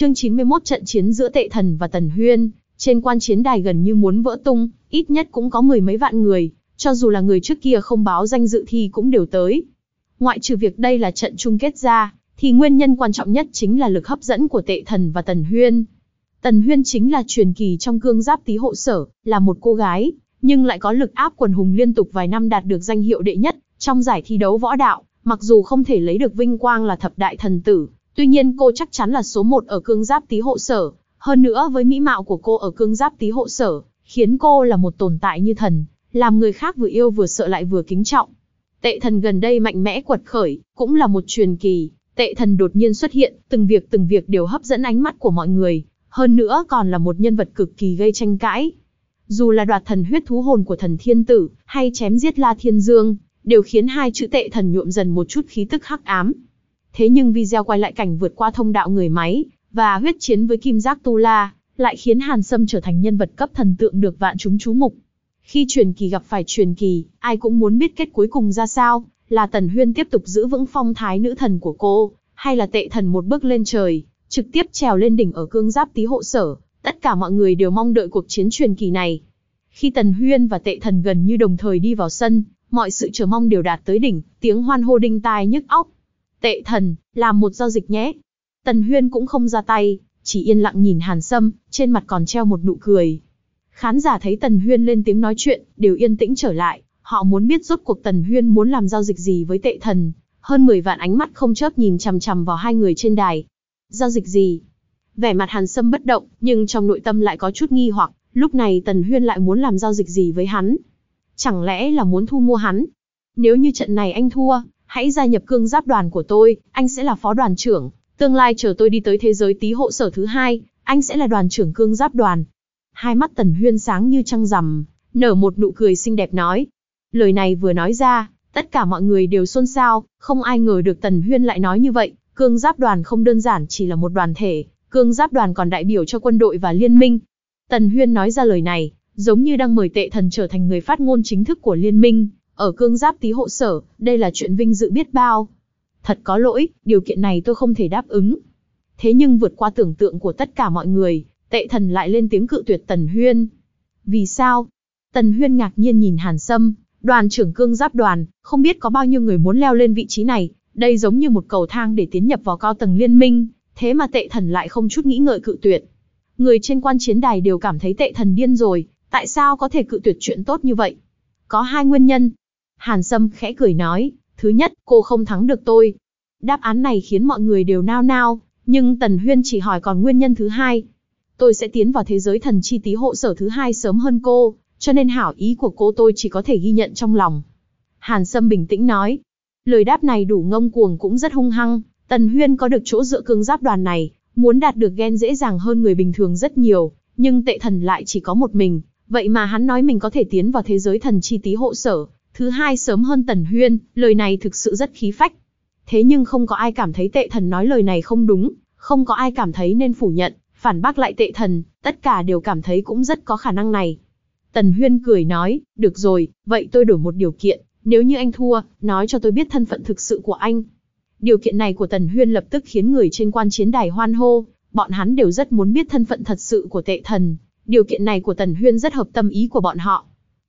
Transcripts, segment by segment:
Chương 91 trận chiến giữa Tệ Thần và Tần Huyên, trên quan chiến đài gần như muốn vỡ tung, ít nhất cũng có mười mấy vạn người, cho dù là người trước kia không báo danh dự thi cũng đều tới. Ngoại trừ việc đây là trận chung kết ra, thì nguyên nhân quan trọng nhất chính là lực hấp dẫn của Tệ Thần và Tần Huyên. Tần Huyên chính là truyền kỳ trong cương giáp tí hộ sở, là một cô gái, nhưng lại có lực áp quần hùng liên tục vài năm đạt được danh hiệu đệ nhất trong giải thi đấu võ đạo, mặc dù không thể lấy được vinh quang là thập đại thần tử, tuy nhiên cô chắc chắn là số một ở cương giáp tý hộ sở, hơn nữa với mỹ mạo của cô ở cương giáp tý hộ sở, khiến cô là một tồn tại như thần, làm người khác vừa yêu vừa sợ lại vừa kính trọng. Tệ thần gần đây mạnh mẽ quật khởi, cũng là một truyền kỳ, tệ thần đột nhiên xuất hiện, từng việc từng việc đều hấp dẫn ánh mắt của mọi người, hơn nữa còn là một nhân vật cực kỳ gây tranh cãi. Dù là đoạt thần huyết thú hồn của thần thiên tử, hay chém giết La Thiên Dương, đều khiến hai chữ tệ thần nhuộm dần một chút khí tức hắc ám. Thế nhưng video quay lại cảnh vượt qua thông đạo người máy, và huyết chiến với Kim Giác Tu La, lại khiến Hàn Sâm trở thành nhân vật cấp thần tượng được vạn chúng chú mục. Khi truyền kỳ gặp phải truyền kỳ, ai cũng muốn biết kết cuối cùng ra sao, là Tần Huyên tiếp tục giữ vững phong thái nữ thần của cô, hay là tệ thần một bước lên trời, trực tiếp trèo lên đỉnh ở cương giáp tí hộ sở, tất cả mọi người đều mong đợi cuộc chiến truyền kỳ này. Khi Tần Huyên và tệ thần gần như đồng thời đi vào sân, mọi sự chờ mong đều đạt tới đỉnh, tiếng hoan hô đinh tai nhức óc. Tệ thần, làm một giao dịch nhé. Tần Huyên cũng không ra tay, chỉ yên lặng nhìn Hàn Sâm, trên mặt còn treo một nụ cười. Khán giả thấy Tần Huyên lên tiếng nói chuyện, đều yên tĩnh trở lại, họ muốn biết rốt cuộc Tần Huyên muốn làm giao dịch gì với tệ thần. Hơn 10 vạn ánh mắt không chớp nhìn chằm chằm vào hai người trên đài. Giao dịch gì? Vẻ mặt Hàn Sâm bất động, nhưng trong nội tâm lại có chút nghi hoặc, lúc này Tần Huyên lại muốn làm giao dịch gì với hắn? Chẳng lẽ là muốn thu mua hắn? Nếu như trận này anh thua, hãy gia nhập cương giáp đoàn của tôi, anh sẽ là phó đoàn trưởng. Tương lai chờ tôi đi tới thế giới tí hộ sở thứ hai, anh sẽ là đoàn trưởng cương giáp đoàn. Hai mắt Tần Huyên sáng như trăng rằm, nở một nụ cười xinh đẹp nói. Lời này vừa nói ra, tất cả mọi người đều xôn xao, không ai ngờ được Tần Huyên lại nói như vậy. Cương giáp đoàn không đơn giản chỉ là một đoàn thể, cương giáp đoàn còn đại biểu cho quân đội và liên minh. Tần Huyên nói ra lời này, giống như đang mời tệ thần trở thành người phát ngôn chính thức của liên minh, ở cương giáp tí hộ sở, đây là chuyện vinh dự biết bao. Thật có lỗi, điều kiện này tôi không thể đáp ứng. Thế nhưng vượt qua tưởng tượng của tất cả mọi người, tệ thần lại lên tiếng cự tuyệt Tần Huyên. Vì sao? Tần Huyên ngạc nhiên nhìn Hàn Sâm, đoàn trưởng cương giáp đoàn, không biết có bao nhiêu người muốn leo lên vị trí này, đây giống như một cầu thang để tiến nhập vào cao tầng liên minh, thế mà tệ thần lại không chút nghĩ ngợi cự tuyệt. Người trên quan chiến đài đều cảm thấy tệ thần điên rồi, tại sao có thể cự tuyệt chuyện tốt như vậy? Có hai nguyên nhân. Hàn Sâm khẽ cười nói, thứ nhất, cô không thắng được tôi. Đáp án này khiến mọi người đều nao nao, nhưng Tần Huyên chỉ hỏi còn nguyên nhân thứ hai. Tôi sẽ tiến vào thế giới thần chi tí hộ sở thứ hai sớm hơn cô, cho nên hảo ý của cô tôi chỉ có thể ghi nhận trong lòng. Hàn Sâm bình tĩnh nói, Lời đáp này đủ ngông cuồng cũng rất hung hăng, Tần Huyên có được chỗ dựa cương giáp đoàn này, muốn đạt được ghen dễ dàng hơn người bình thường rất nhiều, nhưng tệ thần lại chỉ có một mình, vậy mà hắn nói mình có thể tiến vào thế giới thần chi tí hộ sở, thứ hai sớm hơn Tần Huyên, lời này thực sự rất khí phách. Thế nhưng không có ai cảm thấy tệ thần nói lời này không đúng, không có ai cảm thấy nên phủ nhận, phản bác lại tệ thần, tất cả đều cảm thấy cũng rất có khả năng này. Tần Huyên cười nói, được rồi, vậy tôi đổi một điều kiện, nếu như anh thua, nói cho tôi biết thân phận thực sự của anh. Điều kiện này của Tần Huyên lập tức khiến người trên quan chiến đài hoan hô, bọn hắn đều rất muốn biết thân phận thật sự của tệ thần. Điều kiện này của Tần Huyên rất hợp tâm ý của bọn họ.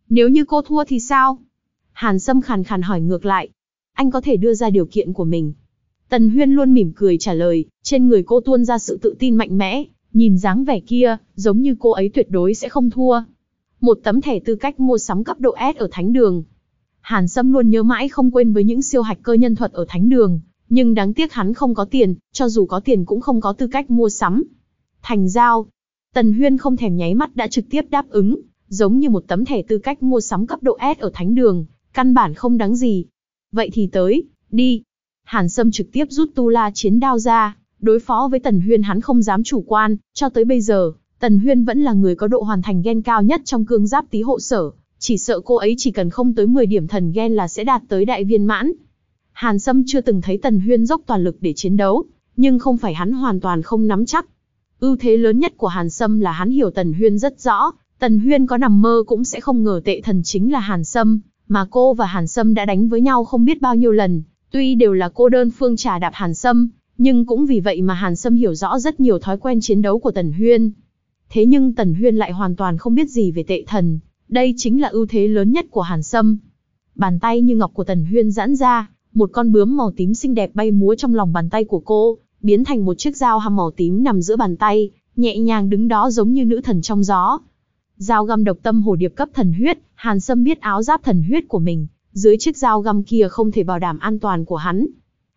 Nếu như cô thua thì sao? Hàn Sâm khàn khàn hỏi ngược lại. Anh có thể đưa ra điều kiện của mình. Tần Huyên luôn mỉm cười trả lời, trên người cô tuôn ra sự tự tin mạnh mẽ, nhìn dáng vẻ kia, giống như cô ấy tuyệt đối sẽ không thua. Một tấm thẻ tư cách mua sắm cấp độ S ở Thánh Đường, Hàn Sâm luôn nhớ mãi không quên với những siêu hạch cơ nhân thuật ở Thánh Đường, nhưng đáng tiếc hắn không có tiền, cho dù có tiền cũng không có tư cách mua sắm. Thành giao, Tần Huyên không thèm nháy mắt đã trực tiếp đáp ứng, giống như một tấm thẻ tư cách mua sắm cấp độ S ở Thánh Đường, căn bản không đáng gì. Vậy thì tới, đi. Hàn Sâm trực tiếp rút tu la chiến đao ra, đối phó với Tần Huyên hắn không dám chủ quan, cho tới bây giờ, Tần Huyên vẫn là người có độ hoàn thành gen cao nhất trong cương giáp tí hộ sở, chỉ sợ cô ấy chỉ cần không tới 10 điểm thần ghen là sẽ đạt tới đại viên mãn. Hàn Sâm chưa từng thấy Tần Huyên dốc toàn lực để chiến đấu, nhưng không phải hắn hoàn toàn không nắm chắc. Ưu thế lớn nhất của Hàn Sâm là hắn hiểu Tần Huyên rất rõ, Tần Huyên có nằm mơ cũng sẽ không ngờ tệ thần chính là Hàn Sâm, mà cô và Hàn Sâm đã đánh với nhau không biết bao nhiêu lần, tuy đều là cô đơn phương trà đạp Hàn Sâm, Nhưng cũng vì vậy mà Hàn Sâm hiểu rõ rất nhiều thói quen chiến đấu của Tần Huyên. Thế nhưng Tần Huyên lại hoàn toàn không biết gì về tệ thần, đây chính là ưu thế lớn nhất của Hàn Sâm. Bàn tay như ngọc của Tần Huyên giãn ra, một con bướm màu tím xinh đẹp bay múa trong lòng bàn tay của cô, biến thành một chiếc dao hăm màu tím nằm giữa bàn tay, nhẹ nhàng đứng đó giống như nữ thần trong gió. Dao găm độc tâm hồ điệp cấp thần huyết, Hàn Sâm biết áo giáp thần huyết của mình, dưới chiếc dao găm kia không thể bảo đảm an toàn của hắn.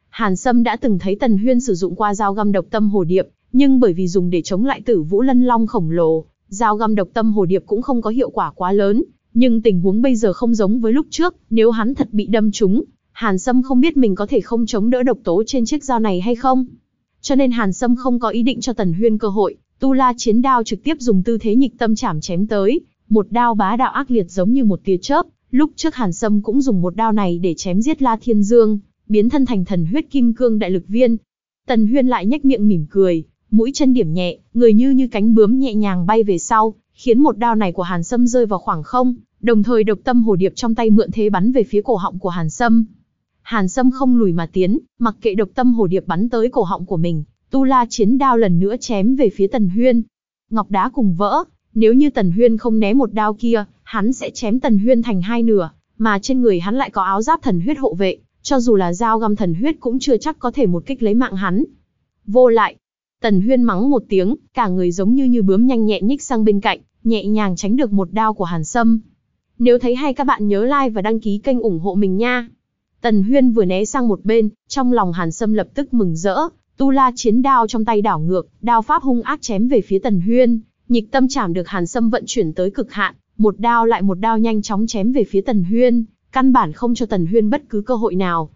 Hàn Sâm đã từng thấy Tần Huyên sử dụng qua dao găm độc tâm hồ điệp, nhưng bởi vì dùng để chống lại tử vũ lân long khổng lồ, dao găm độc tâm hồ điệp cũng không có hiệu quả quá lớn. Nhưng tình huống bây giờ không giống với lúc trước, nếu hắn thật bị đâm trúng, Hàn Sâm không biết mình có thể không chống đỡ độc tố trên chiếc dao này hay không. Cho nên Hàn Sâm không có ý định cho Tần Huyên cơ hội, Tu La chiến đao trực tiếp dùng tư thế nhịch tâm chảm chém tới, một đao bá đạo ác liệt giống như một tia chớp, lúc trước Hàn Sâm cũng dùng một đao này để chém giết La Thiên Dương, biến thân thành thần huyết kim cương đại lực viên. Tần Huyên lại nhếch miệng mỉm cười, mũi chân điểm nhẹ, người như như cánh bướm nhẹ nhàng bay về sau, khiến một đao này của Hàn Sâm rơi vào khoảng không, đồng thời độc tâm hồ điệp trong tay mượn thế bắn về phía cổ họng của Hàn Sâm. Hàn Sâm không lùi mà tiến, mặc kệ độc tâm hồ điệp bắn tới cổ họng của mình, tu la chiến đao lần nữa chém về phía Tần Huyên. Ngọc đá cùng vỡ, nếu như Tần Huyên không né một đao kia, hắn sẽ chém Tần Huyên thành hai nửa, mà trên người hắn lại có áo giáp thần huyết hộ vệ, cho dù là dao găm thần huyết cũng chưa chắc có thể một kích lấy mạng hắn. Vô lại, Tần Huyên mắng một tiếng, cả người giống như như bướm nhanh nhẹn nhích sang bên cạnh, nhẹ nhàng tránh được một đao của Hàn Sâm. Nếu thấy hay các bạn nhớ like và đăng ký kênh ủng hộ mình nha. Tần Huyên vừa né sang một bên, trong lòng Hàn Sâm lập tức mừng rỡ, tu la chiến đao trong tay đảo ngược, đao pháp hung ác chém về phía Tần Huyên, nhịp tâm chạm được Hàn Sâm vận chuyển tới cực hạn, một đao lại một đao nhanh chóng chém về phía Tần Huyên, căn bản không cho Tần Huyên bất cứ cơ hội nào.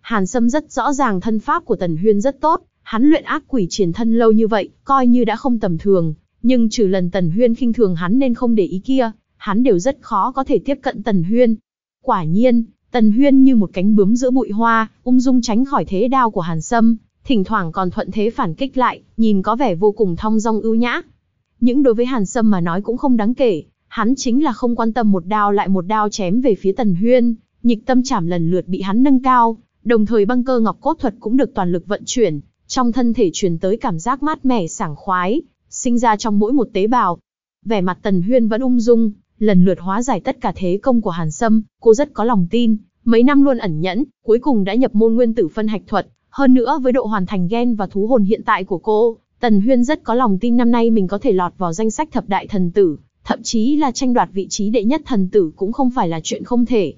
Hàn Sâm rất rõ ràng thân pháp của Tần Huyên rất tốt, hắn luyện ác quỷ triển thân lâu như vậy, coi như đã không tầm thường, nhưng trừ lần Tần Huyên khinh thường hắn nên không để ý kia, hắn đều rất khó có thể tiếp cận Tần Huyên. Quả nhiên, Tần Huyên như một cánh bướm giữa bụi hoa, ung dung tránh khỏi thế đao của Hàn Sâm, thỉnh thoảng còn thuận thế phản kích lại, nhìn có vẻ vô cùng thong dong ưu nhã. Những đối với Hàn Sâm mà nói cũng không đáng kể, hắn chính là không quan tâm một đao lại một đao chém về phía Tần Huyên, nhịch tâm chảm lần lượt bị hắn nâng cao, đồng thời băng cơ ngọc cốt thuật cũng được toàn lực vận chuyển, trong thân thể truyền tới cảm giác mát mẻ sảng khoái, sinh ra trong mỗi một tế bào. Vẻ mặt Tần Huyên vẫn ung dung, lần lượt hóa giải tất cả thế công của Hàn Sâm, cô rất có lòng tin, mấy năm luôn ẩn nhẫn, cuối cùng đã nhập môn nguyên tử phân hạch thuật, hơn nữa với độ hoàn thành gen và thú hồn hiện tại của cô, Tần Huyên rất có lòng tin năm nay mình có thể lọt vào danh sách thập đại thần tử, thậm chí là tranh đoạt vị trí đệ nhất thần tử cũng không phải là chuyện không thể.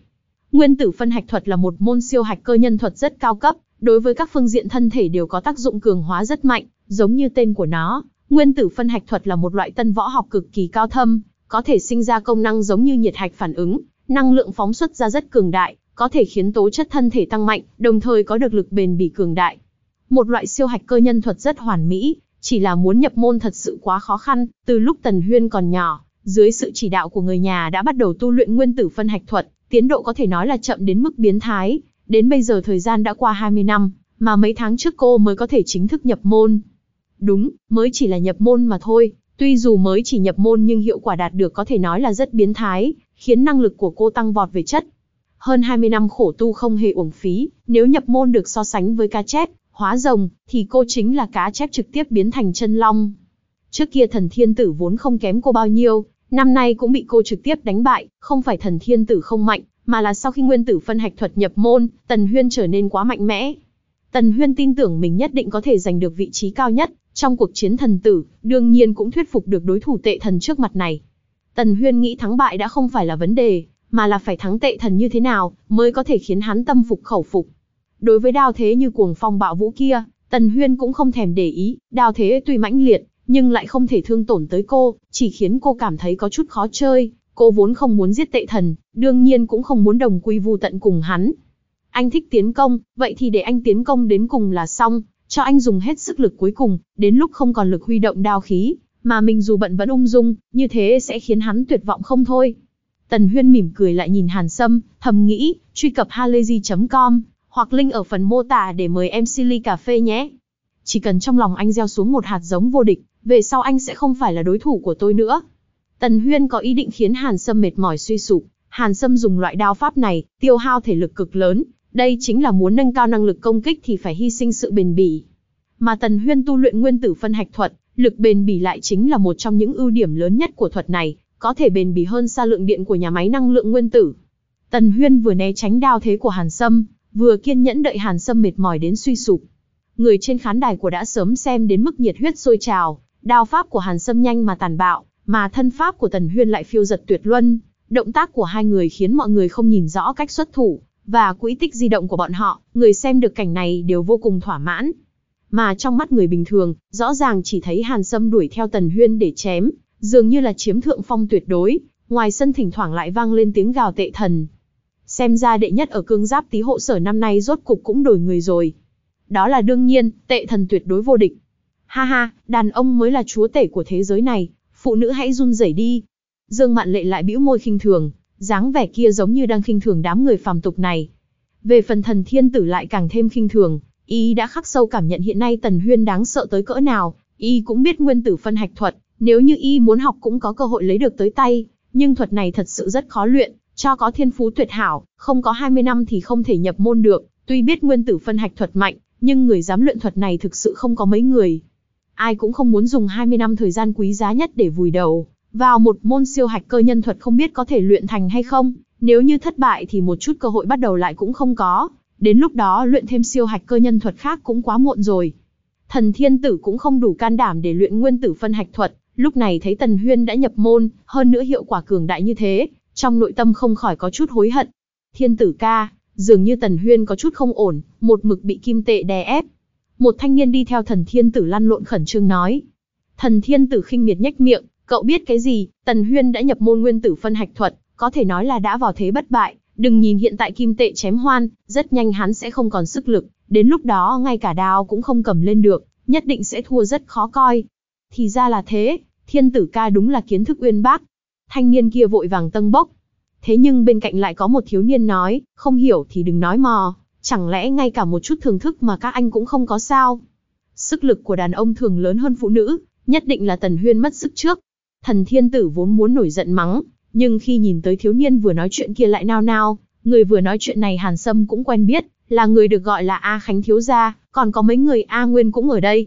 Nguyên tử phân hạch thuật là một môn siêu hạch cơ nhân thuật rất cao cấp, đối với các phương diện thân thể đều có tác dụng cường hóa rất mạnh, giống như tên của nó. Nguyên tử phân hạch thuật là một loại tân võ học cực kỳ cao thâm, có thể sinh ra công năng giống như nhiệt hạch phản ứng, năng lượng phóng xuất ra rất cường đại, có thể khiến tố chất thân thể tăng mạnh, đồng thời có được lực bền bỉ cường đại. Một loại siêu hạch cơ nhân thuật rất hoàn mỹ, chỉ là muốn nhập môn thật sự quá khó khăn, từ lúc Tần Huyên còn nhỏ, dưới sự chỉ đạo của người nhà đã bắt đầu tu luyện nguyên tử phân hạch thuật, tiến độ có thể nói là chậm đến mức biến thái, đến bây giờ thời gian đã qua 20 năm, mà mấy tháng trước cô mới có thể chính thức nhập môn. Đúng, mới chỉ là nhập môn mà thôi, tuy dù mới chỉ nhập môn nhưng hiệu quả đạt được có thể nói là rất biến thái, khiến năng lực của cô tăng vọt về chất. Hơn 20 năm khổ tu không hề uổng phí, nếu nhập môn được so sánh với cá chép, hóa rồng, thì cô chính là cá chép trực tiếp biến thành chân long. Trước kia thần thiên tử vốn không kém cô bao nhiêu, năm nay cũng bị cô trực tiếp đánh bại, không phải thần thiên tử không mạnh, mà là sau khi nguyên tử phân hạch thuật nhập môn, Tần Huyên trở nên quá mạnh mẽ. Tần Huyên tin tưởng mình nhất định có thể giành được vị trí cao nhất, trong cuộc chiến thần tử, đương nhiên cũng thuyết phục được đối thủ tệ thần trước mặt này. Tần Huyên nghĩ thắng bại đã không phải là vấn đề, mà là phải thắng tệ thần như thế nào, mới có thể khiến hắn tâm phục khẩu phục. Đối với đao thế như cuồng phong bạo vũ kia, Tần Huyên cũng không thèm để ý, đao thế tuy mãnh liệt, nhưng lại không thể thương tổn tới cô, chỉ khiến cô cảm thấy có chút khó chơi. Cô vốn không muốn giết tệ thần, đương nhiên cũng không muốn đồng quy vu tận cùng hắn. Anh thích tiến công, vậy thì để anh tiến công đến cùng là xong, cho anh dùng hết sức lực cuối cùng, đến lúc không còn lực huy động đao khí, mà mình dù bận vẫn ung dung, như thế sẽ khiến hắn tuyệt vọng không thôi. Tần Huyên mỉm cười lại nhìn Hàn Sâm, thầm nghĩ, truy cập halayzi.com, hoặc link ở phần mô tả để mời em Silly Cà Phê nhé. Chỉ cần trong lòng anh gieo xuống một hạt giống vô địch, về sau anh sẽ không phải là đối thủ của tôi nữa. Tần Huyên có ý định khiến Hàn Sâm mệt mỏi suy sụp. Hàn Sâm dùng loại đao pháp này, tiêu hao thể lực cực lớn, đây chính là muốn nâng cao năng lực công kích thì phải hy sinh sự bền bỉ. Mà Tần Huyên tu luyện nguyên tử phân hạch thuật, lực bền bỉ lại chính là một trong những ưu điểm lớn nhất của thuật này, có thể bền bỉ hơn xa lượng điện của nhà máy năng lượng nguyên tử. Tần Huyên vừa né tránh đao thế của Hàn Sâm, vừa kiên nhẫn đợi Hàn Sâm mệt mỏi đến suy sụp. Người trên khán đài của đã sớm xem đến mức nhiệt huyết sôi trào, đao pháp của Hàn Sâm nhanh mà tàn bạo, mà thân pháp của Tần Huyên lại phiêu giật tuyệt luân. Động tác của hai người khiến mọi người không nhìn rõ cách xuất thủ, và quỹ tích di động của bọn họ, người xem được cảnh này đều vô cùng thỏa mãn. Mà trong mắt người bình thường, rõ ràng chỉ thấy Hàn Sâm đuổi theo Tần Huyên để chém, dường như là chiếm thượng phong tuyệt đối, ngoài sân thỉnh thoảng lại vang lên tiếng gào tệ thần. Xem ra đệ nhất ở cương giáp tí hộ sở năm nay rốt cục cũng đổi người rồi. Đó là đương nhiên, tệ thần tuyệt đối vô địch. Ha ha, đàn ông mới là chúa tể của thế giới này, phụ nữ hãy run rẩy đi. Dương Mạn Lệ lại bĩu môi khinh thường, dáng vẻ kia giống như đang khinh thường đám người phàm tục này. Về phần thần thiên tử lại càng thêm khinh thường, y đã khắc sâu cảm nhận hiện nay Tần Huyên đáng sợ tới cỡ nào, y cũng biết nguyên tử phân hạch thuật, nếu như y muốn học cũng có cơ hội lấy được tới tay, nhưng thuật này thật sự rất khó luyện, cho có thiên phú tuyệt hảo, không có 20 năm thì không thể nhập môn được, tuy biết nguyên tử phân hạch thuật mạnh, nhưng người dám luyện thuật này thực sự không có mấy người. Ai cũng không muốn dùng 20 năm thời gian quý giá nhất để vùi đầu vào một môn siêu hạch cơ nhân thuật không biết có thể luyện thành hay không, nếu như thất bại thì một chút cơ hội bắt đầu lại cũng không có, đến lúc đó luyện thêm siêu hạch cơ nhân thuật khác cũng quá muộn rồi. Thần thiên tử cũng không đủ can đảm để luyện nguyên tử phân hạch thuật, lúc này thấy Tần Huyên đã nhập môn, hơn nữa hiệu quả cường đại như thế, trong nội tâm không khỏi có chút hối hận. Thiên tử ca, dường như Tần Huyên có chút không ổn, một mực bị kim tệ đè ép. Một thanh niên đi theo thần thiên tử lăn lộn khẩn trương nói. Thần thiên tử khinh miệt nhếch miệng, cậu biết cái gì, Tần Huyên đã nhập môn nguyên tử phân hạch thuật, có thể nói là đã vào thế bất bại, đừng nhìn hiện tại kim tệ chém hoan, rất nhanh hắn sẽ không còn sức lực, đến lúc đó ngay cả đao cũng không cầm lên được, nhất định sẽ thua rất khó coi. Thì ra là thế, thiên tử ca đúng là kiến thức uyên bác. Thanh niên kia vội vàng tâng bốc. Thế nhưng bên cạnh lại có một thiếu niên nói, không hiểu thì đừng nói mò, chẳng lẽ ngay cả một chút thưởng thức mà các anh cũng không có sao. Sức lực của đàn ông thường lớn hơn phụ nữ, nhất định là Tần Huyên mất sức trước. Thần thiên tử vốn muốn nổi giận mắng, nhưng khi nhìn tới thiếu niên vừa nói chuyện kia lại nao nao, người vừa nói chuyện này Hàn Sâm cũng quen biết, là người được gọi là A Khánh Thiếu Gia, còn có mấy người A Nguyên cũng ở đây.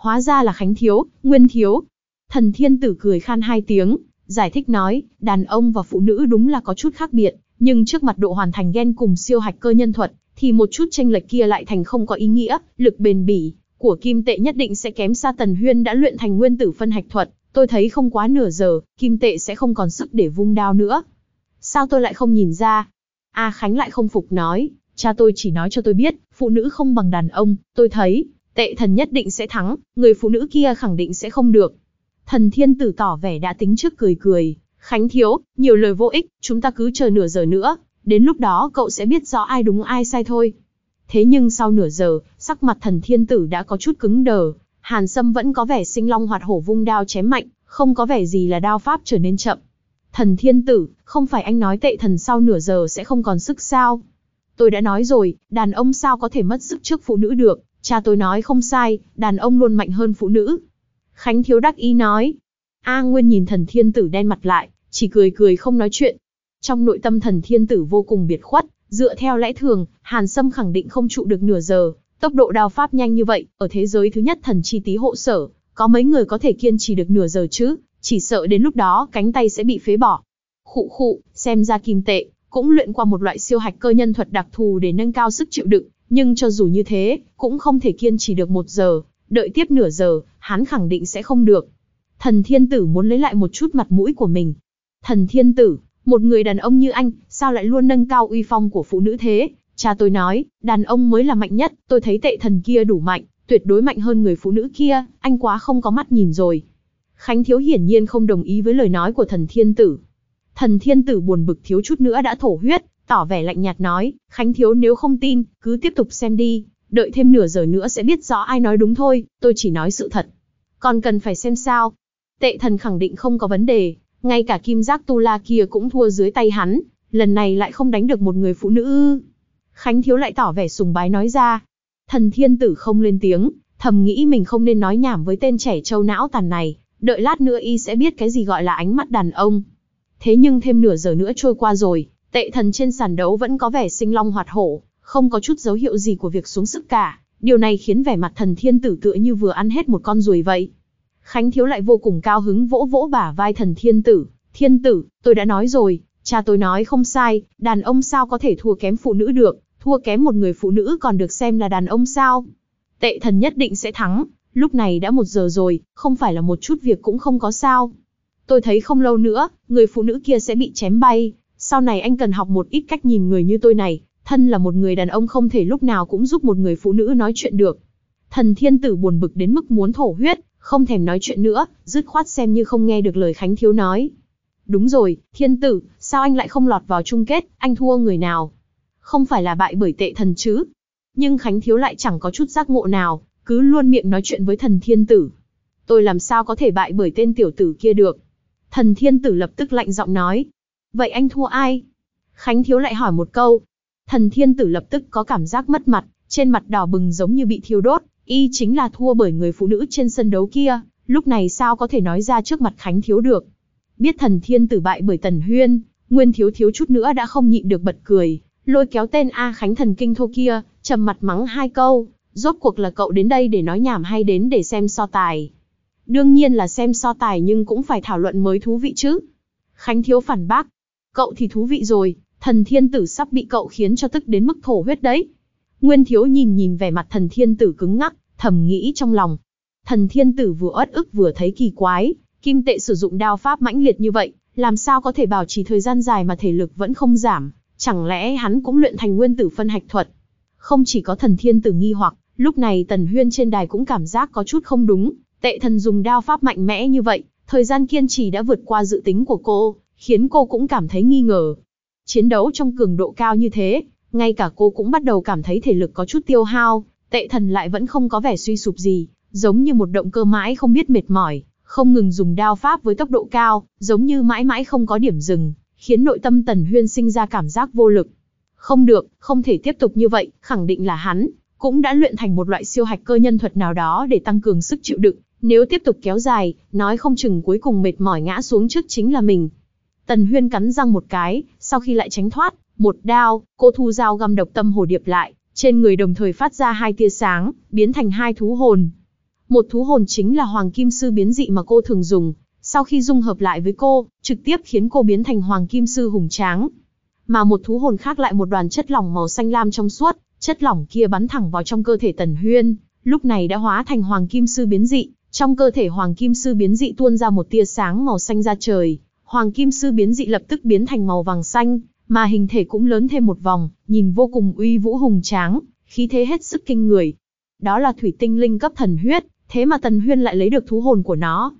Hóa ra là Khánh Thiếu, Nguyên Thiếu. Thần thiên tử cười khan hai tiếng, giải thích nói, đàn ông và phụ nữ đúng là có chút khác biệt, nhưng trước mặt độ hoàn thành ghen cùng siêu hạch cơ nhân thuật, thì một chút tranh lệch kia lại thành không có ý nghĩa, lực bền bỉ của kim tệ nhất định sẽ kém xa Tần Huyên đã luyện thành nguyên tử phân hạch thuật, tôi thấy không quá nửa giờ, kim tệ sẽ không còn sức để vung đao nữa. Sao tôi lại không nhìn ra? A Khánh lại không phục nói, cha tôi chỉ nói cho tôi biết, phụ nữ không bằng đàn ông, tôi thấy, tệ thần nhất định sẽ thắng, người phụ nữ kia khẳng định sẽ không được. Thần thiên tử tỏ vẻ đã tính trước cười cười, Khánh thiếu, nhiều lời vô ích, chúng ta cứ chờ nửa giờ nữa, đến lúc đó cậu sẽ biết rõ ai đúng ai sai thôi. Thế nhưng sau nửa giờ, sắc mặt thần thiên tử đã có chút cứng đờ, Hàn Sâm vẫn có vẻ sinh long hoạt hổ vung đao chém mạnh, không có vẻ gì là đao pháp trở nên chậm. Thần thiên tử, không phải anh nói tệ thần sau nửa giờ sẽ không còn sức sao? Tôi đã nói rồi, đàn ông sao có thể mất sức trước phụ nữ được, cha tôi nói không sai, đàn ông luôn mạnh hơn phụ nữ. Khánh Thiếu đắc ý nói. A Nguyên nhìn thần thiên tử đen mặt lại, chỉ cười cười không nói chuyện. Trong nội tâm thần thiên tử vô cùng biệt khuất, dựa theo lẽ thường, Hàn Sâm khẳng định không trụ được nửa giờ, Tốc độ đao pháp nhanh như vậy, ở thế giới thứ nhất thần chi tí hộ sở, có mấy người có thể kiên trì được nửa giờ chứ, chỉ sợ đến lúc đó cánh tay sẽ bị phế bỏ. Khụ khụ, xem ra kim tệ, cũng luyện qua một loại siêu hạch cơ nhân thuật đặc thù để nâng cao sức chịu đựng, nhưng cho dù như thế, cũng không thể kiên trì được một giờ, đợi tiếp nửa giờ, hắn khẳng định sẽ không được. Thần thiên tử muốn lấy lại một chút mặt mũi của mình. Thần thiên tử, một người đàn ông như anh, sao lại luôn nâng cao uy phong của phụ nữ thế? Cha tôi nói, đàn ông mới là mạnh nhất, tôi thấy tệ thần kia đủ mạnh, tuyệt đối mạnh hơn người phụ nữ kia, anh quá không có mắt nhìn rồi. Khánh Thiếu hiển nhiên không đồng ý với lời nói của thần thiên tử. Thần thiên tử buồn bực thiếu chút nữa đã thổ huyết, tỏ vẻ lạnh nhạt nói, Khánh Thiếu nếu không tin, cứ tiếp tục xem đi, đợi thêm nửa giờ nữa sẽ biết rõ ai nói đúng thôi, tôi chỉ nói sự thật. Còn cần phải xem sao. Tệ thần khẳng định không có vấn đề, ngay cả kim giác tu la kia cũng thua dưới tay hắn, lần này lại không đánh được một người phụ nữ. Khánh Thiếu lại tỏ vẻ sùng bái nói ra. Thần thiên tử không lên tiếng, thầm nghĩ mình không nên nói nhảm với tên trẻ trâu não tàn này, đợi lát nữa y sẽ biết cái gì gọi là ánh mắt đàn ông. Thế nhưng thêm nửa giờ nữa trôi qua rồi, tệ thần trên sàn đấu vẫn có vẻ sinh long hoạt hổ, không có chút dấu hiệu gì của việc xuống sức cả, Điều này khiến vẻ mặt thần thiên tử tựa như vừa ăn hết một con ruồi vậy. Khánh Thiếu lại vô cùng cao hứng vỗ vỗ bả vai thần thiên tử. Thiên tử, tôi đã nói rồi, cha tôi nói không sai, đàn ông sao có thể thua kém phụ nữ được, thua kém một người phụ nữ còn được xem là đàn ông sao. Tệ thần nhất định sẽ thắng, lúc này đã một giờ rồi, không phải là một chút việc cũng không có sao. Tôi thấy không lâu nữa, người phụ nữ kia sẽ bị chém bay, sau này anh cần học một ít cách nhìn người như tôi này, thân là một người đàn ông không thể lúc nào cũng giúp một người phụ nữ nói chuyện được. Thần thiên tử buồn bực đến mức muốn thổ huyết, không thèm nói chuyện nữa, dứt khoát xem như không nghe được lời Khánh Thiếu nói. Đúng rồi, thiên tử, sao anh lại không lọt vào chung kết, anh thua người nào? Không phải là bại bởi tệ thần chứ? Nhưng Khánh Thiếu lại chẳng có chút giác ngộ nào, cứ luôn miệng nói chuyện với thần thiên tử. Tôi làm sao có thể bại bởi tên tiểu tử kia được? Thần thiên tử lập tức lạnh giọng nói. Vậy anh thua ai? Khánh Thiếu lại hỏi một câu. Thần thiên tử lập tức có cảm giác mất mặt, trên mặt đỏ bừng giống như bị thiêu đốt, y chính là thua bởi người phụ nữ trên sân đấu kia, lúc này sao có thể nói ra trước mặt Khánh Thiếu được. Biết thần thiên tử bại bởi Tần Huyên, Nguyên Thiếu thiếu chút nữa đã không nhịn được bật cười, lôi kéo tên A Khánh thần kinh thô kia, trầm mặt mắng hai câu, rốt cuộc là cậu đến đây để nói nhảm hay đến để xem so tài. Đương nhiên là xem so tài nhưng cũng phải thảo luận mới thú vị chứ. Khánh Thiếu phản bác, cậu thì thú vị rồi, thần thiên tử sắp bị cậu khiến cho tức đến mức thổ huyết đấy. Nguyên Thiếu nhìn nhìn vẻ mặt thần thiên tử cứng ngắc, thầm nghĩ trong lòng. Thần thiên tử vừa uất ức vừa thấy kỳ quái, kim tệ sử dụng đao pháp mãnh liệt như vậy, làm sao có thể bảo trì thời gian dài mà thể lực vẫn không giảm, chẳng lẽ hắn cũng luyện thành nguyên tử phân hạch thuật. Không chỉ có thần thiên tử nghi hoặc, lúc này tần huyên trên đài cũng cảm giác có chút không đúng, tệ thần dùng đao pháp mạnh mẽ như vậy, thời gian kiên trì đã vượt qua dự tính của cô, khiến cô cũng cảm thấy nghi ngờ. Chiến đấu trong cường độ cao như thế, ngay cả cô cũng bắt đầu cảm thấy thể lực có chút tiêu hao, tệ thần lại vẫn không có vẻ suy sụp gì, giống như một động cơ mãi không biết mệt mỏi, không ngừng dùng đao pháp với tốc độ cao, giống như mãi mãi không có điểm dừng, khiến nội tâm Tần Huyên sinh ra cảm giác vô lực. Không được, không thể tiếp tục như vậy, khẳng định là hắn, cũng đã luyện thành một loại siêu hạch cơ nhân thuật nào đó để tăng cường sức chịu đựng, nếu tiếp tục kéo dài, nói không chừng cuối cùng mệt mỏi ngã xuống trước chính là mình. Tần Huyên cắn răng một cái, sau khi lại tránh thoát, một đao, cô thu dao găm độc tâm hồ điệp lại, trên người đồng thời phát ra hai tia sáng, biến thành hai thú hồn. Một thú hồn chính là Hoàng Kim Sư biến dị mà cô thường dùng, sau khi dung hợp lại với cô, trực tiếp khiến cô biến thành Hoàng Kim Sư hùng tráng. Mà một thú hồn khác lại một đoàn chất lỏng màu xanh lam trong suốt, chất lỏng kia bắn thẳng vào trong cơ thể Tần Huyên, lúc này đã hóa thành Hoàng Kim Sư biến dị, trong cơ thể Hoàng Kim Sư biến dị tuôn ra một tia sáng màu xanh ra trời, Hoàng Kim Sư biến dị lập tức biến thành màu vàng xanh, mà hình thể cũng lớn thêm một vòng, nhìn vô cùng uy vũ hùng tráng, khí thế hết sức kinh người. Đó là thủy tinh linh cấp thần huyết, thế mà Tần Huyên lại lấy được thú hồn của nó.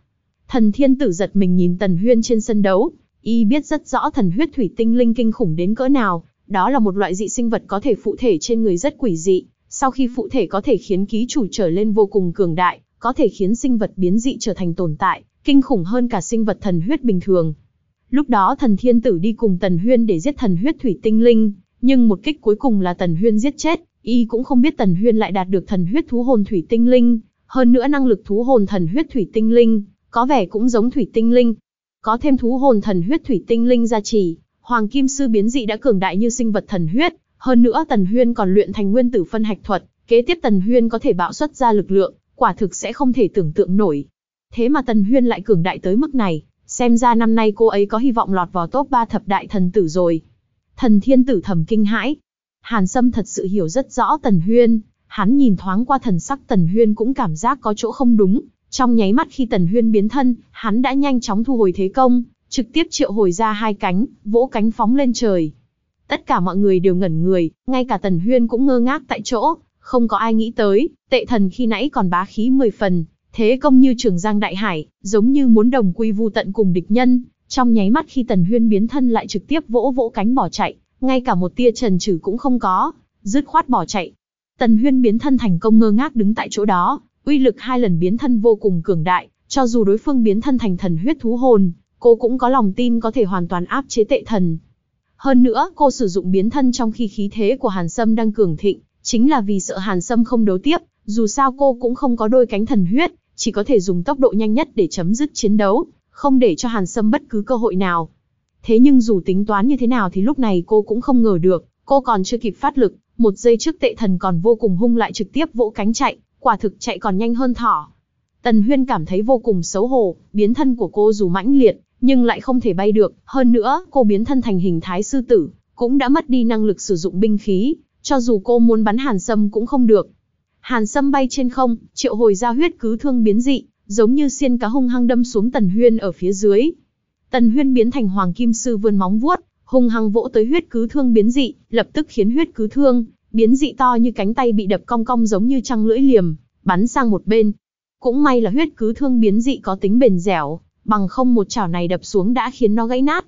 Thần thiên tử giật mình nhìn Tần Huyên trên sân đấu, y biết rất rõ thần huyết thủy tinh linh kinh khủng đến cỡ nào, đó là một loại dị sinh vật có thể phụ thể trên người rất quỷ dị, sau khi phụ thể có thể khiến ký chủ trở lên vô cùng cường đại, có thể khiến sinh vật biến dị trở thành tồn tại, kinh khủng hơn cả sinh vật thần huyết bình thường. Lúc đó thần thiên tử đi cùng Tần Huyên để giết thần huyết thủy tinh linh, nhưng một kích cuối cùng là Tần Huyên giết chết, y cũng không biết Tần Huyên lại đạt được thần huyết thú hồn thủy tinh linh, hơn nữa năng lực thú hồn thần huyết thủy tinh linh, có vẻ cũng giống thủy tinh linh. Có thêm thú hồn thần huyết thủy tinh linh gia trì, Hoàng Kim Sư biến dị đã cường đại như sinh vật thần huyết, hơn nữa Tần Huyên còn luyện thành nguyên tử phân hạch thuật, kế tiếp Tần Huyên có thể bạo xuất ra lực lượng, quả thực sẽ không thể tưởng tượng nổi. Thế mà Tần Huyên lại cường đại tới mức này, xem ra năm nay cô ấy có hy vọng lọt vào top 3 thập đại thần tử rồi. Thần thiên tử thầm kinh hãi. Hàn Sâm thật sự hiểu rất rõ Tần Huyên, hắn nhìn thoáng qua thần sắc Tần Huyên cũng cảm giác có chỗ không đúng. Trong nháy mắt khi Tần Huyên biến thân, hắn đã nhanh chóng thu hồi thế công, trực tiếp triệu hồi ra hai cánh, vỗ cánh phóng lên trời. Tất cả mọi người đều ngẩn người, ngay cả Tần Huyên cũng ngơ ngác tại chỗ, không có ai nghĩ tới, tệ thần khi nãy còn bá khí 10 phần, thế công như trường giang đại hải, giống như muốn đồng quy vu tận cùng địch nhân, trong nháy mắt khi Tần Huyên biến thân lại trực tiếp vỗ vỗ cánh bỏ chạy, ngay cả một tia trần trừ cũng không có, dứt khoát bỏ chạy. Tần Huyên biến thân thành công ngơ ngác đứng tại chỗ đó, uy lực hai lần biến thân vô cùng cường đại, cho dù đối phương biến thân thành thần huyết thú hồn, cô cũng có lòng tin có thể hoàn toàn áp chế tệ thần. Hơn nữa, cô sử dụng biến thân trong khi khí thế của Hàn Sâm đang cường thịnh, chính là vì sợ Hàn Sâm không đấu tiếp, dù sao cô cũng không có đôi cánh thần huyết, chỉ có thể dùng tốc độ nhanh nhất để chấm dứt chiến đấu, không để cho Hàn Sâm bất cứ cơ hội nào. Thế nhưng dù tính toán như thế nào thì lúc này cô cũng không ngờ được, cô còn chưa kịp phát lực, Một giây trước tệ thần còn vô cùng hung lại trực tiếp vỗ cánh chạy, quả thực chạy còn nhanh hơn thỏ. Tần Huyên cảm thấy vô cùng xấu hổ, biến thân của cô dù mãnh liệt, nhưng lại không thể bay được, hơn nữa, cô biến thân thành hình thái sư tử, cũng đã mất đi năng lực sử dụng binh khí, cho dù cô muốn bắn Hàn Sâm cũng không được. Hàn Sâm bay trên không, triệu hồi ra huyết cứ thương biến dị, giống như xiên cá hung hăng đâm xuống Tần Huyên ở phía dưới. Tần Huyên biến thành Hoàng Kim Sư vươn móng vuốt, hung hăng vỗ tới huyết cứ thương biến dị, lập tức khiến huyết cứ thương biến dị to như cánh tay bị đập cong cong giống như trăng lưỡi liềm, bắn sang một bên. Cũng may là huyết cứ thương biến dị có tính bền dẻo, bằng không một chảo này đập xuống đã khiến nó gãy nát.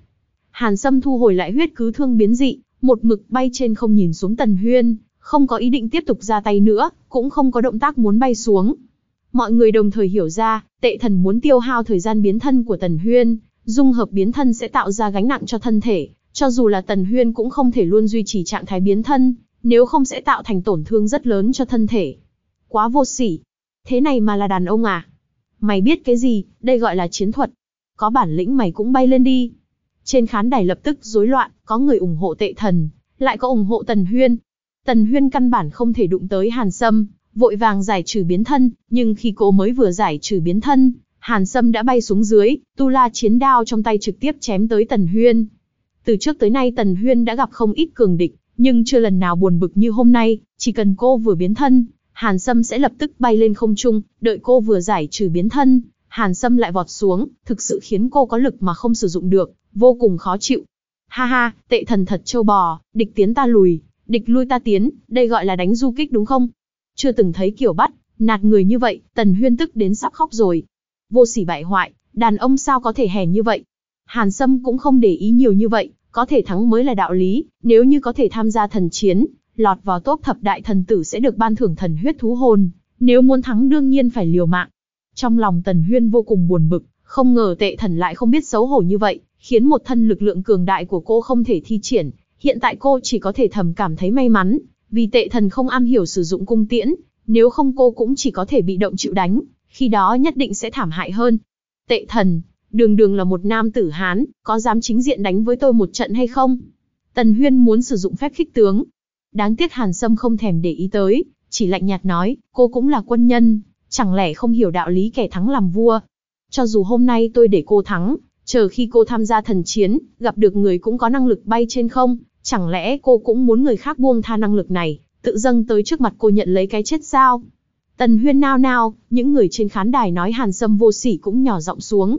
Hàn Sâm thu hồi lại huyết cứ thương biến dị, một mực bay trên không nhìn xuống Tần Huyên, không có ý định tiếp tục ra tay nữa, cũng không có động tác muốn bay xuống. Mọi người đồng thời hiểu ra, tệ thần muốn tiêu hao thời gian biến thân của Tần Huyên, dung hợp biến thân sẽ tạo ra gánh nặng cho thân thể, cho dù là Tần Huyên cũng không thể luôn duy trì trạng thái biến thân, nếu không sẽ tạo thành tổn thương rất lớn cho thân thể. Quá vô sỉ. Thế này mà là đàn ông à? Mày biết cái gì, đây gọi là chiến thuật. Có bản lĩnh mày cũng bay lên đi. Trên khán đài lập tức rối loạn, có người ủng hộ tệ thần, lại có ủng hộ Tần Huyên. Tần Huyên căn bản không thể đụng tới Hàn Sâm, vội vàng giải trừ biến thân, nhưng khi cô mới vừa giải trừ biến thân, Hàn Sâm đã bay xuống dưới, tu la chiến đao trong tay trực tiếp chém tới Tần Huyên. Từ trước tới nay Tần Huyên đã gặp không ít cường địch, nhưng chưa lần nào buồn bực như hôm nay, chỉ cần cô vừa biến thân, Hàn Sâm sẽ lập tức bay lên không trung, đợi cô vừa giải trừ biến thân, Hàn Sâm lại vọt xuống, thực sự khiến cô có lực mà không sử dụng được, vô cùng khó chịu. Ha ha, tệ thần thật châu bò, địch tiến ta lùi, địch lui ta tiến, đây gọi là đánh du kích đúng không? Chưa từng thấy kiểu bắt, nạt người như vậy, Tần Huyên tức đến sắp khóc rồi. Vô sỉ bại hoại, đàn ông sao có thể hèn như vậy? Hàn Sâm cũng không để ý nhiều như vậy, có thể thắng mới là đạo lý, nếu như có thể tham gia thần chiến, lọt vào top thập đại thần tử sẽ được ban thưởng thần huyết thú hồn, nếu muốn thắng đương nhiên phải liều mạng. Trong lòng Tần Huyên vô cùng buồn bực, không ngờ tệ thần lại không biết xấu hổ như vậy, khiến một thân lực lượng cường đại của cô không thể thi triển, hiện tại cô chỉ có thể thầm cảm thấy may mắn, vì tệ thần không am hiểu sử dụng cung tiễn, nếu không cô cũng chỉ có thể bị động chịu đánh, khi đó nhất định sẽ thảm hại hơn. Tệ thần, đường đường là một nam tử Hán, có dám chính diện đánh với tôi một trận hay không? Tần Huyên muốn sử dụng phép khích tướng. Đáng tiếc Hàn Sâm không thèm để ý tới, chỉ lạnh nhạt nói, cô cũng là quân nhân, chẳng lẽ không hiểu đạo lý kẻ thắng làm vua. Cho dù hôm nay tôi để cô thắng, chờ khi cô tham gia thần chiến, gặp được người cũng có năng lực bay trên không, chẳng lẽ cô cũng muốn người khác buông tha năng lực này, tự dâng tới trước mặt cô nhận lấy cái chết sao? Tần Huyên nao nao, những người trên khán đài nói Hàn Sâm vô sỉ cũng nhỏ giọng xuống.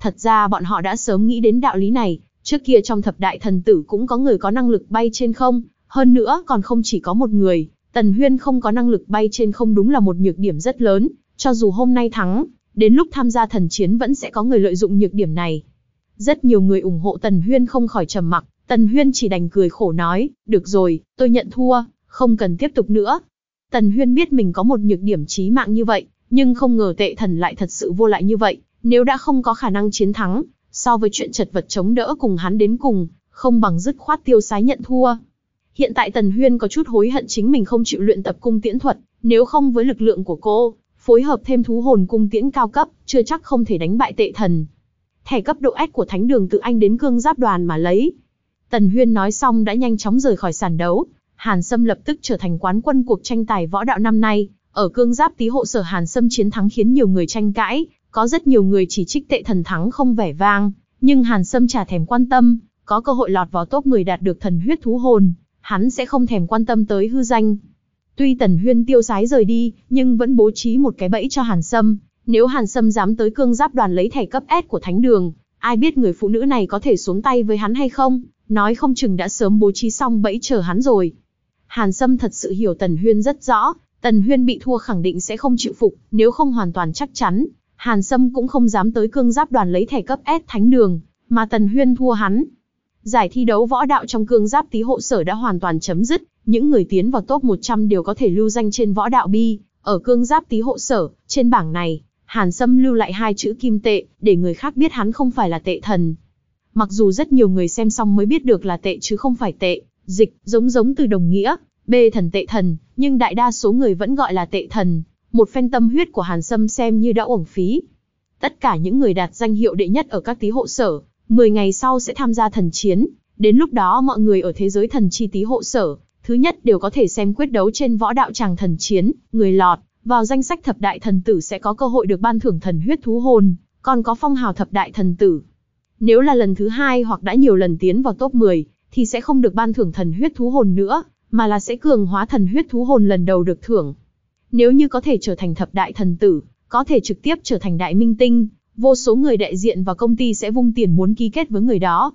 Thật ra bọn họ đã sớm nghĩ đến đạo lý này, trước kia trong thập đại thần tử cũng có người có năng lực bay trên không, hơn nữa còn không chỉ có một người, Tần Huyên không có năng lực bay trên không đúng là một nhược điểm rất lớn, cho dù hôm nay thắng, đến lúc tham gia thần chiến vẫn sẽ có người lợi dụng nhược điểm này. Rất nhiều người ủng hộ Tần Huyên không khỏi trầm mặc, Tần Huyên chỉ đành cười khổ nói, được rồi, tôi nhận thua, không cần tiếp tục nữa. Tần Huyên biết mình có một nhược điểm chí mạng như vậy, nhưng không ngờ tệ thần lại thật sự vô lại như vậy, nếu đã không có khả năng chiến thắng, so với chuyện chật vật chống đỡ cùng hắn đến cùng, không bằng dứt khoát tiêu sái nhận thua. Hiện tại Tần Huyên có chút hối hận chính mình không chịu luyện tập cung tiễn thuật, nếu không với lực lượng của cô, phối hợp thêm thú hồn cung tiễn cao cấp, chưa chắc không thể đánh bại tệ thần. Thẻ cấp độ S của Thánh đường tự anh đến cương giáp đoàn mà lấy. Tần Huyên nói xong đã nhanh chóng rời khỏi sàn đấu, Hàn Sâm lập tức trở thành quán quân cuộc tranh tài võ đạo năm nay, ở cương giáp tí hộ sở Hàn Sâm chiến thắng khiến nhiều người tranh cãi, có rất nhiều người chỉ trích tệ thần thắng không vẻ vang, nhưng Hàn Sâm chả thèm quan tâm, có cơ hội lọt vào top 10 đạt được thần huyết thú hồn, hắn sẽ không thèm quan tâm tới hư danh. Tuy Tần Huyên tiêu sái rời đi, nhưng vẫn bố trí một cái bẫy cho Hàn Sâm, nếu Hàn Sâm dám tới cương giáp đoàn lấy thẻ cấp S của Thánh Đường, ai biết người phụ nữ này có thể xuống tay với hắn hay không, nói không chừng đã sớm bố trí xong bẫy chờ hắn rồi. Hàn Sâm thật sự hiểu Tần Huyên rất rõ, Tần Huyên bị thua khẳng định sẽ không chịu phục, nếu không hoàn toàn chắc chắn, Hàn Sâm cũng không dám tới cương giáp đoàn lấy thẻ cấp S thánh đường, mà Tần Huyên thua hắn. Giải thi đấu võ đạo trong cương giáp tí hộ sở đã hoàn toàn chấm dứt, những người tiến vào top 100 đều có thể lưu danh trên võ đạo bi, ở cương giáp tí hộ sở, trên bảng này, Hàn Sâm lưu lại hai chữ kim tệ, để người khác biết hắn không phải là tệ thần. Mặc dù rất nhiều người xem xong mới biết được là tệ chứ không phải tệ, dịch, giống giống từ đồng nghĩa, bê thần tệ thần, nhưng đại đa số người vẫn gọi là tệ thần, một phen tâm huyết của Hàn Sâm xem như đã uổng phí. Tất cả những người đạt danh hiệu đệ nhất ở các tí hộ sở, 10 ngày sau sẽ tham gia thần chiến, đến lúc đó mọi người ở thế giới thần chi tí hộ sở, thứ nhất đều có thể xem quyết đấu trên võ đạo tràng thần chiến, người lọt, vào danh sách thập đại thần tử sẽ có cơ hội được ban thưởng thần huyết thú hồn, còn có phong hào thập đại thần tử. Nếu là lần thứ hai hoặc đã nhiều lần tiến vào top 10, thì sẽ không được ban thưởng thần huyết thú hồn nữa, mà là sẽ cường hóa thần huyết thú hồn lần đầu được thưởng. Nếu như có thể trở thành thập đại thần tử, có thể trực tiếp trở thành đại minh tinh, vô số người đại diện và công ty sẽ vung tiền muốn ký kết với người đó.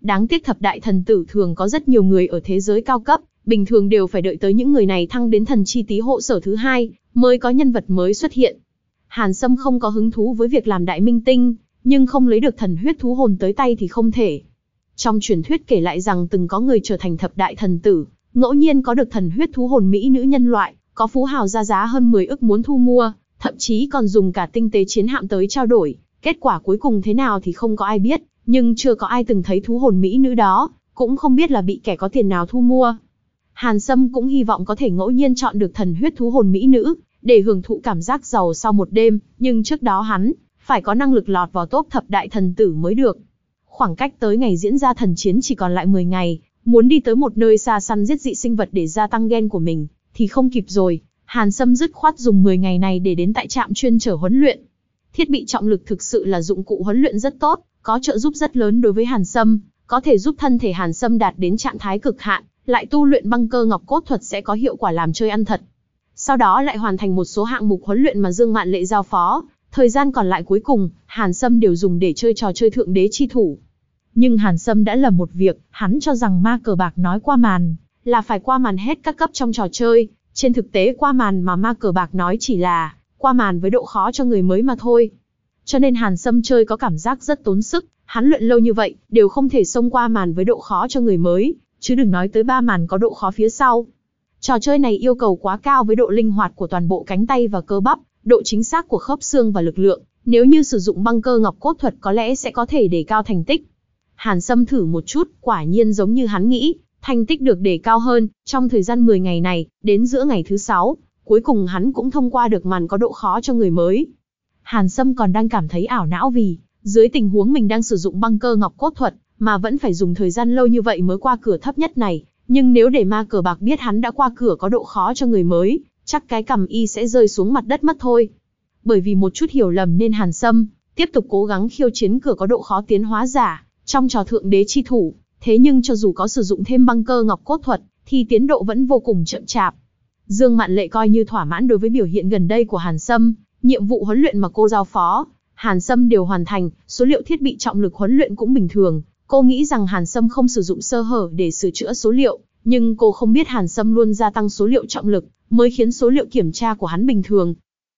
Đáng tiếc thập đại thần tử thường có rất nhiều người ở thế giới cao cấp, bình thường đều phải đợi tới những người này thăng đến thần chi tí hộ sở thứ hai, mới có nhân vật mới xuất hiện. Hàn Sâm không có hứng thú với việc làm đại minh tinh, nhưng không lấy được thần huyết thú hồn tới tay thì không thể. Trong truyền thuyết kể lại rằng từng có người trở thành thập đại thần tử, ngẫu nhiên có được thần huyết thú hồn mỹ nữ nhân loại, có phú hào ra giá hơn 10 ức muốn thu mua, thậm chí còn dùng cả tinh tế chiến hạm tới trao đổi. Kết quả cuối cùng thế nào thì không có ai biết, nhưng chưa có ai từng thấy thú hồn mỹ nữ đó, cũng không biết là bị kẻ có tiền nào thu mua. Hàn Sâm cũng hy vọng có thể ngẫu nhiên chọn được thần huyết thú hồn mỹ nữ, để hưởng thụ cảm giác giàu sau một đêm, nhưng trước đó hắn, phải có năng lực lọt vào top thập đại thần tử mới được. Khoảng cách tới ngày diễn ra thần chiến chỉ còn lại 10 ngày, muốn đi tới một nơi xa săn giết dị sinh vật để gia tăng gen của mình, thì không kịp rồi. Hàn Sâm dứt khoát dùng 10 ngày này để đến tại trạm chuyên trở huấn luyện. Thiết bị trọng lực thực sự là dụng cụ huấn luyện rất tốt, có trợ giúp rất lớn đối với Hàn Sâm, có thể giúp thân thể Hàn Sâm đạt đến trạng thái cực hạn, lại tu luyện băng cơ ngọc cốt thuật sẽ có hiệu quả làm chơi ăn thật. Sau đó lại hoàn thành một số hạng mục huấn luyện mà Dương Mạn Lệ giao phó, thời gian còn lại cuối cùng, Hàn Sâm đều dùng để chơi trò chơi thượng đế chi thủ. Nhưng Hàn Sâm đã lầm một việc, hắn cho rằng ma cờ bạc nói qua màn, là phải qua màn hết các cấp trong trò chơi, trên thực tế qua màn mà ma cờ bạc nói chỉ là qua màn với độ khó cho người mới mà thôi. Cho nên Hàn Sâm chơi có cảm giác rất tốn sức, hắn luyện lâu như vậy, đều không thể xông qua màn với độ khó cho người mới, chứ đừng nói tới ba màn có độ khó phía sau. Trò chơi này yêu cầu quá cao với độ linh hoạt của toàn bộ cánh tay và cơ bắp, độ chính xác của khớp xương và lực lượng, nếu như sử dụng băng cơ ngọc cốt thuật có lẽ sẽ có thể đề cao thành tích. Hàn Sâm thử một chút, quả nhiên giống như hắn nghĩ, thành tích được đề cao hơn, trong thời gian 10 ngày này, đến giữa ngày thứ 6, cuối cùng hắn cũng thông qua được màn có độ khó cho người mới. Hàn Sâm còn đang cảm thấy ảo não vì, dưới tình huống mình đang sử dụng băng cơ ngọc cốt thuật, mà vẫn phải dùng thời gian lâu như vậy mới qua cửa thấp nhất này, nhưng nếu để ma cờ bạc biết hắn đã qua cửa có độ khó cho người mới, chắc cái cầm y sẽ rơi xuống mặt đất mất thôi. Bởi vì một chút hiểu lầm nên Hàn Sâm, tiếp tục cố gắng khiêu chiến cửa có độ khó tiến hóa giả, trong trò thượng đế chi thủ, thế nhưng cho dù có sử dụng thêm băng cơ ngọc cốt thuật, thì tiến độ vẫn vô cùng chậm chạp. Dương Mạn Lệ coi như thỏa mãn đối với biểu hiện gần đây của Hàn Sâm, nhiệm vụ huấn luyện mà cô giao phó, Hàn Sâm đều hoàn thành, số liệu thiết bị trọng lực huấn luyện cũng bình thường. Cô nghĩ rằng Hàn Sâm không sử dụng sơ hở để sửa chữa số liệu, nhưng cô không biết Hàn Sâm luôn gia tăng số liệu trọng lực, mới khiến số liệu kiểm tra của hắn bình thường.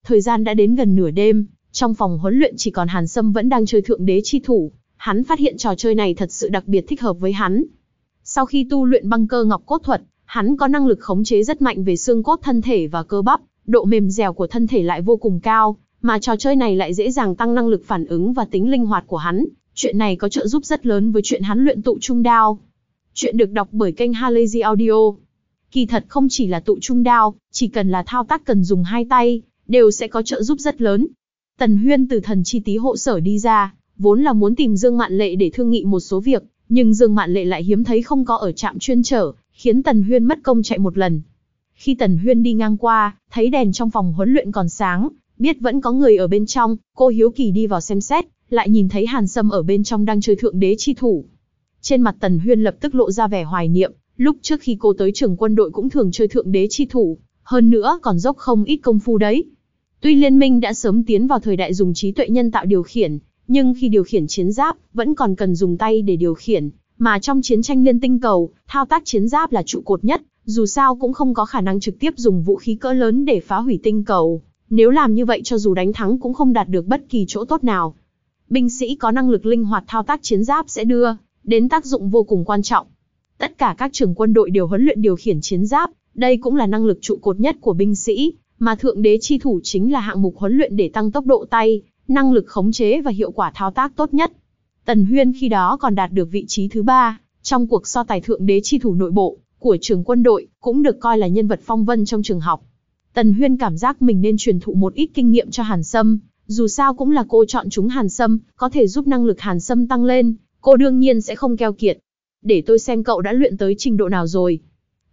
Thời gian đã đến gần nửa đêm, trong phòng huấn luyện chỉ còn Hàn Sâm vẫn đang chơi thượng đế chi thủ, hắn phát hiện trò chơi này thật sự đặc biệt thích hợp với hắn. Sau khi tu luyện băng cơ ngọc cốt thuật, hắn có năng lực khống chế rất mạnh về xương cốt thân thể và cơ bắp, độ mềm dẻo của thân thể lại vô cùng cao, mà trò chơi này lại dễ dàng tăng năng lực phản ứng và tính linh hoạt của hắn. Chuyện này có trợ giúp rất lớn với chuyện hắn luyện tụ trung đao. Chuyện được đọc bởi kênh Halazy Audio. Kỳ thật không chỉ là tụ trung đao, chỉ cần là thao tác cần dùng hai tay, đều sẽ có trợ giúp rất lớn. Tần Huyên từ thần chi tí hộ sở đi ra, vốn là muốn tìm Dương Mạn Lệ để thương nghị một số việc, nhưng Dương Mạn Lệ lại hiếm thấy không có ở trạm chuyên trở, khiến Tần Huyên mất công chạy một lần. Khi Tần Huyên đi ngang qua, thấy đèn trong phòng huấn luyện còn sáng, biết vẫn có người ở bên trong, cô hiếu kỳ đi vào xem xét, lại nhìn thấy Hàn Sâm ở bên trong đang chơi thượng đế chi thủ. Trên mặt Tần Huyên lập tức lộ ra vẻ hoài niệm, lúc trước khi cô tới trường quân đội cũng thường chơi thượng đế chi thủ, hơn nữa còn dốc không ít công phu đấy. Tuy liên minh đã sớm tiến vào thời đại dùng trí tuệ nhân tạo điều khiển, nhưng khi điều khiển chiến giáp, vẫn còn cần dùng tay để điều khiển, mà trong chiến tranh liên tinh cầu, thao tác chiến giáp là trụ cột nhất, dù sao cũng không có khả năng trực tiếp dùng vũ khí cỡ lớn để phá hủy tinh cầu. Nếu làm như vậy cho dù đánh thắng cũng không đạt được bất kỳ chỗ tốt nào. Binh sĩ có năng lực linh hoạt thao tác chiến giáp sẽ đưa đến tác dụng vô cùng quan trọng. Tất cả các trường quân đội đều huấn luyện điều khiển chiến giáp, đây cũng là năng lực trụ cột nhất của binh sĩ, mà thượng đế chi thủ chính là hạng mục huấn luyện để tăng tốc độ tay, năng lực khống chế và hiệu quả thao tác tốt nhất. Tần Huyên khi đó còn đạt được vị trí thứ ba trong cuộc so tài thượng đế chi thủ nội bộ của trường quân đội, cũng được coi là nhân vật phong vân trong trường học. Tần Huyên cảm giác mình nên truyền thụ một ít kinh nghiệm cho Hàn Sâm, dù sao cũng là cô chọn chúng Hàn Sâm, có thể giúp năng lực Hàn Sâm tăng lên, cô đương nhiên sẽ không keo kiệt. Để tôi xem cậu đã luyện tới trình độ nào rồi.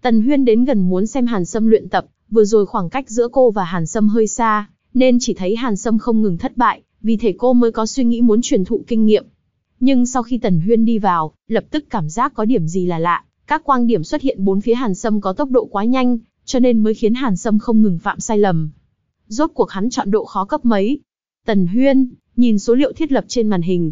Tần Huyên đến gần muốn xem Hàn Sâm luyện tập, vừa rồi khoảng cách giữa cô và Hàn Sâm hơi xa, nên chỉ thấy Hàn Sâm không ngừng thất bại, vì thế cô mới có suy nghĩ muốn truyền thụ kinh nghiệm. Nhưng sau khi Tần Huyên đi vào, lập tức cảm giác có điểm gì là lạ, các quang điểm xuất hiện bốn phía Hàn Sâm có tốc độ quá nhanh, cho nên mới khiến Hàn Sâm không ngừng phạm sai lầm. Rốt cuộc hắn chọn độ khó cấp mấy? Tần Huyên, nhìn số liệu thiết lập trên màn hình.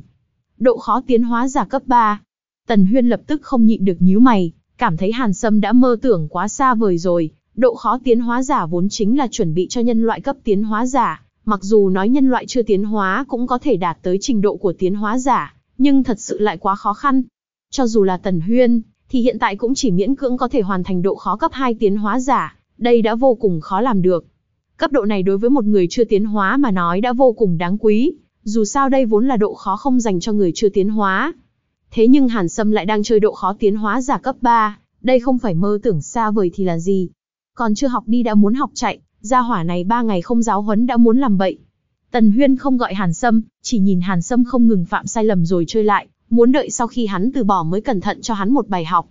Độ khó tiến hóa giả cấp 3. Tần Huyên lập tức không nhịn được nhíu mày, cảm thấy Hàn Sâm đã mơ tưởng quá xa vời rồi. Độ khó tiến hóa giả vốn chính là chuẩn bị cho nhân loại cấp tiến hóa giả, mặc dù nói nhân loại chưa tiến hóa cũng có thể đạt tới trình độ của tiến hóa giả, nhưng thật sự lại quá khó khăn. Cho dù là Tần Huyên, thì hiện tại cũng chỉ miễn cưỡng có thể hoàn thành độ khó cấp 2 tiến hóa giả, đây đã vô cùng khó làm được. Cấp độ này đối với một người chưa tiến hóa mà nói đã vô cùng đáng quý, dù sao đây vốn là độ khó không dành cho người chưa tiến hóa. Thế nhưng Hàn Sâm lại đang chơi độ khó tiến hóa giả cấp 3, đây không phải mơ tưởng xa vời thì là gì. Còn chưa học đi đã muốn học chạy, gia hỏa này ba ngày không giáo huấn đã muốn làm bậy. Tần Huyên không gọi Hàn Sâm, chỉ nhìn Hàn Sâm không ngừng phạm sai lầm rồi chơi lại, muốn đợi sau khi hắn từ bỏ mới cẩn thận cho hắn một bài học.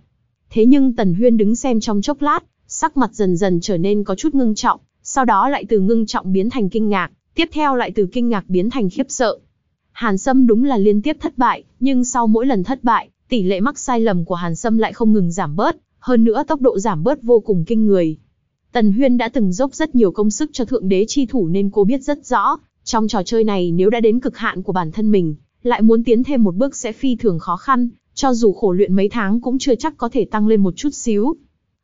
Thế nhưng Tần Huyên đứng xem trong chốc lát, sắc mặt dần dần trở nên có chút ngưng trọng, sau đó lại từ ngưng trọng biến thành kinh ngạc, tiếp theo lại từ kinh ngạc biến thành khiếp sợ. Hàn Sâm đúng là liên tiếp thất bại, nhưng sau mỗi lần thất bại, tỷ lệ mắc sai lầm của Hàn Sâm lại không ngừng giảm bớt, hơn nữa tốc độ giảm bớt vô cùng kinh người. Tần Huyên đã từng dốc rất nhiều công sức cho thượng đế chi thủ nên cô biết rất rõ, trong trò chơi này nếu đã đến cực hạn của bản thân mình, lại muốn tiến thêm một bước sẽ phi thường khó khăn, cho dù khổ luyện mấy tháng cũng chưa chắc có thể tăng lên một chút xíu.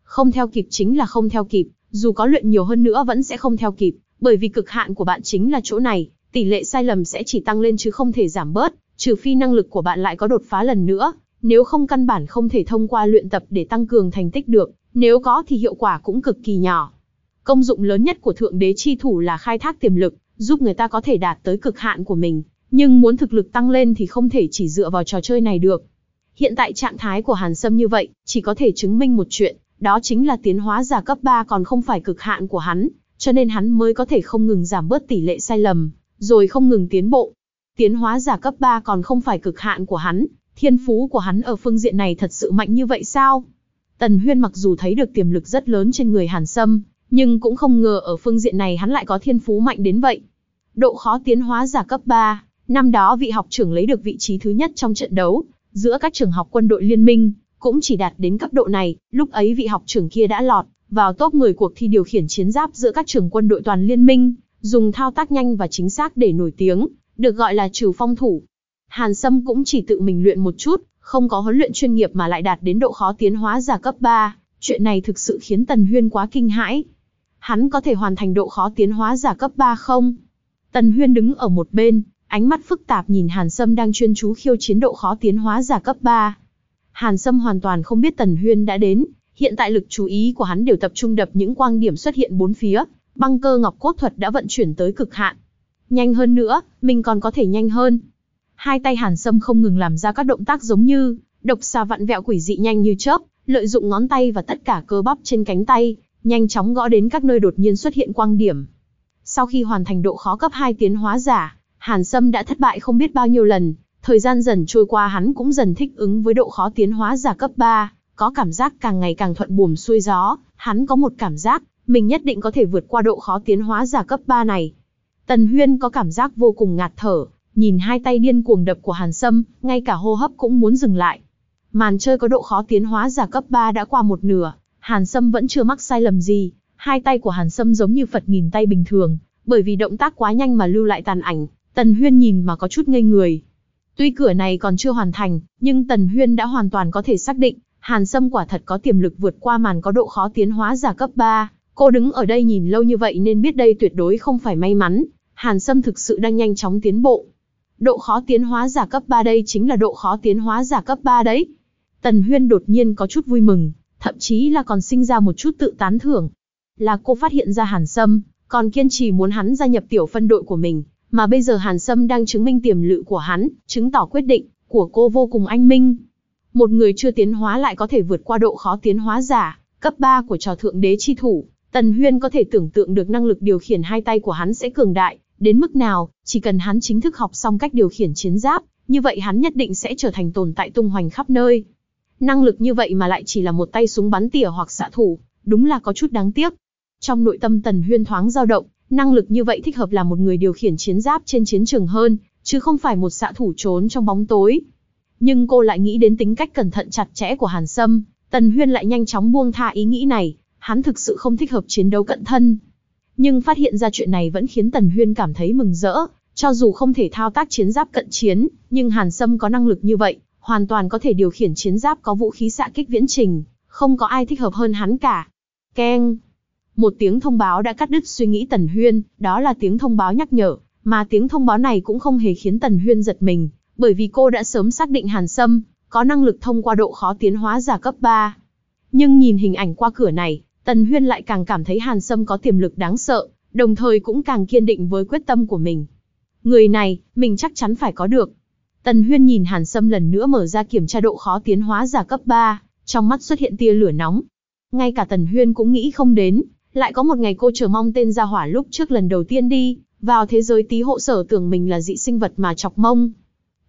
Không theo kịp chính là không theo kịp, dù có luyện nhiều hơn nữa vẫn sẽ không theo kịp, bởi vì cực hạn của bạn chính là chỗ này, tỷ lệ sai lầm sẽ chỉ tăng lên chứ không thể giảm bớt, trừ phi năng lực của bạn lại có đột phá lần nữa, nếu không căn bản không thể thông qua luyện tập để tăng cường thành tích được, nếu có thì hiệu quả cũng cực kỳ nhỏ. Công dụng lớn nhất của thượng đế chi thủ là khai thác tiềm lực, giúp người ta có thể đạt tới cực hạn của mình, nhưng muốn thực lực tăng lên thì không thể chỉ dựa vào trò chơi này được. Hiện tại trạng thái của Hàn Sâm như vậy, chỉ có thể chứng minh một chuyện, đó chính là tiến hóa giả cấp 3 còn không phải cực hạn của hắn, cho nên hắn mới có thể không ngừng giảm bớt tỷ lệ sai lầm, rồi không ngừng tiến bộ. Tiến hóa giả cấp 3 còn không phải cực hạn của hắn, thiên phú của hắn ở phương diện này thật sự mạnh như vậy sao? Tần Huyên mặc dù thấy được tiềm lực rất lớn trên người Hàn Sâm, nhưng cũng không ngờ ở phương diện này hắn lại có thiên phú mạnh đến vậy. Độ khó tiến hóa giả cấp 3, năm đó vị học trưởng lấy được vị trí thứ nhất trong trận đấu, giữa các trường học quân đội liên minh, cũng chỉ đạt đến cấp độ này, lúc ấy vị học trưởng kia đã lọt vào top 10 cuộc thi điều khiển chiến giáp giữa các trường quân đội toàn liên minh, dùng thao tác nhanh và chính xác để nổi tiếng, được gọi là trừ phong thủ. Hàn Sâm cũng chỉ tự mình luyện một chút, không có huấn luyện chuyên nghiệp mà lại đạt đến độ khó tiến hóa giả cấp 3, chuyện này thực sự khiến Tần Huyên quá kinh hãi. Hắn có thể hoàn thành độ khó tiến hóa giả cấp 3 không? Tần Huyên đứng ở một bên, ánh mắt phức tạp nhìn Hàn Sâm đang chuyên chú khiêu chiến độ khó tiến hóa giả cấp 3. Hàn Sâm hoàn toàn không biết Tần Huyên đã đến, hiện tại lực chú ý của hắn đều tập trung đập những quang điểm xuất hiện bốn phía, băng cơ ngọc cốt thuật đã vận chuyển tới cực hạn. Nhanh hơn nữa, mình còn có thể nhanh hơn. Hai tay Hàn Sâm không ngừng làm ra các động tác giống như độc xà vặn vẹo quỷ dị nhanh như chớp, lợi dụng ngón tay và tất cả cơ bắp trên cánh tay, nhanh chóng gõ đến các nơi đột nhiên xuất hiện quang điểm. Sau khi hoàn thành độ khó cấp 2 tiến hóa giả, Hàn Sâm đã thất bại không biết bao nhiêu lần, thời gian dần trôi qua hắn cũng dần thích ứng với độ khó tiến hóa giả cấp 3, có cảm giác càng ngày càng thuận buồm xuôi gió, hắn có một cảm giác, mình nhất định có thể vượt qua độ khó tiến hóa giả cấp 3 này. Tần Huyên có cảm giác vô cùng ngạt thở, nhìn hai tay điên cuồng đập của Hàn Sâm, ngay cả hô hấp cũng muốn dừng lại. Màn chơi có độ khó tiến hóa giả cấp 3 đã qua một nửa, Hàn Sâm vẫn chưa mắc sai lầm gì, hai tay của Hàn Sâm giống như Phật nghìn tay bình thường, bởi vì động tác quá nhanh mà lưu lại tàn ảnh, Tần Huyên nhìn mà có chút ngây người. Tuy cửa này còn chưa hoàn thành, nhưng Tần Huyên đã hoàn toàn có thể xác định, Hàn Sâm quả thật có tiềm lực vượt qua màn có độ khó tiến hóa giả cấp 3. Cô đứng ở đây nhìn lâu như vậy nên biết đây tuyệt đối không phải may mắn, Hàn Sâm thực sự đang nhanh chóng tiến bộ. Độ khó tiến hóa giả cấp 3 đây chính là độ khó tiến hóa giả cấp 3 đấy. Tần Huyên đột nhiên có chút vui mừng, thậm chí là còn sinh ra một chút tự tán thưởng. Là cô phát hiện ra Hàn Sâm, còn kiên trì muốn hắn gia nhập tiểu phân đội của mình, mà bây giờ Hàn Sâm đang chứng minh tiềm lự của hắn, chứng tỏ quyết định của cô vô cùng anh minh. Một người chưa tiến hóa lại có thể vượt qua độ khó tiến hóa giả, cấp 3 của trò thượng đế chi thủ, Tần Huyên có thể tưởng tượng được năng lực điều khiển hai tay của hắn sẽ cường đại, đến mức nào, chỉ cần hắn chính thức học xong cách điều khiển chiến giáp, như vậy hắn nhất định sẽ trở thành tồn tại tung hoành khắp nơi. Năng lực như vậy mà lại chỉ là một tay súng bắn tỉa hoặc xạ thủ, đúng là có chút đáng tiếc. Trong nội tâm Tần Huyên thoáng dao động, năng lực như vậy thích hợp là một người điều khiển chiến giáp trên chiến trường hơn, chứ không phải một xạ thủ trốn trong bóng tối. Nhưng cô lại nghĩ đến tính cách cẩn thận chặt chẽ của Hàn Sâm, Tần Huyên lại nhanh chóng buông tha ý nghĩ này, hắn thực sự không thích hợp chiến đấu cận thân. Nhưng phát hiện ra chuyện này vẫn khiến Tần Huyên cảm thấy mừng rỡ, cho dù không thể thao tác chiến giáp cận chiến, nhưng Hàn Sâm có năng lực như vậy, hoàn toàn có thể điều khiển chiến giáp có vũ khí xạ kích viễn trình, không có ai thích hợp hơn hắn cả. Keng! Một tiếng thông báo đã cắt đứt suy nghĩ Tần Huyên, đó là tiếng thông báo nhắc nhở, mà tiếng thông báo này cũng không hề khiến Tần Huyên giật mình, bởi vì cô đã sớm xác định Hàn Sâm có năng lực thông qua độ khó tiến hóa giả cấp 3. Nhưng nhìn hình ảnh qua cửa này, Tần Huyên lại càng cảm thấy Hàn Sâm có tiềm lực đáng sợ, đồng thời cũng càng kiên định với quyết tâm của mình. Người này, mình chắc chắn phải có được. Tần Huyên nhìn Hàn Sâm lần nữa mở ra kiểm tra độ khó tiến hóa giả cấp 3, trong mắt xuất hiện tia lửa nóng. Ngay cả Tần Huyên cũng nghĩ không đến, lại có một ngày cô chờ mong tên gia hỏa lúc trước lần đầu tiên đi, vào thế giới tí hộ sở tưởng mình là dị sinh vật mà chọc mông.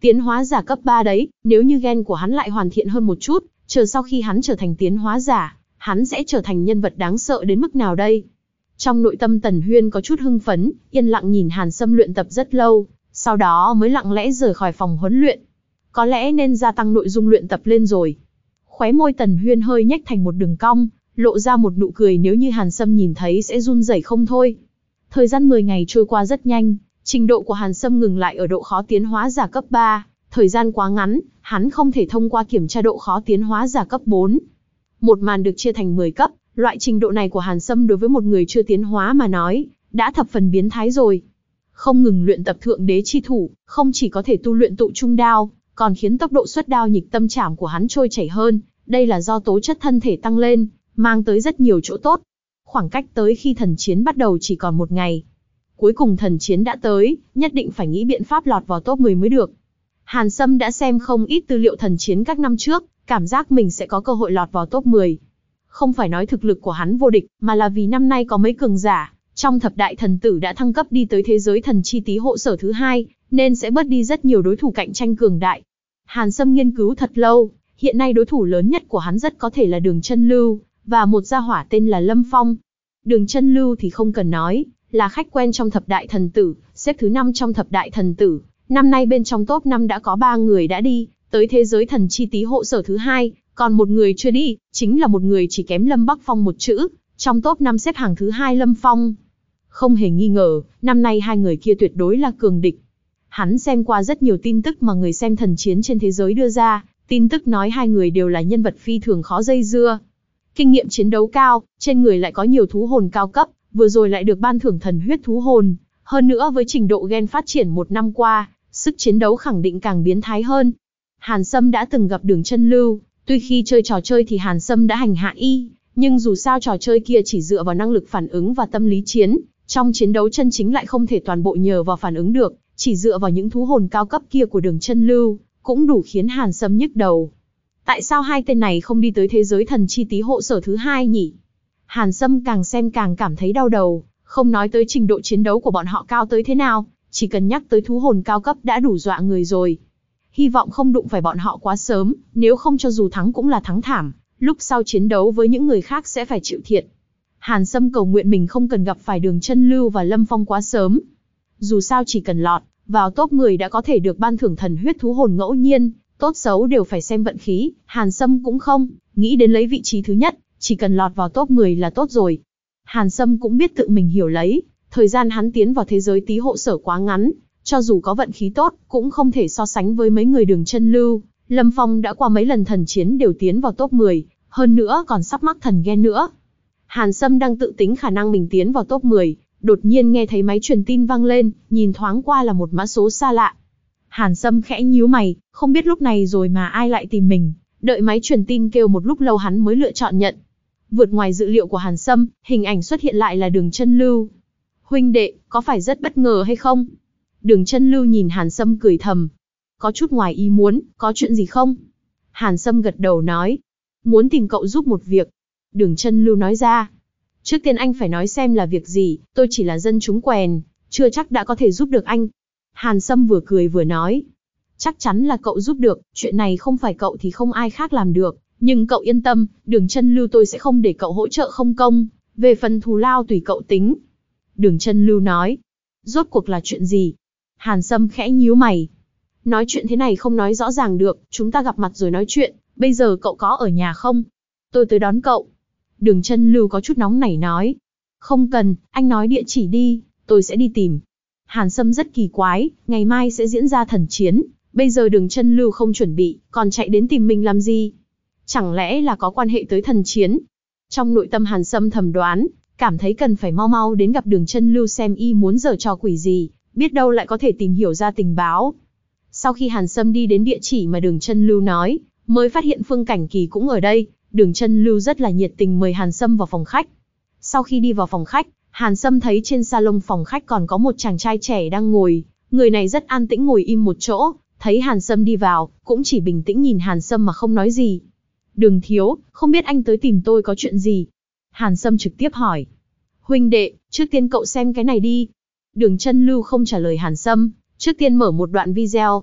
Tiến hóa giả cấp 3 đấy, nếu như gen của hắn lại hoàn thiện hơn một chút, chờ sau khi hắn trở thành tiến hóa giả, hắn sẽ trở thành nhân vật đáng sợ đến mức nào đây? Trong nội tâm Tần Huyên có chút hưng phấn, yên lặng nhìn Hàn Sâm luyện tập rất lâu, sau đó mới lặng lẽ rời khỏi phòng huấn luyện. Có lẽ nên gia tăng nội dung luyện tập lên rồi. Khóe môi Tần Huyên hơi nhếch thành một đường cong, lộ ra một nụ cười nếu như Hàn Sâm nhìn thấy sẽ run rẩy không thôi. Thời gian 10 ngày trôi qua rất nhanh, trình độ của Hàn Sâm ngừng lại ở độ khó tiến hóa giả cấp 3, thời gian quá ngắn, hắn không thể thông qua kiểm tra độ khó tiến hóa giả cấp 4. Một màn được chia thành 10 cấp, loại trình độ này của Hàn Sâm đối với một người chưa tiến hóa mà nói, đã thập phần biến thái rồi. Không ngừng luyện tập thượng đế chi thủ, không chỉ có thể tu luyện tụ trung đao, còn khiến tốc độ xuất đao nhịch tâm trảm của hắn trôi chảy hơn, đây là do tố chất thân thể tăng lên, mang tới rất nhiều chỗ tốt. Khoảng cách tới khi thần chiến bắt đầu chỉ còn một ngày. Cuối cùng thần chiến đã tới, nhất định phải nghĩ biện pháp lọt vào top 10 mới được. Hàn Sâm đã xem không ít tư liệu thần chiến các năm trước, cảm giác mình sẽ có cơ hội lọt vào top 10. Không phải nói thực lực của hắn vô địch, mà là vì năm nay có mấy cường giả, trong thập đại thần tử đã thăng cấp đi tới thế giới thần chi tí hộ sở thứ hai, nên sẽ bớt đi rất nhiều đối thủ cạnh tranh cường đại. Hàn Sâm nghiên cứu thật lâu, hiện nay đối thủ lớn nhất của hắn rất có thể là đường chân lưu, và một gia hỏa tên là Lâm Phong. Đường chân lưu thì không cần nói, là khách quen trong thập đại thần tử, xếp thứ 5 trong thập đại thần tử. Năm nay bên trong top 5 đã có 3 người đã đi, tới thế giới thần chi tí hộ sở thứ hai, còn một người chưa đi, chính là một người chỉ kém Lâm Bắc Phong một chữ, trong top 5 xếp hàng thứ hai Lâm Phong. Không hề nghi ngờ, năm nay hai người kia tuyệt đối là cường địch. Hắn xem qua rất nhiều tin tức mà người xem thần chiến trên thế giới đưa ra, tin tức nói hai người đều là nhân vật phi thường khó dây dưa. Kinh nghiệm chiến đấu cao, trên người lại có nhiều thú hồn cao cấp, vừa rồi lại được ban thưởng thần huyết thú hồn. Hơn nữa với trình độ gen phát triển một năm qua, sức chiến đấu khẳng định càng biến thái hơn. Hàn Sâm đã từng gặp đường chân lưu, tuy khi chơi trò chơi thì Hàn Sâm đã hành hạ y, nhưng dù sao trò chơi kia chỉ dựa vào năng lực phản ứng và tâm lý chiến, trong chiến đấu chân chính lại không thể toàn bộ nhờ vào phản ứng được, chỉ dựa vào những thú hồn cao cấp kia của đường chân lưu, cũng đủ khiến Hàn Sâm nhức đầu. Tại sao hai tên này không đi tới thế giới thần chi tí hộ sở thứ hai nhỉ? Hàn Sâm càng xem càng cảm thấy đau đầu, không nói tới trình độ chiến đấu của bọn họ cao tới thế nào, chỉ cần nhắc tới thú hồn cao cấp đã đủ dọa người rồi. Hy vọng không đụng phải bọn họ quá sớm, nếu không cho dù thắng cũng là thắng thảm, lúc sau chiến đấu với những người khác sẽ phải chịu thiệt. Hàn Sâm cầu nguyện mình không cần gặp phải đường chân lưu và lâm phong quá sớm. Dù sao chỉ cần lọt, vào top 10 đã có thể được ban thưởng thần huyết thú hồn ngẫu nhiên, tốt xấu đều phải xem vận khí, Hàn Sâm cũng không, nghĩ đến lấy vị trí thứ nhất, chỉ cần lọt vào top 10 là tốt rồi. Hàn Sâm cũng biết tự mình hiểu lấy, thời gian hắn tiến vào thế giới tí hộ sở quá ngắn, cho dù có vận khí tốt, cũng không thể so sánh với mấy người đường chân lưu. Lâm Phong đã qua mấy lần thần chiến đều tiến vào top 10, hơn nữa còn sắp mắc thần ghen nữa. Hàn Sâm đang tự tính khả năng mình tiến vào top 10, đột nhiên nghe thấy máy truyền tin vang lên, nhìn thoáng qua là một mã số xa lạ. Hàn Sâm khẽ nhíu mày, không biết lúc này rồi mà ai lại tìm mình, đợi máy truyền tin kêu một lúc lâu hắn mới lựa chọn nhận. Vượt ngoài dự liệu của Hàn Sâm, hình ảnh xuất hiện lại là đường chân lưu. Huynh đệ, có phải rất bất ngờ hay không? Đường chân lưu nhìn Hàn Sâm cười thầm. Có chút ngoài ý muốn, có chuyện gì không? Hàn Sâm gật đầu nói. Muốn tìm cậu giúp một việc. Đường chân lưu nói ra. Trước tiên anh phải nói xem là việc gì, tôi chỉ là dân chúng quèn, chưa chắc đã có thể giúp được anh. Hàn Sâm vừa cười vừa nói. Chắc chắn là cậu giúp được, chuyện này không phải cậu thì không ai khác làm được, Nhưng cậu yên tâm, đường chân lưu tôi sẽ không để cậu hỗ trợ không công, về phần thù lao tùy cậu tính. Đường chân lưu nói, rốt cuộc là chuyện gì? Hàn Sâm khẽ nhíu mày. Nói chuyện thế này không nói rõ ràng được, chúng ta gặp mặt rồi nói chuyện, bây giờ cậu có ở nhà không? Tôi tới đón cậu. Đường chân lưu có chút nóng nảy nói. Không cần, anh nói địa chỉ đi, tôi sẽ đi tìm. Hàn Sâm rất kỳ quái, ngày mai sẽ diễn ra thần chiến, bây giờ đường chân lưu không chuẩn bị, còn chạy đến tìm mình làm gì? Chẳng lẽ là có quan hệ tới thần chiến? Trong nội tâm Hàn Sâm thầm đoán, cảm thấy cần phải mau mau đến gặp đường chân lưu xem y muốn giở trò quỷ gì, biết đâu lại có thể tìm hiểu ra tình báo. Sau khi Hàn Sâm đi đến địa chỉ mà đường chân lưu nói, mới phát hiện Phương Cảnh Kỳ cũng ở đây, đường chân lưu rất là nhiệt tình mời Hàn Sâm vào phòng khách. Sau khi đi vào phòng khách, Hàn Sâm thấy trên salon phòng khách còn có một chàng trai trẻ đang ngồi, người này rất an tĩnh ngồi im một chỗ, thấy Hàn Sâm đi vào, cũng chỉ bình tĩnh nhìn Hàn Sâm mà không nói gì. Đường thiếu, không biết anh tới tìm tôi có chuyện gì? Hàn Sâm trực tiếp hỏi. Huynh đệ, trước tiên cậu xem cái này đi. Đường chân lưu không trả lời Hàn Sâm, trước tiên mở một đoạn video.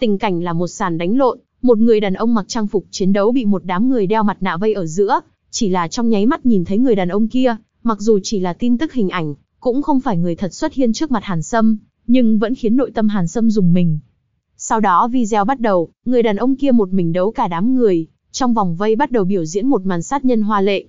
Tình cảnh là một sàn đánh lộn, một người đàn ông mặc trang phục chiến đấu bị một đám người đeo mặt nạ vây ở giữa, chỉ là trong nháy mắt nhìn thấy người đàn ông kia, mặc dù chỉ là tin tức hình ảnh, cũng không phải người thật xuất hiện trước mặt Hàn Sâm, nhưng vẫn khiến nội tâm Hàn Sâm dùng mình. Sau đó video bắt đầu, người đàn ông kia một mình đấu cả đám người, trong vòng vây bắt đầu biểu diễn một màn sát nhân hoa lệ.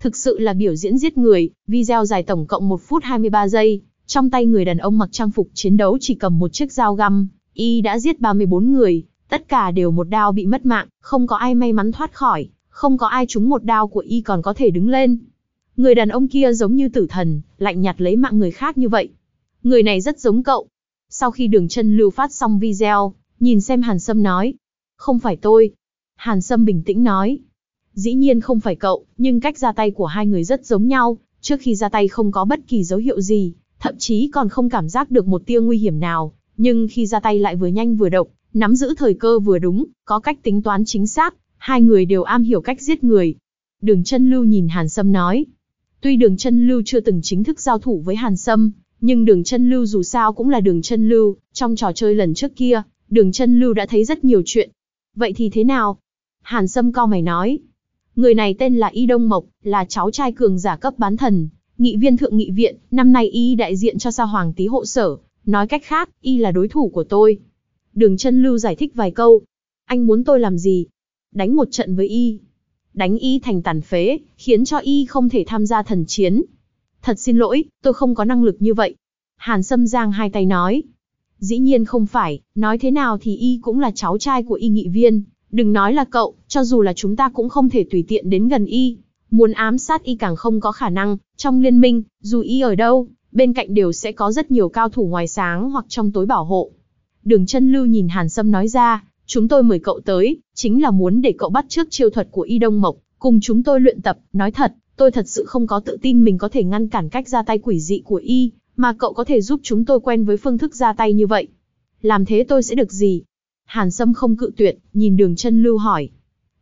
Thực sự là biểu diễn giết người, video dài tổng cộng 1 phút 23 giây, trong tay người đàn ông mặc trang phục chiến đấu chỉ cầm một chiếc dao găm, y đã giết 34 người, tất cả đều một đao bị mất mạng, không có ai may mắn thoát khỏi, không có ai trúng một đao của y còn có thể đứng lên. Người đàn ông kia giống như tử thần, lạnh nhạt lấy mạng người khác như vậy. Người này rất giống cậu. Sau khi đường chân lưu phát xong video, nhìn xem Hàn Sâm nói. Không phải tôi. Hàn Sâm bình tĩnh nói. Dĩ nhiên không phải cậu, nhưng cách ra tay của hai người rất giống nhau, trước khi ra tay không có bất kỳ dấu hiệu gì, thậm chí còn không cảm giác được một tia nguy hiểm nào, nhưng khi ra tay lại vừa nhanh vừa độc, nắm giữ thời cơ vừa đúng, có cách tính toán chính xác, hai người đều am hiểu cách giết người. Đường chân lưu nhìn Hàn Sâm nói. Tuy đường chân lưu chưa từng chính thức giao thủ với Hàn Sâm, nhưng đường chân lưu dù sao cũng là đường chân lưu, trong trò chơi lần trước kia, đường chân lưu đã thấy rất nhiều chuyện. Vậy thì thế nào? Hàn Sâm co mày nói. Người này tên là Y Đông Mộc, là cháu trai cường giả cấp bán thần, nghị viên thượng nghị viện, năm nay Y đại diện cho sao hoàng tý hộ sở, nói cách khác, Y là đối thủ của tôi. Đường chân lưu giải thích vài câu. Anh muốn tôi làm gì? Đánh một trận với Y. Đánh Y thành tàn phế, khiến cho Y không thể tham gia thần chiến. Thật xin lỗi, tôi không có năng lực như vậy. Hàn Sâm giang hai tay nói. Dĩ nhiên không phải, nói thế nào thì Y cũng là cháu trai của Y nghị viên. Đừng nói là cậu, cho dù là chúng ta cũng không thể tùy tiện đến gần Y. Muốn ám sát Y càng không có khả năng, trong liên minh, dù Y ở đâu, bên cạnh đều sẽ có rất nhiều cao thủ ngoài sáng hoặc trong tối bảo hộ. Đường chân lưu nhìn Hàn Sâm nói ra, chúng tôi mời cậu tới, chính là muốn để cậu bắt trước chiêu thuật của Y Đông Mộc, cùng chúng tôi luyện tập, nói thật, tôi thật sự không có tự tin mình có thể ngăn cản cách ra tay quỷ dị của Y, mà cậu có thể giúp chúng tôi quen với phương thức ra tay như vậy. Làm thế tôi sẽ được gì? Hàn Sâm không cự tuyệt, nhìn đường chân lưu hỏi.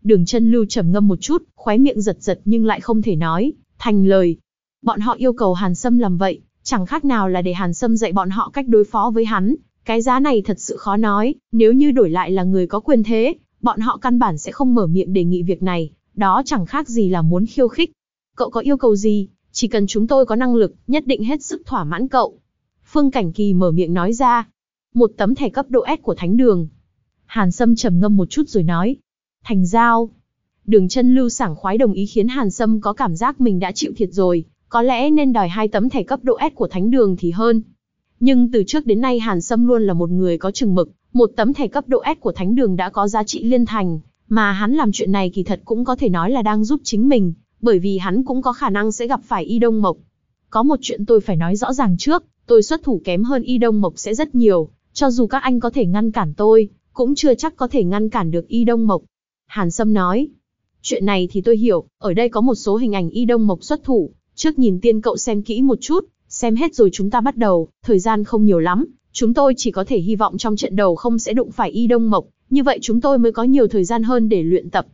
Đường chân lưu trầm ngâm một chút, khóe miệng giật giật nhưng lại không thể nói, thành lời. Bọn họ yêu cầu Hàn Sâm làm vậy, chẳng khác nào là để Hàn Sâm dạy bọn họ cách đối phó với hắn, cái giá này thật sự khó nói, nếu như đổi lại là người có quyền thế, bọn họ căn bản sẽ không mở miệng đề nghị việc này, đó chẳng khác gì là muốn khiêu khích. Cậu có yêu cầu gì, chỉ cần chúng tôi có năng lực, nhất định hết sức thỏa mãn cậu. Phương Cảnh Kỳ mở miệng nói ra. Một tấm thẻ cấp độ S của Thánh Đường. Hàn Sâm trầm ngâm một chút rồi nói. Thành giao. Đường chân lưu sảng khoái đồng ý khiến Hàn Sâm có cảm giác mình đã chịu thiệt rồi, có lẽ nên đòi hai tấm thẻ cấp độ S của Thánh Đường thì hơn. Nhưng từ trước đến nay Hàn Sâm luôn là một người có chừng mực, một tấm thẻ cấp độ S của Thánh Đường đã có giá trị liên thành, mà hắn làm chuyện này kỳ thật cũng có thể nói là đang giúp chính mình, bởi vì hắn cũng có khả năng sẽ gặp phải Y Đông Mộc. Có một chuyện tôi phải nói rõ ràng trước, tôi xuất thủ kém hơn Y Đông Mộc sẽ rất nhiều, cho dù các anh có thể ngăn cản tôi, cũng chưa chắc có thể ngăn cản được Y Đông Mộc. Hàn Sâm nói, chuyện này thì tôi hiểu, ở đây có một số hình ảnh Y Đông Mộc xuất thủ, trước nhìn tiên cậu xem kỹ một chút, Xem hết rồi chúng ta bắt đầu, thời gian không nhiều lắm, chúng tôi chỉ có thể hy vọng trong trận đầu không sẽ đụng phải Y Đông Mộc, như vậy chúng tôi mới có nhiều thời gian hơn để luyện tập.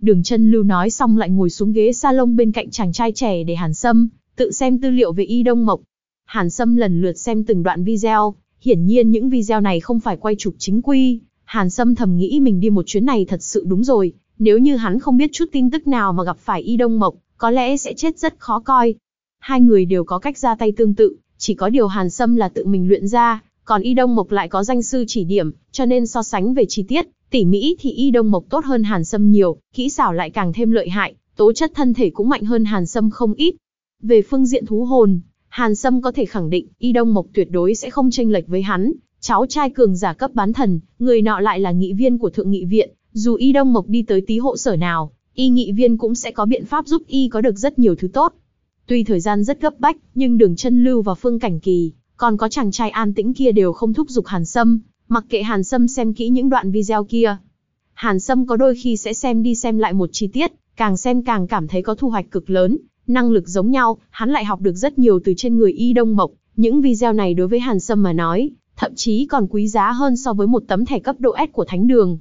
Đường chân lưu nói xong lại ngồi xuống ghế salon bên cạnh chàng trai trẻ để Hàn Sâm, tự xem tư liệu về Y Đông Mộc. Hàn Sâm lần lượt xem từng đoạn video, hiển nhiên những video này không phải quay chụp chính quy. Hàn Sâm thầm nghĩ mình đi một chuyến này thật sự đúng rồi, Nếu như hắn không biết chút tin tức nào mà gặp phải Y Đông Mộc, có lẽ sẽ chết rất khó coi. Hai người đều có cách ra tay tương tự, chỉ có điều Hàn Sâm là tự mình luyện ra, còn Y Đông Mộc lại có danh sư chỉ điểm, cho nên so sánh về chi tiết, tỉ mỹ thì Y Đông Mộc tốt hơn Hàn Sâm nhiều, kỹ xảo lại càng thêm lợi hại, tố chất thân thể cũng mạnh hơn Hàn Sâm không ít. Về phương diện thú hồn, Hàn Sâm có thể khẳng định, Y Đông Mộc tuyệt đối sẽ không chênh lệch với hắn, cháu trai cường giả cấp bán thần, người nọ lại là nghị viên của thượng nghị viện, dù Y Đông Mộc đi tới tí hộ sở nào, Y nghị viên cũng sẽ có biện pháp giúp Y có được rất nhiều thứ tốt. Tuy thời gian rất gấp bách, nhưng đường chân lưu và phương cảnh kỳ, còn có chàng trai an tĩnh kia đều không thúc giục Hàn Sâm, mặc kệ Hàn Sâm xem kỹ những đoạn video kia. Hàn Sâm có đôi khi sẽ xem đi xem lại một chi tiết, càng xem càng cảm thấy có thu hoạch cực lớn, năng lực giống nhau, hắn lại học được rất nhiều từ trên người Y Đông Mộc. Những video này đối với Hàn Sâm mà nói, thậm chí còn quý giá hơn so với một tấm thẻ cấp độ S của Thánh Đường.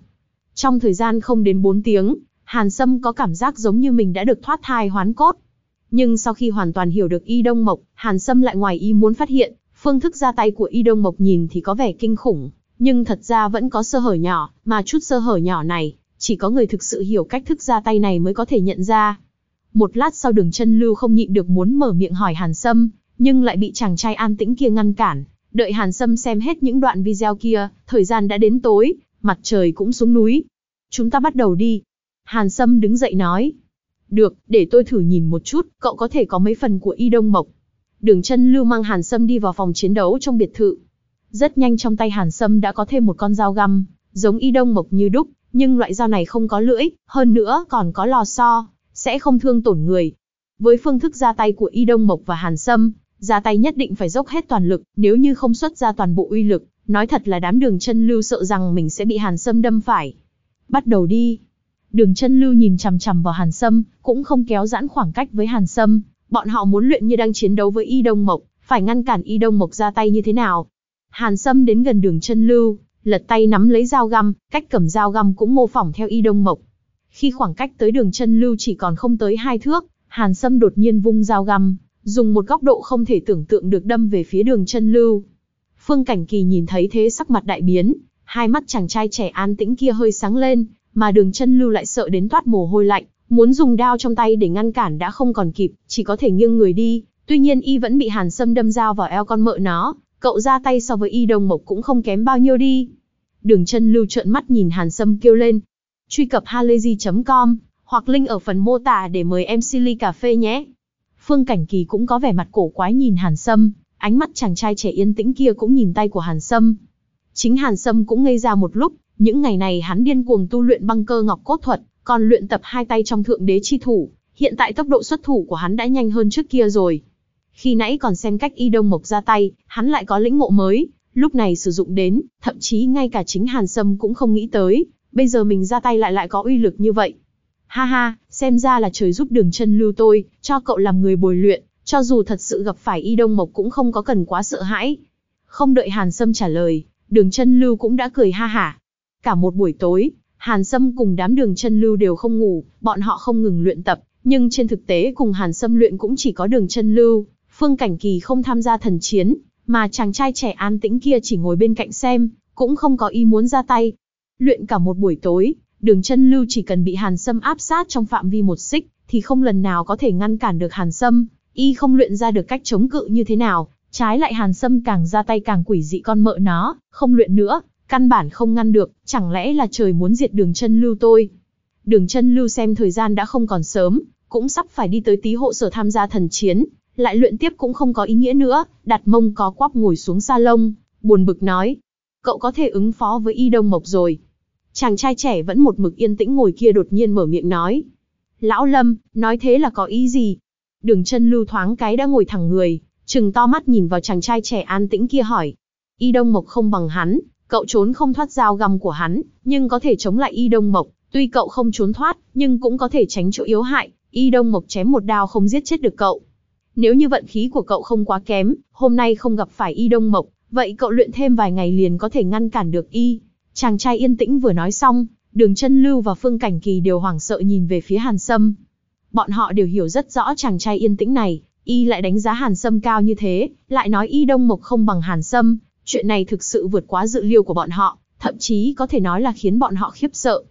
Trong thời gian không đến 4 tiếng, Hàn Sâm có cảm giác giống như mình đã được thoát thai hoán cốt. Nhưng sau khi hoàn toàn hiểu được Y Đông Mộc, Hàn Sâm lại ngoài ý muốn phát hiện, phương thức ra tay của Y Đông Mộc nhìn thì có vẻ kinh khủng, nhưng thật ra vẫn có sơ hở nhỏ, mà chút sơ hở nhỏ này, chỉ có người thực sự hiểu cách thức ra tay này mới có thể nhận ra. Một lát sau đường chân lưu không nhịn được muốn mở miệng hỏi Hàn Sâm, nhưng lại bị chàng trai an tĩnh kia ngăn cản. Đợi Hàn Sâm xem hết những đoạn video kia, thời gian đã đến tối, mặt trời cũng xuống núi. Chúng ta bắt đầu đi. Hàn Sâm đứng dậy nói. Được, để tôi thử nhìn một chút, cậu có thể có mấy phần của Y Đông Mộc. Đường chân lưu mang Hàn Sâm đi vào phòng chiến đấu trong biệt thự. Rất nhanh trong tay Hàn Sâm đã có thêm một con dao găm, giống Y Đông Mộc như đúc, nhưng loại dao này không có lưỡi, hơn nữa còn có lò xo, sẽ không thương tổn người. Với phương thức ra tay của Y Đông Mộc và Hàn Sâm, ra tay nhất định phải dốc hết toàn lực, nếu như không xuất ra toàn bộ uy lực, nói thật là đám đường chân lưu sợ rằng mình sẽ bị Hàn Sâm đâm phải. Bắt đầu đi. Đường chân lưu nhìn chằm chằm vào Hàn Sâm, cũng không kéo giãn khoảng cách với Hàn Sâm, bọn họ muốn luyện như đang chiến đấu với Y Đông Mộc, phải ngăn cản Y Đông Mộc ra tay như thế nào. Hàn Sâm đến gần đường chân lưu, lật tay nắm lấy dao găm, cách cầm dao găm cũng mô phỏng theo Y Đông Mộc. Khi khoảng cách tới đường chân lưu chỉ còn không tới hai thước, Hàn Sâm đột nhiên vung dao găm, dùng một góc độ không thể tưởng tượng được đâm về phía đường chân lưu. Phương Cảnh Kỳ nhìn thấy thế sắc mặt đại biến, hai mắt chàng trai trẻ an tĩnh kia hơi sáng lên, mà đường chân lưu lại sợ đến toát mồ hôi lạnh, muốn dùng đao trong tay để ngăn cản đã không còn kịp, chỉ có thể nghiêng người đi. Tuy nhiên y vẫn bị Hàn Sâm đâm dao vào eo con mợ nó, cậu ra tay so với y đồng mộc cũng không kém bao nhiêu đi. Đường chân lưu trợn mắt nhìn Hàn Sâm kêu lên. Truy cập halayzi.com, hoặc link ở phần mô tả để mời em Silly Cà Phê nhé. Phương Cảnh Kỳ cũng có vẻ mặt cổ quái nhìn Hàn Sâm, ánh mắt chàng trai trẻ yên tĩnh kia cũng nhìn tay của Hàn Sâm. Chính Hàn Sâm cũng ngây ra một lúc, những ngày này hắn điên cuồng tu luyện băng cơ ngọc cốt thuật, còn luyện tập hai tay trong thượng đế chi thủ, hiện tại tốc độ xuất thủ của hắn đã nhanh hơn trước kia rồi. Khi nãy còn xem cách Y Đông Mộc ra tay, hắn lại có lĩnh ngộ mới, lúc này sử dụng đến, thậm chí ngay cả chính Hàn Sâm cũng không nghĩ tới, bây giờ mình ra tay lại lại có uy lực như vậy. Ha ha, xem ra là trời giúp đường chân lưu tôi, cho cậu làm người bồi luyện, cho dù thật sự gặp phải Y Đông Mộc cũng không có cần quá sợ hãi. Không đợi Hàn Sâm trả lời, đường chân lưu cũng đã cười ha hả. Cả một buổi tối, Hàn Sâm cùng đám đường chân lưu đều không ngủ, bọn họ không ngừng luyện tập, nhưng trên thực tế cùng Hàn Sâm luyện cũng chỉ có đường chân lưu, Phương Cảnh Kỳ không tham gia thần chiến, mà chàng trai trẻ an tĩnh kia chỉ ngồi bên cạnh xem, cũng không có ý muốn ra tay. Luyện cả một buổi tối, đường chân lưu chỉ cần bị Hàn Sâm áp sát trong phạm vi một xích, thì không lần nào có thể ngăn cản được Hàn Sâm, y không luyện ra được cách chống cự như thế nào, trái lại Hàn Sâm càng ra tay càng quỷ dị con mợ nó, không luyện nữa, căn bản không ngăn được, chẳng lẽ là trời muốn diệt đường chân lưu tôi. Đường chân lưu xem thời gian đã không còn sớm, cũng sắp phải đi tới tí hộ sở tham gia thần chiến, lại luyện tiếp cũng không có ý nghĩa nữa, đặt mông có quắp ngồi xuống sa lông buồn bực nói. Cậu có thể ứng phó với y đông mộc rồi. Chàng trai trẻ vẫn một mực yên tĩnh ngồi kia đột nhiên mở miệng nói. Lão Lâm, nói thế là có ý gì? Đường chân lưu thoáng cái đã ngồi thẳng người, trừng to mắt nhìn vào chàng trai trẻ an tĩnh kia hỏi. Y đông mộc không bằng hắn, Cậu trốn không thoát dao găm của hắn, nhưng có thể chống lại Y Đông Mộc, tuy cậu không trốn thoát, nhưng cũng có thể tránh chỗ yếu hại, Y Đông Mộc chém một đao không giết chết được cậu. Nếu như vận khí của cậu không quá kém, hôm nay không gặp phải Y Đông Mộc, vậy cậu luyện thêm vài ngày liền có thể ngăn cản được Y. Chàng trai yên tĩnh vừa nói xong, đường chân lưu và phương cảnh kỳ đều hoảng sợ nhìn về phía Hàn Sâm. Bọn họ đều hiểu rất rõ chàng trai yên tĩnh này, Y lại đánh giá Hàn Sâm cao như thế, lại nói Y Đông Mộc không bằng Hàn Sâm, Chuyện này thực sự vượt quá dự liệu của bọn họ, thậm chí có thể nói là khiến bọn họ khiếp sợ.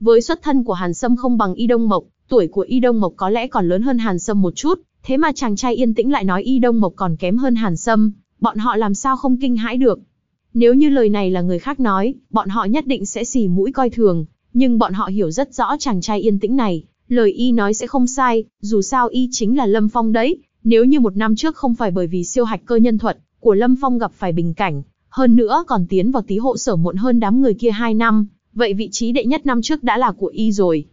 Với xuất thân của Hàn Sâm không bằng Y Đông Mộc, tuổi của Y Đông Mộc có lẽ còn lớn hơn Hàn Sâm một chút, thế mà chàng trai yên tĩnh lại nói Y Đông Mộc còn kém hơn Hàn Sâm, bọn họ làm sao không kinh hãi được. Nếu như lời này là người khác nói, bọn họ nhất định sẽ xì mũi coi thường, nhưng bọn họ hiểu rất rõ chàng trai yên tĩnh này, lời y nói sẽ không sai, dù sao y chính là Lâm Phong đấy, nếu như một năm trước không phải bởi vì siêu hạch cơ nhân thuật của Lâm Phong gặp phải bình cảnh, hơn nữa còn tiến vào tí hộ sở muộn hơn đám người kia 2 năm, vậy vị trí đệ nhất năm trước đã là của y rồi.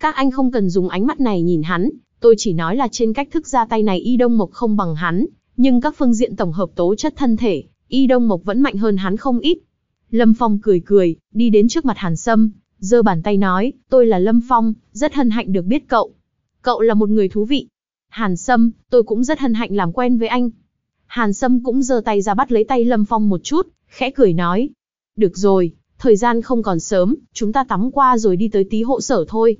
Các anh không cần dùng ánh mắt này nhìn hắn, tôi chỉ nói là trên cách thức ra tay này y đông mộc không bằng hắn, nhưng các phương diện tổng hợp tố chất thân thể, y đông mộc vẫn mạnh hơn hắn không ít. Lâm Phong cười cười, đi đến trước mặt Hàn Sâm, giơ bàn tay nói, tôi là Lâm Phong, rất hân hạnh được biết cậu. Cậu là một người thú vị. Hàn Sâm, tôi cũng rất hân hạnh làm quen với anh. Hàn Sâm cũng giơ tay ra bắt lấy tay Lâm Phong một chút, khẽ cười nói. Được rồi, thời gian không còn sớm, chúng ta tắm qua rồi đi tới tí hộ sở thôi.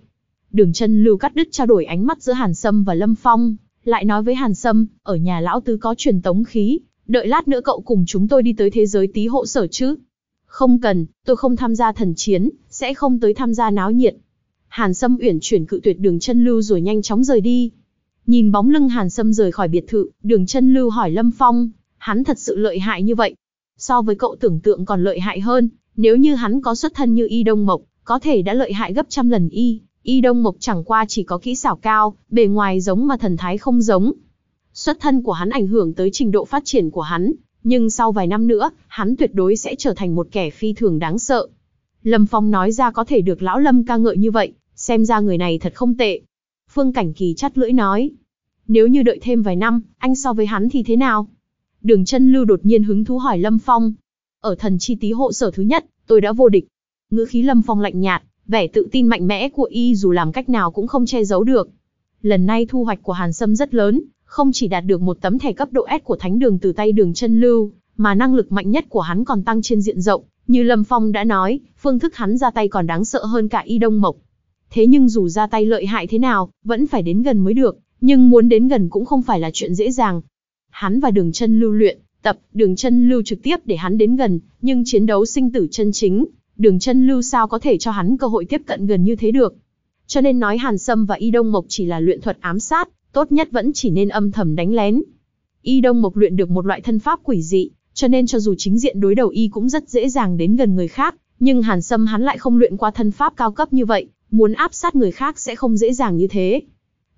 Đường chân lưu cắt đứt trao đổi ánh mắt giữa Hàn Sâm và Lâm Phong, lại nói với Hàn Sâm, ở nhà lão tứ có truyền tống khí, đợi lát nữa cậu cùng chúng tôi đi tới thế giới tí hộ sở chứ. Không cần, tôi không tham gia thần chiến, sẽ không tới tham gia náo nhiệt. Hàn Sâm uyển chuyển cự tuyệt đường chân lưu rồi nhanh chóng rời đi. Nhìn bóng lưng Hàn Sâm rời khỏi biệt thự, đường chân lưu hỏi Lâm Phong, hắn thật sự lợi hại như vậy. So với cậu tưởng tượng còn lợi hại hơn, nếu như hắn có xuất thân như Y Đông Mộc, có thể đã lợi hại gấp trăm lần Y. Y Đông Mộc chẳng qua chỉ có kỹ xảo cao, bề ngoài giống mà thần thái không giống. Xuất thân của hắn ảnh hưởng tới trình độ phát triển của hắn, nhưng sau vài năm nữa, hắn tuyệt đối sẽ trở thành một kẻ phi thường đáng sợ. Lâm Phong nói ra có thể được lão Lâm ca ngợi như vậy, xem ra người này thật không tệ. Phương Cảnh Kỳ chắt lưỡi nói, nếu như đợi thêm vài năm, anh so với hắn thì thế nào? Đường chân lưu đột nhiên hứng thú hỏi Lâm Phong. Ở thần chi tí hộ sở thứ nhất, tôi đã vô địch. Ngữ khí Lâm Phong lạnh nhạt, vẻ tự tin mạnh mẽ của y dù làm cách nào cũng không che giấu được. Lần này thu hoạch của Hàn Sâm rất lớn, không chỉ đạt được một tấm thẻ cấp độ S của thánh đường từ tay đường chân lưu, mà năng lực mạnh nhất của hắn còn tăng trên diện rộng, như Lâm Phong đã nói, phương thức hắn ra tay còn đáng sợ hơn cả Y Đông Mộc. Thế nhưng dù ra tay lợi hại thế nào, vẫn phải đến gần mới được, nhưng muốn đến gần cũng không phải là chuyện dễ dàng. Hắn và đường chân lưu luyện, tập, đường chân lưu trực tiếp để hắn đến gần, nhưng chiến đấu sinh tử chân chính, đường chân lưu sao có thể cho hắn cơ hội tiếp cận gần như thế được. Cho nên nói Hàn Sâm và Y Đông Mộc chỉ là luyện thuật ám sát, tốt nhất vẫn chỉ nên âm thầm đánh lén. Y Đông Mộc luyện được một loại thân pháp quỷ dị, cho nên cho dù chính diện đối đầu Y cũng rất dễ dàng đến gần người khác, nhưng Hàn Sâm hắn lại không luyện qua thân pháp cao cấp như vậy, muốn áp sát người khác sẽ không dễ dàng như thế.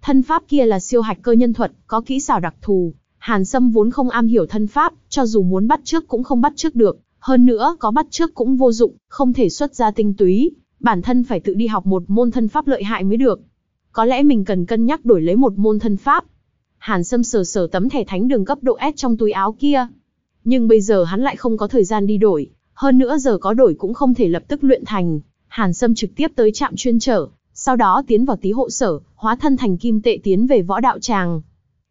Thân pháp kia là siêu hạch cơ nhân thuật, có kỹ xảo đặc thù. Hàn Sâm vốn không am hiểu thân pháp, cho dù muốn bắt trước cũng không bắt trước được. Hơn nữa, có bắt trước cũng vô dụng, không thể xuất ra tinh túy. Bản thân phải tự đi học một môn thân pháp lợi hại mới được. Có lẽ mình cần cân nhắc đổi lấy một môn thân pháp. Hàn Sâm sờ sờ tấm thẻ thánh đường cấp độ S trong túi áo kia. Nhưng bây giờ hắn lại không có thời gian đi đổi. Hơn nữa giờ có đổi cũng không thể lập tức luyện thành. Hàn Sâm trực tiếp tới trạm chuyên trở, sau đó tiến vào tí hộ sở, hóa thân thành kim tệ tiến về võ đạo tràng.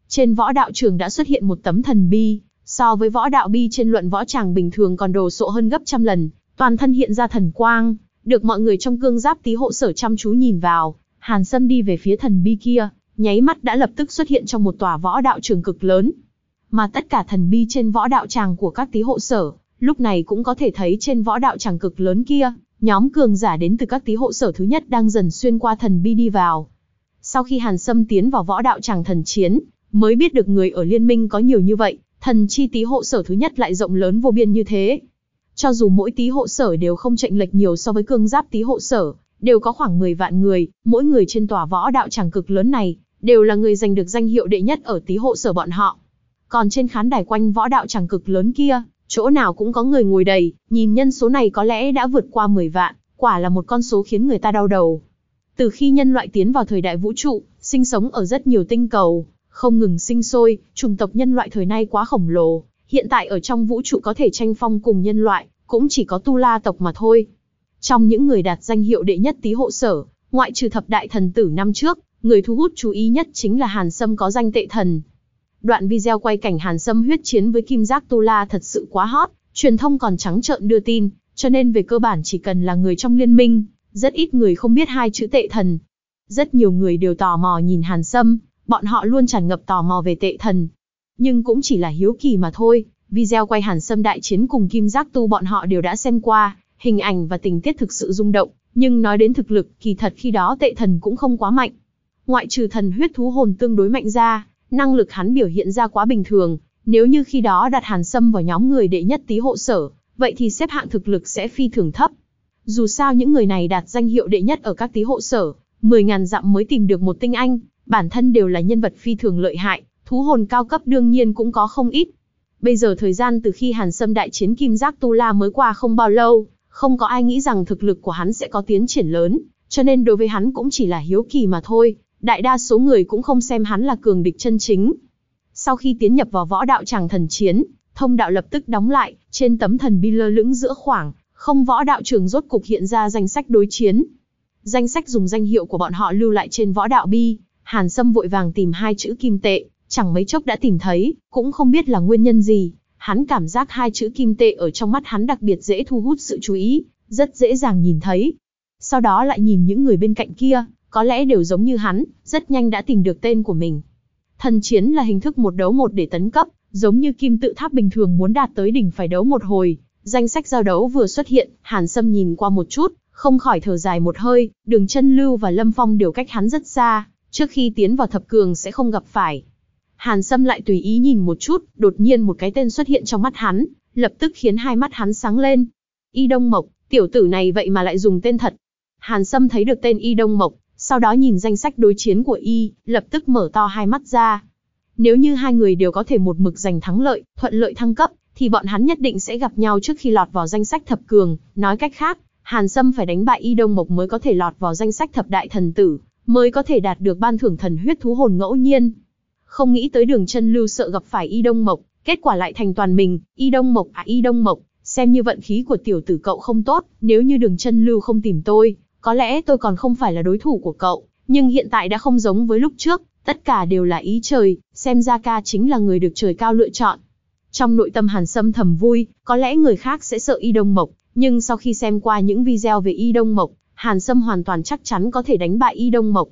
Trên võ đạo trường đã xuất hiện một tấm thần bi, so với võ đạo bi trên luận võ tràng bình thường còn đồ sộ hơn gấp trăm lần, toàn thân hiện ra thần quang, được mọi người trong cương giáp tí hộ sở chăm chú nhìn vào, Hàn Sâm đi về phía thần bi kia, nháy mắt đã lập tức xuất hiện trong một tòa võ đạo trường cực lớn. Mà tất cả thần bi trên võ đạo tràng của các tí hộ sở, lúc này cũng có thể thấy trên võ đạo tràng cực lớn kia, Nhóm cường giả đến từ các tí hộ sở thứ nhất đang dần xuyên qua thần bi đi vào. Sau khi Hàn Sâm tiến vào võ đạo tràng thần chiến, mới biết được người ở liên minh có nhiều như vậy, thần chi tí hộ sở thứ nhất lại rộng lớn vô biên như thế. Cho dù mỗi tí hộ sở đều không chạy lệch nhiều so với cương giáp tí hộ sở, đều có khoảng 10 vạn người, mỗi người trên tòa võ đạo tràng cực lớn này, đều là người giành được danh hiệu đệ nhất ở tí hộ sở bọn họ. Còn trên khán đài quanh võ đạo tràng cực lớn kia, chỗ nào cũng có người ngồi đầy, nhìn nhân số này có lẽ đã vượt qua 10 vạn, quả là một con số khiến người ta đau đầu. Từ khi nhân loại tiến vào thời đại vũ trụ, sinh sống ở rất nhiều tinh cầu, không ngừng sinh sôi, chủng tộc nhân loại thời nay quá khổng lồ, hiện tại ở trong vũ trụ có thể tranh phong cùng nhân loại, cũng chỉ có tu la tộc mà thôi. Trong những người đạt danh hiệu đệ nhất tý hộ sở, ngoại trừ thập đại thần tử năm trước, người thu hút chú ý nhất chính là Hàn Sâm có danh tệ thần, Đoạn video quay cảnh Hàn Sâm huyết chiến với Kim Giác Tu La thật sự quá hot, truyền thông còn trắng trợn đưa tin, cho nên về cơ bản chỉ cần là người trong liên minh, rất ít người không biết hai chữ tệ thần. Rất nhiều người đều tò mò nhìn Hàn Sâm, bọn họ luôn tràn ngập tò mò về tệ thần. Nhưng cũng chỉ là hiếu kỳ mà thôi, video quay Hàn Sâm đại chiến cùng Kim Giác Tu bọn họ đều đã xem qua, hình ảnh và tình tiết thực sự rung động, Nhưng nói đến thực lực, kỳ thật khi đó tệ thần cũng không quá mạnh. Ngoại trừ thần huyết thú hồn tương đối mạnh ra, năng lực hắn biểu hiện ra quá bình thường, nếu như khi đó đặt Hàn Sâm vào nhóm người đệ nhất tí hộ sở, vậy thì xếp hạng thực lực sẽ phi thường thấp. Dù sao những người này đạt danh hiệu đệ nhất ở các tí hộ sở, 10.000 dặm mới tìm được một tinh anh, bản thân đều là nhân vật phi thường lợi hại, thú hồn cao cấp đương nhiên cũng có không ít. Bây giờ thời gian từ khi Hàn Sâm đại chiến Kim Giác Tu La mới qua không bao lâu, không có ai nghĩ rằng thực lực của hắn sẽ có tiến triển lớn, cho nên đối với hắn cũng chỉ là hiếu kỳ mà thôi, đại đa số người cũng không xem hắn là cường địch chân chính. Sau khi tiến nhập vào võ đạo tràng thần chiến, thông đạo lập tức đóng lại, trên tấm thần bi lơ lửng giữa khoảng, không võ đạo trường rốt cục hiện ra danh sách đối chiến. Danh sách dùng danh hiệu của bọn họ lưu lại trên võ đạo bi, Hàn Sâm vội vàng tìm hai chữ kim tệ, chẳng mấy chốc đã tìm thấy, cũng không biết là nguyên nhân gì. Hắn cảm giác hai chữ kim tệ ở trong mắt hắn đặc biệt dễ thu hút sự chú ý, rất dễ dàng nhìn thấy. Sau đó lại nhìn những người bên cạnh kia, có lẽ đều giống như hắn, rất nhanh đã tìm được tên của mình. Thần chiến là hình thức một đấu một để tấn cấp, giống như kim tự tháp bình thường muốn đạt tới đỉnh phải đấu một hồi. Danh sách giao đấu vừa xuất hiện, Hàn Sâm nhìn qua một chút, không khỏi thở dài một hơi, đường chân lưu và Lâm Phong đều cách hắn rất xa, trước khi tiến vào thập cường sẽ không gặp phải. Hàn Sâm lại tùy ý nhìn một chút, đột nhiên một cái tên xuất hiện trong mắt hắn, lập tức khiến hai mắt hắn sáng lên. Y Đông Mộc, tiểu tử này vậy mà lại dùng tên thật. Hàn Sâm thấy được tên Y Đông Mộc, sau đó nhìn danh sách đối chiến của Y, lập tức mở to hai mắt ra. Nếu như hai người đều có thể một mực giành thắng lợi, thuận lợi thăng cấp, thì bọn hắn nhất định sẽ gặp nhau trước khi lọt vào danh sách thập cường, nói cách khác, Hàn Sâm phải đánh bại Y Đông Mộc mới có thể lọt vào danh sách thập đại thần tử, mới có thể đạt được ban thưởng thần huyết thú hồn ngẫu nhiên. Không nghĩ tới đường chân lưu sợ gặp phải Y Đông Mộc, kết quả lại thành toàn mình, Y Đông Mộc à Y Đông Mộc, xem như vận khí của tiểu tử cậu không tốt, nếu như đường chân lưu không tìm tôi, có lẽ tôi còn không phải là đối thủ của cậu, nhưng hiện tại đã không giống với lúc trước, tất cả đều là ý trời, xem ra ca chính là người được trời cao lựa chọn. Trong nội tâm Hàn Sâm thầm vui, có lẽ người khác sẽ sợ Y Đông Mộc, nhưng sau khi xem qua những video về Y Đông Mộc, Hàn Sâm hoàn toàn chắc chắn có thể đánh bại Y Đông Mộc.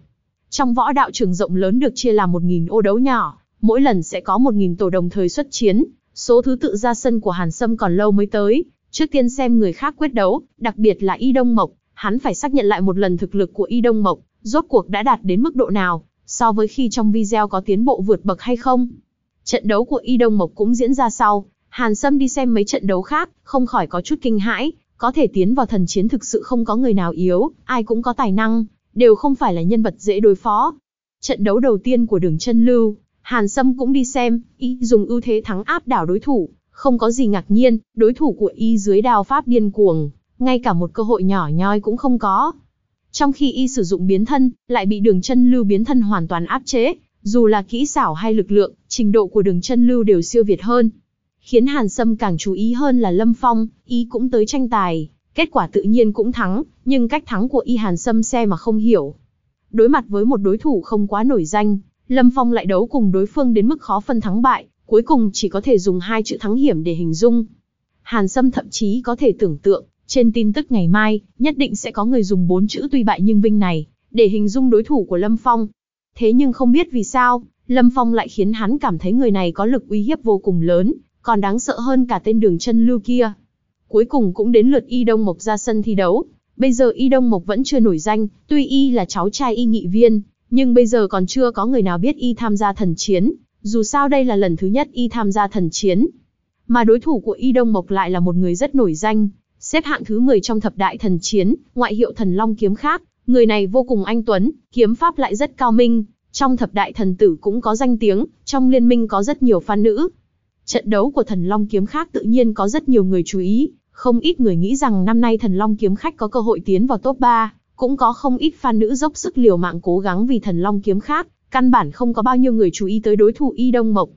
Trong võ đạo trường rộng lớn được chia làm 1.000 ô đấu nhỏ, mỗi lần sẽ có 1.000 tổ đồng thời xuất chiến, số thứ tự ra sân của Hàn Sâm còn lâu mới tới, trước tiên xem người khác quyết đấu, đặc biệt là Y Đông Mộc, hắn phải xác nhận lại một lần thực lực của Y Đông Mộc, rốt cuộc đã đạt đến mức độ nào, so với khi trong video có tiến bộ vượt bậc hay không. Trận đấu của Y Đông Mộc cũng diễn ra sau, Hàn Sâm đi xem mấy trận đấu khác, không khỏi có chút kinh hãi, có thể tiến vào thần chiến thực sự không có người nào yếu, ai cũng có tài năng, đều không phải là nhân vật dễ đối phó. Trận đấu đầu tiên của đường chân lưu, Hàn Sâm cũng đi xem, y dùng ưu thế thắng áp đảo đối thủ, không có gì ngạc nhiên, đối thủ của y dưới đao pháp điên cuồng, ngay cả một cơ hội nhỏ nhoi cũng không có. Trong khi y sử dụng biến thân, lại bị đường chân lưu biến thân hoàn toàn áp chế, dù là kỹ xảo hay lực lượng, trình độ của đường chân lưu đều siêu việt hơn. Khiến Hàn Sâm càng chú ý hơn là Lâm Phong, y cũng tới tranh tài, kết quả tự nhiên cũng thắng, nhưng cách thắng của y Hàn Sâm xe mà không hiểu. Đối mặt với một đối thủ không quá nổi danh, Lâm Phong lại đấu cùng đối phương đến mức khó phân thắng bại, cuối cùng chỉ có thể dùng hai chữ thắng hiểm để hình dung. Hàn Sâm thậm chí có thể tưởng tượng, trên tin tức ngày mai, nhất định sẽ có người dùng bốn chữ tuy bại nhưng vinh này, để hình dung đối thủ của Lâm Phong. Thế nhưng không biết vì sao, Lâm Phong lại khiến hắn cảm thấy người này có lực uy hiếp vô cùng lớn, còn đáng sợ hơn cả tên đường chân lưu kia. Cuối cùng cũng đến lượt Y Đông Mộc ra sân thi đấu. Bây giờ Y Đông Mộc vẫn chưa nổi danh, tuy Y là cháu trai Y nghị viên, nhưng bây giờ còn chưa có người nào biết Y tham gia thần chiến, dù sao đây là lần thứ nhất Y tham gia thần chiến. Mà đối thủ của Y Đông Mộc lại là một người rất nổi danh, xếp hạng thứ 10 trong thập đại thần chiến, ngoại hiệu thần long kiếm khác, người này vô cùng anh tuấn, kiếm pháp lại rất cao minh, trong thập đại thần tử cũng có danh tiếng, trong liên minh có rất nhiều fan nữ. Trận đấu của thần long kiếm khác tự nhiên có rất nhiều người chú ý, không ít người nghĩ rằng năm nay thần long kiếm khách có cơ hội tiến vào top 3, cũng có không ít fan nữ dốc sức liều mạng cố gắng vì thần long kiếm khác, căn bản không có bao nhiêu người chú ý tới đối thủ Y Đông Mộc.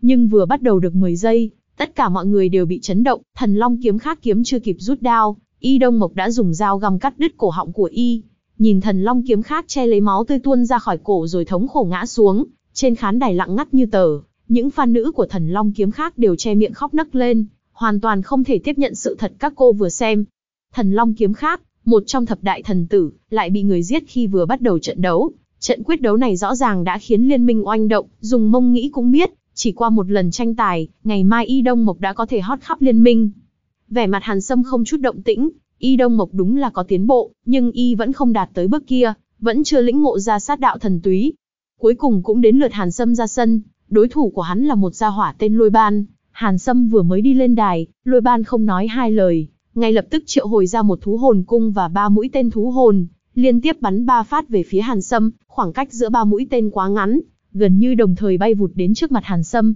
Nhưng vừa bắt đầu được 10 giây, tất cả mọi người đều bị chấn động, thần long kiếm khác kiếm chưa kịp rút đao, Y Đông Mộc đã dùng dao găm cắt đứt cổ họng của Y. Nhìn thần long kiếm khác che lấy máu tươi tuôn ra khỏi cổ rồi thống khổ ngã xuống, trên khán đài lặng ngắt như tờ, những fan nữ của thần long kiếm khác đều che miệng khóc nấc lên, hoàn toàn không thể tiếp nhận sự thật các cô vừa xem. Thần long kiếm khác, một trong thập đại thần tử, lại bị người giết khi vừa bắt đầu trận đấu. Trận quyết đấu này rõ ràng đã khiến liên minh oanh động, dùng mông nghĩ cũng biết, chỉ qua một lần tranh tài, ngày mai Y Đông Mộc đã có thể hót khắp liên minh. Vẻ mặt Hàn Sâm không chút động tĩnh, Y Đông Mộc đúng là có tiến bộ, nhưng Y vẫn không đạt tới bước kia, vẫn chưa lĩnh ngộ ra sát đạo thần túy. Cuối cùng cũng đến lượt Hàn Sâm ra sân, đối thủ của hắn là một gia hỏa tên Lôi Ban. Hàn Sâm vừa mới đi lên đài, Lôi Ban không nói hai lời, ngay lập tức triệu hồi ra một thú hồn cung và ba mũi tên thú hồn, liên tiếp bắn ba phát về phía Hàn Sâm, khoảng cách giữa ba mũi tên quá ngắn, gần như đồng thời bay vụt đến trước mặt Hàn Sâm.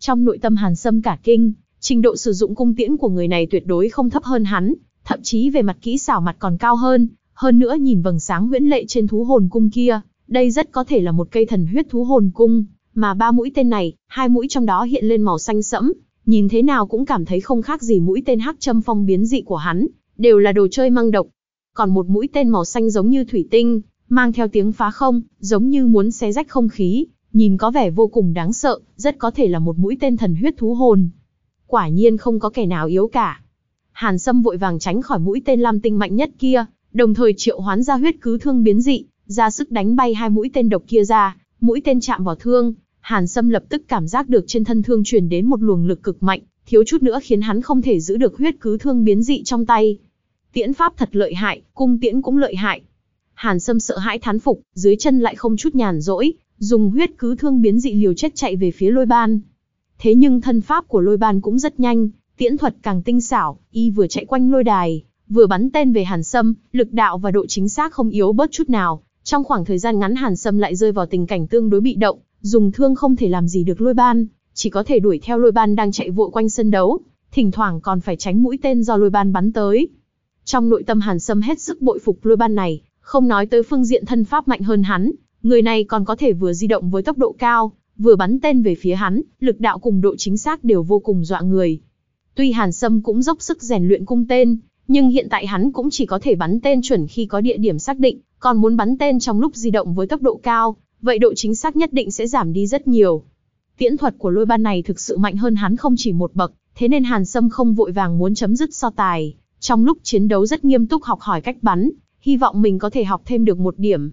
Trong nội tâm Hàn Sâm cả kinh, trình độ sử dụng cung tiễn của người này tuyệt đối không thấp hơn hắn, thậm chí về mặt kỹ xảo mặt còn cao hơn, hơn nữa nhìn vầng sáng huyễn lệ trên thú hồn cung kia, đây rất có thể là một cây thần huyết thú hồn cung, mà ba mũi tên này, hai mũi trong đó hiện lên màu xanh sẫm, nhìn thế nào cũng cảm thấy không khác gì mũi tên hắc châm phong biến dị của hắn, đều là đồ chơi mang độc. Còn một mũi tên màu xanh giống như thủy tinh, mang theo tiếng phá không, giống như muốn xé rách không khí, nhìn có vẻ vô cùng đáng sợ, rất có thể là một mũi tên thần huyết thú hồn. Quả nhiên không có kẻ nào yếu cả. Hàn Sâm vội vàng tránh khỏi mũi tên lam tinh mạnh nhất kia, đồng thời triệu hoán ra huyết cứ thương biến dị, ra sức đánh bay hai mũi tên độc kia ra, mũi tên chạm vào thương, Hàn Sâm lập tức cảm giác được trên thân thương truyền đến một luồng lực cực mạnh, thiếu chút nữa khiến hắn không thể giữ được huyết cứ thương biến dị trong tay. Tiễn pháp thật lợi hại, cung tiễn cũng lợi hại. Hàn Sâm sợ hãi thán phục, dưới chân lại không chút nhàn rỗi, dùng huyết cứ thương biến dị liều chết chạy về phía lôi ban. Thế nhưng thân pháp của lôi ban cũng rất nhanh, tiễn thuật càng tinh xảo, y vừa chạy quanh lôi đài, vừa bắn tên về Hàn Sâm, lực đạo và độ chính xác không yếu bớt chút nào. Trong khoảng thời gian ngắn Hàn Sâm lại rơi vào tình cảnh tương đối bị động, dùng thương không thể làm gì được lôi ban, chỉ có thể đuổi theo lôi ban đang chạy vội quanh sân đấu, thỉnh thoảng còn phải tránh mũi tên do lôi ban bắn tới. Trong nội tâm Hàn Sâm hết sức bội phục lôi ban này, không nói tới phương diện thân pháp mạnh hơn hắn, người này còn có thể vừa di động với tốc độ cao, vừa bắn tên về phía hắn, lực đạo cùng độ chính xác đều vô cùng dọa người. Tuy Hàn Sâm cũng dốc sức rèn luyện cung tên, nhưng hiện tại hắn cũng chỉ có thể bắn tên chuẩn khi có địa điểm xác định, còn muốn bắn tên trong lúc di động với tốc độ cao, vậy độ chính xác nhất định sẽ giảm đi rất nhiều. Tiễn thuật của lôi ban này thực sự mạnh hơn hắn không chỉ một bậc, thế nên Hàn Sâm không vội vàng muốn chấm dứt so tài, trong lúc chiến đấu rất nghiêm túc học hỏi cách bắn, hy vọng mình có thể học thêm được một điểm.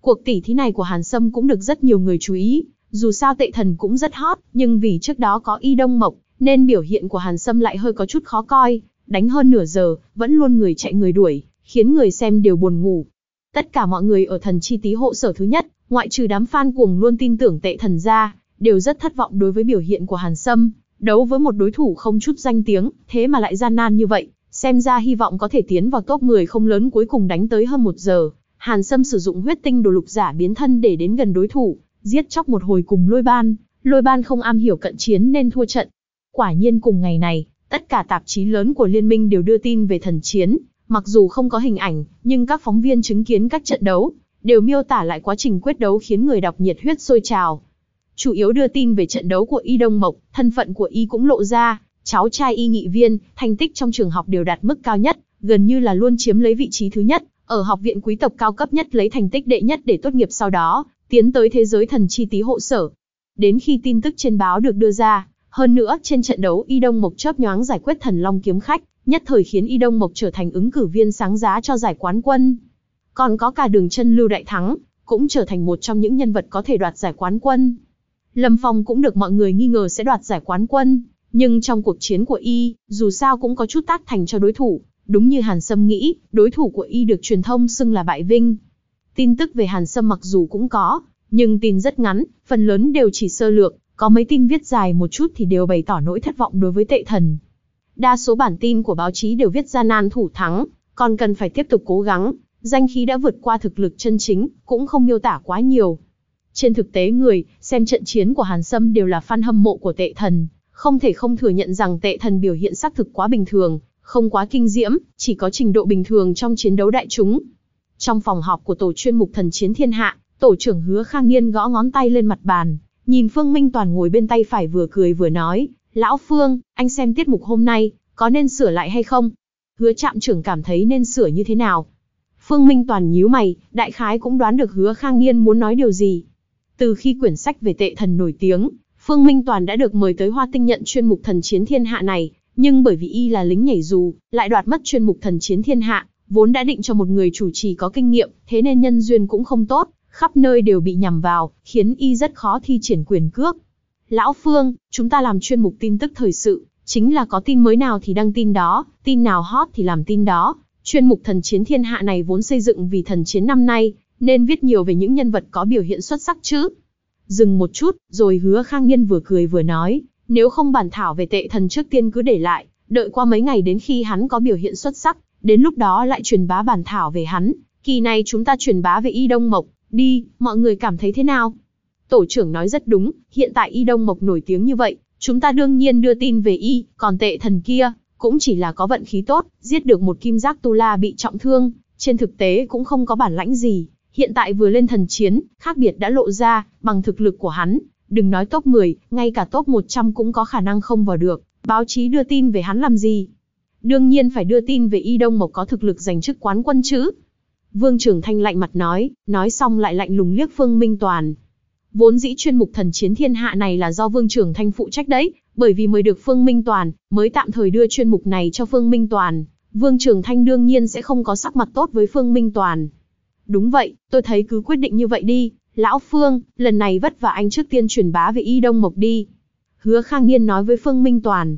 Cuộc tỷ thí này của Hàn Sâm cũng được rất nhiều người chú ý, dù sao tệ thần cũng rất hot, nhưng vì trước đó có y đông mộc, nên biểu hiện của Hàn Sâm lại hơi có chút khó coi, đánh hơn nửa giờ, vẫn luôn người chạy người đuổi, khiến người xem đều buồn ngủ. Tất cả mọi người ở thần chi tí hộ sở thứ nhất, ngoại trừ đám fan cuồng luôn tin tưởng tệ thần ra, đều rất thất vọng đối với biểu hiện của Hàn Sâm, đấu với một đối thủ không chút danh tiếng, thế mà lại gian nan như vậy, xem ra hy vọng có thể tiến vào top 10 không lớn cuối cùng đánh tới hơn một giờ. Hàn Sâm sử dụng huyết tinh đồ lục giả biến thân để đến gần đối thủ, giết chóc một hồi cùng lôi ban, lôi ban không am hiểu cận chiến nên thua trận. Quả nhiên cùng ngày này, tất cả tạp chí lớn của liên minh đều đưa tin về thần chiến, mặc dù không có hình ảnh, nhưng các phóng viên chứng kiến các trận đấu, đều miêu tả lại quá trình quyết đấu khiến người đọc nhiệt huyết sôi trào. Chủ yếu đưa tin về trận đấu của Y Đông Mộc, thân phận của Y cũng lộ ra, cháu trai Y nghị viên, thành tích trong trường học đều đạt mức cao nhất, gần như là luôn chiếm lấy vị trí thứ nhất, ở học viện quý tộc cao cấp nhất lấy thành tích đệ nhất để tốt nghiệp sau đó, tiến tới thế giới thần chi tí hộ sở. Đến khi tin tức trên báo được đưa ra, hơn nữa trên trận đấu Y Đông Mộc chớp nhoáng giải quyết thần long kiếm khách, nhất thời khiến Y Đông Mộc trở thành ứng cử viên sáng giá cho giải quán quân. Còn có cả đường chân Lưu Đại Thắng, cũng trở thành một trong những nhân vật có thể đoạt giải quán quân. Lâm Phong cũng được mọi người nghi ngờ sẽ đoạt giải quán quân, nhưng trong cuộc chiến của Y, dù sao cũng có chút tác thành cho đối thủ, đúng như Hàn Sâm nghĩ, đối thủ của Y được truyền thông xưng là bại vinh. Tin tức về Hàn Sâm mặc dù cũng có, nhưng tin rất ngắn, phần lớn đều chỉ sơ lược, có mấy tin viết dài một chút thì đều bày tỏ nỗi thất vọng đối với tệ thần. Đa số bản tin của báo chí đều viết ra nan thủ thắng, còn cần phải tiếp tục cố gắng, danh khí đã vượt qua thực lực chân chính, cũng không miêu tả quá nhiều. Trên thực tế người, xem trận chiến của Hàn Sâm đều là fan hâm mộ của tệ thần, không thể không thừa nhận rằng tệ thần biểu hiện xác thực quá bình thường, không quá kinh diễm, chỉ có trình độ bình thường trong chiến đấu đại chúng. Trong phòng họp của tổ chuyên mục thần chiến thiên hạ, tổ trưởng hứa khang nghiên gõ ngón tay lên mặt bàn, nhìn Phương Minh Toàn ngồi bên tay phải vừa cười vừa nói, Lão Phương, anh xem tiết mục hôm nay, có nên sửa lại hay không? Hứa trạm trưởng cảm thấy nên sửa như thế nào? Phương Minh Toàn nhíu mày, đại khái cũng đoán được hứa khang Niên muốn nói điều gì. Từ khi quyển sách về tệ thần nổi tiếng, Phương Minh Toàn đã được mời tới Hoa Tinh nhận chuyên mục thần chiến thiên hạ này, nhưng bởi vì y là lính nhảy dù, lại đoạt mất chuyên mục thần chiến thiên hạ, vốn đã định cho một người chủ trì có kinh nghiệm, thế nên nhân duyên cũng không tốt, khắp nơi đều bị nhằm vào, khiến y rất khó thi triển quyền cước. Lão Phương, chúng ta làm chuyên mục tin tức thời sự, chính là có tin mới nào thì đăng tin đó, tin nào hot thì làm tin đó, chuyên mục thần chiến thiên hạ này vốn xây dựng vì thần chiến năm nay, nên viết nhiều về những nhân vật có biểu hiện xuất sắc chứ. Dừng một chút, rồi hứa khang nhiên vừa cười vừa nói, nếu không bản thảo về tệ thần trước tiên cứ để lại, đợi qua mấy ngày đến khi hắn có biểu hiện xuất sắc, đến lúc đó lại truyền bá bản thảo về hắn. Kỳ này chúng ta truyền bá về Y Đông Mộc, đi, mọi người cảm thấy thế nào? Tổ trưởng nói rất đúng, hiện tại Y Đông Mộc nổi tiếng như vậy, chúng ta đương nhiên đưa tin về Y, còn tệ thần kia, cũng chỉ là có vận khí tốt, giết được một kim giác tu la bị trọng thương, trên thực tế cũng không có bản lãnh gì. Hiện tại vừa lên thần chiến, khác biệt đã lộ ra, bằng thực lực của hắn, đừng nói top 10, ngay cả top 100 cũng có khả năng không vào được, báo chí đưa tin về hắn làm gì? Đương nhiên phải đưa tin về Y Đông Mộc có thực lực giành chức quán quân chứ. Vương Trường Thanh lạnh mặt nói, nói xong lại lạnh lùng liếc Phương Minh Toàn. Vốn dĩ chuyên mục thần chiến thiên hạ này là do Vương Trường Thanh phụ trách đấy, bởi vì mời được Phương Minh Toàn, mới tạm thời đưa chuyên mục này cho Phương Minh Toàn. Vương Trường Thanh đương nhiên sẽ không có sắc mặt tốt với Phương Minh Toàn. Đúng vậy, tôi thấy cứ quyết định như vậy đi, Lão Phương, lần này vất vả anh trước tiên truyền bá về Y Đông Mộc đi. Hứa Khang Niên nói với Phương Minh Toàn.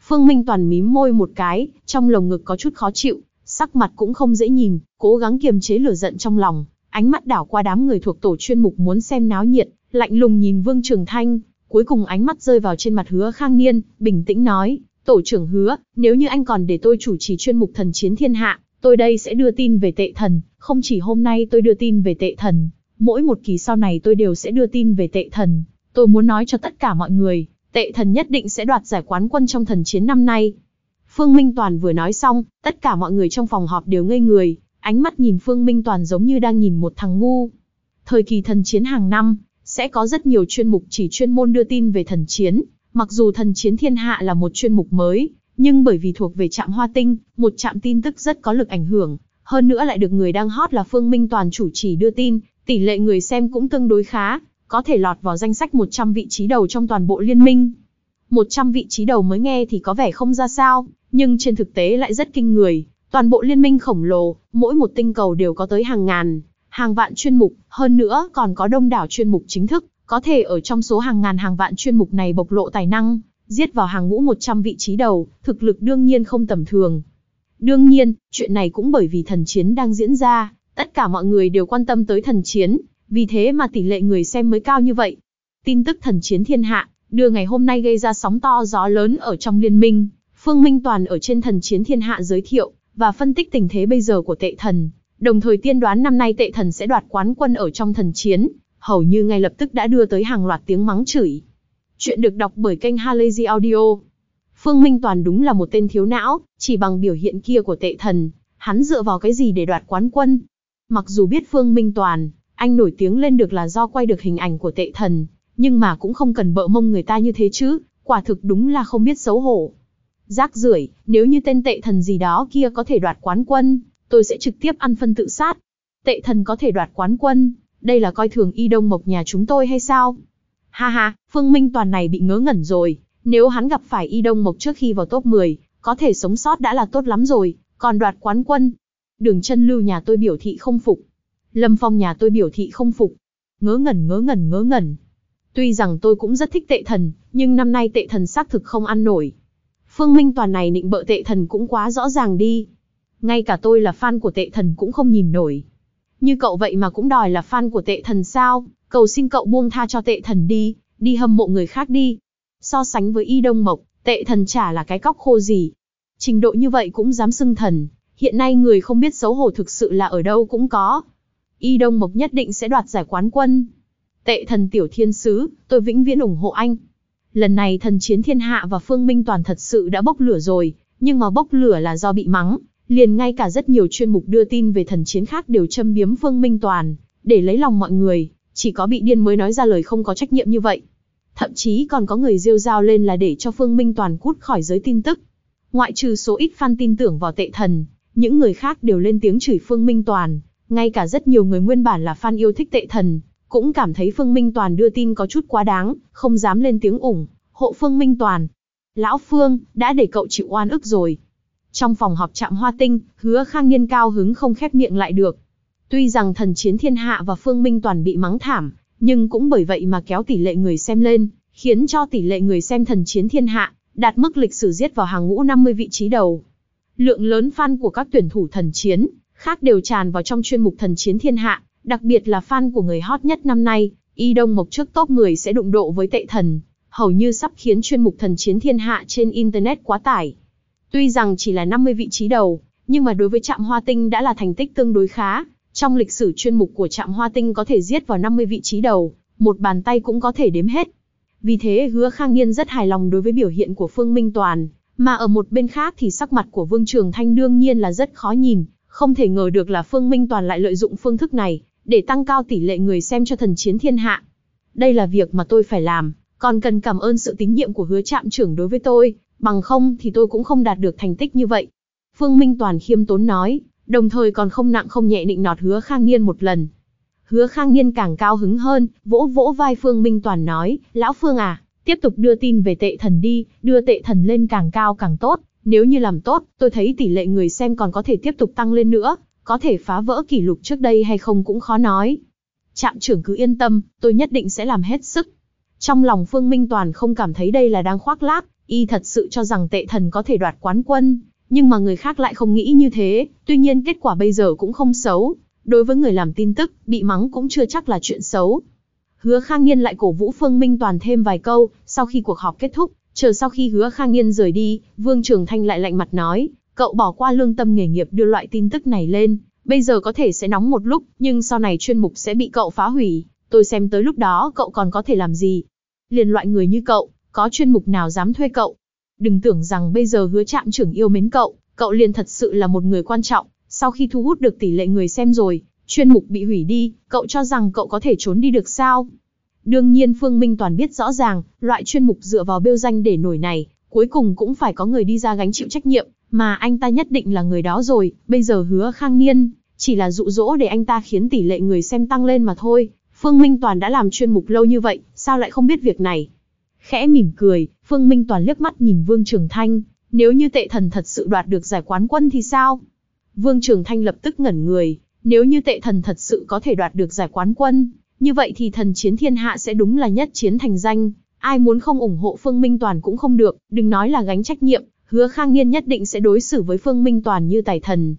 Phương Minh Toàn mím môi một cái, trong lồng ngực có chút khó chịu, sắc mặt cũng không dễ nhìn, cố gắng kiềm chế lửa giận trong lòng, ánh mắt đảo qua đám người thuộc tổ chuyên mục muốn xem náo nhiệt, lạnh lùng nhìn Vương Trường Thanh, cuối cùng ánh mắt rơi vào trên mặt Hứa Khang Niên, bình tĩnh nói, tổ trưởng hứa, nếu như anh còn để tôi chủ trì chuyên mục thần chiến thiên hạ, tôi đây sẽ đưa tin về tệ thần, không chỉ hôm nay tôi đưa tin về tệ thần, mỗi một kỳ sau này tôi đều sẽ đưa tin về tệ thần. Tôi muốn nói cho tất cả mọi người, tệ thần nhất định sẽ đoạt giải quán quân trong thần chiến năm nay. Phương Minh Toàn vừa nói xong, tất cả mọi người trong phòng họp đều ngây người, ánh mắt nhìn Phương Minh Toàn giống như đang nhìn một thằng ngu. Thời kỳ thần chiến hàng năm, sẽ có rất nhiều chuyên mục chỉ chuyên môn đưa tin về thần chiến, mặc dù thần chiến thiên hạ là một chuyên mục mới, nhưng bởi vì thuộc về trạm hoa tinh, một trạm tin tức rất có lực ảnh hưởng, hơn nữa lại được người đang hot là Phương Minh Toàn chủ trì đưa tin, tỷ lệ người xem cũng tương đối khá, có thể lọt vào danh sách 100 vị trí đầu trong toàn bộ liên minh. 100 vị trí đầu mới nghe thì có vẻ không ra sao, nhưng trên thực tế lại rất kinh người. Toàn bộ liên minh khổng lồ, mỗi một tinh cầu đều có tới hàng ngàn, hàng vạn chuyên mục, hơn nữa còn có đông đảo chuyên mục chính thức, có thể ở trong số hàng ngàn hàng vạn chuyên mục này bộc lộ tài năng, giết vào hàng ngũ 100 vị trí đầu, thực lực đương nhiên không tầm thường. Đương nhiên, chuyện này cũng bởi vì thần chiến đang diễn ra, Tất cả mọi người đều quan tâm tới thần chiến, vì thế mà tỷ lệ người xem mới cao như vậy. Tin tức thần chiến thiên hạ, đưa ngày hôm nay gây ra sóng to gió lớn ở trong liên minh. Phương Minh Toàn ở trên thần chiến thiên hạ giới thiệu, và phân tích tình thế bây giờ của tệ thần, đồng thời tiên đoán năm nay tệ thần sẽ đoạt quán quân ở trong thần chiến, hầu như ngay lập tức đã đưa tới hàng loạt tiếng mắng chửi. Chuyện được đọc bởi kênh Halazy Audio. Phương Minh Toàn đúng là một tên thiếu não, chỉ bằng biểu hiện kia của tệ thần, hắn dựa vào cái gì để đoạt quán quân, Mặc dù biết Phương Minh Toàn, anh nổi tiếng lên được là do quay được hình ảnh của tệ thần, nhưng mà cũng không cần bợ mông người ta như thế chứ, quả thực đúng là không biết xấu hổ. Rác rưởi, nếu như tên tệ thần gì đó kia có thể đoạt quán quân, tôi sẽ trực tiếp ăn phân tự sát. Tệ thần có thể đoạt quán quân, đây là coi thường y đông mộc nhà chúng tôi hay sao? Ha ha, Phương Minh Toàn này bị ngớ ngẩn rồi, nếu hắn gặp phải y đông mộc trước khi vào top 10, có thể sống sót đã là tốt lắm rồi, còn đoạt quán quân, Đường chân lưu nhà tôi biểu thị không phục. Lâm Phong nhà tôi biểu thị không phục. Ngớ ngẩn ngớ ngẩn ngớ ngẩn. Tuy rằng tôi cũng rất thích tệ thần, nhưng năm nay tệ thần xác thực không ăn nổi. Phương Minh toàn này nịnh bợ tệ thần cũng quá rõ ràng đi. Ngay cả tôi là fan của tệ thần cũng không nhìn nổi. Như cậu vậy mà cũng đòi là fan của tệ thần sao, cầu xin cậu buông tha cho tệ thần đi, đi hâm mộ người khác đi. So sánh với Y Đông Mộc, tệ thần chả là cái cóc khô gì. Trình độ như vậy cũng dám xưng thần, Hiện nay người không biết xấu hổ thực sự là ở đâu cũng có. Y Đông Mộc nhất định sẽ đoạt giải quán quân. Tệ thần tiểu thiên sứ, tôi vĩnh viễn ủng hộ anh. Lần này thần chiến thiên hạ và Phương Minh Toàn thật sự đã bốc lửa rồi, nhưng mà bốc lửa là do bị mắng, liền ngay cả rất nhiều chuyên mục đưa tin về thần chiến khác đều châm biếm Phương Minh Toàn, để lấy lòng mọi người, chỉ có bị điên mới nói ra lời không có trách nhiệm như vậy. Thậm chí còn có người rêu rao lên là để cho Phương Minh Toàn cút khỏi giới tin tức. Ngoại trừ số ít fan tin tưởng vào tệ thần, những người khác đều lên tiếng chửi Phương Minh Toàn, ngay cả rất nhiều người nguyên bản là fan yêu thích tệ thần, cũng cảm thấy Phương Minh Toàn đưa tin có chút quá đáng, không dám lên tiếng ủng, hộ Phương Minh Toàn. Lão Phương, đã để cậu chịu oan ức rồi. Trong phòng họp trạm hoa tinh, hứa khang niên cao hứng không khép miệng lại được. Tuy rằng thần chiến thiên hạ và Phương Minh Toàn bị mắng thảm, nhưng cũng bởi vậy mà kéo tỷ lệ người xem lên, khiến cho tỷ lệ người xem thần chiến thiên hạ, đạt mức lịch sử giết vào hàng ngũ 50 vị trí đầu. Lượng lớn fan của các tuyển thủ thần chiến khác đều tràn vào trong chuyên mục thần chiến thiên hạ, đặc biệt là fan của người hot nhất năm nay, Y Đông Mộc trước top 10 sẽ đụng độ với tệ thần, hầu như sắp khiến chuyên mục thần chiến thiên hạ trên Internet quá tải. Tuy rằng chỉ là 50 vị trí đầu, nhưng mà đối với Trạm Hoa Tinh đã là thành tích tương đối khá. Trong lịch sử chuyên mục của Trạm Hoa Tinh có thể giết vào 50 vị trí đầu, một bàn tay cũng có thể đếm hết. Vì thế hứa Khang Niên rất hài lòng đối với biểu hiện của Phương Minh Toàn, mà ở một bên khác thì sắc mặt của Vương Trường Thanh đương nhiên là rất khó nhìn, không thể ngờ được là Phương Minh Toàn lại lợi dụng phương thức này, để tăng cao tỷ lệ người xem cho thần chiến thiên hạ. Đây là việc mà tôi phải làm, còn cần cảm ơn sự tín nhiệm của hứa trạm trưởng đối với tôi, bằng không thì tôi cũng không đạt được thành tích như vậy. Phương Minh Toàn khiêm tốn nói, đồng thời còn không nặng không nhẹ định nọt hứa Khang Niên một lần. Hứa Khang Niên càng cao hứng hơn, vỗ vỗ vai Phương Minh Toàn nói, Lão Phương à, tiếp tục đưa tin về tệ thần đi, đưa tệ thần lên càng cao càng tốt, nếu như làm tốt, tôi thấy tỷ lệ người xem còn có thể tiếp tục tăng lên nữa, có thể phá vỡ kỷ lục trước đây hay không cũng khó nói. Trạm trưởng cứ yên tâm, tôi nhất định sẽ làm hết sức. Trong lòng Phương Minh Toàn không cảm thấy đây là đang khoác lác, y thật sự cho rằng tệ thần có thể đoạt quán quân, nhưng mà người khác lại không nghĩ như thế, tuy nhiên kết quả bây giờ cũng không xấu. Đối với người làm tin tức, bị mắng cũng chưa chắc là chuyện xấu. Hứa Khang Nhiên lại cổ vũ Phương Minh Toàn thêm vài câu, sau khi cuộc họp kết thúc, chờ sau khi Hứa Khang Nhiên rời đi, Vương Trường Thanh lại lạnh mặt nói, cậu bỏ qua lương tâm nghề nghiệp đưa loại tin tức này lên, bây giờ có thể sẽ nóng một lúc, nhưng sau này chuyên mục sẽ bị cậu phá hủy, tôi xem tới lúc đó cậu còn có thể làm gì. Liền loại người như cậu, có chuyên mục nào dám thuê cậu. Đừng tưởng rằng bây giờ hứa trạm trưởng yêu mến cậu, cậu liền thật sự là một người quan trọng, sau khi thu hút được tỷ lệ người xem rồi, chuyên mục bị hủy đi, cậu cho rằng cậu có thể trốn đi được sao? Đương nhiên Phương Minh Toàn biết rõ ràng, loại chuyên mục dựa vào bêu danh để nổi này, cuối cùng cũng phải có người đi ra gánh chịu trách nhiệm, mà anh ta nhất định là người đó rồi, bây giờ hứa khang niên, chỉ là dụ dỗ để anh ta khiến tỷ lệ người xem tăng lên mà thôi. Phương Minh Toàn đã làm chuyên mục lâu như vậy, sao lại không biết việc này? Khẽ mỉm cười, Phương Minh Toàn liếc mắt nhìn Vương Trường Thanh, nếu như tệ thần thật sự đoạt được giải quán quân thì sao? Vương Trường Thanh lập tức ngẩn người, nếu như tệ thần thật sự có thể đoạt được giải quán quân, như vậy thì thần chiến thiên hạ sẽ đúng là nhất chiến thành danh, ai muốn không ủng hộ Phương Minh Toàn cũng không được, đừng nói là gánh trách nhiệm, hứa khang niên nhất định sẽ đối xử với Phương Minh Toàn như tài thần.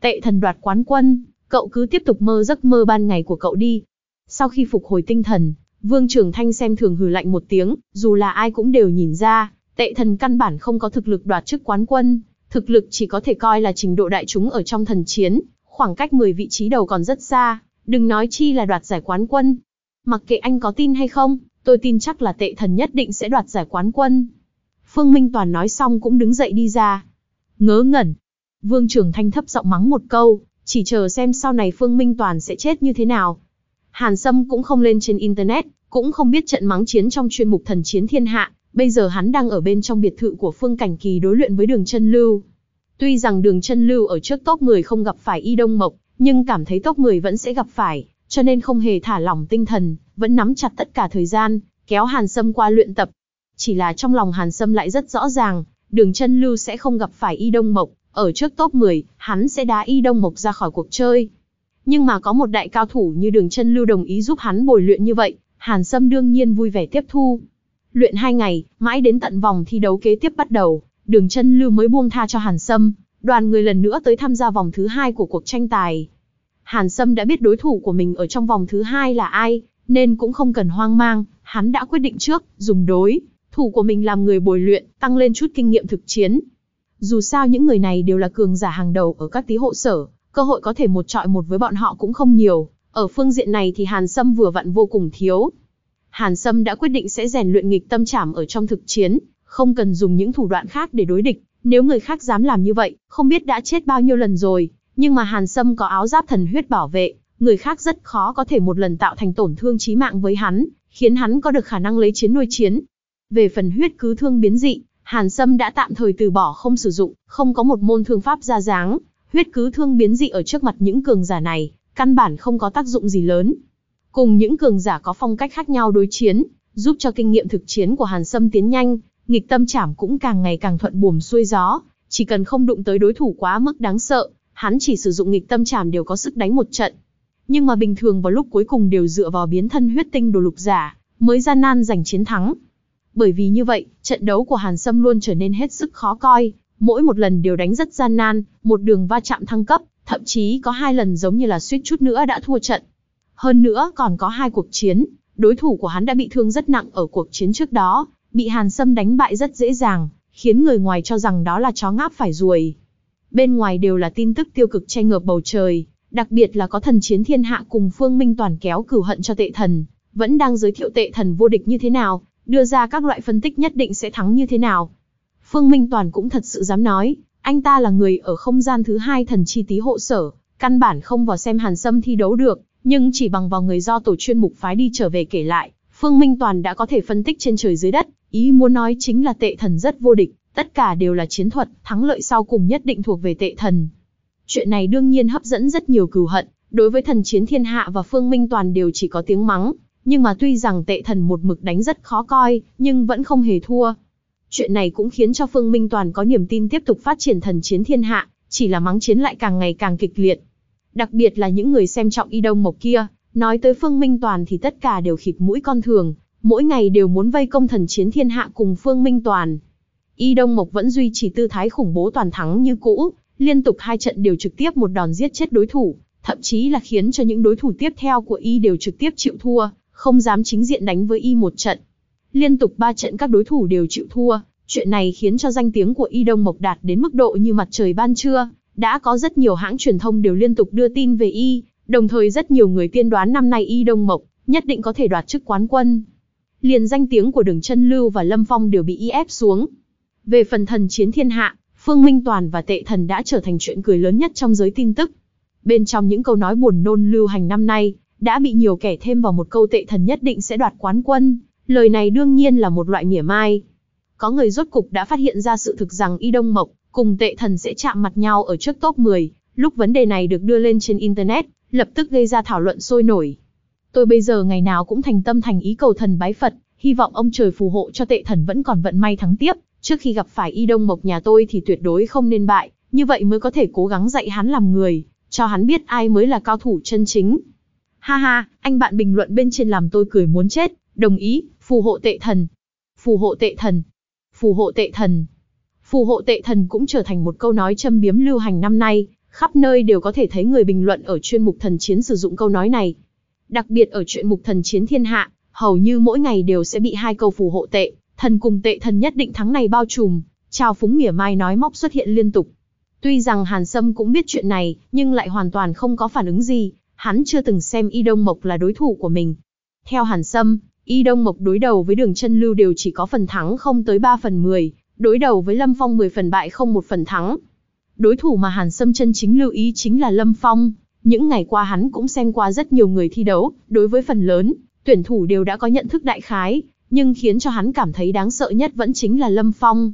Tệ thần đoạt quán quân, cậu cứ tiếp tục mơ giấc mơ ban ngày của cậu đi. Sau khi phục hồi tinh thần, Vương Trường Thanh xem thường hừ lạnh một tiếng, dù là ai cũng đều nhìn ra, tệ thần căn bản không có thực lực đoạt chức quán quân, thực lực chỉ có thể coi là trình độ đại chúng ở trong thần chiến, khoảng cách 10 vị trí đầu còn rất xa, đừng nói chi là đoạt giải quán quân. Mặc kệ anh có tin hay không, tôi tin chắc là tệ thần nhất định sẽ đoạt giải quán quân. Phương Minh Toàn nói xong cũng đứng dậy đi ra. Ngớ ngẩn. Vương Trường Thanh thấp giọng mắng một câu, chỉ chờ xem sau này Phương Minh Toàn sẽ chết như thế nào. Hàn Sâm cũng không lên trên Internet, cũng không biết trận mắng chiến trong chuyên mục thần chiến thiên hạ, bây giờ hắn đang ở bên trong biệt thự của Phương Cảnh Kỳ đối luyện với đường chân lưu. Tuy rằng đường chân lưu ở trước top 10 không gặp phải Y Đông Mộc, nhưng cảm thấy top 10 vẫn sẽ gặp phải, cho nên không hề thả lỏng tinh thần, vẫn nắm chặt tất cả thời gian, kéo Hàn Sâm qua luyện tập. Chỉ là trong lòng Hàn Sâm lại rất rõ ràng, đường chân lưu sẽ không gặp phải Y Đông Mộc, ở trước top 10, hắn sẽ đá Y Đông Mộc ra khỏi cuộc chơi. Nhưng mà có một đại cao thủ như đường chân lưu đồng ý giúp hắn bồi luyện như vậy, Hàn Sâm đương nhiên vui vẻ tiếp thu. Luyện hai ngày, mãi đến tận vòng thi đấu kế tiếp bắt đầu, đường chân lưu mới buông tha cho Hàn Sâm, đoàn người lần nữa tới tham gia vòng thứ hai của cuộc tranh tài. Hàn Sâm đã biết đối thủ của mình ở trong vòng thứ hai là ai, nên cũng không cần hoang mang, hắn đã quyết định trước, dùng đối, thủ của mình làm người bồi luyện, tăng lên chút kinh nghiệm thực chiến. Dù sao những người này đều là cường giả hàng đầu ở các tí hộ sở, cơ hội có thể một trọi một với bọn họ cũng không nhiều, ở phương diện này thì Hàn Sâm vừa vặn vô cùng thiếu. Hàn Sâm đã quyết định sẽ rèn luyện nghịch tâm trảm ở trong thực chiến, không cần dùng những thủ đoạn khác để đối địch, nếu người khác dám làm như vậy, không biết đã chết bao nhiêu lần rồi, nhưng mà Hàn Sâm có áo giáp thần huyết bảo vệ, người khác rất khó có thể một lần tạo thành tổn thương chí mạng với hắn, khiến hắn có được khả năng lấy chiến nuôi chiến. Về phần huyết cứ thương biến dị, Hàn Sâm đã tạm thời từ bỏ không sử dụng, không có một môn thương pháp ra dáng, huyết cứ thương biến dị ở trước mặt những cường giả này, căn bản không có tác dụng gì lớn. Cùng những cường giả có phong cách khác nhau đối chiến, giúp cho kinh nghiệm thực chiến của Hàn Sâm tiến nhanh, nghịch tâm trảm cũng càng ngày càng thuận buồm xuôi gió, chỉ cần không đụng tới đối thủ quá mức đáng sợ, hắn chỉ sử dụng nghịch tâm trảm đều có sức đánh một trận. Nhưng mà bình thường vào lúc cuối cùng đều dựa vào biến thân huyết tinh đồ lục giả, mới gian nan giành chiến thắng. Bởi vì như vậy, trận đấu của Hàn Sâm luôn trở nên hết sức khó coi, mỗi một lần đều đánh rất gian nan, một đường va chạm thăng cấp, thậm chí có hai lần giống như là suýt chút nữa đã thua trận. Hơn nữa còn có hai cuộc chiến, đối thủ của hắn đã bị thương rất nặng ở cuộc chiến trước đó, bị Hàn Sâm đánh bại rất dễ dàng, khiến người ngoài cho rằng đó là chó ngáp phải ruồi. Bên ngoài đều là tin tức tiêu cực che ngợp bầu trời, đặc biệt là có thần chiến thiên hạ cùng Phương Minh Toàn kéo cửu hận cho tệ thần, vẫn đang giới thiệu tệ thần vô địch như thế nào, đưa ra các loại phân tích nhất định sẽ thắng như thế nào. Phương Minh Toàn cũng thật sự dám nói, anh ta là người ở không gian thứ hai thần chi tí hộ sở, căn bản không vào xem Hàn Sâm thi đấu được, nhưng chỉ bằng vào người do tổ chuyên mục phái đi trở về kể lại, Phương Minh Toàn đã có thể phân tích trên trời dưới đất, ý muốn nói chính là tệ thần rất vô địch, tất cả đều là chiến thuật, thắng lợi sau cùng nhất định thuộc về tệ thần. Chuyện này đương nhiên hấp dẫn rất nhiều cừu hận, đối với thần chiến thiên hạ và Phương Minh Toàn đều chỉ có tiếng mắng, nhưng mà tuy rằng tệ thần một mực đánh rất khó coi, nhưng vẫn không hề thua. Chuyện này cũng khiến cho Phương Minh Toàn có niềm tin tiếp tục phát triển thần chiến thiên hạ, chỉ là mắng chiến lại càng ngày càng kịch liệt. Đặc biệt là những người xem trọng y đông mộc kia, nói tới Phương Minh Toàn thì tất cả đều khịt mũi con thường, mỗi ngày đều muốn vây công thần chiến thiên hạ cùng Phương Minh Toàn. Y Đông Mộc vẫn duy trì tư thái khủng bố toàn thắng như cũ, liên tục hai trận đều trực tiếp một đòn giết chết đối thủ, thậm chí là khiến cho những đối thủ tiếp theo của Y đều trực tiếp chịu thua, không dám chính diện đánh với Y một trận. Liên tục ba trận các đối thủ đều chịu thua, chuyện này khiến cho danh tiếng của Y Đông Mộc đạt đến mức độ như mặt trời ban trưa, đã có rất nhiều hãng truyền thông đều liên tục đưa tin về Y, đồng thời rất nhiều người tiên đoán năm nay Y Đông Mộc nhất định có thể đoạt chức quán quân. Liền danh tiếng của Đường Chân Lưu và Lâm Phong đều bị y ép xuống. Về phần thần chiến thiên hạ, Phương Minh Toàn và Tệ Thần đã trở thành chuyện cười lớn nhất trong giới tin tức. Bên trong những câu nói buồn nôn lưu hành năm nay, đã bị nhiều kẻ thêm vào một câu Tệ Thần nhất định sẽ đoạt quán quân. Lời này đương nhiên là một loại mỉa mai. Có người rốt cục đã phát hiện ra sự thực rằng Y Đông Mộc cùng Tệ Thần sẽ chạm mặt nhau ở trước top 10. Lúc vấn đề này được đưa lên trên Internet, lập tức gây ra thảo luận sôi nổi. Tôi bây giờ ngày nào cũng thành tâm thành ý cầu thần bái Phật, hy vọng ông trời phù hộ cho tệ thần vẫn còn vận may thắng tiếp, trước khi gặp phải y đông mộc nhà tôi thì tuyệt đối không nên bại, như vậy mới có thể cố gắng dạy hắn làm người, cho hắn biết ai mới là cao thủ chân chính. Ha ha, anh bạn bình luận bên trên làm tôi cười muốn chết, đồng ý, phù hộ tệ thần. Phù hộ tệ thần. Phù hộ tệ thần. Phù hộ tệ thần cũng trở thành một câu nói châm biếm lưu hành năm nay, khắp nơi đều có thể thấy người bình luận ở chuyên mục thần chiến sử dụng câu nói này. Đặc biệt ở chuyện mục thần chiến thiên hạ, hầu như mỗi ngày đều sẽ bị hai câu phù hộ tệ, thần cùng tệ thần nhất định thắng này bao trùm, trao phúng mỉa mai nói móc xuất hiện liên tục. Tuy rằng Hàn Sâm cũng biết chuyện này, nhưng lại hoàn toàn không có phản ứng gì, hắn chưa từng xem Y Đông Mộc là đối thủ của mình. Theo Hàn Sâm, Y Đông Mộc đối đầu với đường chân lưu đều chỉ có phần thắng không tới 3 phần 10, đối đầu với Lâm Phong 10 phần bại không một phần thắng. Đối thủ mà Hàn Sâm chân chính lưu ý chính là Lâm Phong, những ngày qua hắn cũng xem qua rất nhiều người thi đấu, đối với phần lớn, tuyển thủ đều đã có nhận thức đại khái, nhưng khiến cho hắn cảm thấy đáng sợ nhất vẫn chính là Lâm Phong.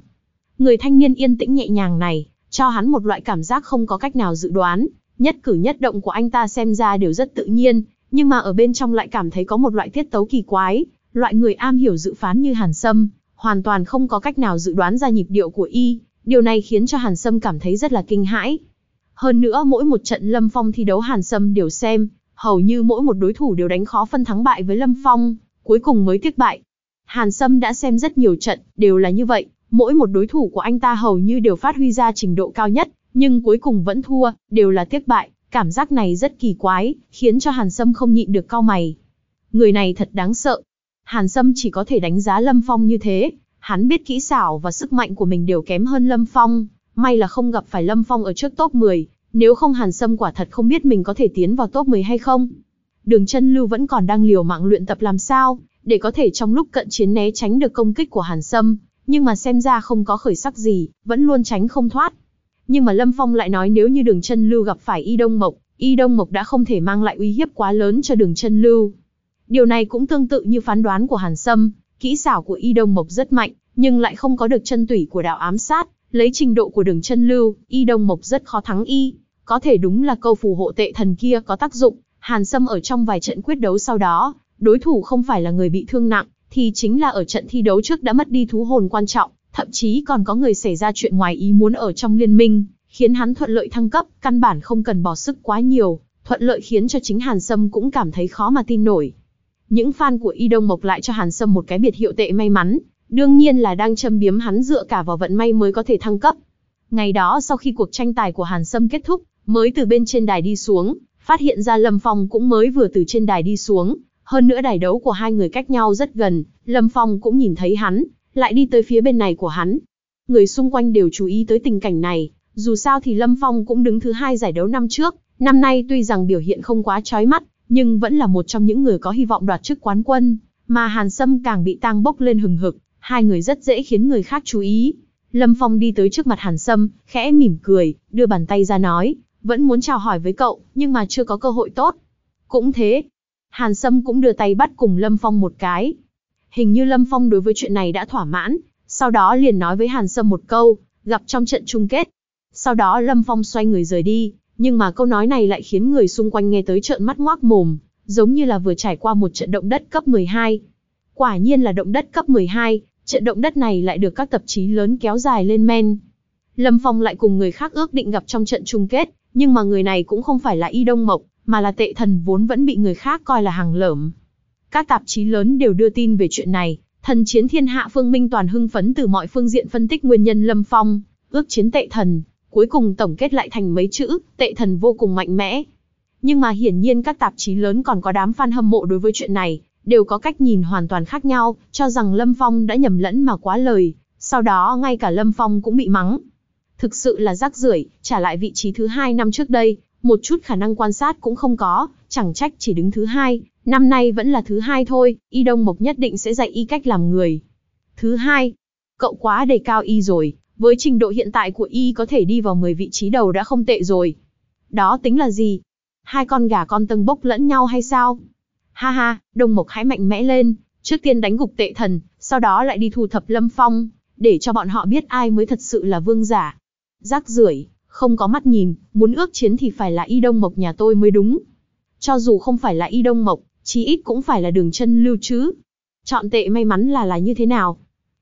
Người thanh niên yên tĩnh nhẹ nhàng này, cho hắn một loại cảm giác không có cách nào dự đoán, nhất cử nhất động của anh ta xem ra đều rất tự nhiên, nhưng mà ở bên trong lại cảm thấy có một loại tiết tấu kỳ quái, loại người am hiểu dự phán như Hàn Sâm, hoàn toàn không có cách nào dự đoán ra nhịp điệu của y, điều này khiến cho Hàn Sâm cảm thấy rất là kinh hãi. Hơn nữa mỗi một trận Lâm Phong thi đấu Hàn Sâm đều xem, hầu như mỗi một đối thủ đều đánh khó phân thắng bại với Lâm Phong, cuối cùng mới tiếc bại. Hàn Sâm đã xem rất nhiều trận, đều là như vậy, mỗi một đối thủ của anh ta hầu như đều phát huy ra trình độ cao nhất, nhưng cuối cùng vẫn thua, đều là tiếc bại, cảm giác này rất kỳ quái, khiến cho Hàn Sâm không nhịn được cau mày. Người này thật đáng sợ. Hàn Sâm chỉ có thể đánh giá Lâm Phong như thế, hắn biết kỹ xảo và sức mạnh của mình đều kém hơn Lâm Phong, may là không gặp phải Lâm Phong ở trước top 10, nếu không Hàn Sâm quả thật không biết mình có thể tiến vào top 10 hay không. Đường chân lưu vẫn còn đang liều mạng luyện tập làm sao, để có thể trong lúc cận chiến né tránh được công kích của Hàn Sâm, nhưng mà xem ra không có khởi sắc gì, vẫn luôn tránh không thoát. Nhưng mà Lâm Phong lại nói nếu như đường chân lưu gặp phải Y Đông Mộc, Y Đông Mộc đã không thể mang lại uy hiếp quá lớn cho đường chân lưu. Điều này cũng tương tự như phán đoán của Hàn Sâm, kỹ xảo của Y Đông Mộc rất mạnh, nhưng lại không có được chân tủy của đạo ám sát, lấy trình độ của đường chân lưu, Y Đông Mộc rất khó thắng Y. Có thể đúng là câu phù hộ tệ thần kia có tác dụng, Hàn Sâm ở trong vài trận quyết đấu sau đó, đối thủ không phải là người bị thương nặng, thì chính là ở trận thi đấu trước đã mất đi thú hồn quan trọng, thậm chí còn có người xảy ra chuyện ngoài ý muốn ở trong liên minh, khiến hắn thuận lợi thăng cấp, căn bản không cần bỏ sức quá nhiều, thuận lợi khiến cho chính Hàn Sâm cũng cảm thấy khó mà tin nổi. Những fan của Y Đông Mộc lại cho Hàn Sâm một cái biệt hiệu tệ may mắn, đương nhiên là đang châm biếm hắn dựa cả vào vận may mới có thể thăng cấp. Ngày đó sau khi cuộc tranh tài của Hàn Sâm kết thúc, mới từ bên trên đài đi xuống, phát hiện ra Lâm Phong cũng mới vừa từ trên đài đi xuống, hơn nữa đài đấu của hai người cách nhau rất gần, Lâm Phong cũng nhìn thấy hắn, lại đi tới phía bên này của hắn. Người xung quanh đều chú ý tới tình cảnh này, dù sao thì Lâm Phong cũng đứng thứ hai giải đấu năm trước, năm nay tuy rằng biểu hiện không quá chói mắt, nhưng vẫn là một trong những người có hy vọng đoạt chức quán quân, mà Hàn Sâm càng bị tang bốc lên hừng hực, hai người rất dễ khiến người khác chú ý. Lâm Phong đi tới trước mặt Hàn Sâm, khẽ mỉm cười, đưa bàn tay ra nói, vẫn muốn chào hỏi với cậu, nhưng mà chưa có cơ hội tốt. Cũng thế, Hàn Sâm cũng đưa tay bắt cùng Lâm Phong một cái. Hình như Lâm Phong đối với chuyện này đã thỏa mãn, sau đó liền nói với Hàn Sâm một câu, gặp trong trận chung kết. Sau đó Lâm Phong xoay người rời đi, nhưng mà câu nói này lại khiến người xung quanh nghe tới trợn mắt ngoác mồm, giống như là vừa trải qua một trận động đất cấp 12. Quả nhiên là động đất cấp 12, trận động đất này lại được các tạp chí lớn kéo dài lên men. Lâm Phong lại cùng người khác ước định gặp trong trận chung kết, nhưng mà người này cũng không phải là Y Đông Mộc, mà là tệ thần vốn vẫn bị người khác coi là hàng lởm. Các tạp chí lớn đều đưa tin về chuyện này, thần chiến thiên hạ Phương Minh toàn hưng phấn từ mọi phương diện phân tích nguyên nhân Lâm Phong, ước chiến tệ thần, cuối cùng tổng kết lại thành mấy chữ, tệ thần vô cùng mạnh mẽ. Nhưng mà hiển nhiên các tạp chí lớn còn có đám fan hâm mộ đối với chuyện này, đều có cách nhìn hoàn toàn khác nhau, cho rằng Lâm Phong đã nhầm lẫn mà quá lời, sau đó ngay cả Lâm Phong cũng bị mắng. Thực sự là rác rưởi, trả lại vị trí thứ hai năm trước đây, một chút khả năng quan sát cũng không có, chẳng trách chỉ đứng thứ hai, năm nay vẫn là thứ hai thôi, Y Đông Mộc nhất định sẽ dạy Y cách làm người. Thứ hai, cậu quá đề cao Y rồi, với trình độ hiện tại của Y có thể đi vào 10 vị trí đầu đã không tệ rồi. Đó tính là gì? Hai con gà con tâng bốc lẫn nhau hay sao? Ha ha, Đông Mộc hãy mạnh mẽ lên, trước tiên đánh gục tệ thần, sau đó lại đi thu thập Lâm Phong, để cho bọn họ biết ai mới thật sự là vương giả. Rác rưởi, không có mắt nhìn, muốn ước chiến thì phải là Y Đông Mộc nhà tôi mới đúng. Cho dù không phải là Y Đông Mộc, chí ít cũng phải là đường chân lưu chứ. Chọn tệ may mắn là là như thế nào?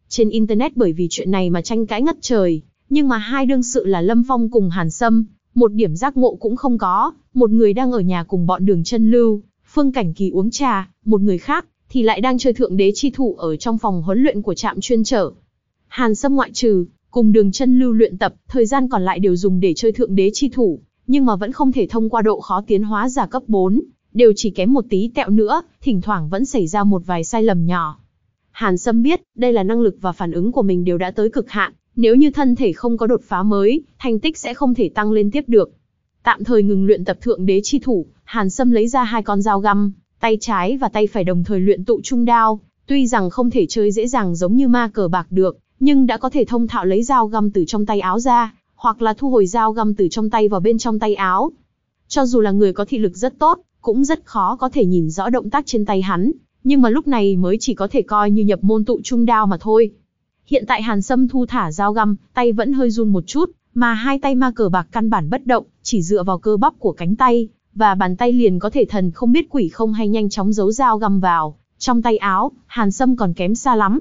Trên Internet bởi vì chuyện này mà tranh cãi ngất trời, nhưng mà hai đương sự là Lâm Phong cùng Hàn Sâm, một điểm giác ngộ cũng không có, một người đang ở nhà cùng bọn đường chân lưu, Phương Cảnh Kỳ uống trà, một người khác, thì lại đang chơi thượng đế chi thủ ở trong phòng huấn luyện của trạm chuyên trở. Hàn Sâm ngoại trừ, cùng đường chân lưu luyện tập, thời gian còn lại đều dùng để chơi thượng đế chi thủ, nhưng mà vẫn không thể thông qua độ khó tiến hóa giả cấp 4, đều chỉ kém một tí tẹo nữa, thỉnh thoảng vẫn xảy ra một vài sai lầm nhỏ. Hàn Sâm biết, đây là năng lực và phản ứng của mình đều đã tới cực hạn, nếu như thân thể không có đột phá mới, thành tích sẽ không thể tăng lên tiếp được. Tạm thời ngừng luyện tập thượng đế chi thủ, Hàn Sâm lấy ra hai con dao găm, tay trái và tay phải đồng thời luyện tụ trung đao, tuy rằng không thể chơi dễ dàng giống như ma cờ bạc được, nhưng đã có thể thông thạo lấy dao găm từ trong tay áo ra, hoặc là thu hồi dao găm từ trong tay vào bên trong tay áo. Cho dù là người có thị lực rất tốt, cũng rất khó có thể nhìn rõ động tác trên tay hắn, nhưng mà lúc này mới chỉ có thể coi như nhập môn tụ trung đao mà thôi. Hiện tại Hàn Sâm thu thả dao găm, tay vẫn hơi run một chút, mà hai tay ma cờ bạc căn bản bất động, chỉ dựa vào cơ bắp của cánh tay, và bàn tay liền có thể thần không biết quỷ không hay nhanh chóng giấu dao găm vào, trong tay áo, Hàn Sâm còn kém xa lắm.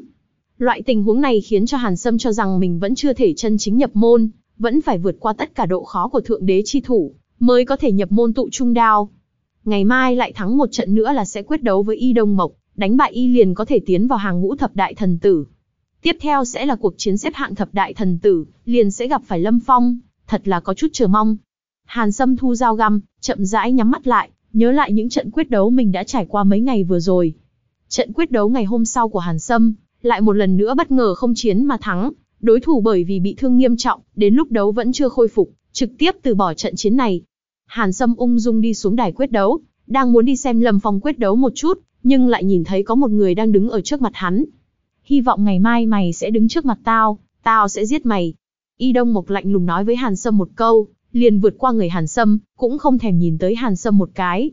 Loại tình huống này khiến cho Hàn Sâm cho rằng mình vẫn chưa thể chân chính nhập môn, vẫn phải vượt qua tất cả độ khó của thượng đế chi thủ, mới có thể nhập môn tụ trung đao. Ngày mai lại thắng một trận nữa là sẽ quyết đấu với Y Đông Mộc, đánh bại Y liền có thể tiến vào hàng ngũ thập đại thần tử. Tiếp theo sẽ là cuộc chiến xếp hạng thập đại thần tử, liền sẽ gặp phải Lâm Phong, thật là có chút chờ mong. Hàn Sâm thu dao găm, chậm rãi nhắm mắt lại, nhớ lại những trận quyết đấu mình đã trải qua mấy ngày vừa rồi. Trận quyết đấu ngày hôm sau của Hàn Sâm, lại một lần nữa bất ngờ không chiến mà thắng, đối thủ bởi vì bị thương nghiêm trọng, đến lúc đấu vẫn chưa khôi phục, trực tiếp từ bỏ trận chiến này. Hàn Sâm ung dung đi xuống đài quyết đấu, đang muốn đi xem Lâm Phong quyết đấu một chút, nhưng lại nhìn thấy có một người đang đứng ở trước mặt hắn. Hy vọng ngày mai mày sẽ đứng trước mặt tao, tao sẽ giết mày. Y Đông Mộc lạnh lùng nói với Hàn Sâm một câu, liền vượt qua người Hàn Sâm, cũng không thèm nhìn tới Hàn Sâm một cái.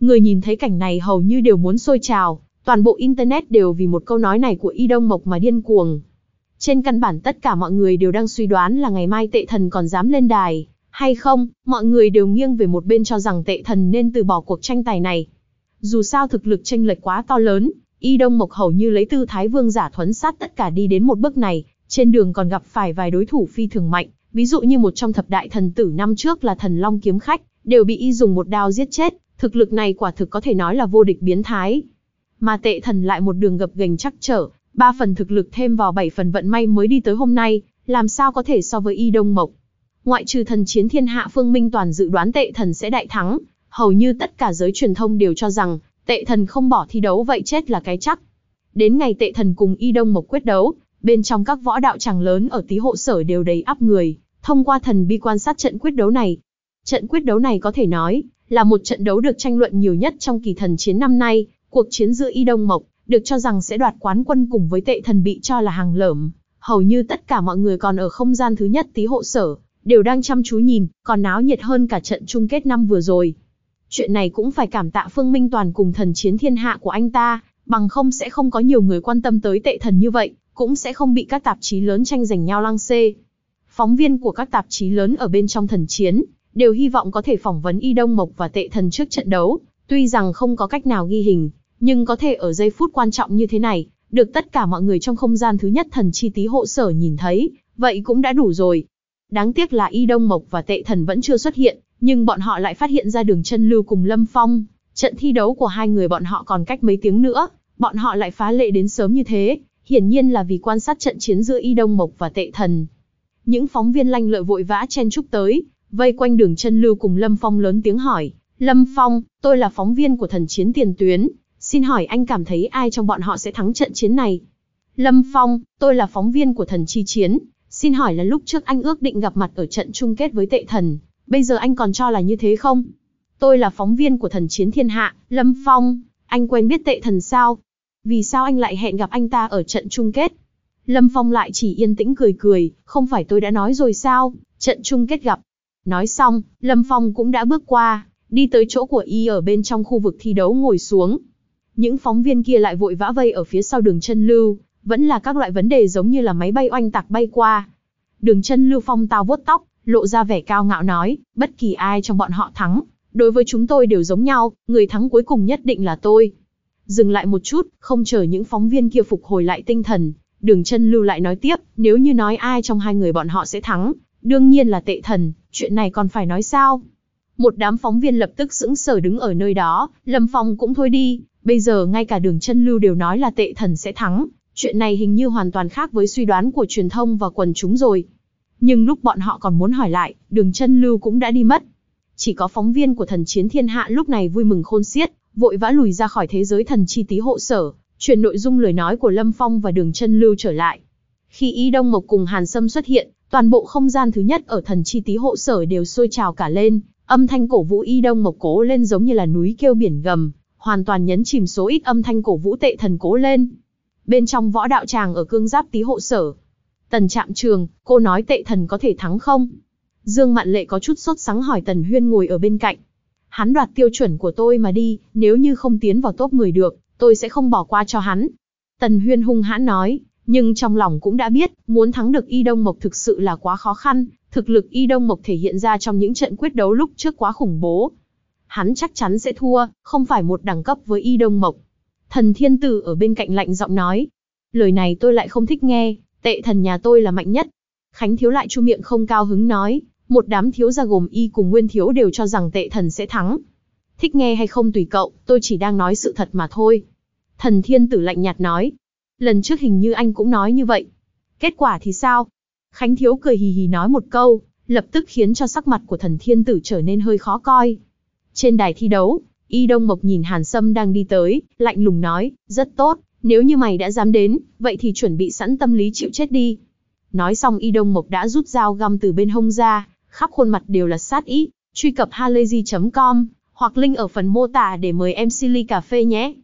Người nhìn thấy cảnh này hầu như đều muốn sôi trào, Toàn bộ Internet đều vì một câu nói này của Y Đông Mộc mà điên cuồng. Trên căn bản tất cả mọi người đều đang suy đoán là ngày mai tệ thần còn dám lên đài, hay không, mọi người đều nghiêng về một bên cho rằng tệ thần nên từ bỏ cuộc tranh tài này. Dù sao thực lực tranh lệch quá to lớn, Y Đông Mộc hầu như lấy tư thái vương giả thuấn sát tất cả đi đến một bước này, trên đường còn gặp phải vài đối thủ phi thường mạnh, ví dụ như một trong thập đại thần tử năm trước là thần Long Kiếm Khách, đều bị Y dùng một đao giết chết, thực lực này quả thực có thể nói là vô địch biến thái mà tệ thần lại một đường gập ghềnh chắc trở, ba phần thực lực thêm vào bảy phần vận may mới đi tới hôm nay, làm sao có thể so với Y Đông Mộc. Ngoại trừ thần chiến thiên hạ Phương Minh Toàn dự đoán tệ thần sẽ đại thắng, hầu như tất cả giới truyền thông đều cho rằng, tệ thần không bỏ thi đấu vậy chết là cái chắc. Đến ngày tệ thần cùng Y Đông Mộc quyết đấu, bên trong các võ đạo tràng lớn ở tí hộ sở đều đầy ắp người, thông qua thần bi quan sát trận quyết đấu này. Trận quyết đấu này có thể nói, là một trận đấu được tranh luận nhiều nhất trong kỳ thần chiến năm nay, cuộc chiến giữa Y Đông Mộc, được cho rằng sẽ đoạt quán quân cùng với tệ thần bị cho là hàng lởm. Hầu như tất cả mọi người còn ở không gian thứ nhất tí hộ sở, đều đang chăm chú nhìn, còn náo nhiệt hơn cả trận chung kết năm vừa rồi. Chuyện này cũng phải cảm tạ Phương Minh Toàn cùng thần chiến thiên hạ của anh ta, bằng không sẽ không có nhiều người quan tâm tới tệ thần như vậy, cũng sẽ không bị các tạp chí lớn tranh giành nhau lăng xê. Phóng viên của các tạp chí lớn ở bên trong thần chiến, đều hy vọng có thể phỏng vấn Y Đông Mộc và tệ thần trước trận đấu, tuy rằng không có cách nào ghi hình, nhưng có thể ở giây phút quan trọng như thế này, được tất cả mọi người trong không gian thứ nhất thần chi tí hộ sở nhìn thấy, vậy cũng đã đủ rồi. Đáng tiếc là Y Đông Mộc và tệ thần vẫn chưa xuất hiện, nhưng bọn họ lại phát hiện ra đường chân lưu cùng Lâm Phong. Trận thi đấu của hai người bọn họ còn cách mấy tiếng nữa, bọn họ lại phá lệ đến sớm như thế, hiển nhiên là vì quan sát trận chiến giữa Y Đông Mộc và tệ thần. Những phóng viên lanh lợi vội vã chen chúc tới, vây quanh đường chân lưu cùng Lâm Phong lớn tiếng hỏi. Lâm Phong, tôi là phóng viên của thần chiến tiền tuyến, xin hỏi anh cảm thấy ai trong bọn họ sẽ thắng trận chiến này? Lâm Phong, tôi là phóng viên của thần chi chiến, xin hỏi là lúc trước anh ước định gặp mặt ở trận chung kết với tệ thần, bây giờ anh còn cho là như thế không? Tôi là phóng viên của thần chiến thiên hạ, Lâm Phong, anh quen biết tệ thần sao? Vì sao anh lại hẹn gặp anh ta ở trận chung kết? Lâm Phong lại chỉ yên tĩnh cười cười, không phải tôi đã nói rồi sao, trận chung kết gặp. Nói xong, Lâm Phong cũng đã bước qua, đi tới chỗ của y ở bên trong khu vực thi đấu ngồi xuống. Những phóng viên kia lại vội vã vây ở phía sau đường chân lưu, vẫn là các loại vấn đề giống như là máy bay oanh tạc bay qua. Đường chân lưu phong tao vuốt tóc, lộ ra vẻ cao ngạo nói, bất kỳ ai trong bọn họ thắng, đối với chúng tôi đều giống nhau, người thắng cuối cùng nhất định là tôi. Dừng lại một chút, không chờ những phóng viên kia phục hồi lại tinh thần, đường chân lưu lại nói tiếp, nếu như nói ai trong hai người bọn họ sẽ thắng, đương nhiên là tệ thần, chuyện này còn phải nói sao? Một đám phóng viên lập tức sững sờ đứng ở nơi đó, Lâm Phong cũng thôi đi, bây giờ ngay cả đường chân lưu đều nói là tệ thần sẽ thắng, chuyện này hình như hoàn toàn khác với suy đoán của truyền thông và quần chúng rồi. Nhưng lúc bọn họ còn muốn hỏi lại, đường chân lưu cũng đã đi mất. Chỉ có phóng viên của thần chiến thiên hạ lúc này vui mừng khôn xiết, vội vã lùi ra khỏi thế giới thần chi tí hộ sở, Chuyển nội dung lời nói của Lâm Phong và đường chân lưu trở lại. Khi Y Đông Mộc cùng Hàn Sâm xuất hiện, toàn bộ không gian thứ nhất ở thần chi tí hộ sở đều sôi trào cả lên, âm thanh cổ vũ Y Đông Mộc cố lên giống như là núi kêu biển gầm, hoàn toàn nhấn chìm số ít âm thanh cổ vũ tệ thần cố lên. Bên trong võ đạo tràng ở cương giáp tý hộ sở, Tần Trạm Trường, cô nói tệ thần có thể thắng không? Dương Mạn Lệ có chút sốt sắng hỏi Tần Huyên ngồi ở bên cạnh. Hắn đoạt tiêu chuẩn của tôi mà đi, nếu như không tiến vào top 10 được, tôi sẽ không bỏ qua cho hắn. Tần Huyên hung hãn nói, nhưng trong lòng cũng đã biết, muốn thắng được Y Đông Mộc thực sự là quá khó khăn, thực lực Y Đông Mộc thể hiện ra trong những trận quyết đấu lúc trước quá khủng bố. Hắn chắc chắn sẽ thua, không phải một đẳng cấp với Y Đông Mộc. Thần Thiên Tử ở bên cạnh lạnh giọng nói, lời này tôi lại không thích nghe, tệ thần nhà tôi là mạnh nhất. Khánh Thiếu lại chu miệng không cao hứng nói, một đám thiếu gia gồm y cùng nguyên thiếu đều cho rằng tệ thần sẽ thắng. Thích nghe hay không tùy cậu, tôi chỉ đang nói sự thật mà thôi. Thần thiên tử lạnh nhạt nói. Lần trước hình như anh cũng nói như vậy. Kết quả thì sao? Khánh Thiếu cười hì hì nói một câu, lập tức khiến cho sắc mặt của thần thiên tử trở nên hơi khó coi. Trên đài thi đấu, Y Đông Mộc nhìn Hàn Sâm đang đi tới, lạnh lùng nói, rất tốt, nếu như mày đã dám đến, vậy thì chuẩn bị sẵn tâm lý chịu chết đi. Nói xong Y Đông Mộc đã rút dao găm từ bên hông ra, khắp khuôn mặt đều là sát ý. Truy cập halayzi.com hoặc link ở phần mô tả để mời em ly cà phê nhé.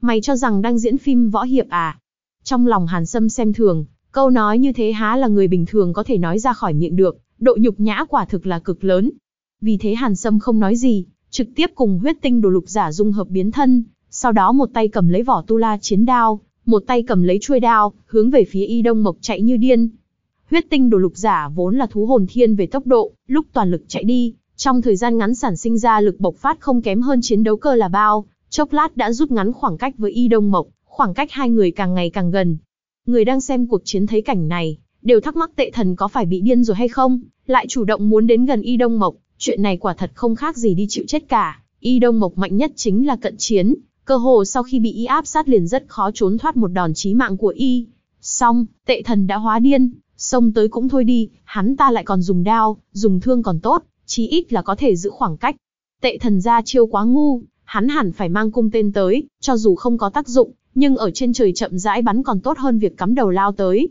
Mày cho rằng đang diễn phim võ hiệp à? Trong lòng Hàn Sâm xem thường, câu nói như thế há là người bình thường có thể nói ra khỏi miệng được, độ nhục nhã quả thực là cực lớn. Vì thế Hàn Sâm không nói gì, trực tiếp cùng huyết tinh đồ lục giả dung hợp biến thân, sau đó một tay cầm lấy vỏ tu la chiến đao, một tay cầm lấy chuôi đao, hướng về phía Y Đông Mộc chạy như điên. Huyết tinh đồ lục giả vốn là thú hồn thiên về tốc độ, lúc toàn lực chạy đi, trong thời gian ngắn sản sinh ra lực bộc phát không kém hơn chiến đấu cơ là bao, chốc lát đã rút ngắn khoảng cách với Y Đông Mộc, khoảng cách hai người càng ngày càng gần. Người đang xem cuộc chiến thấy cảnh này, đều thắc mắc tệ thần có phải bị điên rồi hay không, lại chủ động muốn đến gần Y Đông Mộc, chuyện này quả thật không khác gì đi chịu chết cả. Y Đông Mộc mạnh nhất chính là cận chiến, Cơ hồ sau khi bị y áp sát liền rất khó trốn thoát một đòn chí mạng của y. Xong, tệ thần đã hóa điên, Xông tới cũng thôi đi, hắn ta lại còn dùng đao, dùng thương còn tốt, chí ít là có thể giữ khoảng cách. Tệ thần ra chiêu quá ngu, hắn hẳn phải mang cung tên tới, cho dù không có tác dụng, nhưng ở trên trời chậm rãi bắn còn tốt hơn việc cắm đầu lao tới.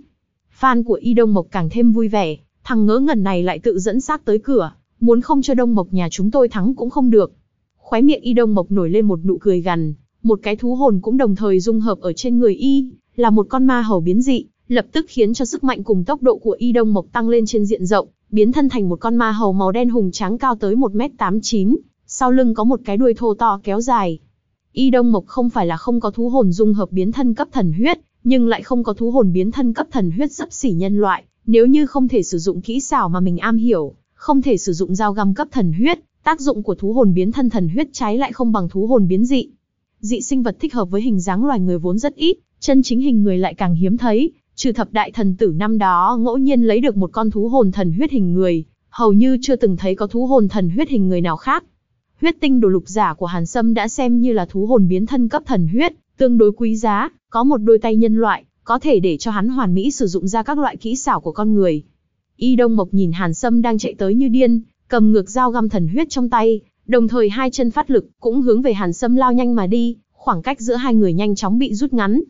Fan của Y Đông Mộc càng thêm vui vẻ, thằng ngớ ngẩn này lại tự dẫn xác tới cửa, muốn không cho Đông Mộc nhà chúng tôi thắng cũng không được. Khóe miệng Y Đông Mộc nổi lên một nụ cười gằn, một cái thú hồn cũng đồng thời dung hợp ở trên người Y, là một con ma hầu biến dị, lập tức khiến cho sức mạnh cùng tốc độ của Y Đông Mộc tăng lên trên diện rộng, biến thân thành một con ma hầu màu đen hùng tráng cao tới 1m89, sau lưng có một cái đuôi thô to kéo dài. Y Đông Mộc không phải là không có thú hồn dung hợp biến thân cấp thần huyết, nhưng lại không có thú hồn biến thân cấp thần huyết sấp xỉ nhân loại, nếu như không thể sử dụng kỹ xảo mà mình am hiểu, không thể sử dụng dao găm cấp thần huyết, tác dụng của thú hồn biến thân thần huyết trái lại không bằng thú hồn biến dị. Dị sinh vật thích hợp với hình dáng loài người vốn rất ít, chân chính hình người lại càng hiếm thấy, trừ thập đại thần tử năm đó ngẫu nhiên lấy được một con thú hồn thần huyết hình người, hầu như chưa từng thấy có thú hồn thần huyết hình người nào khác. Huyết tinh đồ lục giả của Hàn Sâm đã xem như là thú hồn biến thân cấp thần huyết, tương đối quý giá, có một đôi tay nhân loại, có thể để cho hắn hoàn mỹ sử dụng ra các loại kỹ xảo của con người. Y Đông Mộc nhìn Hàn Sâm đang chạy tới như điên, cầm ngược dao găm thần huyết trong tay, đồng thời hai chân phát lực, cũng hướng về Hàn Sâm lao nhanh mà đi, khoảng cách giữa hai người nhanh chóng bị rút ngắn.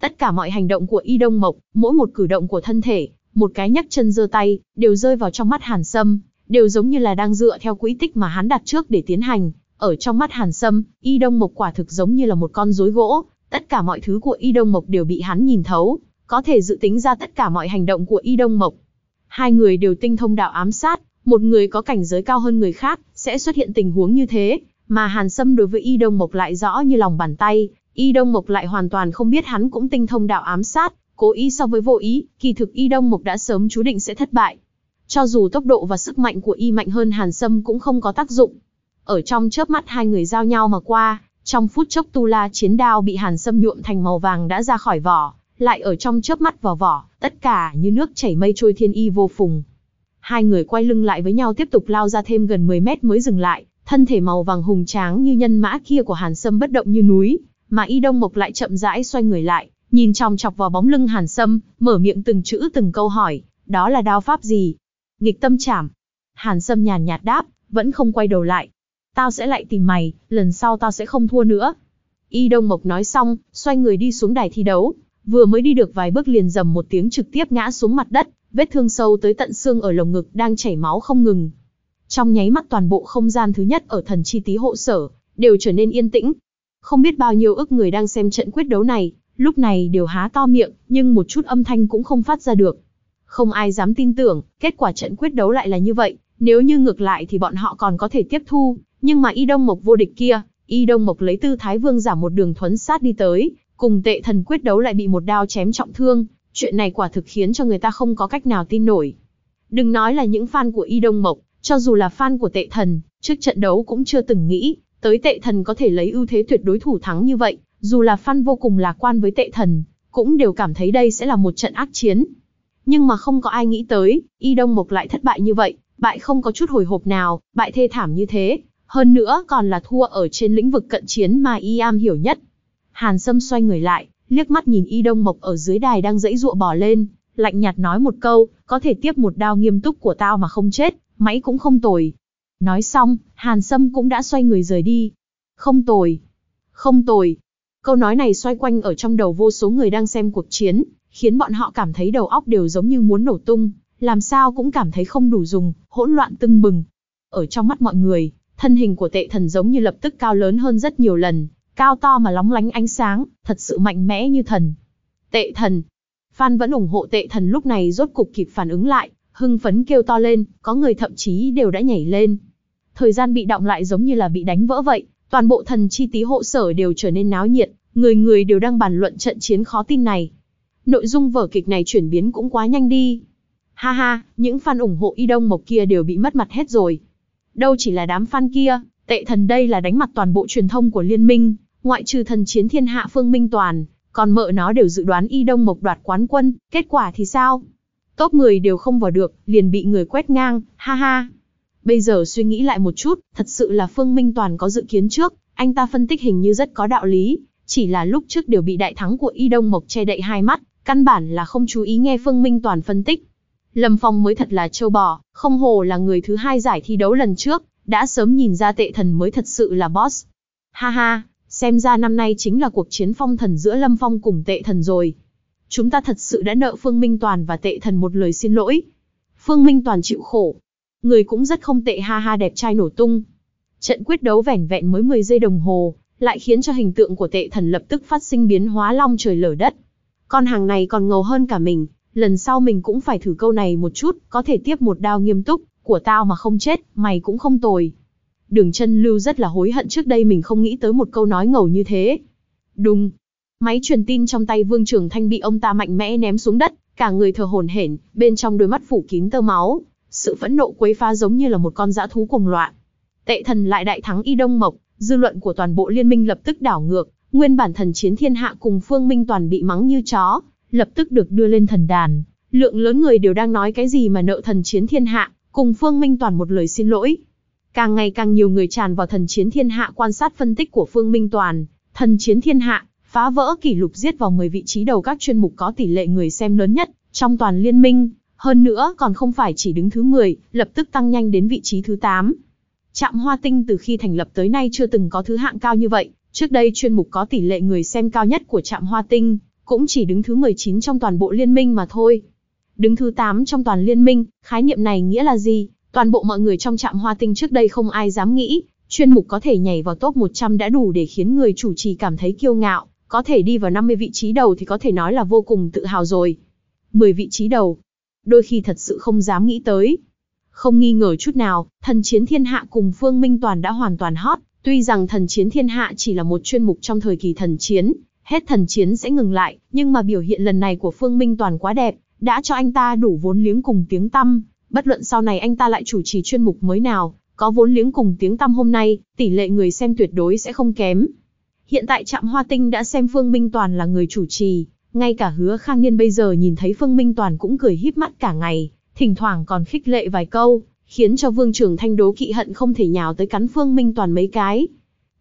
Tất cả mọi hành động của Y Đông Mộc, mỗi một cử động của thân thể, một cái nhấc chân giơ tay, đều rơi vào trong mắt Hàn Sâm, đều giống như là đang dựa theo quỹ tích mà hắn đặt trước để tiến hành. Ở trong mắt Hàn Sâm, Y Đông Mộc quả thực giống như là một con rối gỗ, tất cả mọi thứ của Y Đông Mộc đều bị hắn nhìn thấu, có thể dự tính ra tất cả mọi hành động của Y Đông Mộc. Hai người đều tinh thông đạo ám sát, một người có cảnh giới cao hơn người khác, sẽ xuất hiện tình huống như thế, mà Hàn Sâm đối với Y Đông Mộc lại rõ như lòng bàn tay, Y Đông Mộc lại hoàn toàn không biết hắn cũng tinh thông đạo ám sát, cố ý so với vô ý, kỳ thực Y Đông Mộc đã sớm chú định sẽ thất bại. Cho dù tốc độ và sức mạnh của Y mạnh hơn Hàn Sâm cũng không có tác dụng. Ở trong chớp mắt hai người giao nhau mà qua, trong phút chốc tu la chiến đao bị Hàn Sâm nhuộm thành màu vàng đã ra khỏi vỏ, lại ở trong chớp mắt vào vỏ, tất cả như nước chảy mây trôi thiên y vô phùng. Hai người quay lưng lại với nhau tiếp tục lao ra thêm gần 10 mét mới dừng lại, thân thể màu vàng hùng tráng như nhân mã kia của Hàn Sâm bất động như núi, mà Y Đông Mộc lại chậm rãi xoay người lại, nhìn chòng chọc vào bóng lưng Hàn Sâm, mở miệng từng chữ từng câu hỏi, đó là đao pháp gì? Nghịch tâm chảm. Hàn Sâm nhàn nhạt đáp, vẫn không quay đầu lại. Tao sẽ lại tìm mày, lần sau tao sẽ không thua nữa. Y Đông Mộc nói xong, xoay người đi xuống đài thi đấu, vừa mới đi được vài bước liền dầm một tiếng trực tiếp ngã xuống mặt đất, vết thương sâu tới tận xương ở lồng ngực đang chảy máu không ngừng. Trong nháy mắt toàn bộ không gian thứ nhất ở thần chi tí hộ sở, đều trở nên yên tĩnh. Không biết bao nhiêu ức người đang xem trận quyết đấu này, lúc này đều há to miệng, nhưng một chút âm thanh cũng không phát ra được. Không ai dám tin tưởng, kết quả trận quyết đấu lại là như vậy, nếu như ngược lại thì bọn họ còn có thể tiếp thu, nhưng mà Y Đông Mộc vô địch kia, Y Đông Mộc lấy tư thái vương giả một đường thuấn sát đi tới, cùng tệ thần quyết đấu lại bị một đao chém trọng thương, chuyện này quả thực khiến cho người ta không có cách nào tin nổi. Đừng nói là những fan của Y Đông Mộc, cho dù là fan của tệ thần, trước trận đấu cũng chưa từng nghĩ, tới tệ thần có thể lấy ưu thế tuyệt đối thủ thắng như vậy, dù là fan vô cùng lạc quan với tệ thần, cũng đều cảm thấy đây sẽ là một trận ác chiến. Nhưng mà không có ai nghĩ tới, Y Đông Mộc lại thất bại như vậy, bại không có chút hồi hộp nào, bại thê thảm như thế, hơn nữa còn là thua ở trên lĩnh vực cận chiến mà Y am hiểu nhất. Hàn Sâm xoay người lại, liếc mắt nhìn Y Đông Mộc ở dưới đài đang dãy dụa bỏ lên, lạnh nhạt nói một câu, có thể tiếp một đao nghiêm túc của tao mà không chết, máy cũng không tồi. Nói xong, Hàn Sâm cũng đã xoay người rời đi. Không tồi. Không tồi. Câu nói này xoay quanh ở trong đầu vô số người đang xem cuộc chiến, khiến bọn họ cảm thấy đầu óc đều giống như muốn nổ tung, làm sao cũng cảm thấy không đủ dùng, hỗn loạn tưng bừng. Ở trong mắt mọi người, thân hình của tệ thần giống như lập tức cao lớn hơn rất nhiều lần, cao to mà lóng lánh ánh sáng, thật sự mạnh mẽ như thần. Tệ thần. Fan vẫn ủng hộ tệ thần lúc này rốt cục kịp phản ứng lại, hưng phấn kêu to lên, có người thậm chí đều đã nhảy lên. Thời gian bị động lại giống như là bị đánh vỡ vậy, toàn bộ thần chi tí hộ sở đều trở nên náo nhiệt, người người đều đang bàn luận trận chiến khó tin này. Nội dung vở kịch này chuyển biến cũng quá nhanh đi. Ha ha, những fan ủng hộ Y Đông Mộc kia đều bị mất mặt hết rồi. Đâu chỉ là đám fan kia, tệ thần đây là đánh mặt toàn bộ truyền thông của liên minh, ngoại trừ thần chiến thiên hạ Phương Minh Toàn, còn mợ nó đều dự đoán Y Đông Mộc đoạt quán quân, kết quả thì sao? Top 10 đều không vào được, liền bị người quét ngang, ha ha. Bây giờ suy nghĩ lại một chút, thật sự là Phương Minh Toàn có dự kiến trước, anh ta phân tích hình như rất có đạo lý, chỉ là lúc trước đều bị đại thắng của Y Đông Mộc che đậy hai mắt, căn bản là không chú ý nghe Phương Minh Toàn phân tích. Lâm Phong mới thật là châu bò, không hồ là người thứ hai giải thi đấu lần trước, đã sớm nhìn ra tệ thần mới thật sự là boss. Ha ha, xem ra năm nay chính là cuộc chiến phong thần giữa Lâm Phong cùng tệ thần rồi. Chúng ta thật sự đã nợ Phương Minh Toàn và tệ thần một lời xin lỗi. Phương Minh Toàn chịu khổ. Người cũng rất không tệ ha ha đẹp trai nổ tung. Trận quyết đấu vẻn vẹn mới 10 giây đồng hồ, lại khiến cho hình tượng của tệ thần lập tức phát sinh biến hóa long trời lở đất. Con hàng này còn ngầu hơn cả mình, lần sau mình cũng phải thử câu này một chút, có thể tiếp một đao nghiêm túc, của tao mà không chết, mày cũng không tồi. Đường chân lưu rất là hối hận trước đây mình không nghĩ tới một câu nói ngầu như thế. Đùng. Máy truyền tin trong tay Vương Trường Thanh bị ông ta mạnh mẽ ném xuống đất, cả người thờ hổn hển, bên trong đôi mắt phủ kín tơ máu. Sự phẫn nộ quấy phá giống như là một con dã thú cuồng loạn. Tệ thần lại đại thắng Y Đông Mộc, dư luận của toàn bộ liên minh lập tức đảo ngược, nguyên bản thần chiến thiên hạ cùng Phương Minh toàn bị mắng như chó, lập tức được đưa lên thần đàn. Lượng lớn người đều đang nói cái gì mà nợ thần chiến thiên hạ, cùng Phương Minh toàn một lời xin lỗi. Càng ngày càng nhiều người tràn vào thần chiến thiên hạ quan sát phân tích của Phương Minh toàn, thần chiến thiên hạ, phá vỡ kỷ lục giết vào 10 vị trí đầu các chuyên mục có tỷ lệ người xem lớn nhất trong toàn liên minh, hơn nữa còn không phải chỉ đứng thứ 10, lập tức tăng nhanh đến vị trí thứ 8. Trạm Hoa Tinh từ khi thành lập tới nay chưa từng có thứ hạng cao như vậy, trước đây chuyên mục có tỷ lệ người xem cao nhất của Trạm Hoa Tinh, cũng chỉ đứng thứ 19 trong toàn bộ liên minh mà thôi. Đứng thứ 8 trong toàn liên minh, khái niệm này nghĩa là gì? Toàn bộ mọi người trong Trạm Hoa Tinh trước đây không ai dám nghĩ, chuyên mục có thể nhảy vào top 100 đã đủ để khiến người chủ trì cảm thấy kiêu ngạo, có thể đi vào 50 vị trí đầu thì có thể nói là vô cùng tự hào rồi. 10 vị trí đầu, đôi khi thật sự không dám nghĩ tới. Không nghi ngờ chút nào, thần chiến thiên hạ cùng Phương Minh Toàn đã hoàn toàn hot, tuy rằng thần chiến thiên hạ chỉ là một chuyên mục trong thời kỳ thần chiến, hết thần chiến sẽ ngừng lại, nhưng mà biểu hiện lần này của Phương Minh Toàn quá đẹp, đã cho anh ta đủ vốn liếng cùng tiếng tăm, bất luận sau này anh ta lại chủ trì chuyên mục mới nào, có vốn liếng cùng tiếng tăm hôm nay, tỷ lệ người xem tuyệt đối sẽ không kém. Hiện tại Trạm Hoa Tinh đã xem Phương Minh Toàn là người chủ trì, ngay cả hứa khang niên bây giờ nhìn thấy Phương Minh Toàn cũng cười híp mắt cả ngày, thỉnh thoảng còn khích lệ vài câu, khiến cho Vương Trường Thanh đố kỵ hận không thể nhào tới cắn Phương Minh Toàn mấy cái.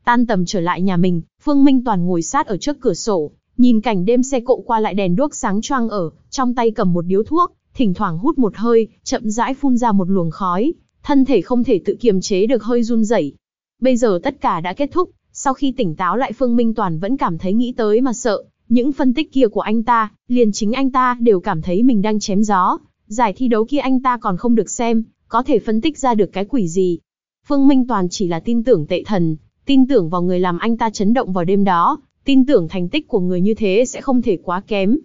Tan tầm trở lại nhà mình, Phương Minh Toàn ngồi sát ở trước cửa sổ, nhìn cảnh đêm xe cộ qua lại đèn đuốc sáng choang ở, trong tay cầm một điếu thuốc, thỉnh thoảng hút một hơi, chậm rãi phun ra một luồng khói, thân thể không thể tự kiềm chế được hơi run rẩy. Bây giờ tất cả đã kết thúc, sau khi tỉnh táo lại Phương Minh Toàn vẫn cảm thấy nghĩ tới mà sợ, những phân tích kia của anh ta, liền chính anh ta đều cảm thấy mình đang chém gió. Giải thi đấu kia anh ta còn không được xem, có thể phân tích ra được cái quỷ gì. Phương Minh Toàn chỉ là tin tưởng tệ thần, tin tưởng vào người làm anh ta chấn động vào đêm đó, tin tưởng thành tích của người như thế sẽ không thể quá kém.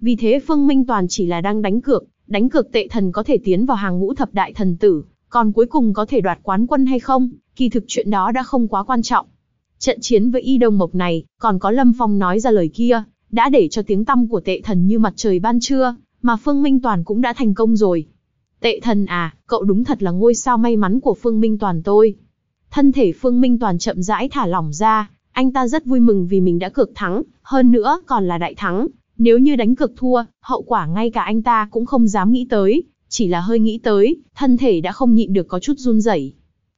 Vì thế Phương Minh Toàn chỉ là đang đánh cược, đánh cược tệ thần có thể tiến vào hàng ngũ thập đại thần tử, còn cuối cùng có thể đoạt quán quân hay không, kỳ thực chuyện đó đã không quá quan trọng. Trận chiến với Y Đông Mộc này, còn có Lâm Phong nói ra lời kia, đã để cho tiếng tăm của tệ thần như mặt trời ban trưa, mà Phương Minh Toàn cũng đã thành công rồi. Tệ thần à, cậu đúng thật là ngôi sao may mắn của Phương Minh Toàn tôi. Thân thể Phương Minh Toàn chậm rãi thả lỏng ra, anh ta rất vui mừng vì mình đã cược thắng, hơn nữa còn là đại thắng. Nếu như đánh cược thua, hậu quả ngay cả anh ta cũng không dám nghĩ tới, chỉ là hơi nghĩ tới, thân thể đã không nhịn được có chút run rẩy.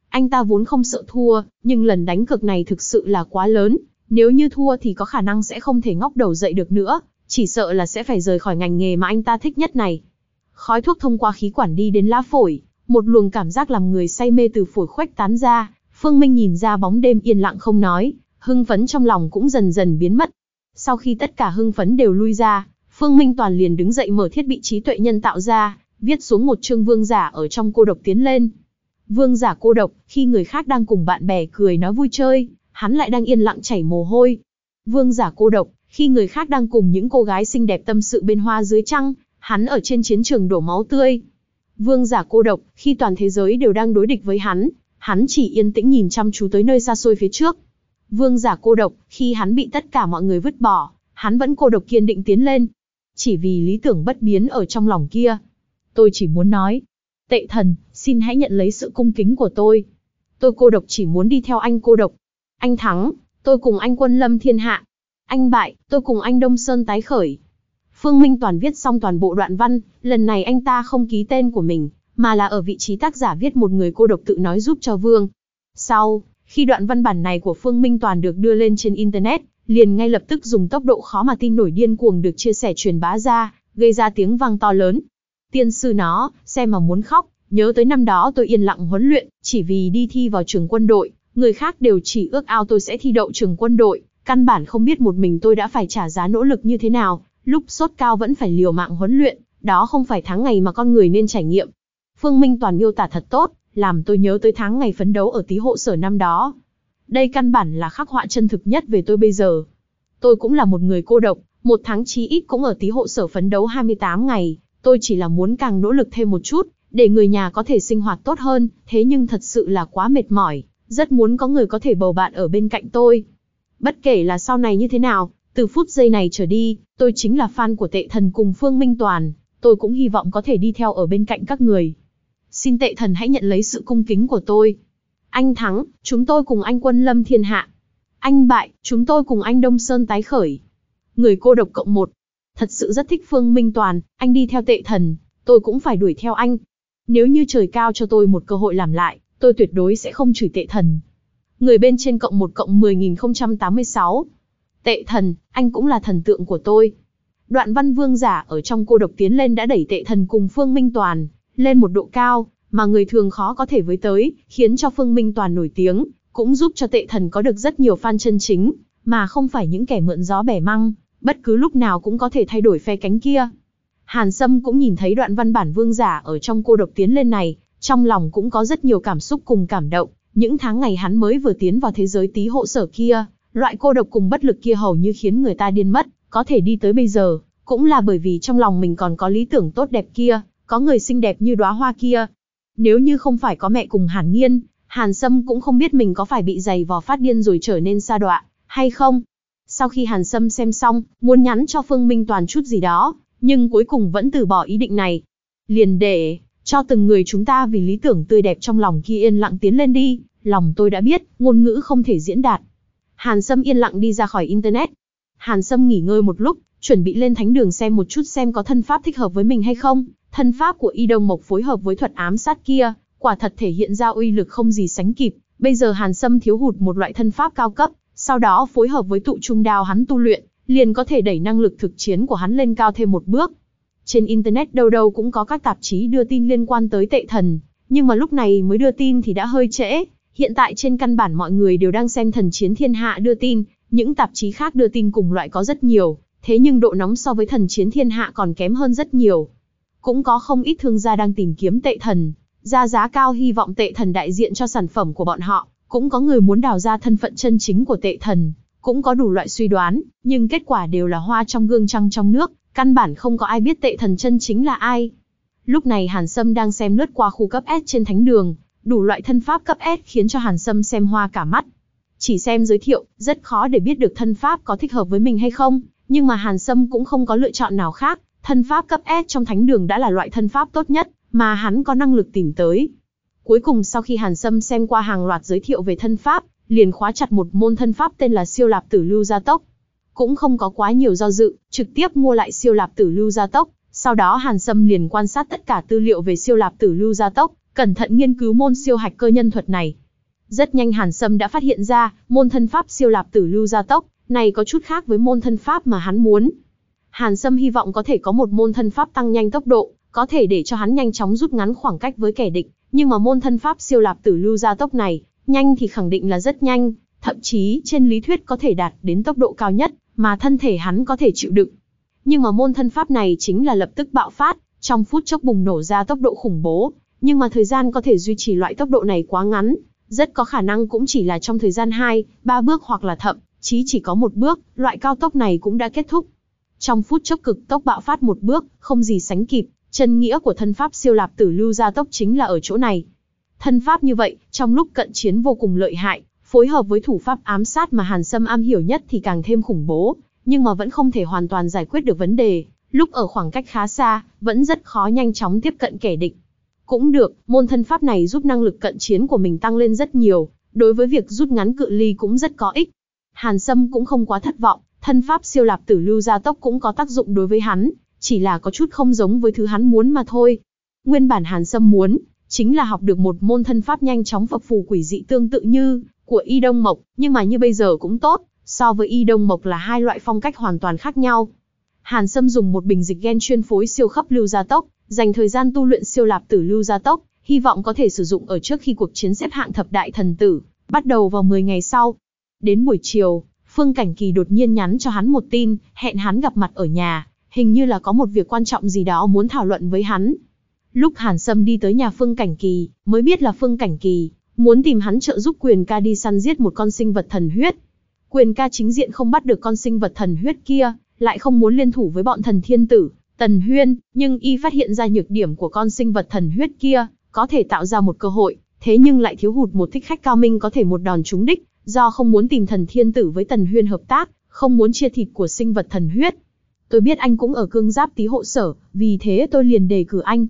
Anh ta vốn không sợ thua, nhưng lần đánh cược này thực sự là quá lớn, nếu như thua thì có khả năng sẽ không thể ngóc đầu dậy được nữa, chỉ sợ là sẽ phải rời khỏi ngành nghề mà anh ta thích nhất này. Khói thuốc thông qua khí quản đi đến lá phổi, một luồng cảm giác làm người say mê từ phổi khuếch tán ra, Phương Minh nhìn ra bóng đêm yên lặng không nói, hưng phấn trong lòng cũng dần dần biến mất. Sau khi tất cả hưng phấn đều lui ra, Phương Minh toàn liền đứng dậy mở thiết bị trí tuệ nhân tạo ra, viết xuống một chương vương giả ở trong cô độc tiến lên. Vương giả cô độc, khi người khác đang cùng bạn bè cười nói vui chơi, hắn lại đang yên lặng chảy mồ hôi. Vương giả cô độc, khi người khác đang cùng những cô gái xinh đẹp tâm sự bên hoa dưới trăng, hắn ở trên chiến trường đổ máu tươi. Vương giả cô độc, khi toàn thế giới đều đang đối địch với hắn, hắn chỉ yên tĩnh nhìn chăm chú tới nơi xa xôi phía trước. Vương giả cô độc, khi hắn bị tất cả mọi người vứt bỏ, hắn vẫn cô độc kiên định tiến lên. Chỉ vì lý tưởng bất biến ở trong lòng kia. Tôi chỉ muốn nói, tệ thần, xin hãy nhận lấy sự cung kính của tôi. Tôi cô độc chỉ muốn đi theo anh cô độc. Anh thắng, tôi cùng anh quân lâm thiên hạ. Anh bại, tôi cùng anh Đông Sơn tái khởi. Phương Minh Toàn viết xong toàn bộ đoạn văn, lần này anh ta không ký tên của mình, mà là ở vị trí tác giả viết một người cô độc tự nói giúp cho Vương. Sau, khi đoạn văn bản này của Phương Minh Toàn được đưa lên trên Internet, liền ngay lập tức dùng tốc độ khó mà tin nổi điên cuồng được chia sẻ truyền bá ra, gây ra tiếng vang to lớn. Tiên sư nó, xem mà muốn khóc, nhớ tới năm đó tôi yên lặng huấn luyện, chỉ vì đi thi vào trường quân đội, người khác đều chỉ ước ao tôi sẽ thi đậu trường quân đội, căn bản không biết một mình tôi đã phải trả giá nỗ lực như thế nào, lúc sốt cao vẫn phải liều mạng huấn luyện, đó không phải tháng ngày mà con người nên trải nghiệm. Phương Minh Toàn miêu tả thật tốt, làm tôi nhớ tới tháng ngày phấn đấu ở tí hộ sở năm đó. Đây căn bản là khắc họa chân thực nhất về tôi bây giờ. Tôi cũng là một người cô độc, một tháng chí ít cũng ở tí hộ sở phấn đấu 28 ngày, tôi chỉ là muốn càng nỗ lực thêm một chút, để người nhà có thể sinh hoạt tốt hơn, thế nhưng thật sự là quá mệt mỏi, rất muốn có người có thể bầu bạn ở bên cạnh tôi. Bất kể là sau này như thế nào, từ phút giây này trở đi, tôi chính là fan của tệ thần cùng Phương Minh Toàn, tôi cũng hy vọng có thể đi theo ở bên cạnh các người. Xin tệ thần hãy nhận lấy sự cung kính của tôi. Anh thắng, chúng tôi cùng anh quân lâm thiên hạ. Anh bại, chúng tôi cùng anh Đông Sơn tái khởi. Người cô độc cộng một. Thật sự rất thích Phương Minh Toàn, anh đi theo tệ thần, tôi cũng phải đuổi theo anh. Nếu như trời cao cho tôi một cơ hội làm lại, tôi tuyệt đối sẽ không chửi tệ thần. Người bên trên cộng một cộng 10.086. Tệ thần, anh cũng là thần tượng của tôi. Đoạn văn vương giả ở trong cô độc tiến lên đã đẩy tệ thần cùng Phương Minh Toàn, lên một độ cao, mà người thường khó có thể với tới, khiến cho Phương Minh Toàn nổi tiếng, cũng giúp cho tệ thần có được rất nhiều fan chân chính, mà không phải những kẻ mượn gió bẻ măng, bất cứ lúc nào cũng có thể thay đổi phe cánh kia. Hàn Sâm cũng nhìn thấy đoạn văn bản vương giả ở trong cô độc tiến lên này, trong lòng cũng có rất nhiều cảm xúc cùng cảm động, những tháng ngày hắn mới vừa tiến vào thế giới tí hộ sở kia, loại cô độc cùng bất lực kia hầu như khiến người ta điên mất, có thể đi tới bây giờ, cũng là bởi vì trong lòng mình còn có lý tưởng tốt đẹp kia, có người xinh đẹp như đóa hoa kia. Nếu như không phải có mẹ cùng Hàn Nghiên, Hàn Sâm cũng không biết mình có phải bị giày vò phát điên rồi trở nên xa đọa, hay không. Sau khi Hàn Sâm xem xong, muốn nhắn cho Phương Minh Toàn chút gì đó, nhưng cuối cùng vẫn từ bỏ ý định này. Liền để, cho từng người chúng ta vì lý tưởng tươi đẹp trong lòng kia yên lặng tiến lên đi, lòng tôi đã biết, ngôn ngữ không thể diễn đạt. Hàn Sâm yên lặng đi ra khỏi Internet. Hàn Sâm nghỉ ngơi một lúc, chuẩn bị lên thánh đường xem một chút xem có thân pháp thích hợp với mình hay không. Thân pháp của Y Đông Mộc phối hợp với thuật ám sát kia, quả thật thể hiện ra uy lực không gì sánh kịp. Bây giờ Hàn Sâm thiếu hụt một loại thân pháp cao cấp, sau đó phối hợp với tụ trung đao hắn tu luyện, liền có thể đẩy năng lực thực chiến của hắn lên cao thêm một bước. Trên Internet đâu đâu cũng có các tạp chí đưa tin liên quan tới tệ thần, nhưng mà lúc này mới đưa tin thì đã hơi trễ. Hiện tại trên căn bản mọi người đều đang xem thần chiến thiên hạ đưa tin, những tạp chí khác đưa tin cùng loại có rất nhiều, thế nhưng độ nóng so với thần chiến thiên hạ còn kém hơn rất nhiều. Cũng có không ít thương gia đang tìm kiếm tệ thần, ra giá cao hy vọng tệ thần đại diện cho sản phẩm của bọn họ, cũng có người muốn đào ra thân phận chân chính của tệ thần, cũng có đủ loại suy đoán, nhưng kết quả đều là hoa trong gương trăng trong nước, căn bản không có ai biết tệ thần chân chính là ai. Lúc này Hàn Sâm đang xem lướt qua khu cấp S trên thánh đường, đủ loại thân pháp cấp S khiến cho Hàn Sâm xem hoa cả mắt. Chỉ xem giới thiệu, rất khó để biết được thân pháp có thích hợp với mình hay không, nhưng mà Hàn Sâm cũng không có lựa chọn nào khác, thân pháp cấp S trong thánh đường đã là loại thân pháp tốt nhất, mà hắn có năng lực tìm tới. Cuối cùng sau khi Hàn Sâm xem qua hàng loạt giới thiệu về thân pháp, liền khóa chặt một môn thân pháp tên là siêu lạp tử lưu gia tốc. Cũng không có quá nhiều do dự, trực tiếp mua lại siêu lạp tử lưu gia tốc, sau đó Hàn Sâm liền quan sát tất cả tư liệu về siêu lạp tử lưu gia tốc, cẩn thận nghiên cứu môn siêu hạch cơ nhân thuật này. Rất nhanh Hàn Sâm đã phát hiện ra, môn thân pháp siêu lạp tử lưu gia tốc, này có chút khác với môn thân pháp mà hắn muốn. Hàn Sâm hy vọng có thể có một môn thân pháp tăng nhanh tốc độ, có thể để cho hắn nhanh chóng rút ngắn khoảng cách với kẻ địch, nhưng mà môn thân pháp siêu lạp tử lưu gia tốc này, nhanh thì khẳng định là rất nhanh, thậm chí trên lý thuyết có thể đạt đến tốc độ cao nhất, mà thân thể hắn có thể chịu đựng. Nhưng mà môn thân pháp này chính là lập tức bạo phát, trong phút chốc bùng nổ ra tốc độ khủng bố, nhưng mà thời gian có thể duy trì loại tốc độ này quá ngắn, rất có khả năng cũng chỉ là trong thời gian 2, 3 bước hoặc là thậm chí chỉ có một bước, loại cao tốc này cũng đã kết thúc. Trong phút chốc cực tốc bạo phát một bước, không gì sánh kịp, chân nghĩa của thân pháp siêu lạp tử lưu gia tốc chính là ở chỗ này. Thân pháp như vậy, trong lúc cận chiến vô cùng lợi hại, phối hợp với thủ pháp ám sát mà Hàn Sâm am hiểu nhất thì càng thêm khủng bố, nhưng mà vẫn không thể hoàn toàn giải quyết được vấn đề. Lúc ở khoảng cách khá xa, vẫn rất khó nhanh chóng tiếp cận kẻ địch. Cũng được, môn thân pháp này giúp năng lực cận chiến của mình tăng lên rất nhiều, đối với việc rút ngắn cự ly cũng rất có ích. Hàn Sâm cũng không quá thất vọng, thân pháp siêu lạp tử lưu gia tốc cũng có tác dụng đối với hắn, chỉ là có chút không giống với thứ hắn muốn mà thôi. Nguyên bản Hàn Sâm muốn, chính là học được một môn thân pháp nhanh chóng phập phù quỷ dị tương tự như của Y Đông Mộc, nhưng mà như bây giờ cũng tốt, so với Y Đông Mộc là hai loại phong cách hoàn toàn khác nhau. Hàn Sâm dùng một bình dịch gen chuyên phối siêu khắp lưu gia tốc, dành thời gian tu luyện siêu lạp tử lưu gia tốc, hy vọng có thể sử dụng ở trước khi cuộc chiến xếp hạng thập đại thần tử, bắt đầu vào 10 ngày sau. Đến buổi chiều, Phương Cảnh Kỳ đột nhiên nhắn cho hắn một tin, hẹn hắn gặp mặt ở nhà, hình như là có một việc quan trọng gì đó muốn thảo luận với hắn. Lúc Hàn Sâm đi tới nhà Phương Cảnh Kỳ, mới biết là Phương Cảnh Kỳ, muốn tìm hắn trợ giúp quyền ca đi săn giết một con sinh vật thần huyết. Quyền ca chính diện không bắt được con sinh vật thần huyết kia, lại không muốn liên thủ với bọn thần thiên tử, Tần Huyên, nhưng y phát hiện ra nhược điểm của con sinh vật thần huyết kia, có thể tạo ra một cơ hội, thế nhưng lại thiếu hụt một thích khách cao minh có thể một đòn trúng đích, do không muốn tìm thần thiên tử với Tần Huyên hợp tác, không muốn chia thịt của sinh vật thần huyết. Tôi biết anh cũng ở cương giáp tí hộ sở, vì thế tôi liền đề cử anh.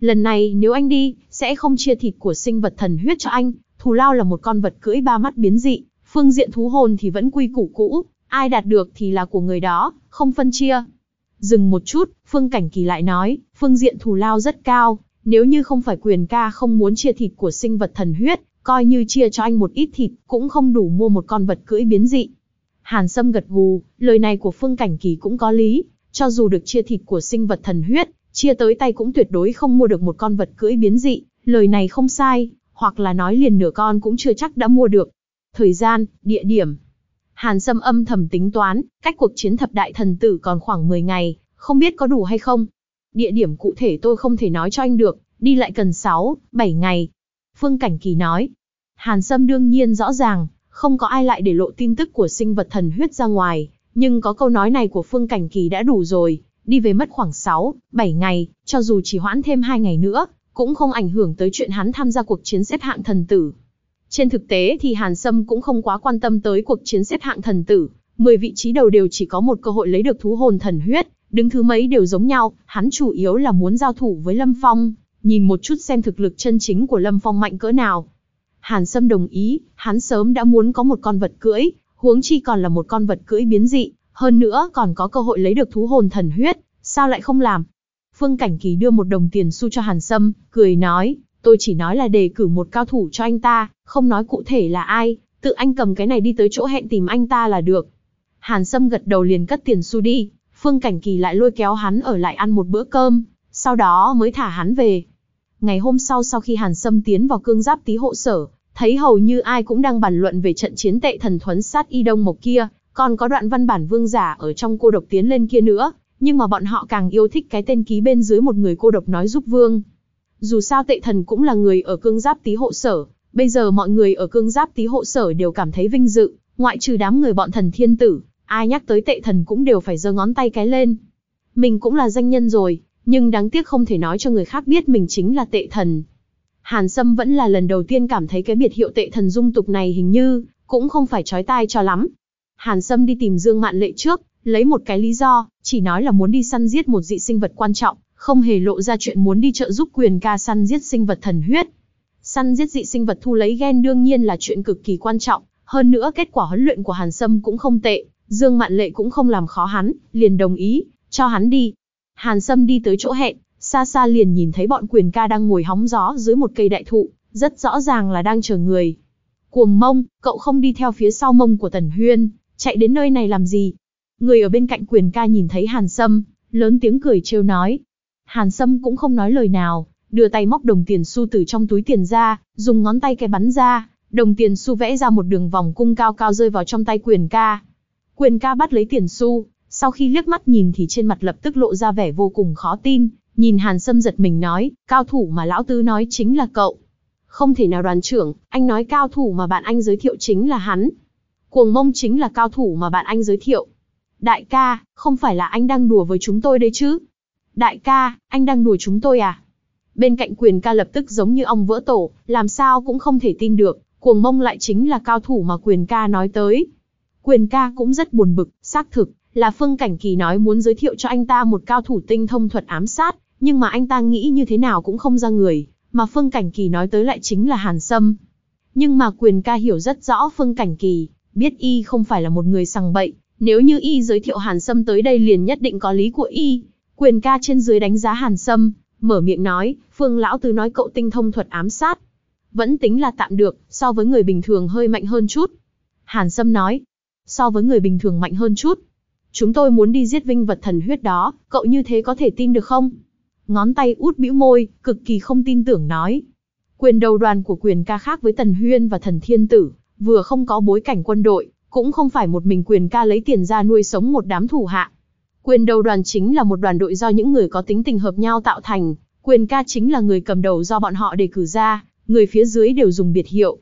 Lần này nếu anh đi, sẽ không chia thịt của sinh vật thần huyết cho anh, thù lao là một con vật cưỡi ba mắt biến dị, phương diện thú hồn thì vẫn quy củ cũ, ai đạt được thì là của người đó, không phân chia. Dừng một chút, Phương Cảnh Kỳ lại nói, phương diện thù lao rất cao, nếu như không phải quyền ca không muốn chia thịt của sinh vật thần huyết, coi như chia cho anh một ít thịt, cũng không đủ mua một con vật cưỡi biến dị. Hàn Sâm gật gù, lời này của Phương Cảnh Kỳ cũng có lý, cho dù được chia thịt của sinh vật thần huyết, chia tới tay cũng tuyệt đối không mua được một con vật cưỡi biến dị, lời này không sai, hoặc là nói liền nửa con cũng chưa chắc đã mua được. Thời gian, địa điểm. Hàn Sâm âm thầm tính toán, cách cuộc chiến thập đại thần tử còn khoảng 10 ngày, không biết có đủ hay không. Địa điểm cụ thể tôi không thể nói cho anh được, đi lại cần 6, 7 ngày. Phương Cảnh Kỳ nói. Hàn Sâm đương nhiên rõ ràng, không có ai lại để lộ tin tức của sinh vật thần huyết ra ngoài, nhưng có câu nói này của Phương Cảnh Kỳ đã đủ rồi, đi về mất khoảng 6, 7 ngày, cho dù chỉ hoãn thêm 2 ngày nữa, cũng không ảnh hưởng tới chuyện hắn tham gia cuộc chiến xếp hạng thần tử. Trên thực tế thì Hàn Sâm cũng không quá quan tâm tới cuộc chiến xếp hạng thần tử, 10 vị trí đầu đều chỉ có một cơ hội lấy được thú hồn thần huyết, đứng thứ mấy đều giống nhau, hắn chủ yếu là muốn giao thủ với Lâm Phong, nhìn một chút xem thực lực chân chính của Lâm Phong mạnh cỡ nào. Hàn Sâm đồng ý, hắn sớm đã muốn có một con vật cưỡi, huống chi còn là một con vật cưỡi biến dị, hơn nữa còn có cơ hội lấy được thú hồn thần huyết, sao lại không làm? Phương Cảnh Kỳ đưa một đồng tiền xu cho Hàn Sâm, cười nói, tôi chỉ nói là đề cử một cao thủ cho anh ta, không nói cụ thể là ai, tự anh cầm cái này đi tới chỗ hẹn tìm anh ta là được. Hàn Sâm gật đầu liền cất tiền xu đi, Phương Cảnh Kỳ lại lôi kéo hắn ở lại ăn một bữa cơm, sau đó mới thả hắn về. Ngày hôm sau sau khi Hàn Sâm tiến vào cương giáp tí hộ sở, thấy hầu như ai cũng đang bàn luận về trận chiến tệ thần thuấn sát y đông mộc kia, còn có đoạn văn bản vương giả ở trong cô độc tiến lên kia nữa, nhưng mà bọn họ càng yêu thích cái tên ký bên dưới một người cô độc nói giúp vương. Dù sao tệ thần cũng là người ở cương giáp tí hộ sở, bây giờ mọi người ở cương giáp tí hộ sở đều cảm thấy vinh dự, ngoại trừ đám người bọn thần thiên tử, ai nhắc tới tệ thần cũng đều phải giơ ngón tay cái lên. Mình cũng là danh nhân rồi, nhưng đáng tiếc không thể nói cho người khác biết mình chính là tệ thần. Hàn Sâm vẫn là lần đầu tiên cảm thấy cái biệt hiệu tệ thần dung tục này hình như, cũng không phải trói tai cho lắm. Hàn Sâm đi tìm Dương Mạn Lệ trước, lấy một cái lý do, chỉ nói là muốn đi săn giết một dị sinh vật quan trọng, không hề lộ ra chuyện muốn đi trợ giúp quyền ca săn giết sinh vật thần huyết. Săn giết dị sinh vật thu lấy gen đương nhiên là chuyện cực kỳ quan trọng, hơn nữa kết quả huấn luyện của Hàn Sâm cũng không tệ, Dương Mạn Lệ cũng không làm khó hắn, liền đồng ý, cho hắn đi. Hàn Sâm đi tới chỗ hẹn, xa xa liền nhìn thấy bọn quyền ca đang ngồi hóng gió dưới một cây đại thụ, rất rõ ràng là đang chờ người. Cuồng mông, cậu không đi theo phía sau mông của Tần Huyên, chạy đến nơi này làm gì? Người ở bên cạnh quyền ca nhìn thấy Hàn Sâm, lớn tiếng cười trêu nói. Hàn Sâm cũng không nói lời nào, đưa tay móc đồng tiền xu từ trong túi tiền ra, dùng ngón tay cái bắn ra, đồng tiền xu vẽ ra một đường vòng cung cao cao rơi vào trong tay quyền ca. Quyền ca bắt lấy tiền xu, sau khi liếc mắt nhìn thì trên mặt lập tức lộ ra vẻ vô cùng khó tin, nhìn Hàn Sâm giật mình nói, cao thủ mà lão tứ nói chính là cậu. Không thể nào đoàn trưởng, anh nói cao thủ mà bạn anh giới thiệu chính là hắn. Cuồng mông chính là cao thủ mà bạn anh giới thiệu. Đại ca, không phải là anh đang đùa với chúng tôi đấy chứ? Đại ca, anh đang đùa chúng tôi à? Bên cạnh quyền ca lập tức giống như ong vỡ tổ, làm sao cũng không thể tin được, cuồng mông lại chính là cao thủ mà quyền ca nói tới. Quyền ca cũng rất buồn bực, xác thực, là Phương Cảnh Kỳ nói muốn giới thiệu cho anh ta một cao thủ tinh thông thuật ám sát, nhưng mà anh ta nghĩ như thế nào cũng không ra người, mà Phương Cảnh Kỳ nói tới lại chính là Hàn Sâm. Nhưng mà quyền ca hiểu rất rõ Phương Cảnh Kỳ, biết y không phải là một người sằng bậy, nếu như y giới thiệu Hàn Sâm tới đây liền nhất định có lý của y. Quyền ca trên dưới đánh giá Hàn Sâm, mở miệng nói, Phương Lão Tứ nói cậu tinh thông thuật ám sát. Vẫn tính là tạm được, so với người bình thường hơi mạnh hơn chút. Hàn Sâm nói, so với người bình thường mạnh hơn chút. Chúng tôi muốn đi giết vinh vật thần huyết đó, cậu như thế có thể tin được không? Ngón tay út bĩu môi, cực kỳ không tin tưởng nói. Quyền đầu đoàn của quyền ca khác với Tần Huyên và Thần Thiên Tử, vừa không có bối cảnh quân đội, cũng không phải một mình quyền ca lấy tiền ra nuôi sống một đám thủ hạ. Quyền đầu đoàn chính là một đoàn đội do những người có tính tình hợp nhau tạo thành, quyền ca chính là người cầm đầu do bọn họ đề cử ra, người phía dưới đều dùng biệt hiệu.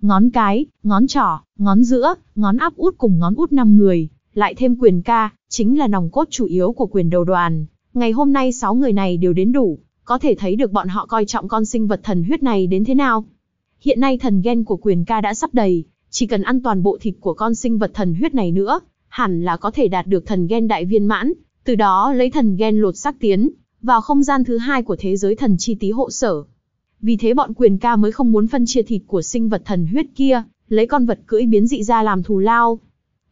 Ngón cái, ngón trỏ, ngón giữa, ngón áp út cùng ngón út năm người, lại thêm quyền ca, chính là nòng cốt chủ yếu của quyền đầu đoàn. Ngày hôm nay 6 người này đều đến đủ, có thể thấy được bọn họ coi trọng con sinh vật thần huyết này đến thế nào. Hiện nay thần gen của quyền ca đã sắp đầy, chỉ cần ăn toàn bộ thịt của con sinh vật thần huyết này nữa, hẳn là có thể đạt được thần gen đại viên mãn, từ đó lấy thần gen lột xác tiến vào không gian thứ hai của thế giới thần chi tí hộ sở. Vì thế bọn quyền ca mới không muốn phân chia thịt của sinh vật thần huyết kia, lấy con vật cưỡi biến dị ra làm thù lao.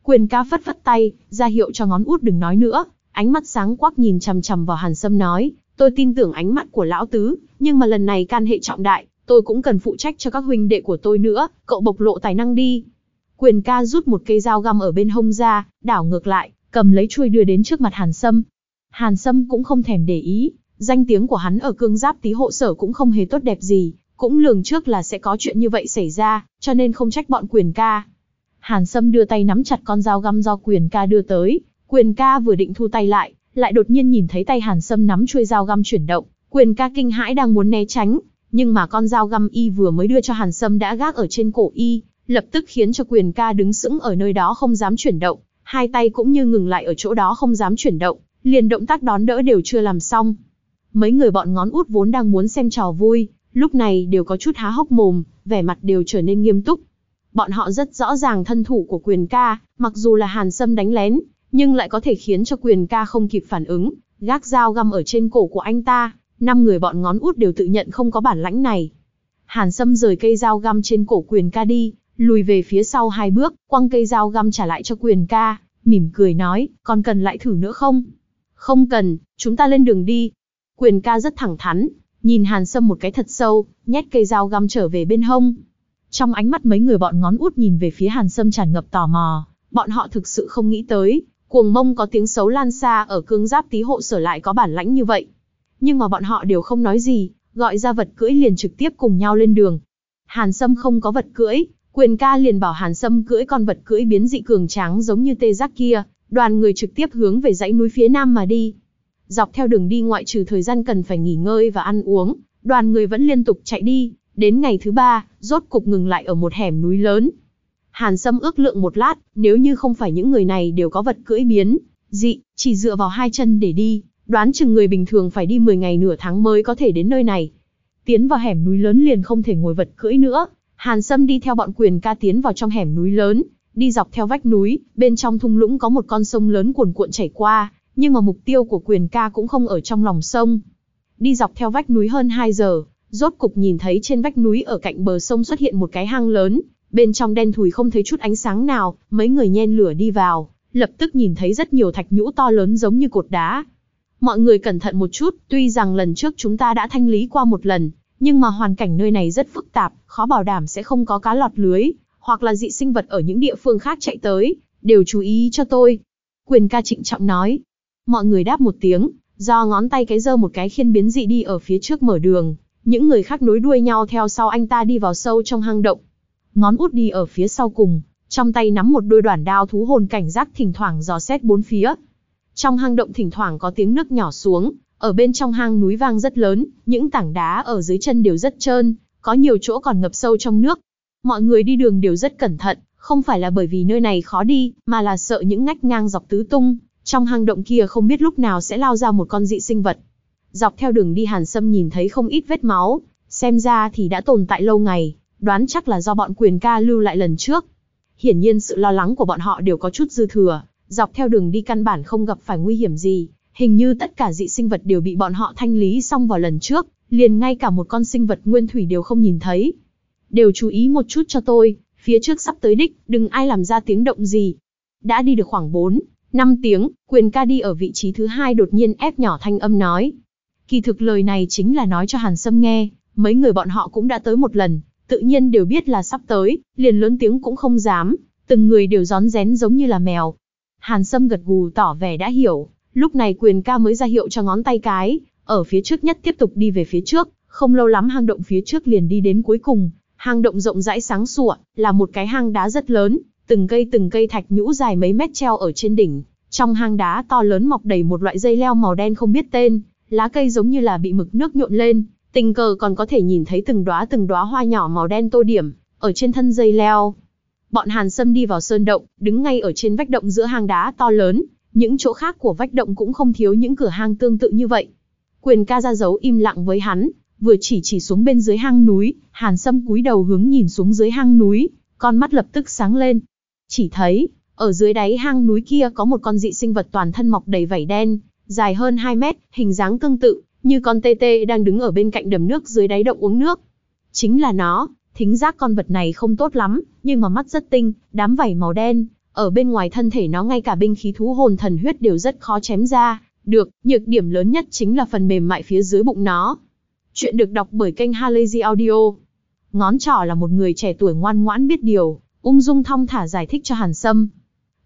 Quyền ca phất phất tay, ra hiệu cho ngón út đừng nói nữa, ánh mắt sáng quắc nhìn chằm chằm vào Hàn Sâm nói, tôi tin tưởng ánh mắt của lão tứ, nhưng mà lần này can hệ trọng đại, tôi cũng cần phụ trách cho các huynh đệ của tôi nữa, cậu bộc lộ tài năng đi. Quyền ca rút một cây dao găm ở bên hông ra, đảo ngược lại, cầm lấy chuôi đưa đến trước mặt Hàn Sâm. Hàn Sâm cũng không thèm để ý, danh tiếng của hắn ở cương giáp tí hộ sở cũng không hề tốt đẹp gì, cũng lường trước là sẽ có chuyện như vậy xảy ra, cho nên không trách bọn quyền ca. Hàn Sâm đưa tay nắm chặt con dao găm do quyền ca đưa tới, quyền ca vừa định thu tay lại, lại đột nhiên nhìn thấy tay Hàn Sâm nắm chuôi dao găm chuyển động, quyền ca kinh hãi đang muốn né tránh, nhưng mà con dao găm y vừa mới đưa cho Hàn Sâm đã gác ở trên cổ y, lập tức khiến cho quyền ca đứng sững ở nơi đó không dám chuyển động, hai tay cũng như ngừng lại ở chỗ đó không dám chuyển động, liền động tác đón đỡ đều chưa làm xong. Mấy người bọn ngón út vốn đang muốn xem trò vui, lúc này đều có chút há hốc mồm, vẻ mặt đều trở nên nghiêm túc. Bọn họ rất rõ ràng thân thủ của quyền ca, mặc dù là hàn sâm đánh lén, nhưng lại có thể khiến cho quyền ca không kịp phản ứng, gác dao găm ở trên cổ của anh ta, năm người bọn ngón út đều tự nhận không có bản lãnh này. Hàn Sâm rời cây dao găm trên cổ quyền ca đi, lùi về phía sau hai bước, quăng cây dao găm trả lại cho quyền ca, mỉm cười nói, còn cần lại thử nữa không? Không cần, chúng ta lên đường đi. Quyền ca rất thẳng thắn, nhìn Hàn Sâm một cái thật sâu, nhét cây dao găm trở về bên hông. Trong ánh mắt mấy người bọn ngón út nhìn về phía Hàn Sâm tràn ngập tò mò, bọn họ thực sự không nghĩ tới, cuồng mông có tiếng xấu lan xa ở cương giáp tí hộ sở lại có bản lãnh như vậy. Nhưng mà bọn họ đều không nói gì, gọi ra vật cưỡi liền trực tiếp cùng nhau lên đường. Hàn Sâm không có vật cưỡi, quyền ca liền bảo Hàn Sâm cưỡi con vật cưỡi biến dị cường tráng giống như tê giác kia, đoàn người trực tiếp hướng về dãy núi phía nam mà đi. Dọc theo đường đi ngoại trừ thời gian cần phải nghỉ ngơi và ăn uống, đoàn người vẫn liên tục chạy đi, đến ngày thứ ba, rốt cục ngừng lại ở một hẻm núi lớn. Hàn Sâm ước lượng một lát, nếu như không phải những người này đều có vật cưỡi biến, dị, chỉ dựa vào hai chân để đi, đoán chừng người bình thường phải đi 10 ngày nửa tháng mới có thể đến nơi này. Tiến vào hẻm núi lớn liền không thể ngồi vật cưỡi nữa, Hàn Sâm đi theo bọn quyền ca tiến vào trong hẻm núi lớn, đi dọc theo vách núi, bên trong thung lũng có một con sông lớn cuồn cuộn chảy qua, nhưng mà mục tiêu của quyền ca cũng không ở trong lòng sông. Đi dọc theo vách núi hơn 2 giờ, rốt cục nhìn thấy trên vách núi ở cạnh bờ sông xuất hiện một cái hang lớn, bên trong đen thùi không thấy chút ánh sáng nào, mấy người nhen lửa đi vào, lập tức nhìn thấy rất nhiều thạch nhũ to lớn giống như cột đá. Mọi người cẩn thận một chút, tuy rằng lần trước chúng ta đã thanh lý qua một lần, nhưng mà hoàn cảnh nơi này rất phức tạp, khó bảo đảm sẽ không có cá lọt lưới, hoặc là dị sinh vật ở những địa phương khác chạy tới, đều chú ý cho tôi. Quyền ca trịnh trọng nói. Mọi người đáp một tiếng, do ngón tay cái dơ một cái khiên biến dị đi ở phía trước mở đường, những người khác nối đuôi nhau theo sau anh ta đi vào sâu trong hang động. Ngón út đi ở phía sau cùng, trong tay nắm một đôi đoạn đao thú hồn cảnh giác thỉnh thoảng dò xét bốn phía. Trong hang động thỉnh thoảng có tiếng nước nhỏ xuống, ở bên trong hang núi vang rất lớn, những tảng đá ở dưới chân đều rất trơn, có nhiều chỗ còn ngập sâu trong nước. Mọi người đi đường đều rất cẩn thận, không phải là bởi vì nơi này khó đi, mà là sợ những ngách ngang dọc tứ tung, trong hang động kia không biết lúc nào sẽ lao ra một con dị sinh vật. Dọc theo đường đi Hàn Sâm nhìn thấy không ít vết máu, xem ra thì đã tồn tại lâu ngày, đoán chắc là do bọn quyền ca lưu lại lần trước. Hiển nhiên sự lo lắng của bọn họ đều có chút dư thừa, dọc theo đường đi căn bản không gặp phải nguy hiểm gì, hình như tất cả dị sinh vật đều bị bọn họ thanh lý xong vào lần trước, liền ngay cả một con sinh vật nguyên thủy đều không nhìn thấy. Đều chú ý một chút cho tôi, phía trước sắp tới đích, đừng ai làm ra tiếng động gì. Đã đi được khoảng 4, 5 tiếng, quyền ca đi ở vị trí thứ hai đột nhiên ép nhỏ thanh âm nói. Kỳ thực lời này chính là nói cho Hàn Sâm nghe, mấy người bọn họ cũng đã tới một lần, tự nhiên đều biết là sắp tới, liền lớn tiếng cũng không dám, từng người đều gión rén giống như là mèo. Hàn Sâm gật gù tỏ vẻ đã hiểu, lúc này quyền ca mới ra hiệu cho ngón tay cái, ở phía trước nhất tiếp tục đi về phía trước, không lâu lắm hang động phía trước liền đi đến cuối cùng, hang động rộng rãi sáng sủa, là một cái hang đá rất lớn, từng cây từng cây thạch nhũ dài mấy mét treo ở trên đỉnh, trong hang đá to lớn mọc đầy một loại dây leo màu đen không biết tên, lá cây giống như là bị mực nước nhuộn lên, tình cờ còn có thể nhìn thấy từng đóa từng đóa hoa nhỏ màu đen tô điểm ở trên thân dây leo. Bọn Hàn Sâm đi vào sơn động, đứng ngay ở trên vách động giữa hang đá to lớn, những chỗ khác của vách động cũng không thiếu những cửa hang tương tự như vậy. Quyền ca ra dấu im lặng với hắn, vừa chỉ chỉ xuống bên dưới hang núi, Hàn Sâm cúi đầu hướng nhìn xuống dưới hang núi, con mắt lập tức sáng lên. Chỉ thấy, ở dưới đáy hang núi kia có một con dị sinh vật toàn thân mọc đầy vảy đen, dài hơn 2 mét, hình dáng tương tự, như con tê tê đang đứng ở bên cạnh đầm nước dưới đáy động uống nước. Chính là nó, thính giác con vật này không tốt lắm, nhưng mà mắt rất tinh, đám vảy màu đen, ở bên ngoài thân thể nó ngay cả binh khí thú hồn thần huyết đều rất khó chém ra, được, nhược điểm lớn nhất chính là phần mềm mại phía dưới bụng nó. Chuyện được đọc bởi kênh Halazy Audio. Ngón trỏ là một người trẻ tuổi ngoan ngoãn biết điều, ung dung thong thả giải thích cho Hàn Sâm.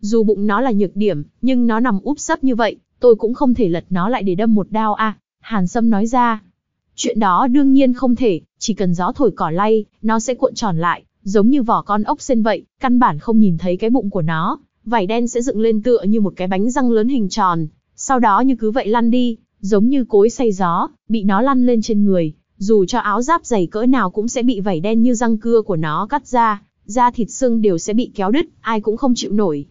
Dù bụng nó là nhược điểm, nhưng nó nằm úp sấp như vậy, tôi cũng không thể lật nó lại để đâm một đao à, Hàn Sâm nói ra. Chuyện đó đương nhiên không thể, chỉ cần gió thổi cỏ lay, nó sẽ cuộn tròn lại, giống như vỏ con ốc sen vậy, căn bản không nhìn thấy cái bụng của nó, vảy đen sẽ dựng lên tựa như một cái bánh răng lớn hình tròn, sau đó như cứ vậy lăn đi, giống như cối xay gió, bị nó lăn lên trên người, dù cho áo giáp dày cỡ nào cũng sẽ bị vảy đen như răng cưa của nó cắt ra, da thịt xương đều sẽ bị kéo đứt, ai cũng không chịu nổi.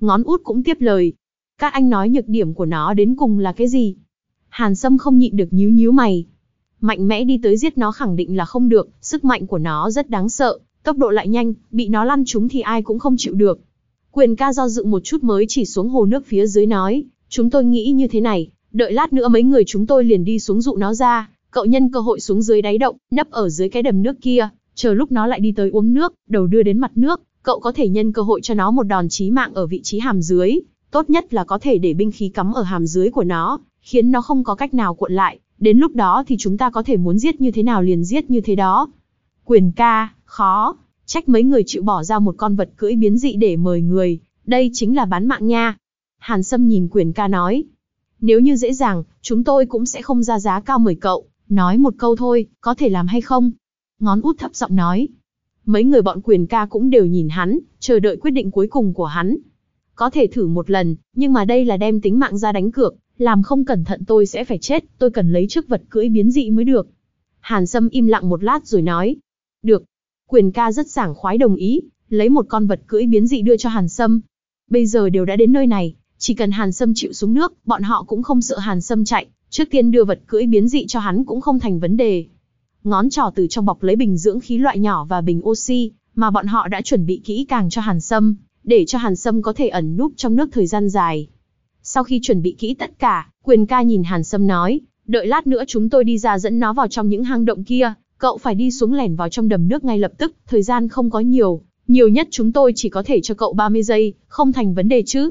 Ngón út cũng tiếp lời. Các anh nói nhược điểm của nó đến cùng là cái gì? Hàn Sâm không nhịn được nhíu nhíu mày. Mạnh mẽ đi tới giết nó khẳng định là không được, sức mạnh của nó rất đáng sợ, tốc độ lại nhanh, bị nó lăn trúng thì ai cũng không chịu được. Quyền ca do dự một chút mới chỉ xuống hồ nước phía dưới nói, chúng tôi nghĩ như thế này, đợi lát nữa mấy người chúng tôi liền đi xuống dụ nó ra, cậu nhân cơ hội xuống dưới đáy động, nấp ở dưới cái đầm nước kia, chờ lúc nó lại đi tới uống nước, đầu đưa đến mặt nước, cậu có thể nhân cơ hội cho nó một đòn chí mạng ở vị trí hàm dưới, tốt nhất là có thể để binh khí cắm ở hàm dưới của nó, khiến nó không có cách nào cuộn lại, đến lúc đó thì chúng ta có thể muốn giết như thế nào liền giết như thế đó. Quyền ca, khó, trách mấy người chịu bỏ ra một con vật cưỡi biến dị để mời người, đây chính là bán mạng nha. Hàn Sâm nhìn quyền ca nói, nếu như dễ dàng, chúng tôi cũng sẽ không ra giá cao mời cậu, nói một câu thôi, có thể làm hay không? Ngón út thấp giọng nói. Mấy người bọn quyền ca cũng đều nhìn hắn, chờ đợi quyết định cuối cùng của hắn. Có thể thử một lần, nhưng mà đây là đem tính mạng ra đánh cược, làm không cẩn thận tôi sẽ phải chết, tôi cần lấy trước vật cưỡi biến dị mới được. Hàn Sâm im lặng một lát rồi nói. Được. Quyền ca rất sảng khoái đồng ý, lấy một con vật cưỡi biến dị đưa cho Hàn Sâm. Bây giờ đều đã đến nơi này, chỉ cần Hàn Sâm chịu xuống nước, bọn họ cũng không sợ Hàn Sâm chạy, trước tiên đưa vật cưỡi biến dị cho hắn cũng không thành vấn đề. Ngón trỏ từ trong bọc lấy bình dưỡng khí loại nhỏ và bình oxy, mà bọn họ đã chuẩn bị kỹ càng cho Hàn Sâm, để cho Hàn Sâm có thể ẩn núp trong nước thời gian dài. Sau khi chuẩn bị kỹ tất cả, quyền ca nhìn Hàn Sâm nói, đợi lát nữa chúng tôi đi ra dẫn nó vào trong những hang động kia, cậu phải đi xuống lẻn vào trong đầm nước ngay lập tức, thời gian không có nhiều, nhiều nhất chúng tôi chỉ có thể cho cậu 30 giây, không thành vấn đề chứ.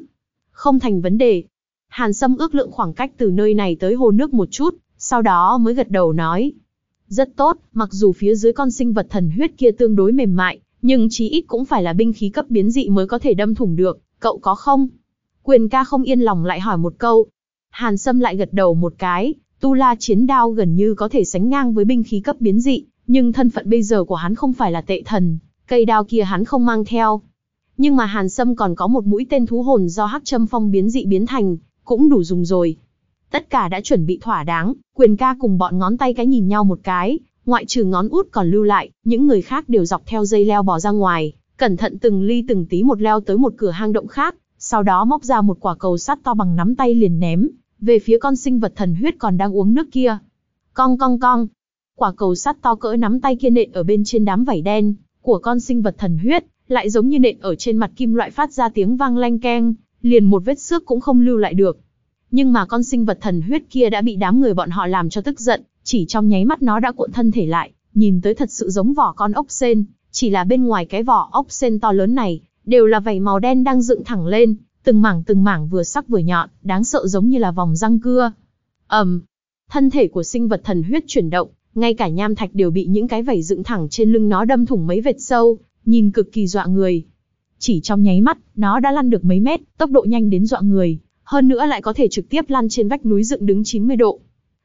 Không thành vấn đề. Hàn Sâm ước lượng khoảng cách từ nơi này tới hồ nước một chút, sau đó mới gật đầu nói. Rất tốt, mặc dù phía dưới con sinh vật thần huyết kia tương đối mềm mại, nhưng chí ít cũng phải là binh khí cấp biến dị mới có thể đâm thủng được, cậu có không? Quyền ca không yên lòng lại hỏi một câu. Hàn Sâm lại gật đầu một cái, tu la chiến đao gần như có thể sánh ngang với binh khí cấp biến dị, nhưng thân phận bây giờ của hắn không phải là tệ thần, cây đao kia hắn không mang theo. Nhưng mà Hàn Sâm còn có một mũi tên thú hồn do hắc châm phong biến dị biến thành, cũng đủ dùng rồi. Tất cả đã chuẩn bị thỏa đáng, quyền ca cùng bọn ngón tay cái nhìn nhau một cái, ngoại trừ ngón út còn lưu lại, những người khác đều dọc theo dây leo bò ra ngoài, cẩn thận từng ly từng tí một leo tới một cửa hang động khác, sau đó móc ra một quả cầu sắt to bằng nắm tay liền ném, về phía con sinh vật thần huyết còn đang uống nước kia. Cong cong cong, quả cầu sắt to cỡ nắm tay kia nện ở bên trên đám vảy đen của con sinh vật thần huyết, lại giống như nện ở trên mặt kim loại phát ra tiếng vang lanh keng, liền một vết xước cũng không lưu lại được. Nhưng mà con sinh vật thần huyết kia đã bị đám người bọn họ làm cho tức giận, chỉ trong nháy mắt nó đã cuộn thân thể lại, nhìn tới thật sự giống vỏ con ốc sên, chỉ là bên ngoài cái vỏ ốc sên to lớn này, đều là vảy màu đen đang dựng thẳng lên, từng mảng từng mảng vừa sắc vừa nhọn, đáng sợ giống như là vòng răng cưa. ầm, um, thân thể của sinh vật thần huyết chuyển động, ngay cả nham thạch đều bị những cái vảy dựng thẳng trên lưng nó đâm thủng mấy vệt sâu, nhìn cực kỳ dọa người. Chỉ trong nháy mắt, nó đã lăn được mấy mét, tốc độ nhanh đến dọa người, hơn nữa lại có thể trực tiếp lăn trên vách núi dựng đứng 90 độ.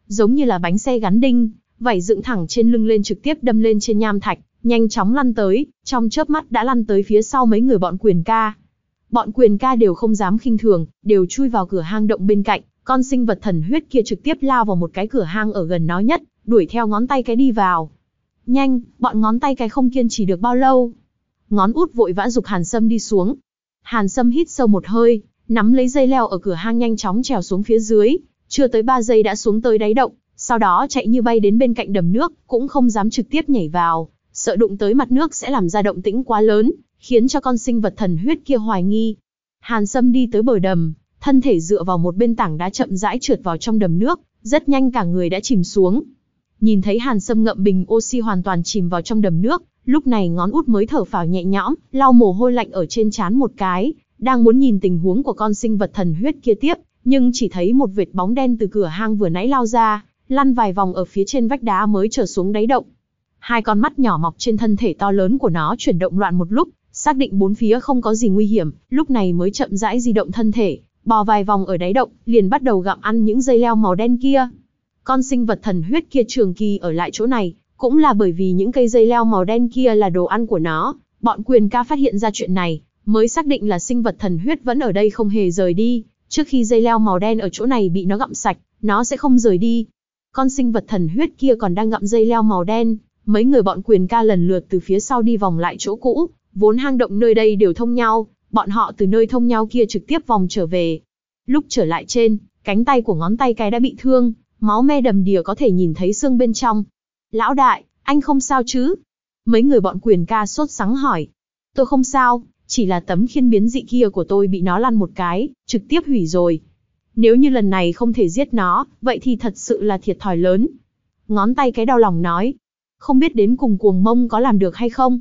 Giống như là bánh xe gắn đinh, vảy dựng thẳng trên lưng lên trực tiếp đâm lên trên nham thạch, nhanh chóng lăn tới, trong chớp mắt đã lăn tới phía sau mấy người bọn quyền ca. Bọn quyền ca đều không dám khinh thường, đều chui vào cửa hang động bên cạnh, con sinh vật thần huyết kia trực tiếp lao vào một cái cửa hang ở gần nó nhất, đuổi theo ngón tay cái đi vào. Nhanh, bọn ngón tay cái không kiên trì được bao lâu. Ngón út vội vã dục Hàn Sâm đi xuống. Hàn Sâm hít sâu một hơi, nắm lấy dây leo ở cửa hang nhanh chóng trèo xuống phía dưới, chưa tới 3 giây đã xuống tới đáy động, sau đó chạy như bay đến bên cạnh đầm nước, cũng không dám trực tiếp nhảy vào, sợ đụng tới mặt nước sẽ làm ra động tĩnh quá lớn, khiến cho con sinh vật thần huyết kia hoài nghi. Hàn Sâm đi tới bờ đầm, thân thể dựa vào một bên tảng đá chậm rãi trượt vào trong đầm nước, rất nhanh cả người đã chìm xuống. Nhìn thấy Hàn Sâm ngậm bình oxy hoàn toàn chìm vào trong đầm nước, lúc này ngón út mới thở phào nhẹ nhõm, lau mồ hôi lạnh ở trên trán một cái, đang muốn nhìn tình huống của con sinh vật thần huyết kia tiếp, nhưng chỉ thấy một vệt bóng đen từ cửa hang vừa nãy lao ra, lăn vài vòng ở phía trên vách đá mới trở xuống đáy động. Hai con mắt nhỏ mọc trên thân thể to lớn của nó chuyển động loạn một lúc, xác định bốn phía không có gì nguy hiểm, lúc này mới chậm rãi di động thân thể, bò vài vòng ở đáy động, liền bắt đầu gặm ăn những dây leo màu đen kia. Con sinh vật thần huyết kia trường kỳ ở lại chỗ này, cũng là bởi vì những cây dây leo màu đen kia là đồ ăn của nó. Bọn quyền ca phát hiện ra chuyện này, mới xác định là sinh vật thần huyết vẫn ở đây không hề rời đi. Trước khi dây leo màu đen ở chỗ này bị nó gặm sạch, nó sẽ không rời đi. Con sinh vật thần huyết kia còn đang gặm dây leo màu đen, mấy người bọn quyền ca lần lượt từ phía sau đi vòng lại chỗ cũ, vốn hang động nơi đây đều thông nhau, bọn họ từ nơi thông nhau kia trực tiếp vòng trở về. Lúc trở lại trên, cánh tay của ngón tay cái đã bị thương, máu me đầm đìa có thể nhìn thấy xương bên trong. Lão đại, anh không sao chứ? Mấy người bọn quyền ca sốt sắng hỏi. Tôi không sao, chỉ là tấm khiên biến dị kia của tôi bị nó lăn một cái, trực tiếp hủy rồi. Nếu như lần này không thể giết nó, vậy thì thật sự là thiệt thòi lớn. Ngón tay cái đau lòng nói. Không biết đến cùng cuồng mông có làm được hay không?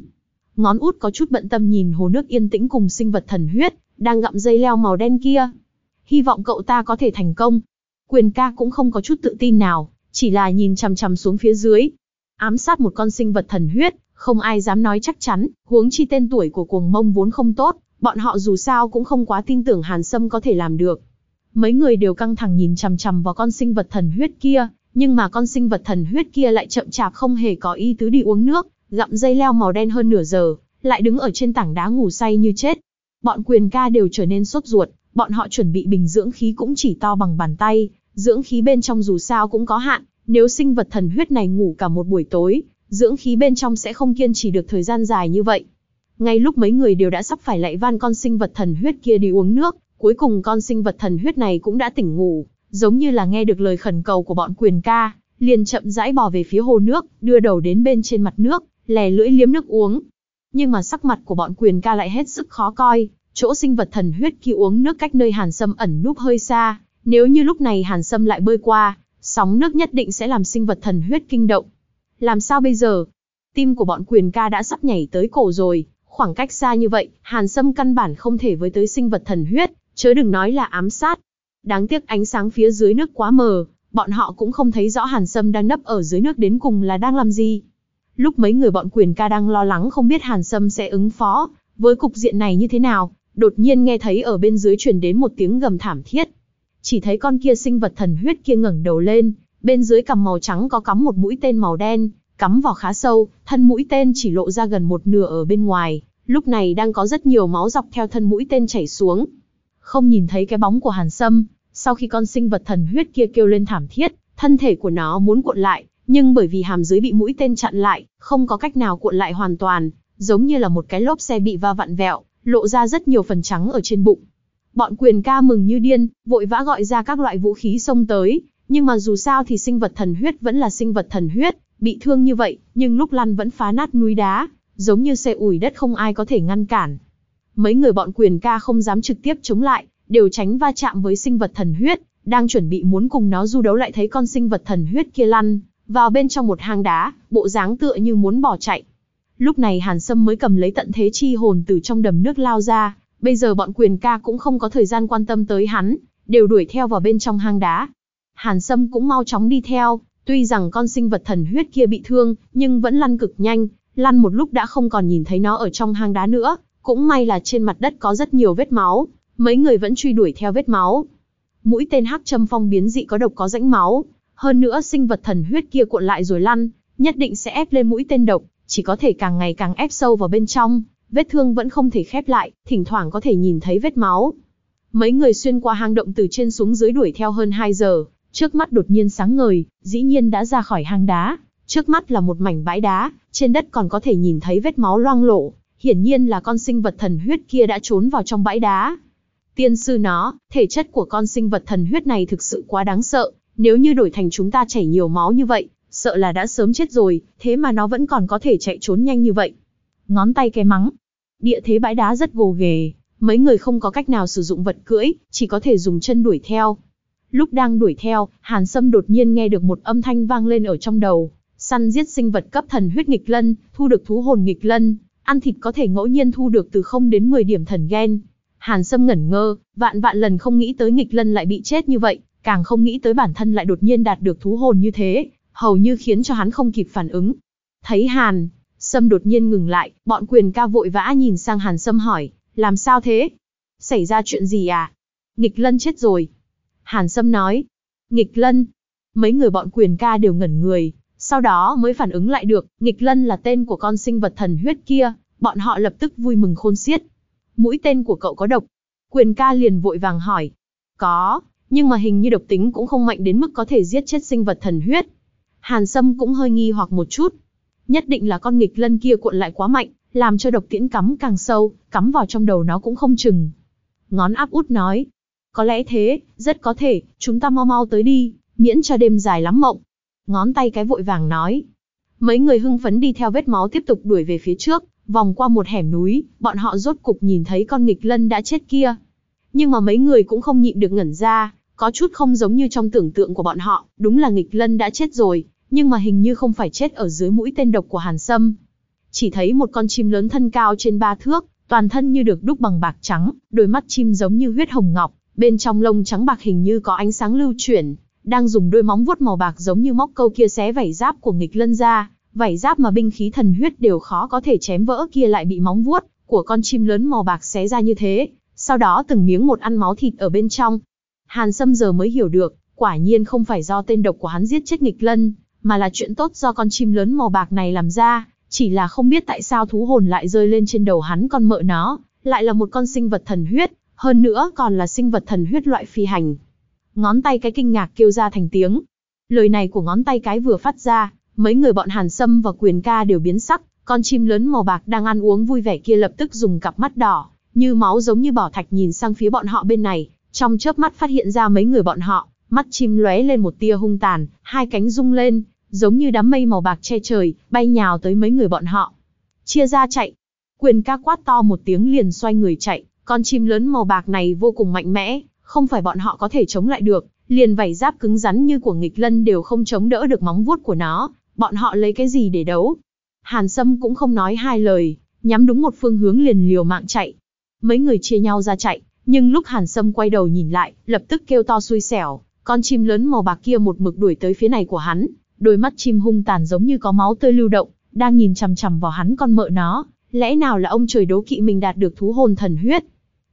Ngón út có chút bận tâm nhìn hồ nước yên tĩnh cùng sinh vật thần huyết, đang gặm dây leo màu đen kia. Hy vọng cậu ta có thể thành công. Quyền ca cũng không có chút tự tin nào, chỉ là nhìn chằm chằm xuống phía dưới. Ám sát một con sinh vật thần huyết, không ai dám nói chắc chắn, huống chi tên tuổi của cuồng mông vốn không tốt, bọn họ dù sao cũng không quá tin tưởng Hàn Sâm có thể làm được. Mấy người đều căng thẳng nhìn chằm chằm vào con sinh vật thần huyết kia, nhưng mà con sinh vật thần huyết kia lại chậm chạp không hề có ý tứ đi uống nước, gặm dây leo màu đen hơn nửa giờ, lại đứng ở trên tảng đá ngủ say như chết. Bọn quyền ca đều trở nên sốt ruột, bọn họ chuẩn bị bình dưỡng khí cũng chỉ to bằng bàn tay, dưỡng khí bên trong dù sao cũng có hạn, nếu sinh vật thần huyết này ngủ cả một buổi tối, dưỡng khí bên trong sẽ không kiên trì được thời gian dài như vậy. Ngay lúc mấy người đều đã sắp phải lạy van con sinh vật thần huyết kia đi uống nước, cuối cùng con sinh vật thần huyết này cũng đã tỉnh ngủ, giống như là nghe được lời khẩn cầu của bọn quyền ca, liền chậm rãi bò về phía hồ nước, đưa đầu đến bên trên mặt nước, lè lưỡi liếm nước uống. Nhưng mà sắc mặt của bọn quyền ca lại hết sức khó coi, chỗ sinh vật thần huyết khi uống nước cách nơi Hàn Sâm ẩn núp hơi xa, nếu như lúc này Hàn Sâm lại bơi qua, sóng nước nhất định sẽ làm sinh vật thần huyết kinh động. Làm sao bây giờ? Tim của bọn quyền ca đã sắp nhảy tới cổ rồi, khoảng cách xa như vậy, Hàn Sâm căn bản không thể với tới sinh vật thần huyết, chớ đừng nói là ám sát. Đáng tiếc ánh sáng phía dưới nước quá mờ, bọn họ cũng không thấy rõ Hàn Sâm đang nấp ở dưới nước đến cùng là đang làm gì. Lúc mấy người bọn quyền ca đang lo lắng không biết Hàn Sâm sẽ ứng phó với cục diện này như thế nào, đột nhiên nghe thấy ở bên dưới truyền đến một tiếng gầm thảm thiết. Chỉ thấy con kia sinh vật thần huyết kia ngẩng đầu lên, bên dưới cằm màu trắng có cắm một mũi tên màu đen, cắm vào khá sâu, thân mũi tên chỉ lộ ra gần một nửa ở bên ngoài, lúc này đang có rất nhiều máu dọc theo thân mũi tên chảy xuống. Không nhìn thấy cái bóng của Hàn Sâm, sau khi con sinh vật thần huyết kia kêu lên thảm thiết, thân thể của nó muốn cuộn lại, nhưng bởi vì hàm dưới bị mũi tên chặn lại, không có cách nào cuộn lại hoàn toàn, giống như là một cái lốp xe bị va vặn vẹo, lộ ra rất nhiều phần trắng ở trên bụng. Bọn quyền ca mừng như điên, vội vã gọi ra các loại vũ khí xông tới, nhưng mà dù sao thì sinh vật thần huyết vẫn là sinh vật thần huyết, bị thương như vậy, nhưng lúc lăn vẫn phá nát núi đá, giống như xe ủi đất không ai có thể ngăn cản. Mấy người bọn quyền ca không dám trực tiếp chống lại, đều tránh va chạm với sinh vật thần huyết, đang chuẩn bị muốn cùng nó du đấu lại thấy con sinh vật thần huyết kia lăn vào bên trong một hang đá, bộ dáng tựa như muốn bỏ chạy. Lúc này Hàn Sâm mới cầm lấy tận thế chi hồn từ trong đầm nước lao ra, bây giờ bọn quyền ca cũng không có thời gian quan tâm tới hắn, đều đuổi theo vào bên trong hang đá. Hàn Sâm cũng mau chóng đi theo, tuy rằng con sinh vật thần huyết kia bị thương, nhưng vẫn lăn cực nhanh, lăn một lúc đã không còn nhìn thấy nó ở trong hang đá nữa, cũng may là trên mặt đất có rất nhiều vết máu, mấy người vẫn truy đuổi theo vết máu. Mũi tên hắc châm phong biến dị có độc có rãnh máu, hơn nữa sinh vật thần huyết kia cuộn lại rồi lăn, nhất định sẽ ép lên mũi tên độc, chỉ có thể càng ngày càng ép sâu vào bên trong, vết thương vẫn không thể khép lại, thỉnh thoảng có thể nhìn thấy vết máu. Mấy người xuyên qua hang động từ trên xuống dưới đuổi theo hơn 2 giờ, trước mắt đột nhiên sáng ngời, dĩ nhiên đã ra khỏi hang đá, trước mắt là một mảnh bãi đá, trên đất còn có thể nhìn thấy vết máu loang lổ, hiển nhiên là con sinh vật thần huyết kia đã trốn vào trong bãi đá. Tiên sư nó, thể chất của con sinh vật thần huyết này thực sự quá đáng sợ, nếu như đổi thành chúng ta chảy nhiều máu như vậy, sợ là đã sớm chết rồi, thế mà nó vẫn còn có thể chạy trốn nhanh như vậy. Ngón tay cái mắng. Địa thế bãi đá rất gồ ghề, mấy người không có cách nào sử dụng vật cưỡi, chỉ có thể dùng chân đuổi theo. Lúc đang đuổi theo, Hàn Sâm đột nhiên nghe được một âm thanh vang lên ở trong đầu. Săn giết sinh vật cấp thần huyết nghịch lân, thu được thú hồn nghịch lân, ăn thịt có thể ngẫu nhiên thu được từ 0 đến 10 điểm thần gen. Hàn Sâm ngẩn ngơ, vạn vạn lần không nghĩ tới nghịch lân lại bị chết như vậy, càng không nghĩ tới bản thân lại đột nhiên đạt được thú hồn như thế, hầu như khiến cho hắn không kịp phản ứng. Thấy Hàn, Sâm đột nhiên ngừng lại, bọn quyền ca vội vã nhìn sang Hàn Sâm hỏi, làm sao thế? Xảy ra chuyện gì à? Nghịch lân chết rồi. Hàn Sâm nói, nghịch lân. Mấy người bọn quyền ca đều ngẩn người, sau đó mới phản ứng lại được, nghịch lân là tên của con sinh vật thần huyết kia, bọn họ lập tức vui mừng khôn xiết. Mũi tên của cậu có độc. Quyền ca liền vội vàng hỏi. Có, nhưng mà hình như độc tính cũng không mạnh đến mức có thể giết chết sinh vật thần huyết. Hàn Sâm cũng hơi nghi hoặc một chút. Nhất định là con nghịch lân kia cuộn lại quá mạnh, làm cho độc tiễn cắm càng sâu, cắm vào trong đầu nó cũng không chừng. Ngón áp út nói. Có lẽ thế, rất có thể, chúng ta mau mau tới đi, miễn cho đêm dài lắm mộng. Ngón tay cái vội vàng nói. Mấy người hưng phấn đi theo vết máu tiếp tục đuổi về phía trước, vòng qua một hẻm núi, bọn họ rốt cục nhìn thấy con nghịch lân đã chết kia. Nhưng mà mấy người cũng không nhịn được ngẩn ra, có chút không giống như trong tưởng tượng của bọn họ, đúng là nghịch lân đã chết rồi, nhưng mà hình như không phải chết ở dưới mũi tên độc của Hàn Sâm. Chỉ thấy một con chim lớn thân cao trên ba thước, toàn thân như được đúc bằng bạc trắng, đôi mắt chim giống như huyết hồng ngọc, bên trong lông trắng bạc hình như có ánh sáng lưu chuyển, đang dùng đôi móng vuốt màu bạc giống như móc câu kia xé vảy giáp của nghịch lân ra, vảy giáp mà binh khí thần huyết đều khó có thể chém vỡ kia lại bị móng vuốt của con chim lớn màu bạc xé ra như thế, sau đó từng miếng một ăn máu thịt ở bên trong, Hàn Sâm giờ mới hiểu được, quả nhiên không phải do tên độc của hắn giết chết nghịch lân, mà là chuyện tốt do con chim lớn màu bạc này làm ra, chỉ là không biết tại sao thú hồn lại rơi lên trên đầu hắn con mợ nó, lại là một con sinh vật thần huyết, hơn nữa còn là sinh vật thần huyết loại phi hành. Ngón tay cái kinh ngạc kêu ra thành tiếng. Lời này của ngón tay cái vừa phát ra, mấy người bọn Hàn Sâm và Quyền Ca đều biến sắc, con chim lớn màu bạc đang ăn uống vui vẻ kia lập tức dùng cặp mắt đỏ, như máu giống như bỏ thạch nhìn sang phía bọn họ bên này, trong chớp mắt phát hiện ra mấy người bọn họ, mắt chim lóe lên một tia hung tàn, hai cánh rung lên, giống như đám mây màu bạc che trời, bay nhào tới mấy người bọn họ. Chia ra chạy. Quyền ca quát to một tiếng liền xoay người chạy, con chim lớn màu bạc này vô cùng mạnh mẽ, không phải bọn họ có thể chống lại được, liền vảy giáp cứng rắn như của nghịch lân đều không chống đỡ được móng vuốt của nó, bọn họ lấy cái gì để đấu. Hàn Sâm cũng không nói hai lời, nhắm đúng một phương hướng liền liều mạng chạy. Mấy người chia nhau ra chạy, nhưng lúc Hàn Sâm quay đầu nhìn lại, lập tức kêu to xui xẻo, con chim lớn màu bạc kia một mực đuổi tới phía này của hắn, đôi mắt chim hung tàn giống như có máu tươi lưu động, đang nhìn chằm chằm vào hắn con mợ nó, lẽ nào là ông trời đố kỵ mình đạt được thú hồn thần huyết.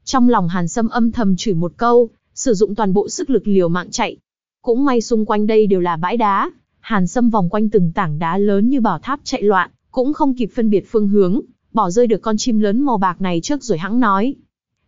Trong lòng Hàn Sâm âm thầm chửi một câu, sử dụng toàn bộ sức lực liều mạng chạy. Cũng may xung quanh đây đều là bãi đá, Hàn Sâm vòng quanh từng tảng đá lớn như bảo tháp chạy loạn, cũng không kịp phân biệt phương hướng, bỏ rơi được con chim lớn màu bạc này trước rồi hãng nói,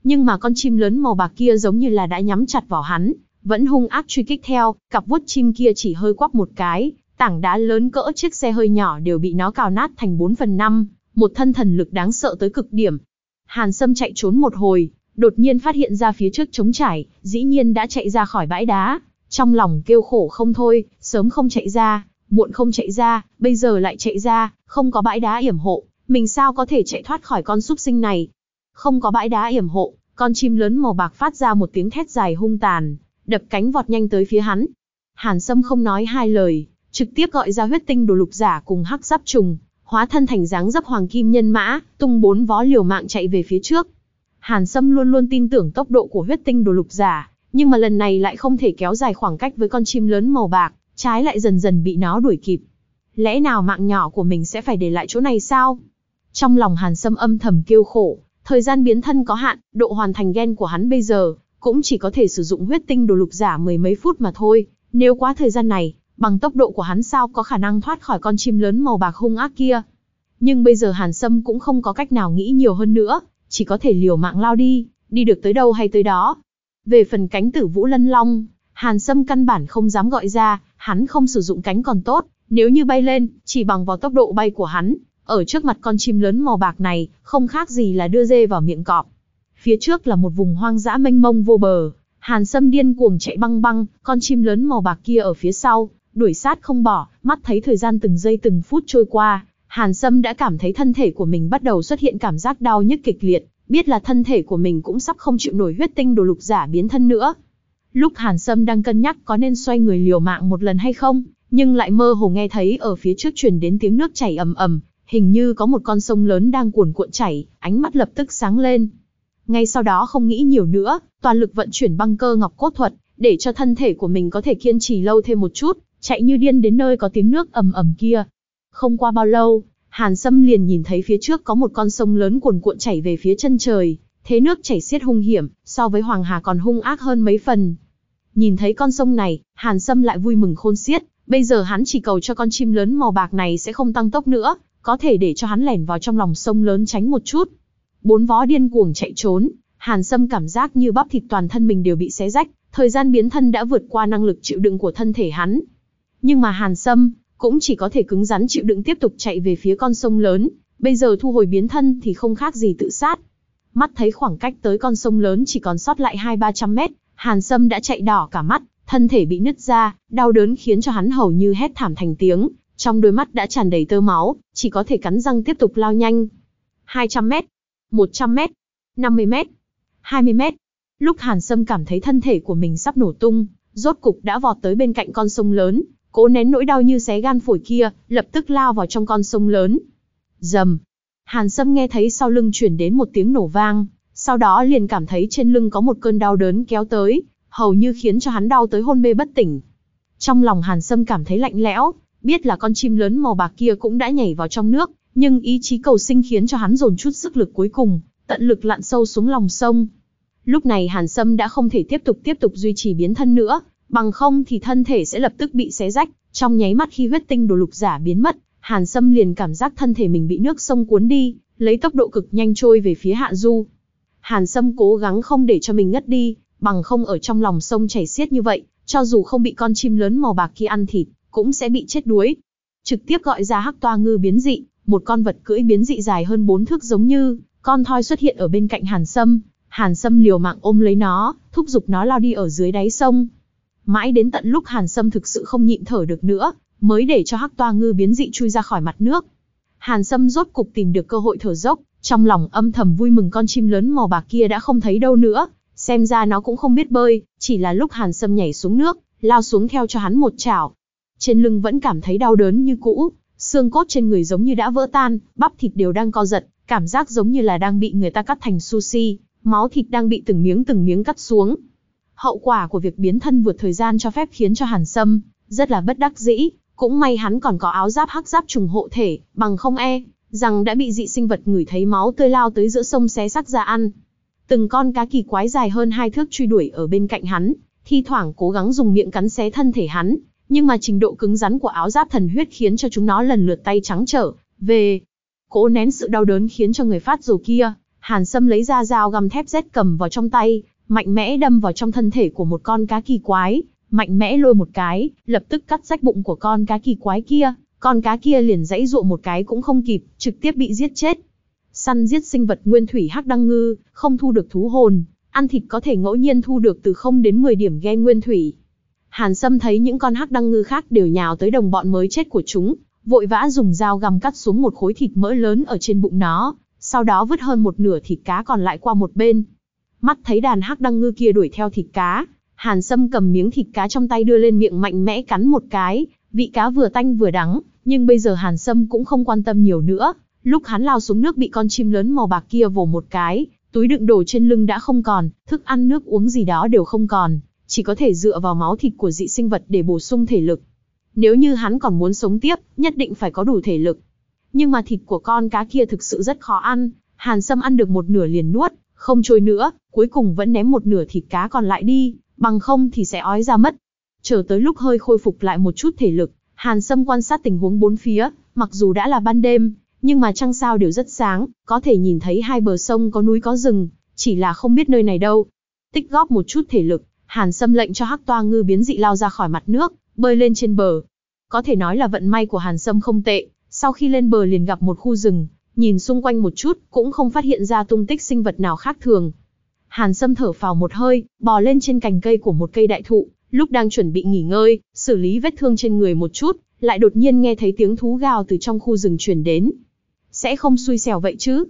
nhưng mà con chim lớn màu bạc kia giống như là đã nhắm chặt vào hắn, vẫn hung ác truy kích theo, cặp vuốt chim kia chỉ hơi quắp một cái, tảng đá lớn cỡ chiếc xe hơi nhỏ đều bị nó cào nát thành 4 phần 5, một thân thần lực đáng sợ tới cực điểm. Hàn Sâm chạy trốn một hồi, đột nhiên phát hiện ra phía trước trống trải, dĩ nhiên đã chạy ra khỏi bãi đá, trong lòng kêu khổ không thôi, sớm không chạy ra, muộn không chạy ra, bây giờ lại chạy ra, không có bãi đá yểm hộ, mình sao có thể chạy thoát khỏi con súc sinh này. Không có bãi đá yểm hộ, con chim lớn màu bạc phát ra một tiếng thét dài hung tàn, đập cánh vọt nhanh tới phía hắn. Hàn Sâm không nói hai lời, trực tiếp gọi ra huyết tinh đồ lục giả cùng hắc giáp trùng, hóa thân thành dáng dấp hoàng kim nhân mã, tung bốn vó liều mạng chạy về phía trước. Hàn Sâm luôn luôn tin tưởng tốc độ của huyết tinh đồ lục giả, nhưng mà lần này lại không thể kéo dài khoảng cách với con chim lớn màu bạc, trái lại dần dần bị nó đuổi kịp. Lẽ nào mạng nhỏ của mình sẽ phải để lại chỗ này sao? Trong lòng Hàn Sâm âm thầm kêu khổ, Thời gian biến thân có hạn, độ hoàn thành gen của hắn bây giờ, cũng chỉ có thể sử dụng huyết tinh đồ lục giả mười mấy phút mà thôi. Nếu quá thời gian này, bằng tốc độ của hắn sao có khả năng thoát khỏi con chim lớn màu bạc hung ác kia. Nhưng bây giờ Hàn Sâm cũng không có cách nào nghĩ nhiều hơn nữa, chỉ có thể liều mạng lao đi, đi được tới đâu hay tới đó. Về phần cánh tử vũ lân long, Hàn Sâm căn bản không dám gọi ra, hắn không sử dụng cánh còn tốt, nếu như bay lên, chỉ bằng vào tốc độ bay của hắn, ở trước mặt con chim lớn màu bạc này, không khác gì là đưa dê vào miệng cọp. Phía trước là một vùng hoang dã mênh mông vô bờ, Hàn Sâm điên cuồng chạy băng băng, con chim lớn màu bạc kia ở phía sau, đuổi sát không bỏ, mắt thấy thời gian từng giây từng phút trôi qua, Hàn Sâm đã cảm thấy thân thể của mình bắt đầu xuất hiện cảm giác đau nhức kịch liệt, biết là thân thể của mình cũng sắp không chịu nổi huyết tinh đồ lục giả biến thân nữa. Lúc Hàn Sâm đang cân nhắc có nên xoay người liều mạng một lần hay không, nhưng lại mơ hồ nghe thấy ở phía trước truyền đến tiếng nước chảy ầm ầm, hình như có một con sông lớn đang cuồn cuộn chảy, ánh mắt lập tức sáng lên. Ngay sau đó không nghĩ nhiều nữa, toàn lực vận chuyển băng cơ ngọc cốt thuật, để cho thân thể của mình có thể kiên trì lâu thêm một chút, chạy như điên đến nơi có tiếng nước ầm ầm kia. Không qua bao lâu, Hàn Sâm liền nhìn thấy phía trước có một con sông lớn cuồn cuộn chảy về phía chân trời, thế nước chảy xiết hung hiểm, so với Hoàng Hà còn hung ác hơn mấy phần. Nhìn thấy con sông này, Hàn Sâm lại vui mừng khôn xiết, bây giờ hắn chỉ cầu cho con chim lớn màu bạc này sẽ không tăng tốc nữa, có thể để cho hắn lẻn vào trong lòng sông lớn tránh một chút. Bốn vó điên cuồng chạy trốn, Hàn Sâm cảm giác như bắp thịt toàn thân mình đều bị xé rách, thời gian biến thân đã vượt qua năng lực chịu đựng của thân thể hắn. Nhưng mà Hàn Sâm cũng chỉ có thể cứng rắn chịu đựng tiếp tục chạy về phía con sông lớn, bây giờ thu hồi biến thân thì không khác gì tự sát. Mắt thấy khoảng cách tới con sông lớn chỉ còn sót lại hai ba trăm mét, Hàn Sâm đã chạy đỏ cả mắt, thân thể bị nứt ra, đau đớn khiến cho hắn hầu như hét thảm thành tiếng, trong đôi mắt đã tràn đầy tơ máu, chỉ có thể cắn răng tiếp tục lao nhanh. 200 mét, 100 mét, 50 mét, 20 mét. Lúc Hàn Sâm cảm thấy thân thể của mình sắp nổ tung, rốt cục đã vọt tới bên cạnh con sông lớn, cố nén nỗi đau như xé gan phổi kia, lập tức lao vào trong con sông lớn. Dầm. Hàn Sâm nghe thấy sau lưng chuyển đến một tiếng nổ vang, sau đó liền cảm thấy trên lưng có một cơn đau đớn kéo tới, hầu như khiến cho hắn đau tới hôn mê bất tỉnh. Trong lòng Hàn Sâm cảm thấy lạnh lẽo, biết là con chim lớn màu bạc kia cũng đã nhảy vào trong nước, nhưng ý chí cầu sinh khiến cho hắn dồn chút sức lực cuối cùng, tận lực lặn sâu xuống lòng sông. Lúc này Hàn Sâm đã không thể tiếp tục tiếp tục duy trì biến thân nữa, bằng không thì thân thể sẽ lập tức bị xé rách, trong nháy mắt khi huyết tinh đồ lục giả biến mất, Hàn Sâm liền cảm giác thân thể mình bị nước sông cuốn đi, lấy tốc độ cực nhanh trôi về phía hạ du. Hàn Sâm cố gắng không để cho mình ngất đi, bằng không ở trong lòng sông chảy xiết như vậy, cho dù không bị con chim lớn màu bạc kia ăn thịt, cũng sẽ bị chết đuối. Trực tiếp gọi ra hắc toa ngư biến dị, một con vật cưỡi biến dị dài hơn bốn thước giống như con thoi xuất hiện ở bên cạnh Hàn Sâm. Hàn Sâm liều mạng ôm lấy nó, thúc giục nó lao đi ở dưới đáy sông. Mãi đến tận lúc Hàn Sâm thực sự không nhịn thở được nữa, mới để cho hắc toa ngư biến dị chui ra khỏi mặt nước. Hàn Sâm rốt cục tìm được cơ hội thở dốc, trong lòng âm thầm vui mừng con chim lớn màu bạc kia đã không thấy đâu nữa, xem ra nó cũng không biết bơi, chỉ là lúc Hàn Sâm nhảy xuống nước, lao xuống theo cho hắn một chảo. Trên lưng vẫn cảm thấy đau đớn như cũ, xương cốt trên người giống như đã vỡ tan, bắp thịt đều đang co giật, cảm giác giống như là đang bị người ta cắt thành sushi, máu thịt đang bị từng miếng từng miếng cắt xuống. Hậu quả của việc biến thân vượt thời gian cho phép khiến cho Hàn Sâm rất là bất đắc dĩ, cũng may hắn còn có áo giáp hắc giáp trùng hộ thể, bằng không e rằng đã bị dị sinh vật ngửi thấy máu tươi lao tới giữa sông xé xác ra ăn. Từng con cá kỳ quái dài hơn hai thước truy đuổi ở bên cạnh hắn, thi thoảng cố gắng dùng miệng cắn xé thân thể hắn, nhưng mà trình độ cứng rắn của áo giáp thần huyết khiến cho chúng nó lần lượt tay trắng trở về. Cố nén sự đau đớn khiến cho người phát rồ kia, Hàn Sâm lấy ra dao găm thép rét cầm vào trong tay, mạnh mẽ đâm vào trong thân thể của một con cá kỳ quái, mạnh mẽ lôi một cái, lập tức cắt rách bụng của con cá kỳ quái kia, con cá kia liền dãy dụa một cái cũng không kịp, trực tiếp bị giết chết. Săn giết sinh vật nguyên thủy hắc đăng ngư, không thu được thú hồn, ăn thịt có thể ngẫu nhiên thu được từ 0 đến 10 điểm gen nguyên thủy. Hàn Sâm thấy những con hắc đăng ngư khác đều nhào tới đồng bọn mới chết của chúng, vội vã dùng dao găm cắt xuống một khối thịt mỡ lớn ở trên bụng nó, sau đó vứt hơn một nửa thịt cá còn lại qua một bên. Mắt thấy đàn hắc đăng ngư kia đuổi theo thịt cá, Hàn Sâm cầm miếng thịt cá trong tay đưa lên miệng mạnh mẽ cắn một cái, vị cá vừa tanh vừa đắng, nhưng bây giờ Hàn Sâm cũng không quan tâm nhiều nữa, lúc hắn lao xuống nước bị con chim lớn màu bạc kia vồ một cái, túi đựng đồ trên lưng đã không còn, thức ăn nước uống gì đó đều không còn, chỉ có thể dựa vào máu thịt của dị sinh vật để bổ sung thể lực. Nếu như hắn còn muốn sống tiếp, nhất định phải có đủ thể lực. Nhưng mà thịt của con cá kia thực sự rất khó ăn, Hàn Sâm ăn được một nửa liền nuốt, không trôi nữa, cuối cùng vẫn ném một nửa thịt cá còn lại đi, bằng không thì sẽ ói ra mất. Chờ tới lúc hơi khôi phục lại một chút thể lực, Hàn Sâm quan sát tình huống bốn phía, mặc dù đã là ban đêm, nhưng mà trăng sao đều rất sáng, có thể nhìn thấy hai bờ sông có núi có rừng, chỉ là không biết nơi này đâu. Tích góp một chút thể lực, Hàn Sâm lệnh cho Hắc Toa Ngư biến dị lao ra khỏi mặt nước, bơi lên trên bờ. Có thể nói là vận may của Hàn Sâm không tệ, sau khi lên bờ liền gặp một khu rừng, nhìn xung quanh một chút, cũng không phát hiện ra tung tích sinh vật nào khác thường. Hàn Sâm thở phào một hơi, bò lên trên cành cây của một cây đại thụ, lúc đang chuẩn bị nghỉ ngơi, xử lý vết thương trên người một chút, lại đột nhiên nghe thấy tiếng thú gào từ trong khu rừng truyền đến. Sẽ không xui xẻo vậy chứ?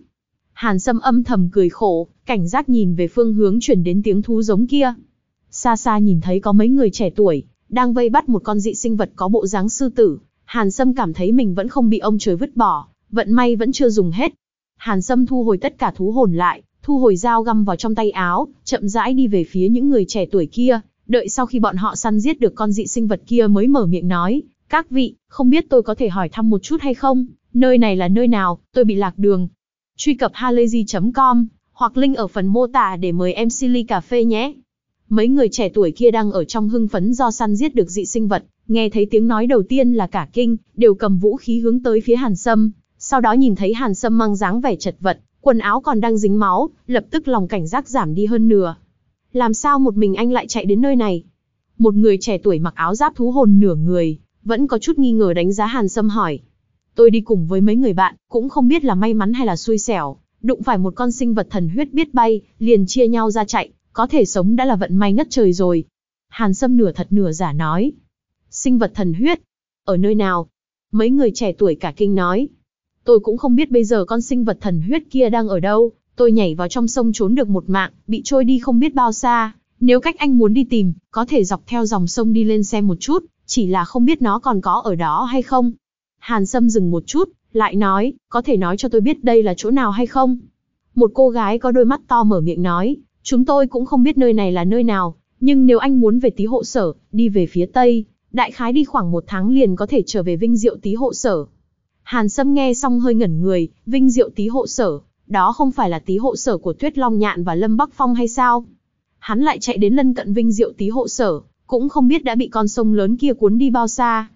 Hàn Sâm âm thầm cười khổ, cảnh giác nhìn về phương hướng truyền đến tiếng thú giống kia. Xa xa nhìn thấy có mấy người trẻ tuổi, đang vây bắt một con dị sinh vật có bộ dáng sư tử. Hàn Sâm cảm thấy mình vẫn không bị ông trời vứt bỏ, vận may vẫn chưa dùng hết. Hàn Sâm thu hồi tất cả thú hồn lại, thu hồi dao găm vào trong tay áo, chậm rãi đi về phía những người trẻ tuổi kia, đợi sau khi bọn họ săn giết được con dị sinh vật kia mới mở miệng nói, các vị, không biết tôi có thể hỏi thăm một chút hay không, nơi này là nơi nào, tôi bị lạc đường. Truy cập halayzi.com, hoặc link ở phần mô tả để mời em Silly Cà Phê nhé. Mấy người trẻ tuổi kia đang ở trong hưng phấn do săn giết được dị sinh vật, nghe thấy tiếng nói đầu tiên là cả kinh, đều cầm vũ khí hướng tới phía Hàn Sâm, sau đó nhìn thấy Hàn Sâm mang dáng vẻ chật vật, quần áo còn đang dính máu, lập tức lòng cảnh giác giảm đi hơn nửa. Làm sao một mình anh lại chạy đến nơi này? Một người trẻ tuổi mặc áo giáp thú hồn nửa người, vẫn có chút nghi ngờ đánh giá Hàn Sâm hỏi. Tôi đi cùng với mấy người bạn, cũng không biết là may mắn hay là xui xẻo, đụng phải một con sinh vật thần huyết biết bay, liền chia nhau ra chạy, có thể sống đã là vận may ngất trời rồi. Hàn Sâm nửa thật nửa giả nói. Sinh vật thần huyết? Ở nơi nào? Mấy người trẻ tuổi cả kinh nói. Tôi cũng không biết bây giờ con sinh vật thần huyết kia đang ở đâu, tôi nhảy vào trong sông trốn được một mạng, bị trôi đi không biết bao xa. Nếu cách anh muốn đi tìm, có thể dọc theo dòng sông đi lên xem một chút, chỉ là không biết nó còn có ở đó hay không. Hàn Sâm dừng một chút, lại nói, có thể nói cho tôi biết đây là chỗ nào hay không? Một cô gái có đôi mắt to mở miệng nói, chúng tôi cũng không biết nơi này là nơi nào, nhưng nếu anh muốn về tí hộ sở, đi về phía tây, đại khái đi khoảng một tháng liền có thể trở về Vinh Diệu tí hộ sở. Hàn Sâm nghe xong hơi ngẩn người, Vinh Diệu tí hộ sở, đó không phải là tí hộ sở của Tuyết Long Nhạn và Lâm Bắc Phong hay sao? Hắn lại chạy đến lân cận Vinh Diệu tí hộ sở, cũng không biết đã bị con sông lớn kia cuốn đi bao xa.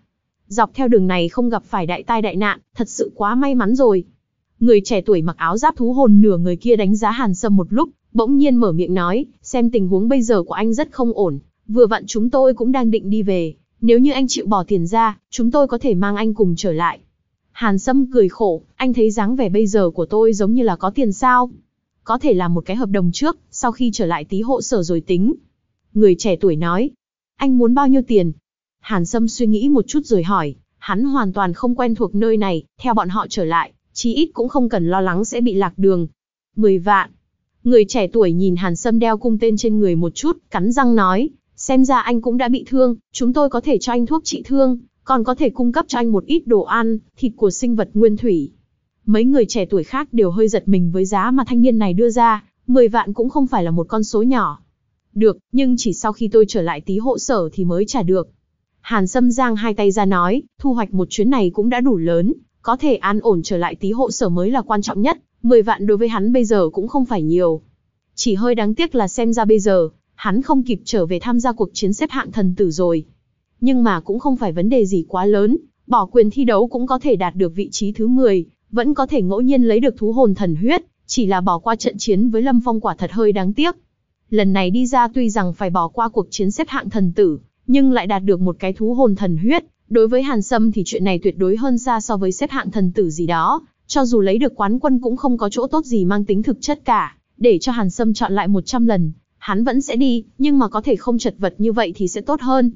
Dọc theo đường này không gặp phải đại tai đại nạn, thật sự quá may mắn rồi. Người trẻ tuổi mặc áo giáp thú hồn nửa người kia đánh giá Hàn Sâm một lúc, bỗng nhiên mở miệng nói, xem tình huống bây giờ của anh rất không ổn, vừa vặn chúng tôi cũng đang định đi về, nếu như anh chịu bỏ tiền ra, chúng tôi có thể mang anh cùng trở lại. Hàn Sâm cười khổ, anh thấy dáng vẻ bây giờ của tôi giống như là có tiền sao? Có thể là một cái hợp đồng trước, sau khi trở lại tí hộ sở rồi tính. Người trẻ tuổi nói, anh muốn bao nhiêu tiền? Hàn Sâm suy nghĩ một chút rồi hỏi, hắn hoàn toàn không quen thuộc nơi này, theo bọn họ trở lại, chí ít cũng không cần lo lắng sẽ bị lạc đường. Mười vạn. Người trẻ tuổi nhìn Hàn Sâm đeo cung tên trên người một chút, cắn răng nói, xem ra anh cũng đã bị thương, chúng tôi có thể cho anh thuốc trị thương, còn có thể cung cấp cho anh một ít đồ ăn, thịt của sinh vật nguyên thủy. Mấy người trẻ tuổi khác đều hơi giật mình với giá mà thanh niên này đưa ra, 10 vạn cũng không phải là một con số nhỏ. Được, nhưng chỉ sau khi tôi trở lại tí hộ sở thì mới trả được. Hàn Sâm giang hai tay ra nói, thu hoạch một chuyến này cũng đã đủ lớn, có thể an ổn trở lại tí hộ sở mới là quan trọng nhất, 10 vạn đối với hắn bây giờ cũng không phải nhiều. Chỉ hơi đáng tiếc là xem ra bây giờ, hắn không kịp trở về tham gia cuộc chiến xếp hạng thần tử rồi. Nhưng mà cũng không phải vấn đề gì quá lớn, bỏ quyền thi đấu cũng có thể đạt được vị trí thứ 10, vẫn có thể ngẫu nhiên lấy được thú hồn thần huyết, chỉ là bỏ qua trận chiến với Lâm Phong quả thật hơi đáng tiếc. Lần này đi ra tuy rằng phải bỏ qua cuộc chiến xếp hạng thần tử, nhưng lại đạt được một cái thú hồn thần huyết, đối với Hàn Sâm thì chuyện này tuyệt đối hơn xa so với xếp hạng thần tử gì đó, cho dù lấy được quán quân cũng không có chỗ tốt gì mang tính thực chất cả, để cho Hàn Sâm chọn lại 100 lần, hắn vẫn sẽ đi, nhưng mà có thể không chật vật như vậy thì sẽ tốt hơn.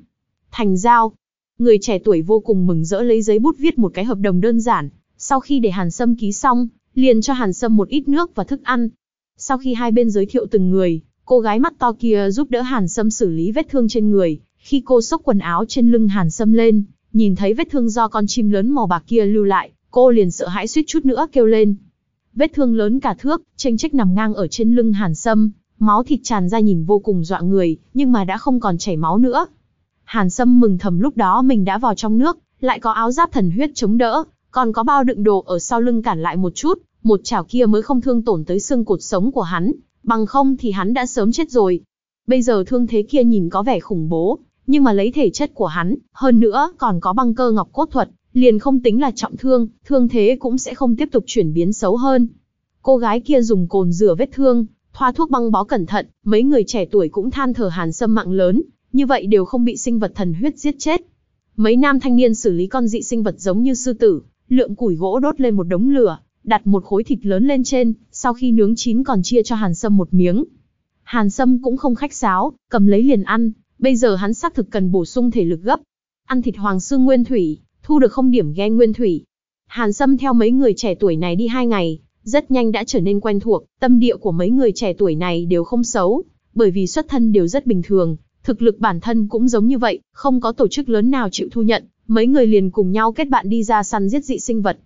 Thành giao. Người trẻ tuổi vô cùng mừng rỡ lấy giấy bút viết một cái hợp đồng đơn giản, sau khi để Hàn Sâm ký xong, liền cho Hàn Sâm một ít nước và thức ăn. Sau khi hai bên giới thiệu từng người, cô gái mắt to kia giúp đỡ Hàn Sâm xử lý vết thương trên người, khi cô xốc quần áo trên lưng Hàn Sâm lên, nhìn thấy vết thương do con chim lớn màu bạc kia lưu lại, cô liền sợ hãi suýt chút nữa kêu lên. Vết thương lớn cả thước, tranh trách nằm ngang ở trên lưng Hàn Sâm, máu thịt tràn ra nhìn vô cùng dọa người, nhưng mà đã không còn chảy máu nữa. Hàn Sâm mừng thầm lúc đó mình đã vào trong nước, lại có áo giáp thần huyết chống đỡ, còn có bao đựng đồ ở sau lưng cản lại một chút, một chảo kia mới không thương tổn tới xương cột sống của hắn, bằng không thì hắn đã sớm chết rồi. Bây giờ thương thế kia nhìn có vẻ khủng bố, nhưng mà lấy thể chất của hắn, hơn nữa còn có băng cơ ngọc cốt thuật, liền không tính là trọng thương, thương thế cũng sẽ không tiếp tục chuyển biến xấu hơn. Cô gái kia dùng cồn rửa vết thương, thoa thuốc băng bó cẩn thận, mấy người trẻ tuổi cũng than thở hàn sâm mạng lớn, như vậy đều không bị sinh vật thần huyết giết chết. Mấy nam thanh niên xử lý con dị sinh vật giống như sư tử, lượng củi gỗ đốt lên một đống lửa, đặt một khối thịt lớn lên trên, sau khi nướng chín còn chia cho Hàn Sâm một miếng. Hàn Sâm cũng không khách sáo, cầm lấy liền ăn, bây giờ hắn xác thực cần bổ sung thể lực gấp. Ăn thịt hoàng xương nguyên thủy, thu được không điểm ghen nguyên thủy. Hàn Sâm theo mấy người trẻ tuổi này đi hai ngày, rất nhanh đã trở nên quen thuộc, tâm địa của mấy người trẻ tuổi này đều không xấu, bởi vì xuất thân đều rất bình thường, thực lực bản thân cũng giống như vậy, không có tổ chức lớn nào chịu thu nhận, mấy người liền cùng nhau kết bạn đi ra săn giết dị sinh vật.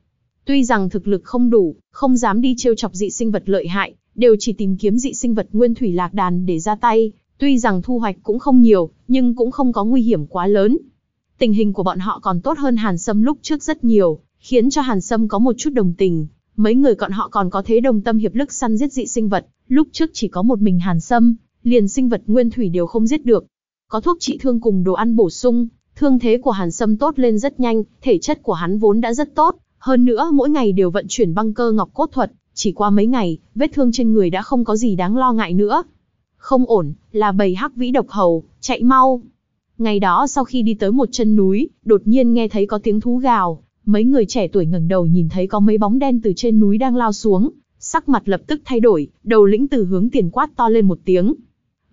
Tuy rằng thực lực không đủ, không dám đi trêu chọc dị sinh vật lợi hại, đều chỉ tìm kiếm dị sinh vật nguyên thủy lạc đàn để ra tay, tuy rằng thu hoạch cũng không nhiều, nhưng cũng không có nguy hiểm quá lớn. Tình hình của bọn họ còn tốt hơn Hàn Sâm lúc trước rất nhiều, khiến cho Hàn Sâm có một chút đồng tình. Mấy người bọn họ còn có thế đồng tâm hiệp lực săn giết dị sinh vật, lúc trước chỉ có một mình Hàn Sâm, liền sinh vật nguyên thủy đều không giết được. Có thuốc trị thương cùng đồ ăn bổ sung, thương thế của Hàn Sâm tốt lên rất nhanh, thể chất của hắn vốn đã rất tốt, hơn nữa mỗi ngày đều vận chuyển băng cơ ngọc cốt thuật, chỉ qua mấy ngày, vết thương trên người đã không có gì đáng lo ngại nữa. Không ổn, là bầy hắc vĩ độc hầu, chạy mau. Ngày đó sau khi đi tới một chân núi, đột nhiên nghe thấy có tiếng thú gào, mấy người trẻ tuổi ngẩng đầu nhìn thấy có mấy bóng đen từ trên núi đang lao xuống, sắc mặt lập tức thay đổi, đầu lĩnh từ hướng tiền quát to lên một tiếng.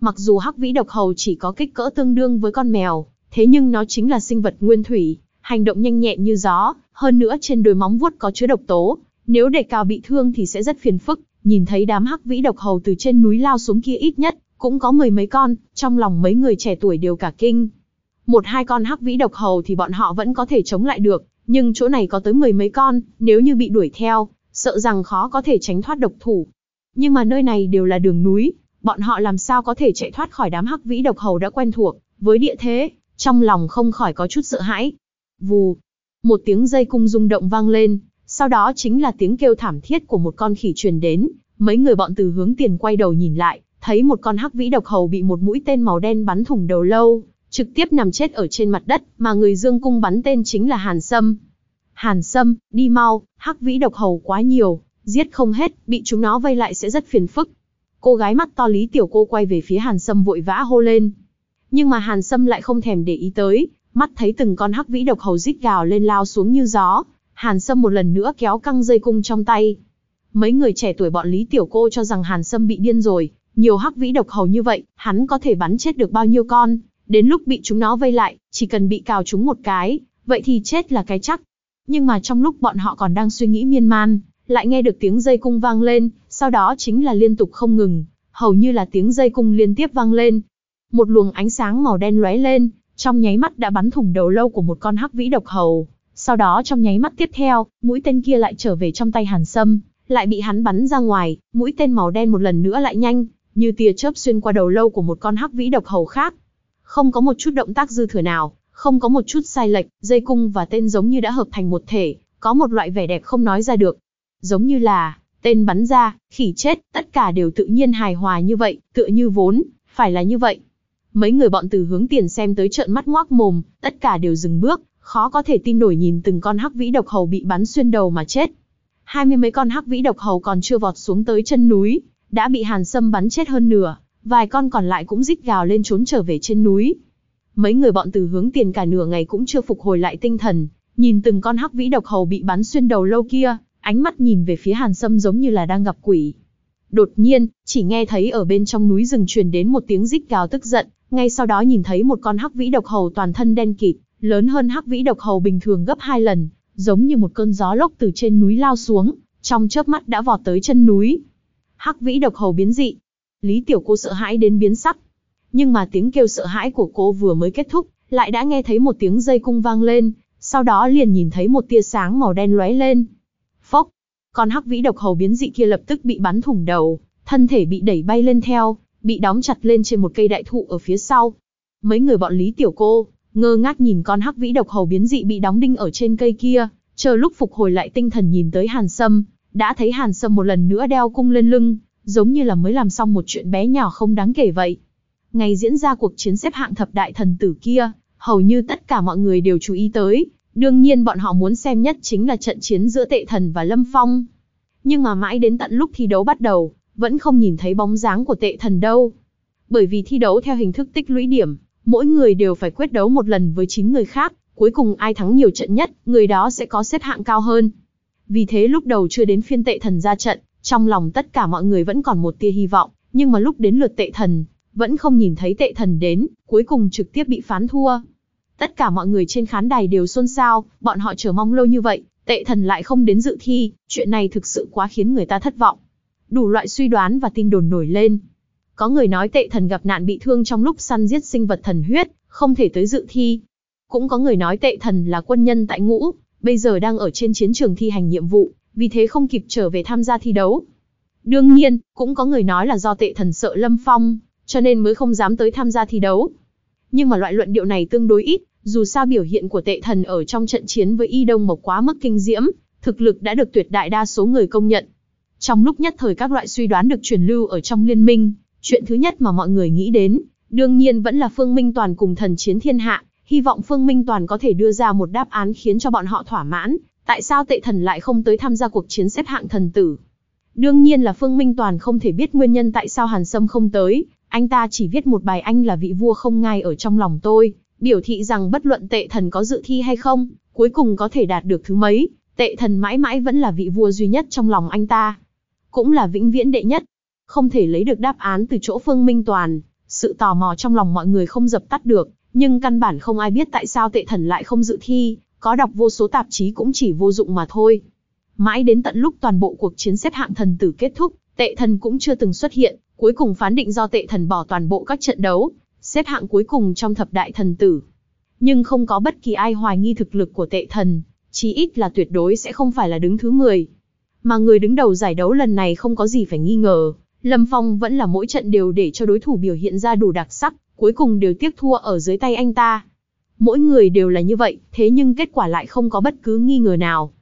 Mặc dù hắc vĩ độc hầu chỉ có kích cỡ tương đương với con mèo, thế nhưng nó chính là sinh vật nguyên thủy, hành động nhanh nhẹn như gió, hơn nữa trên đôi móng vuốt có chứa độc tố, nếu để cao bị thương thì sẽ rất phiền phức. Nhìn thấy đám hắc vĩ độc hầu từ trên núi lao xuống kia ít nhất cũng có mười mấy con, trong lòng mấy người trẻ tuổi đều cả kinh. Một hai con hắc vĩ độc hầu thì bọn họ vẫn có thể chống lại được, nhưng chỗ này có tới mười mấy con, nếu như bị đuổi theo, sợ rằng khó có thể tránh thoát độc thủ. Nhưng mà nơi này đều là đường núi, bọn họ làm sao có thể chạy thoát khỏi đám hắc vĩ độc hầu đã quen thuộc với địa thế, trong lòng không khỏi có chút sợ hãi. Vù, một tiếng dây cung rung động vang lên, sau đó chính là tiếng kêu thảm thiết của một con khỉ truyền đến, mấy người bọn từ hướng tiền quay đầu nhìn lại, thấy một con hắc vĩ độc hầu bị một mũi tên màu đen bắn thủng đầu lâu, trực tiếp nằm chết ở trên mặt đất, mà người dương cung bắn tên chính là Hàn Sâm. Hàn Sâm, đi mau, hắc vĩ độc hầu quá nhiều, giết không hết, bị chúng nó vây lại sẽ rất phiền phức. Cô gái mắt to Lý Tiểu Cô quay về phía Hàn Sâm vội vã hô lên. Nhưng mà Hàn Sâm lại không thèm để ý tới, mắt thấy từng con hắc vĩ độc hầu rít gào lên lao xuống như gió, Hàn Sâm một lần nữa kéo căng dây cung trong tay. Mấy người trẻ tuổi bọn Lý Tiểu Cô cho rằng Hàn Sâm bị điên rồi, nhiều hắc vĩ độc hầu như vậy, hắn có thể bắn chết được bao nhiêu con, đến lúc bị chúng nó vây lại, chỉ cần bị cào chúng một cái, vậy thì chết là cái chắc. Nhưng mà trong lúc bọn họ còn đang suy nghĩ miên man, lại nghe được tiếng dây cung vang lên, sau đó chính là liên tục không ngừng, hầu như là tiếng dây cung liên tiếp vang lên. Một luồng ánh sáng màu đen lóe lên, trong nháy mắt đã bắn thủng đầu lâu của một con hắc vĩ độc hầu. Sau đó trong nháy mắt tiếp theo, mũi tên kia lại trở về trong tay Hàn Sâm, lại bị hắn bắn ra ngoài, mũi tên màu đen một lần nữa lại nhanh, như tia chớp xuyên qua đầu lâu của một con hắc vĩ độc hầu khác. Không có một chút động tác dư thừa nào, không có một chút sai lệch, dây cung và tên giống như đã hợp thành một thể, có một loại vẻ đẹp không nói ra được. Giống như là, tên bắn ra, khỉ chết, tất cả đều tự nhiên hài hòa như vậy, tựa như vốn, phải là như vậy. Mấy người bọn từ hướng tiền xem tới trợn mắt ngoác mồm, tất cả đều dừng bước, khó có thể tin nổi nhìn từng con hắc vĩ độc hầu bị bắn xuyên đầu mà chết. Hai mươi mấy con hắc vĩ độc hầu còn chưa vọt xuống tới chân núi, đã bị Hàn Sâm bắn chết hơn nửa, vài con còn lại cũng rít gào lên trốn trở về trên núi. Mấy người bọn từ hướng tiền cả nửa ngày cũng chưa phục hồi lại tinh thần, nhìn từng con hắc vĩ độc hầu bị bắn xuyên đầu lâu kia, ánh mắt nhìn về phía Hàn Sâm giống như là đang gặp quỷ. Đột nhiên, chỉ nghe thấy ở bên trong núi rừng truyền đến một tiếng rít gào tức giận, ngay sau đó nhìn thấy một con hắc vĩ độc hầu toàn thân đen kịt, lớn hơn hắc vĩ độc hầu bình thường gấp hai lần, giống như một cơn gió lốc từ trên núi lao xuống, trong chớp mắt đã vọt tới chân núi. Hắc vĩ độc hầu biến dị. Lý Tiểu Cô sợ hãi đến biến sắc. Nhưng mà tiếng kêu sợ hãi của cô vừa mới kết thúc, lại đã nghe thấy một tiếng dây cung vang lên, sau đó liền nhìn thấy một tia sáng màu đen lóe lên. Con hắc vĩ độc hầu biến dị kia lập tức bị bắn thủng đầu, thân thể bị đẩy bay lên theo, bị đóng chặt lên trên một cây đại thụ ở phía sau. Mấy người bọn Lý Tiểu Cô, ngơ ngác nhìn con hắc vĩ độc hầu biến dị bị đóng đinh ở trên cây kia, chờ lúc phục hồi lại tinh thần nhìn tới Hàn Sâm, đã thấy Hàn Sâm một lần nữa đeo cung lên lưng, giống như là mới làm xong một chuyện bé nhỏ không đáng kể vậy. Ngày diễn ra cuộc chiến xếp hạng thập đại thần tử kia, hầu như tất cả mọi người đều chú ý tới, đương nhiên bọn họ muốn xem nhất chính là trận chiến giữa tệ thần và Lâm Phong. Nhưng mà mãi đến tận lúc thi đấu bắt đầu, vẫn không nhìn thấy bóng dáng của tệ thần đâu. Bởi vì thi đấu theo hình thức tích lũy điểm, mỗi người đều phải quyết đấu một lần với 9 người khác, cuối cùng ai thắng nhiều trận nhất, người đó sẽ có xếp hạng cao hơn. Vì thế lúc đầu chưa đến phiên tệ thần ra trận, trong lòng tất cả mọi người vẫn còn một tia hy vọng, nhưng mà lúc đến lượt tệ thần, vẫn không nhìn thấy tệ thần đến, cuối cùng trực tiếp bị phán thua. Tất cả mọi người trên khán đài đều xôn xao, bọn họ chờ mong lâu như vậy, tệ thần lại không đến dự thi, chuyện này thực sự quá khiến người ta thất vọng. Đủ loại suy đoán và tin đồn nổi lên. Có người nói tệ thần gặp nạn bị thương trong lúc săn giết sinh vật thần huyết, không thể tới dự thi. Cũng có người nói tệ thần là quân nhân tại ngũ, bây giờ đang ở trên chiến trường thi hành nhiệm vụ, vì thế không kịp trở về tham gia thi đấu. Đương nhiên, cũng có người nói là do tệ thần sợ Lâm Phong, cho nên mới không dám tới tham gia thi đấu. Nhưng mà loại luận điệu này tương đối ít, dù sao biểu hiện của tệ thần ở trong trận chiến với Y Đông Mộc quá mức kinh diễm, thực lực đã được tuyệt đại đa số người công nhận. Trong lúc nhất thời các loại suy đoán được truyền lưu ở trong liên minh, chuyện thứ nhất mà mọi người nghĩ đến, đương nhiên vẫn là Phương Minh Toàn cùng thần chiến thiên hạ, hy vọng Phương Minh Toàn có thể đưa ra một đáp án khiến cho bọn họ thỏa mãn, tại sao tệ thần lại không tới tham gia cuộc chiến xếp hạng thần tử. Đương nhiên là Phương Minh Toàn không thể biết nguyên nhân tại sao Hàn Sâm không tới, anh ta chỉ viết một bài anh là vị vua không ngai ở trong lòng tôi, biểu thị rằng bất luận tệ thần có dự thi hay không, cuối cùng có thể đạt được thứ mấy, tệ thần mãi mãi vẫn là vị vua duy nhất trong lòng anh ta. Cũng là vĩnh viễn đệ nhất. Không thể lấy được đáp án từ chỗ Phương Minh Toàn, sự tò mò trong lòng mọi người không dập tắt được, nhưng căn bản không ai biết tại sao tệ thần lại không dự thi, có đọc vô số tạp chí cũng chỉ vô dụng mà thôi. Mãi đến tận lúc toàn bộ cuộc chiến xếp hạng thần tử kết thúc, tệ thần cũng chưa từng xuất hiện, cuối cùng phán định do tệ thần bỏ toàn bộ các trận đấu, xếp hạng cuối cùng trong thập đại thần tử. Nhưng không có bất kỳ ai hoài nghi thực lực của tệ thần, chí ít là tuyệt đối sẽ không phải là đứng thứ 10. Mà người đứng đầu giải đấu lần này không có gì phải nghi ngờ, Lâm Phong vẫn là mỗi trận đều để cho đối thủ biểu hiện ra đủ đặc sắc, cuối cùng đều tiếc thua ở dưới tay anh ta. Mỗi người đều là như vậy, thế nhưng kết quả lại không có bất cứ nghi ngờ nào.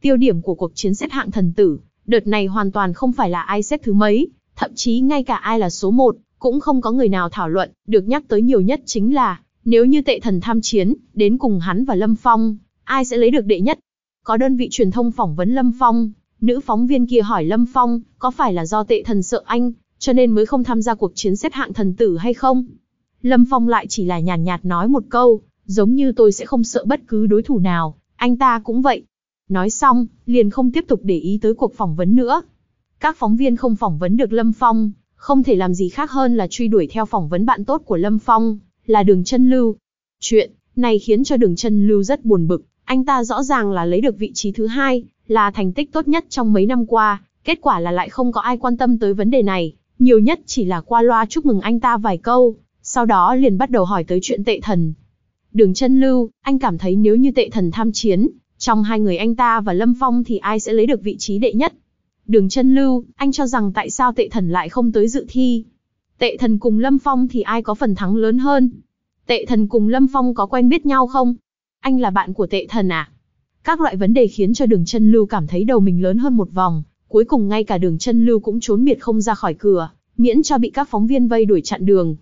Tiêu điểm của cuộc chiến xếp hạng thần tử, đợt này hoàn toàn không phải là ai xếp thứ mấy, thậm chí ngay cả ai là số 1, cũng không có người nào thảo luận, được nhắc tới nhiều nhất chính là, nếu như tệ thần tham chiến, đến cùng hắn và Lâm Phong, ai sẽ lấy được đệ nhất? Có đơn vị truyền thông phỏng vấn Lâm Phong, nữ phóng viên kia hỏi Lâm Phong, có phải là do tệ thần sợ anh, cho nên mới không tham gia cuộc chiến xếp hạng thần tử hay không? Lâm Phong lại chỉ là nhàn nhạt, nhạt nói một câu, giống như tôi sẽ không sợ bất cứ đối thủ nào, anh ta cũng vậy. Nói xong, liền không tiếp tục để ý tới cuộc phỏng vấn nữa. Các phóng viên không phỏng vấn được Lâm Phong, không thể làm gì khác hơn là truy đuổi theo phỏng vấn bạn tốt của Lâm Phong, là Đường Chân Lưu. Chuyện này khiến cho Đường Chân Lưu rất buồn bực, anh ta rõ ràng là lấy được vị trí thứ hai, là thành tích tốt nhất trong mấy năm qua, kết quả là lại không có ai quan tâm tới vấn đề này, nhiều nhất chỉ là qua loa chúc mừng anh ta vài câu, sau đó liền bắt đầu hỏi tới chuyện tệ thần. Đường chân lưu, anh cảm thấy nếu như tệ thần tham chiến, trong hai người anh ta và Lâm Phong thì ai sẽ lấy được vị trí đệ nhất? Đường chân lưu, anh cho rằng tại sao tệ thần lại không tới dự thi? Tệ thần cùng Lâm Phong thì ai có phần thắng lớn hơn? Tệ thần cùng Lâm Phong có quen biết nhau không? Anh là bạn của tệ thần à? Các loại vấn đề khiến cho đường chân lưu cảm thấy đầu mình lớn hơn một vòng, cuối cùng ngay cả đường chân lưu cũng trốn biệt không ra khỏi cửa, miễn cho bị các phóng viên vây đuổi chặn đường.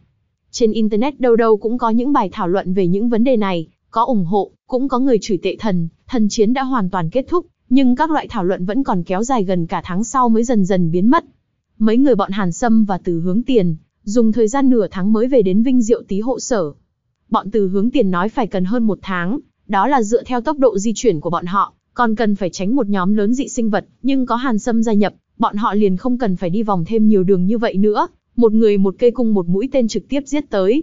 Trên Internet đâu đâu cũng có những bài thảo luận về những vấn đề này, có ủng hộ, cũng có người chửi tệ thần, thần chiến đã hoàn toàn kết thúc, nhưng các loại thảo luận vẫn còn kéo dài gần cả tháng sau mới dần dần biến mất. Mấy người bọn Hàn Sâm và Từ Hướng Tiền, dùng thời gian nửa tháng mới về đến Vinh Diệu Tý hộ sở. Bọn Từ Hướng Tiền nói phải cần hơn một tháng, đó là dựa theo tốc độ di chuyển của bọn họ, còn cần phải tránh một nhóm lớn dị sinh vật, nhưng có Hàn Sâm gia nhập, bọn họ liền không cần phải đi vòng thêm nhiều đường như vậy nữa, một người một cây cung một mũi tên trực tiếp giết tới.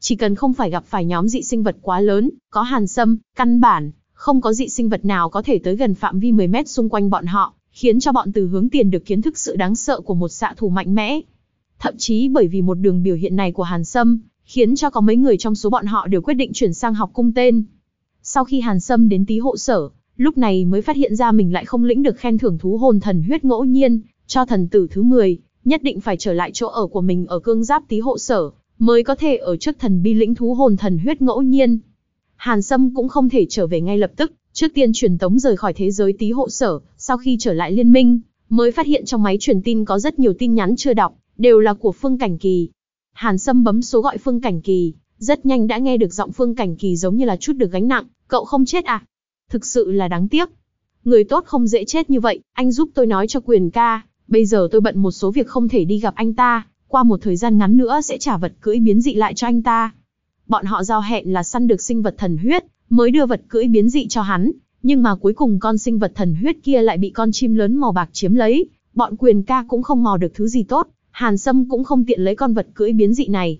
Chỉ cần không phải gặp phải nhóm dị sinh vật quá lớn, có Hàn Sâm, căn bản, không có dị sinh vật nào có thể tới gần phạm vi 10 mét xung quanh bọn họ, khiến cho bọn từ hướng tiền được kiến thức sự đáng sợ của một xạ thủ mạnh mẽ. Thậm chí bởi vì một đường biểu hiện này của Hàn Sâm, khiến cho có mấy người trong số bọn họ đều quyết định chuyển sang học cung tên. Sau khi Hàn Sâm đến tí hộ sở, lúc này mới phát hiện ra mình lại không lĩnh được khen thưởng thú hồn thần huyết ngẫu nhiên, cho thần tử thứ 10, nhất định phải trở lại chỗ ở của mình ở cương giáp tí hộ sở, mới có thể ở trước thần bi lĩnh thú hồn thần huyết ngẫu nhiên. Hàn Sâm cũng không thể trở về ngay lập tức, trước tiên truyền tống rời khỏi thế giới tí hộ sở, Sau khi trở lại liên minh, mới phát hiện trong máy truyền tin có rất nhiều tin nhắn chưa đọc, đều là của Phương Cảnh Kỳ. Hàn Sâm bấm số gọi Phương Cảnh Kỳ, rất nhanh đã nghe được giọng Phương Cảnh Kỳ giống như là chút được gánh nặng, cậu không chết à? Thực sự là đáng tiếc. Người tốt không dễ chết như vậy, anh giúp tôi nói cho quyền ca, bây giờ tôi bận một số việc không thể đi gặp anh ta, qua một thời gian ngắn nữa sẽ trả vật cưỡi biến dị lại cho anh ta. Bọn họ giao hẹn là săn được sinh vật thần huyết, mới đưa vật cưỡi biến dị cho hắn, nhưng mà cuối cùng con sinh vật thần huyết kia lại bị con chim lớn màu bạc chiếm lấy, bọn quyền ca cũng không mò được thứ gì tốt, Hàn Sâm cũng không tiện lấy con vật cưỡi biến dị này.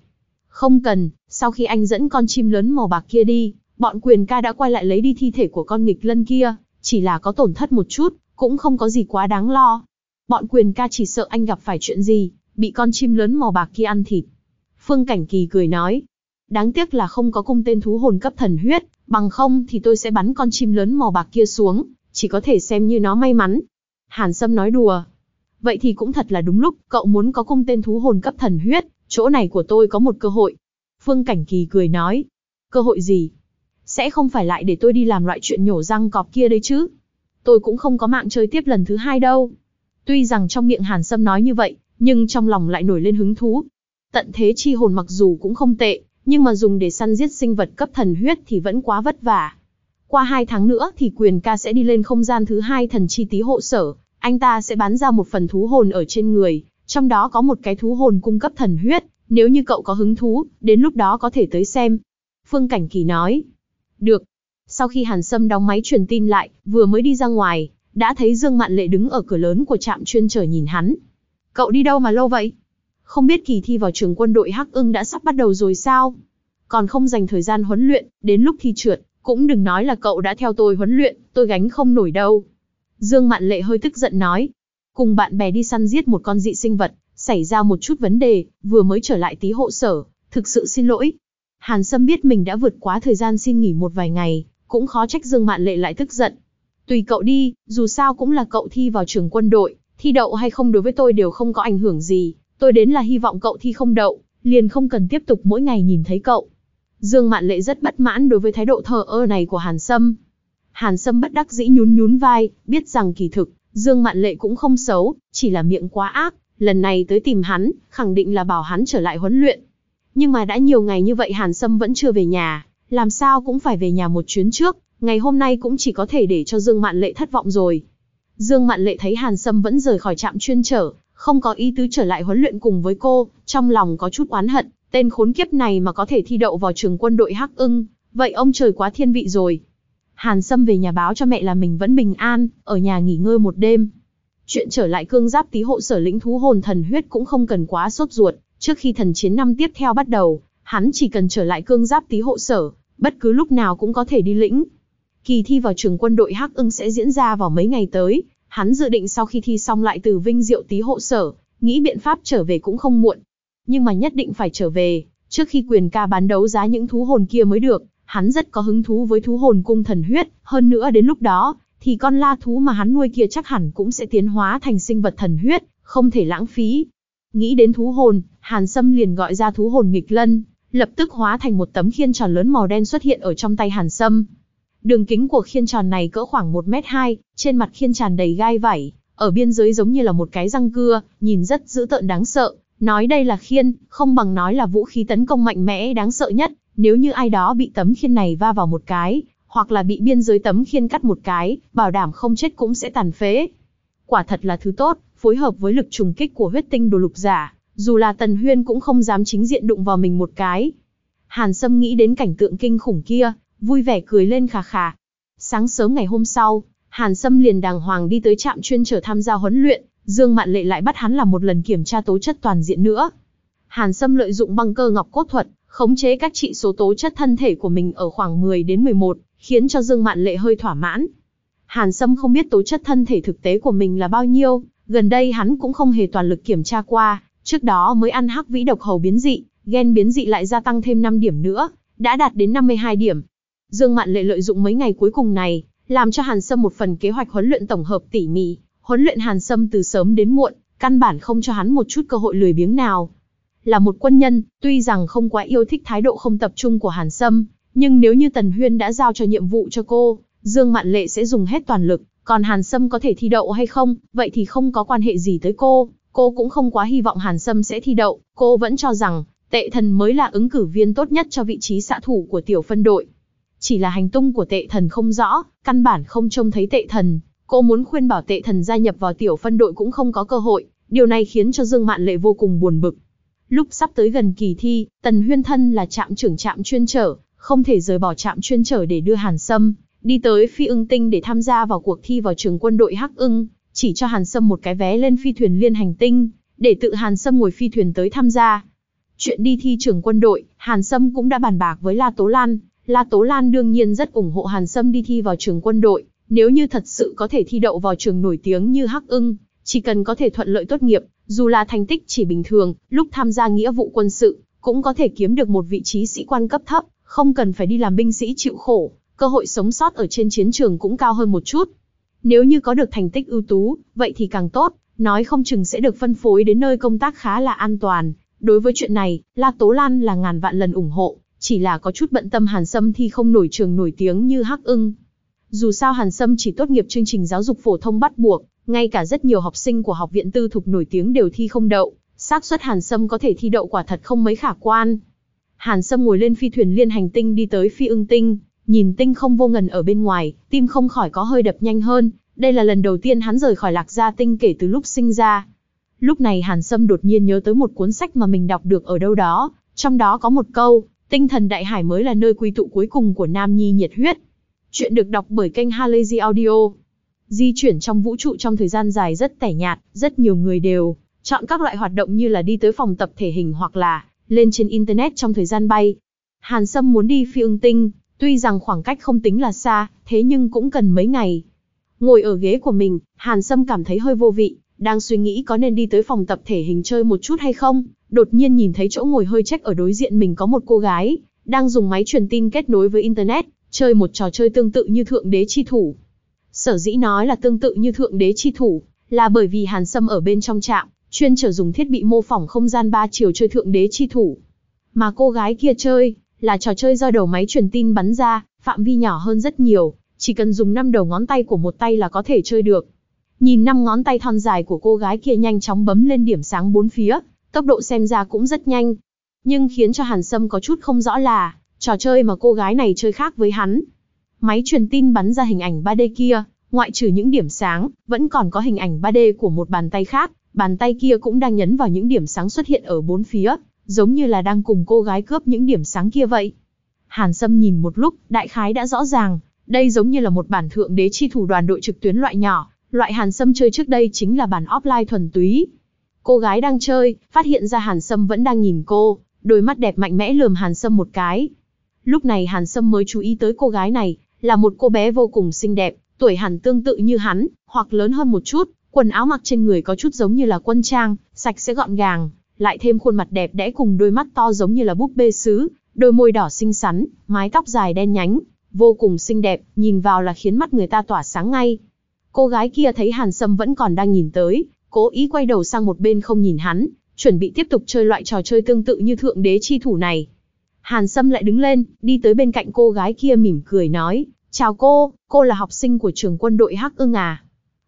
Không cần, sau khi anh dẫn con chim lớn màu bạc kia đi, bọn quyền ca đã quay lại lấy đi thi thể của con nghịch lân kia, chỉ là có tổn thất một chút, cũng không có gì quá đáng lo. Bọn quyền ca chỉ sợ anh gặp phải chuyện gì, bị con chim lớn màu bạc kia ăn thịt. Phương Cảnh Kỳ cười nói, đáng tiếc là không có cung tên thú hồn cấp thần huyết, bằng không thì tôi sẽ bắn con chim lớn màu bạc kia xuống, chỉ có thể xem như nó may mắn. Hàn Sâm nói đùa. Vậy thì cũng thật là đúng lúc, cậu muốn có cung tên thú hồn cấp thần huyết, chỗ này của tôi có một cơ hội. Phương Cảnh Kỳ cười nói. Cơ hội gì? Sẽ không phải lại để tôi đi làm loại chuyện nhổ răng cọp kia đấy chứ. Tôi cũng không có mạng chơi tiếp lần thứ hai đâu. Tuy rằng trong miệng Hàn Sâm nói như vậy, nhưng trong lòng lại nổi lên hứng thú. Tận thế chi hồn mặc dù cũng không tệ, nhưng mà dùng để săn giết sinh vật cấp thần huyết thì vẫn quá vất vả. Qua hai tháng nữa thì quyền ca sẽ đi lên không gian thứ hai thần chi tí hộ sở, anh ta sẽ bán ra một phần thú hồn ở trên người, trong đó có một cái thú hồn cung cấp thần huyết, nếu như cậu có hứng thú, đến lúc đó có thể tới xem. Phương Cảnh Kỳ nói. Được. Sau khi Hàn Sâm đóng máy truyền tin lại, vừa mới đi ra ngoài, đã thấy Dương Mạn Lệ đứng ở cửa lớn của trạm chuyên trở nhìn hắn. Cậu đi đâu mà lâu vậy? Không biết kỳ thi vào trường quân đội Hắc ưng đã sắp bắt đầu rồi sao? Còn không dành thời gian huấn luyện, đến lúc thi trượt, cũng đừng nói là cậu đã theo tôi huấn luyện, tôi gánh không nổi đâu. Dương Mạn Lệ hơi tức giận nói. Cùng bạn bè đi săn giết một con dị sinh vật, xảy ra một chút vấn đề, vừa mới trở lại tí hộ sở, thực sự xin lỗi. Hàn Sâm biết mình đã vượt quá thời gian xin nghỉ một vài ngày, cũng khó trách Dương Mạn Lệ lại tức giận. Tùy cậu đi, dù sao cũng là cậu thi vào trường quân đội, thi đậu hay không đối với tôi đều không có ảnh hưởng gì, tôi đến là hy vọng cậu thi không đậu, liền không cần tiếp tục mỗi ngày nhìn thấy cậu. Dương Mạn Lệ rất bất mãn đối với thái độ thờ ơ này của Hàn Sâm. Hàn Sâm bất đắc dĩ nhún nhún vai, biết rằng kỳ thực, Dương Mạn Lệ cũng không xấu, chỉ là miệng quá ác, lần này tới tìm hắn, khẳng định là bảo hắn trở lại huấn luyện. Nhưng mà đã nhiều ngày như vậy Hàn Sâm vẫn chưa về nhà, làm sao cũng phải về nhà một chuyến trước, ngày hôm nay cũng chỉ có thể để cho Dương Mạn Lệ thất vọng rồi. Dương Mạn Lệ thấy Hàn Sâm vẫn rời khỏi trạm chuyên trở, không có ý tứ trở lại huấn luyện cùng với cô, trong lòng có chút oán hận, tên khốn kiếp này mà có thể thi đậu vào trường quân đội Hắc Ưng, vậy ông trời quá thiên vị rồi. Hàn Sâm về nhà báo cho mẹ là mình vẫn bình an, ở nhà nghỉ ngơi một đêm. Chuyện trở lại cương giáp tí hộ sở lĩnh thú hồn thần huyết cũng không cần quá sốt ruột, trước khi thần chiến năm tiếp theo bắt đầu, hắn chỉ cần trở lại cương giáp tí hộ sở, bất cứ lúc nào cũng có thể đi lĩnh. Kỳ thi vào trường quân đội Hắc Ưng sẽ diễn ra vào mấy ngày tới, hắn dự định sau khi thi xong lại từ Vinh Diệu tí hộ sở, nghĩ biện pháp trở về cũng không muộn. Nhưng mà nhất định phải trở về, trước khi quyền ca bán đấu giá những thú hồn kia mới được, hắn rất có hứng thú với thú hồn cung thần huyết, hơn nữa đến lúc đó, thì con la thú mà hắn nuôi kia chắc hẳn cũng sẽ tiến hóa thành sinh vật thần huyết, không thể lãng phí. Nghĩ đến thú hồn, Hàn Sâm liền gọi ra thú hồn nghịch lân, lập tức hóa thành một tấm khiên tròn lớn màu đen xuất hiện ở trong tay Hàn Sâm. Đường kính của khiên tròn này cỡ khoảng 1 mét 2, trên mặt khiên tràn đầy gai vảy, ở biên giới giống như là một cái răng cưa, nhìn rất dữ tợn đáng sợ. Nói đây là khiên, không bằng nói là vũ khí tấn công mạnh mẽ đáng sợ nhất, nếu như ai đó bị tấm khiên này va vào một cái, hoặc là bị biên giới tấm khiên cắt một cái, bảo đảm không chết cũng sẽ tàn phế. Quả thật là thứ tốt, phối hợp với lực trùng kích của huyết tinh đồ lục giả, dù là Tần Huyên cũng không dám chính diện đụng vào mình một cái. Hàn Sâm nghĩ đến cảnh tượng kinh khủng kia, vui vẻ cười lên khà khà. Sáng sớm ngày hôm sau, Hàn Sâm liền đàng hoàng đi tới trạm chuyên trở tham gia huấn luyện, Dương Mạn Lệ lại bắt hắn làm một lần kiểm tra tố chất toàn diện nữa. Hàn Sâm lợi dụng băng cơ ngọc cốt thuật, khống chế các trị số tố chất thân thể của mình ở khoảng 10 đến 11, khiến cho Dương Mạn Lệ hơi thỏa mãn. Hàn Sâm không biết tố chất thân thể thực tế của mình là bao nhiêu, gần đây hắn cũng không hề toàn lực kiểm tra qua, trước đó mới ăn hắc vĩ độc hầu biến dị, gen biến dị lại gia tăng thêm 5 điểm nữa, đã đạt đến 52 điểm. Dương Mạn Lệ lợi dụng mấy ngày cuối cùng này, làm cho Hàn Sâm một phần kế hoạch huấn luyện tổng hợp tỉ mỉ, huấn luyện Hàn Sâm từ sớm đến muộn, căn bản không cho hắn một chút cơ hội lười biếng nào. Là một quân nhân, tuy rằng không quá yêu thích thái độ không tập trung của Hàn Sâm, nhưng nếu như Tần Huyên đã giao cho nhiệm vụ cho cô, Dương Mạn Lệ sẽ dùng hết toàn lực, Còn Hàn Sâm có thể thi đậu hay không, vậy thì không có quan hệ gì tới cô, cô cũng không quá hy vọng Hàn Sâm sẽ thi đậu, cô vẫn cho rằng, tệ thần mới là ứng cử viên tốt nhất cho vị trí xã thủ của tiểu phân đội. Chỉ là hành tung của tệ thần không rõ, căn bản không trông thấy tệ thần, cô muốn khuyên bảo tệ thần gia nhập vào tiểu phân đội cũng không có cơ hội, điều này khiến cho Dương Mạn Lệ vô cùng buồn bực. Lúc sắp tới gần kỳ thi, Tần Huyên Thân là trạm trưởng trạm chuyên trở, không thể rời bỏ trạm chuyên trở để đưa Hàn Sâm đi tới Phi Ưng Tinh để tham gia vào cuộc thi vào trường quân đội Hắc Ưng, chỉ cho Hàn Sâm một cái vé lên phi thuyền liên hành tinh, để tự Hàn Sâm ngồi phi thuyền tới tham gia. Chuyện đi thi trường quân đội, Hàn Sâm cũng đã bàn bạc với La Tố Lan, La Tố Lan đương nhiên rất ủng hộ Hàn Sâm đi thi vào trường quân đội, nếu như thật sự có thể thi đậu vào trường nổi tiếng như Hắc Ưng, chỉ cần có thể thuận lợi tốt nghiệp, dù là thành tích chỉ bình thường, lúc tham gia nghĩa vụ quân sự, cũng có thể kiếm được một vị trí sĩ quan cấp thấp, không cần phải đi làm binh sĩ chịu khổ, cơ hội sống sót ở trên chiến trường cũng cao hơn một chút. Nếu như có được thành tích ưu tú, vậy thì càng tốt, nói không chừng sẽ được phân phối đến nơi công tác khá là an toàn. Đối với chuyện này, La Tố Lan là ngàn vạn lần ủng hộ, chỉ là có chút bận tâm Hàn Sâm thi không nổi trường nổi tiếng như Hắc ưng. Dù sao Hàn Sâm chỉ tốt nghiệp chương trình giáo dục phổ thông bắt buộc, ngay cả rất nhiều học sinh của học viện tư thục nổi tiếng đều thi không đậu, xác suất Hàn Sâm có thể thi đậu quả thật không mấy khả quan. Hàn Sâm ngồi lên phi thuyền liên hành tinh đi tới phi ưng tinh, nhìn tinh không vô ngần ở bên ngoài, tim không khỏi có hơi đập nhanh hơn, đây là lần đầu tiên hắn rời khỏi lạc gia tinh kể từ lúc sinh ra. Lúc này Hàn Sâm đột nhiên nhớ tới một cuốn sách mà mình đọc được ở đâu đó, trong đó có một câu, tinh thần đại hải mới là nơi quy tụ cuối cùng của Nam Nhi nhiệt huyết. Chuyện được đọc bởi kênh Halazy Audio. Di chuyển trong vũ trụ trong thời gian dài rất tẻ nhạt, rất nhiều người đều chọn các loại hoạt động như là đi tới phòng tập thể hình hoặc là lên trên Internet trong thời gian bay. Hàn Sâm muốn đi phi ưng tinh, tuy rằng khoảng cách không tính là xa, thế nhưng cũng cần mấy ngày. Ngồi ở ghế của mình, Hàn Sâm cảm thấy hơi vô vị, đang suy nghĩ có nên đi tới phòng tập thể hình chơi một chút hay không, đột nhiên nhìn thấy chỗ ngồi hơi trách ở đối diện mình có một cô gái, đang dùng máy truyền tin kết nối với Internet, chơi một trò chơi tương tự như Thượng Đế Chi Thủ. Sở dĩ nói là tương tự như Thượng Đế Chi Thủ, là bởi vì Hàn Sâm ở bên trong trạm, chuyên trở dùng thiết bị mô phỏng không gian ba chiều chơi Thượng Đế Chi Thủ. Mà cô gái kia chơi, là trò chơi do đầu máy truyền tin bắn ra, phạm vi nhỏ hơn rất nhiều, chỉ cần dùng 5 đầu ngón tay của một tay là có thể chơi được. Nhìn năm ngón tay thon dài của cô gái kia nhanh chóng bấm lên điểm sáng bốn phía, tốc độ xem ra cũng rất nhanh. Nhưng khiến cho Hàn Sâm có chút không rõ là, trò chơi mà cô gái này chơi khác với hắn. Máy truyền tin bắn ra hình ảnh 3D kia, ngoại trừ những điểm sáng, vẫn còn có hình ảnh 3D của một bàn tay khác, bàn tay kia cũng đang nhấn vào những điểm sáng xuất hiện ở bốn phía, giống như là đang cùng cô gái cướp những điểm sáng kia vậy. Hàn Sâm nhìn một lúc, đại khái đã rõ ràng, đây giống như là một bản thượng đế chi thủ đoàn đội trực tuyến loại nhỏ, loại Hàn Sâm chơi trước đây chính là bản offline thuần túy. Cô gái đang chơi, phát hiện ra Hàn Sâm vẫn đang nhìn cô, đôi mắt đẹp mạnh mẽ lườm Hàn Sâm một cái. Lúc này Hàn Sâm mới chú ý tới cô gái này, là một cô bé vô cùng xinh đẹp, tuổi hẳn tương tự như hắn, hoặc lớn hơn một chút, quần áo mặc trên người có chút giống như là quân trang, sạch sẽ gọn gàng, lại thêm khuôn mặt đẹp đẽ cùng đôi mắt to giống như là búp bê sứ, đôi môi đỏ xinh xắn, mái tóc dài đen nhánh, vô cùng xinh đẹp, nhìn vào là khiến mắt người ta tỏa sáng ngay. Cô gái kia thấy Hàn Sâm vẫn còn đang nhìn tới, cố ý quay đầu sang một bên không nhìn hắn, chuẩn bị tiếp tục chơi loại trò chơi tương tự như thượng đế chi thủ này. Hàn Sâm lại đứng lên, đi tới bên cạnh cô gái kia mỉm cười nói, chào cô, cô là học sinh của trường quân đội Hắc ưng à.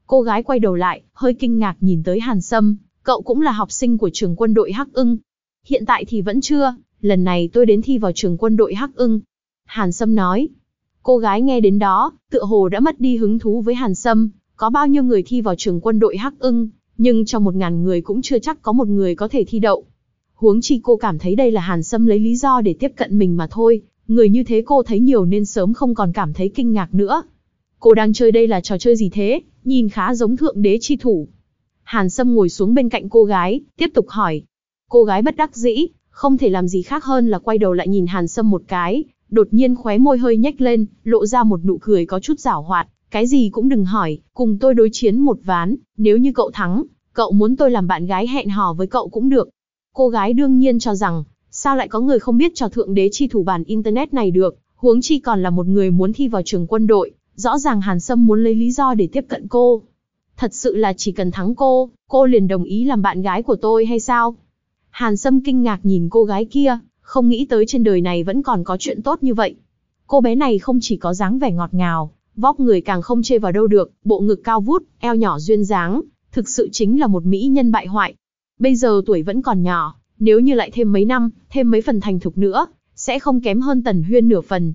Cô gái quay đầu lại, hơi kinh ngạc nhìn tới Hàn Sâm, cậu cũng là học sinh của trường quân đội Hắc ưng. Hiện tại thì vẫn chưa, lần này tôi đến thi vào trường quân đội Hắc ưng. Hàn Sâm nói, cô gái nghe đến đó, tựa hồ đã mất đi hứng thú với Hàn Sâm, có bao nhiêu người thi vào trường quân đội Hắc ưng, nhưng trong một ngàn người cũng chưa chắc có một người có thể thi đậu. Huống chi cô cảm thấy đây là Hàn Sâm lấy lý do để tiếp cận mình mà thôi, người như thế cô thấy nhiều nên sớm không còn cảm thấy kinh ngạc nữa. Cô đang chơi đây là trò chơi gì thế, nhìn khá giống thượng đế chi thủ. Hàn Sâm ngồi xuống bên cạnh cô gái, tiếp tục hỏi. Cô gái bất đắc dĩ, không thể làm gì khác hơn là quay đầu lại nhìn Hàn Sâm một cái, đột nhiên khóe môi hơi nhếch lên, lộ ra một nụ cười có chút giảo hoạt, cái gì cũng đừng hỏi, cùng tôi đối chiến một ván, nếu như cậu thắng, cậu muốn tôi làm bạn gái hẹn hò với cậu cũng được. Cô gái đương nhiên cho rằng, sao lại có người không biết trò thượng đế chi thủ bản Internet này được, huống chi còn là một người muốn thi vào trường quân đội, rõ ràng Hàn Sâm muốn lấy lý do để tiếp cận cô. Thật sự là chỉ cần thắng cô, cô liền đồng ý làm bạn gái của tôi hay sao? Hàn Sâm kinh ngạc nhìn cô gái kia, không nghĩ tới trên đời này vẫn còn có chuyện tốt như vậy. Cô bé này không chỉ có dáng vẻ ngọt ngào, Vóc người càng không chê vào đâu được, bộ ngực cao vút, eo nhỏ duyên dáng, thực sự chính là một mỹ nhân bại hoại. Bây giờ tuổi vẫn còn nhỏ, nếu như lại thêm mấy năm, thêm mấy phần thành thục nữa, sẽ không kém hơn Tần Huyên nửa phần.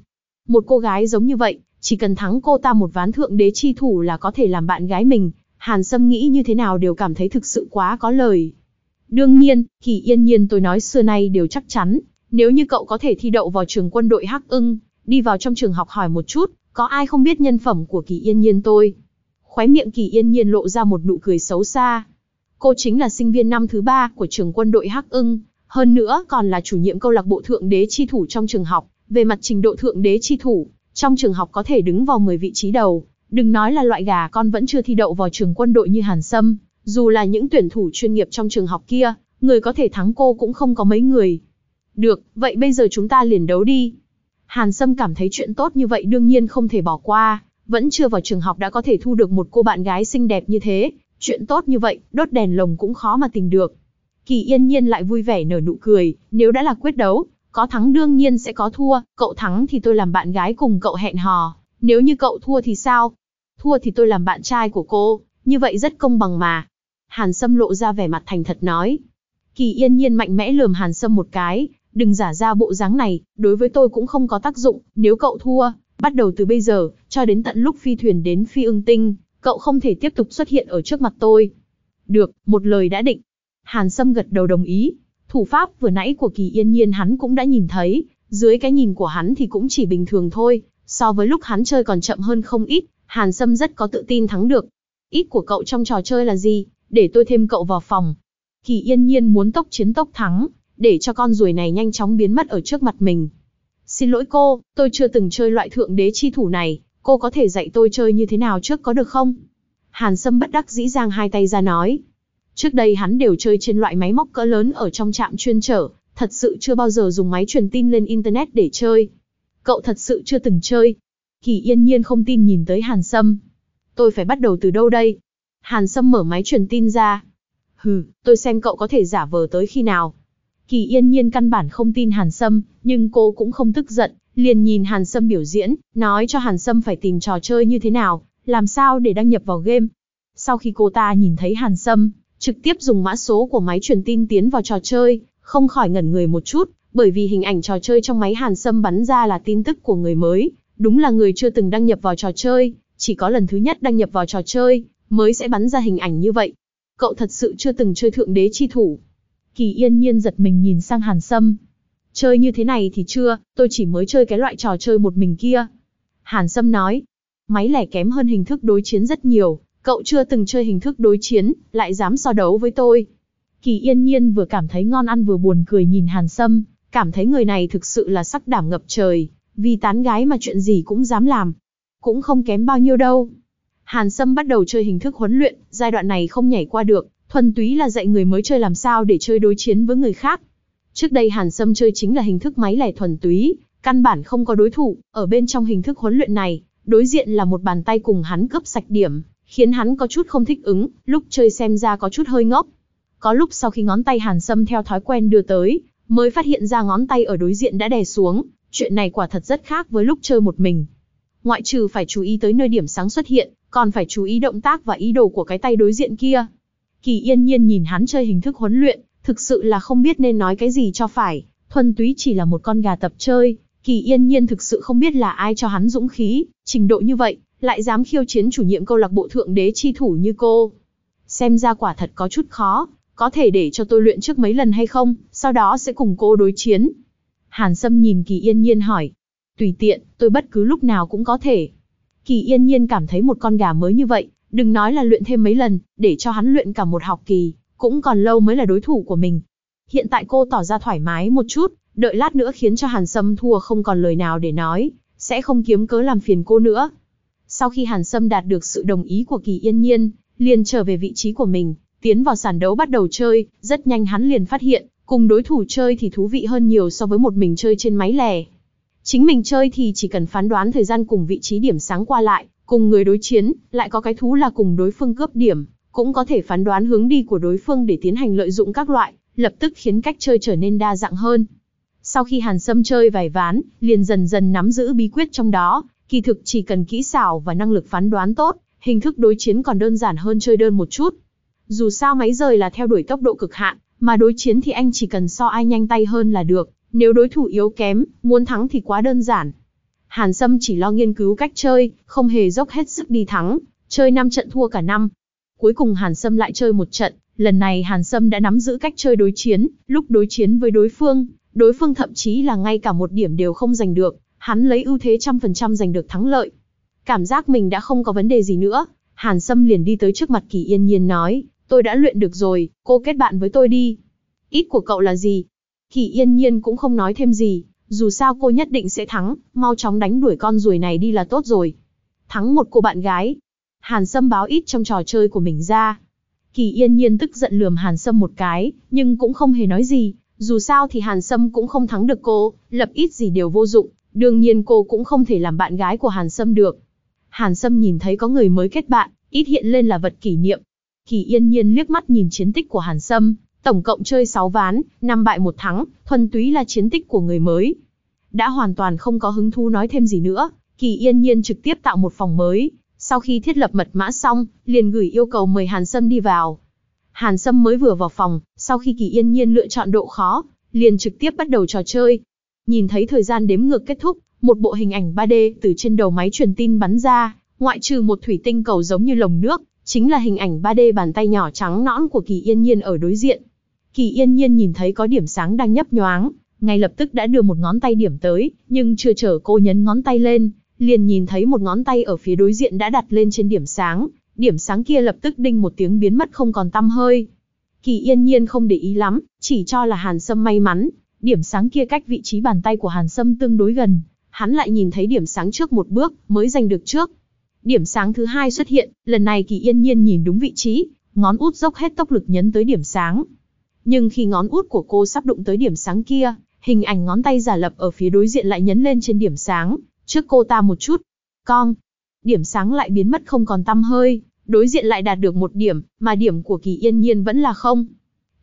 Một cô gái giống như vậy, chỉ cần thắng cô ta một ván thượng đế chi thủ là có thể làm bạn gái mình, Hàn Sâm nghĩ như thế nào đều cảm thấy thực sự quá có lời. Đương nhiên, Kỳ Yên Nhiên tôi nói xưa nay đều chắc chắn, nếu như cậu có thể thi đậu vào trường quân đội Hắc ưng, đi vào trong trường học hỏi một chút, có ai không biết nhân phẩm của Kỳ Yên Nhiên tôi. Khóe miệng Kỳ Yên Nhiên lộ ra một nụ cười xấu xa. Cô chính là sinh viên năm thứ ba của trường quân đội Hắc ưng, hơn nữa còn là chủ nhiệm câu lạc bộ thượng đế chi thủ trong trường học, về mặt trình độ thượng đế chi thủ, trong trường học có thể đứng vào 10 vị trí đầu, đừng nói là loại gà con vẫn chưa thi đậu vào trường quân đội như Hàn Sâm, dù là những tuyển thủ chuyên nghiệp trong trường học kia, người có thể thắng cô cũng không có mấy người. Được, vậy bây giờ chúng ta liền đấu đi. Hàn Sâm cảm thấy chuyện tốt như vậy đương nhiên không thể bỏ qua, vẫn chưa vào trường học đã có thể thu được một cô bạn gái xinh đẹp như thế, chuyện tốt như vậy, đốt đèn lồng cũng khó mà tìm được. Kỳ yên nhiên lại vui vẻ nở nụ cười, nếu đã là quyết đấu, có thắng đương nhiên sẽ có thua, cậu thắng thì tôi làm bạn gái cùng cậu hẹn hò, nếu như cậu thua thì sao? Thua thì tôi làm bạn trai của cô, như vậy rất công bằng mà. Hàn Sâm lộ ra vẻ mặt thành thật nói. Kỳ yên nhiên mạnh mẽ lườm Hàn Sâm một cái, đừng giả ra bộ dáng này, đối với tôi cũng không có tác dụng, nếu cậu thua, bắt đầu từ bây giờ, cho đến tận lúc phi thuyền đến phi ưng tinh, cậu không thể tiếp tục xuất hiện ở trước mặt tôi. Được, một lời đã định. Hàn Sâm gật đầu đồng ý, thủ pháp vừa nãy của kỳ yên nhiên hắn cũng đã nhìn thấy, dưới cái nhìn của hắn thì cũng chỉ bình thường thôi, so với lúc hắn chơi còn chậm hơn không ít, Hàn Sâm rất có tự tin thắng được. Ít của cậu trong trò chơi là gì, để tôi thêm cậu vào phòng. Kỳ yên nhiên muốn tốc chiến tốc thắng, để cho con ruồi này nhanh chóng biến mất ở trước mặt mình. Xin lỗi cô, tôi chưa từng chơi loại thượng đế chi thủ này, cô có thể dạy tôi chơi như thế nào trước có được không? Hàn Sâm bất đắc dĩ giang hai tay ra nói. Trước đây hắn đều chơi trên loại máy móc cỡ lớn ở trong trạm chuyên trở, thật sự chưa bao giờ dùng máy truyền tin lên Internet để chơi. Cậu thật sự chưa từng chơi. Kỳ yên nhiên không tin nhìn tới Hàn Sâm. Tôi phải bắt đầu từ đâu đây? Hàn Sâm mở máy truyền tin ra. Hừ, tôi xem cậu có thể giả vờ tới khi nào. Kỳ yên nhiên căn bản không tin Hàn Sâm, nhưng cô cũng không tức giận, liền nhìn Hàn Sâm biểu diễn, nói cho Hàn Sâm phải tìm trò chơi như thế nào, làm sao để đăng nhập vào game. Sau khi cô ta nhìn thấy Hàn Sâm, trực tiếp dùng mã số của máy truyền tin tiến vào trò chơi, không khỏi ngẩn người một chút, bởi vì hình ảnh trò chơi trong máy Hàn Sâm bắn ra là tin tức của người mới, đúng là người chưa từng đăng nhập vào trò chơi, chỉ có lần thứ nhất đăng nhập vào trò chơi, mới sẽ bắn ra hình ảnh như vậy. Cậu thật sự chưa từng chơi thượng đế chi thủ. Kỳ yên nhiên giật mình nhìn sang Hàn Sâm. Chơi như thế này thì chưa, tôi chỉ mới chơi cái loại trò chơi một mình kia. Hàn Sâm nói, máy lẻ kém hơn hình thức đối chiến rất nhiều, cậu chưa từng chơi hình thức đối chiến, lại dám so đấu với tôi. Kỳ yên nhiên vừa cảm thấy ngon ăn vừa buồn cười nhìn Hàn Sâm, cảm thấy người này thực sự là sắc đảm ngập trời, vì tán gái mà chuyện gì cũng dám làm. Cũng không kém bao nhiêu đâu. Hàn Sâm bắt đầu chơi hình thức huấn luyện, giai đoạn này không nhảy qua được, thuần túy là dạy người mới chơi làm sao để chơi đối chiến với người khác. Trước đây Hàn Sâm chơi chính là hình thức máy lẻ thuần túy, căn bản không có đối thủ, ở bên trong hình thức huấn luyện này, đối diện là một bàn tay cùng hắn cướp sạch điểm, khiến hắn có chút không thích ứng, lúc chơi xem ra có chút hơi ngốc. Có lúc sau khi ngón tay Hàn Sâm theo thói quen đưa tới, mới phát hiện ra ngón tay ở đối diện đã đè xuống, chuyện này quả thật rất khác với lúc chơi một mình. Ngoại trừ phải chú ý tới nơi điểm sáng xuất hiện, còn phải chú ý động tác và ý đồ của cái tay đối diện kia. Kỳ yên nhiên nhìn hắn chơi hình thức huấn luyện, thực sự là không biết nên nói cái gì cho phải, thuần túy chỉ là một con gà tập chơi, kỳ yên nhiên thực sự không biết là ai cho hắn dũng khí, trình độ như vậy, lại dám khiêu chiến chủ nhiệm câu lạc bộ thượng đế chi thủ như cô. Xem ra quả thật có chút khó, có thể để cho tôi luyện trước mấy lần hay không, sau đó sẽ cùng cô đối chiến. Hàn Sâm nhìn Kỳ Yên Nhiên hỏi. Tùy tiện, tôi bất cứ lúc nào cũng có thể. Kỳ Yên Nhiên cảm thấy một con gà mới như vậy, đừng nói là luyện thêm mấy lần, để cho hắn luyện cả một học kỳ, cũng còn lâu mới là đối thủ của mình. Hiện tại cô tỏ ra thoải mái một chút, đợi lát nữa khiến cho Hàn Sâm thua không còn lời nào để nói, sẽ không kiếm cớ làm phiền cô nữa. Sau khi Hàn Sâm đạt được sự đồng ý của Kỳ Yên Nhiên, liền trở về vị trí của mình, tiến vào sàn đấu bắt đầu chơi, rất nhanh hắn liền phát hiện, cùng đối thủ chơi thì thú vị hơn nhiều so với một mình chơi trên máy lẻ. Chính mình chơi thì chỉ cần phán đoán thời gian cùng vị trí điểm sáng qua lại, cùng người đối chiến, lại có cái thú là cùng đối phương cướp điểm, cũng có thể phán đoán hướng đi của đối phương để tiến hành lợi dụng các loại, lập tức khiến cách chơi trở nên đa dạng hơn. Sau khi Hàn Sâm chơi vài ván, liền dần dần nắm giữ bí quyết trong đó, Kỳ thực chỉ cần kỹ xảo và năng lực phán đoán tốt, hình thức đối chiến còn đơn giản hơn chơi đơn một chút. Dù sao máy rời là theo đuổi tốc độ cực hạn, mà đối chiến thì anh chỉ cần so ai nhanh tay hơn là được, nếu đối thủ yếu kém, muốn thắng thì quá đơn giản. Hàn Sâm chỉ lo nghiên cứu cách chơi, không hề dốc hết sức đi thắng, chơi 5 trận thua cả năm. Cuối cùng Hàn Sâm lại chơi một trận, lần này Hàn Sâm đã nắm giữ cách chơi đối chiến, lúc đối chiến với đối phương, đối phương thậm chí là ngay cả một điểm đều không giành được, hắn lấy ưu thế trăm phần trăm giành được thắng lợi. Cảm giác mình đã không có vấn đề gì nữa, Hàn Sâm liền đi tới trước mặt Kỳ Yên Nhiên nói, tôi đã luyện được rồi, cô kết bạn với tôi đi. Ít của cậu là gì? Kỳ Yên Nhiên cũng không nói thêm gì, dù sao cô nhất định sẽ thắng, mau chóng đánh đuổi con ruồi này đi là tốt rồi. Thắng một cô bạn gái. Hàn Sâm báo ít trong trò chơi của mình ra. Kỳ Yên Nhiên tức giận lườm Hàn Sâm một cái, nhưng cũng không hề nói gì, dù sao thì Hàn Sâm cũng không thắng được cô, lập ít gì đều vô dụng, đương nhiên cô cũng không thể làm bạn gái của Hàn Sâm được. Hàn Sâm nhìn thấy có người mới kết bạn, ít hiện lên là vật kỷ niệm. Kỳ Yên Nhiên liếc mắt nhìn chiến tích của Hàn Sâm, tổng cộng chơi 6 ván, 5 bại một thắng, thuần túy là chiến tích của người mới. Đã hoàn toàn không có hứng thú nói thêm gì nữa, Kỳ Yên Nhiên trực tiếp tạo một phòng mới, sau khi thiết lập mật mã xong, liền gửi yêu cầu mời Hàn Sâm đi vào. Hàn Sâm mới vừa vào phòng, sau khi Kỳ Yên Nhiên lựa chọn độ khó, liền trực tiếp bắt đầu trò chơi. Nhìn thấy thời gian đếm ngược kết thúc, một bộ hình ảnh 3D từ trên đầu máy truyền tin bắn ra, ngoại trừ một thủy tinh cầu giống như lồng nước, chính là hình ảnh 3D bàn tay nhỏ trắng nõn của Kỳ Yên Nhiên ở đối diện. Kỳ Yên Nhiên nhìn thấy có điểm sáng đang nhấp nhoáng, ngay lập tức đã đưa một ngón tay điểm tới, nhưng chưa chờ cô nhấn ngón tay lên, liền nhìn thấy một ngón tay ở phía đối diện đã đặt lên trên điểm sáng, điểm sáng kia lập tức đinh một tiếng biến mất không còn tăm hơi. Kỳ Yên Nhiên không để ý lắm, chỉ cho là Hàn Sâm may mắn, điểm sáng kia cách vị trí bàn tay của Hàn Sâm tương đối gần, hắn lại nhìn thấy điểm sáng trước một bước, mới giành được trước. Điểm sáng thứ hai xuất hiện, lần này Kỳ Yên Nhiên nhìn đúng vị trí, ngón út dốc hết tốc lực nhấn tới điểm sáng. Nhưng khi ngón út của cô sắp đụng tới điểm sáng kia, hình ảnh ngón tay giả lập ở phía đối diện lại nhấn lên trên điểm sáng, trước cô ta một chút. Cong. Điểm sáng lại biến mất không còn tăm hơi, đối diện lại đạt được một điểm, mà điểm của Kỳ Yên Nhiên vẫn là không.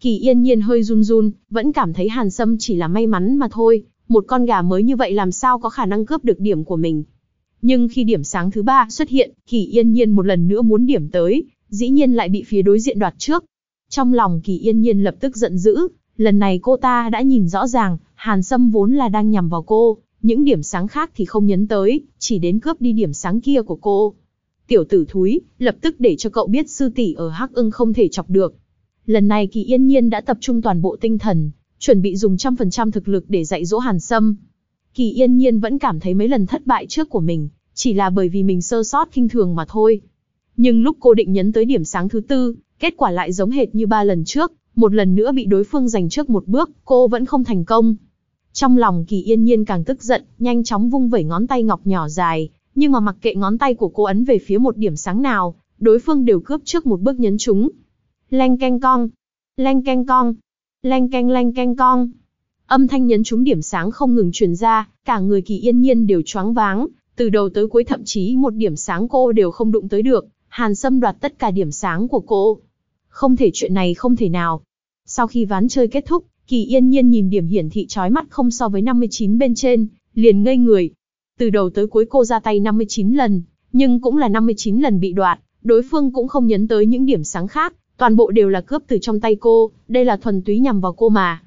Kỳ Yên Nhiên hơi run run, vẫn cảm thấy Hàn Sâm chỉ là may mắn mà thôi, một con gà mới như vậy làm sao có khả năng cướp được điểm của mình. Nhưng khi điểm sáng thứ ba xuất hiện, Kỳ Yên Nhiên một lần nữa muốn điểm tới, dĩ nhiên lại bị phía đối diện đoạt trước. Trong lòng Kỳ Yên Nhiên lập tức giận dữ, lần này cô ta đã nhìn rõ ràng, Hàn Sâm vốn là đang nhằm vào cô, những điểm sáng khác thì không nhấn tới, chỉ đến cướp đi điểm sáng kia của cô. Tiểu tử thúi, lập tức để cho cậu biết sư tỷ ở Hắc ưng không thể chọc được. Lần này Kỳ Yên Nhiên đã tập trung toàn bộ tinh thần, chuẩn bị dùng trăm phần trăm thực lực để dạy dỗ Hàn Sâm. Kỳ Yên Nhiên vẫn cảm thấy mấy lần thất bại trước của mình, chỉ là bởi vì mình sơ sót kinh thường mà thôi. Nhưng lúc cô định nhấn tới điểm sáng thứ tư, kết quả lại giống hệt như ba lần trước, một lần nữa bị đối phương giành trước một bước, cô vẫn không thành công. Trong lòng Kỳ Yên Nhiên càng tức giận, nhanh chóng vung vẩy ngón tay ngọc nhỏ dài, nhưng mà mặc kệ ngón tay của cô ấn về phía một điểm sáng nào, đối phương đều cướp trước một bước nhấn chúng. Leng keng cong, leng keng cong, leng keng leng keng cong. Âm thanh nhấn trúng điểm sáng không ngừng truyền ra, cả người Kỳ Yên Nhiên đều choáng váng, từ đầu tới cuối thậm chí một điểm sáng cô đều không đụng tới được, Hàn Sâm đoạt tất cả điểm sáng của cô. Không thể chuyện này không thể nào. Sau khi ván chơi kết thúc, Kỳ Yên Nhiên nhìn điểm hiển thị chói mắt không so với 59 bên trên, liền ngây người. Từ đầu tới cuối cô ra tay 59 lần, nhưng cũng là 59 lần bị đoạt, đối phương cũng không nhấn tới những điểm sáng khác, toàn bộ đều là cướp từ trong tay cô, đây là thuần túy nhằm vào cô mà.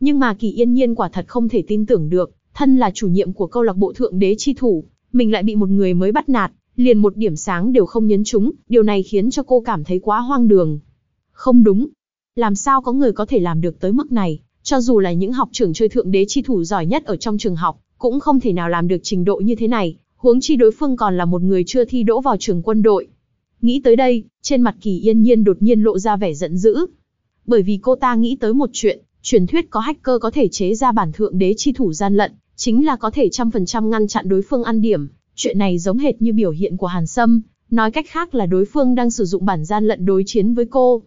Nhưng mà Kỳ Yên Nhiên quả thật không thể tin tưởng được, thân là chủ nhiệm của câu lạc bộ thượng đế chi thủ, mình lại bị một người mới bắt nạt, liền một điểm sáng đều không nhấn chúng, điều này khiến cho cô cảm thấy quá hoang đường. Không đúng. Làm sao có người có thể làm được tới mức này, cho dù là những học trưởng chơi thượng đế chi thủ giỏi nhất ở trong trường học, cũng không thể nào làm được trình độ như thế này, huống chi đối phương còn là một người chưa thi đỗ vào trường quân đội. Nghĩ tới đây, trên mặt Kỳ Yên Nhiên đột nhiên lộ ra vẻ giận dữ. Bởi vì cô ta nghĩ tới một chuyện, truyền thuyết có hacker có thể chế ra bản thượng đế chi thủ gian lận, chính là có thể trăm phần trăm ngăn chặn đối phương ăn điểm. Chuyện này giống hệt như biểu hiện của Hàn Sâm, nói cách khác là đối phương đang sử dụng bản gian lận đối chiến với cô.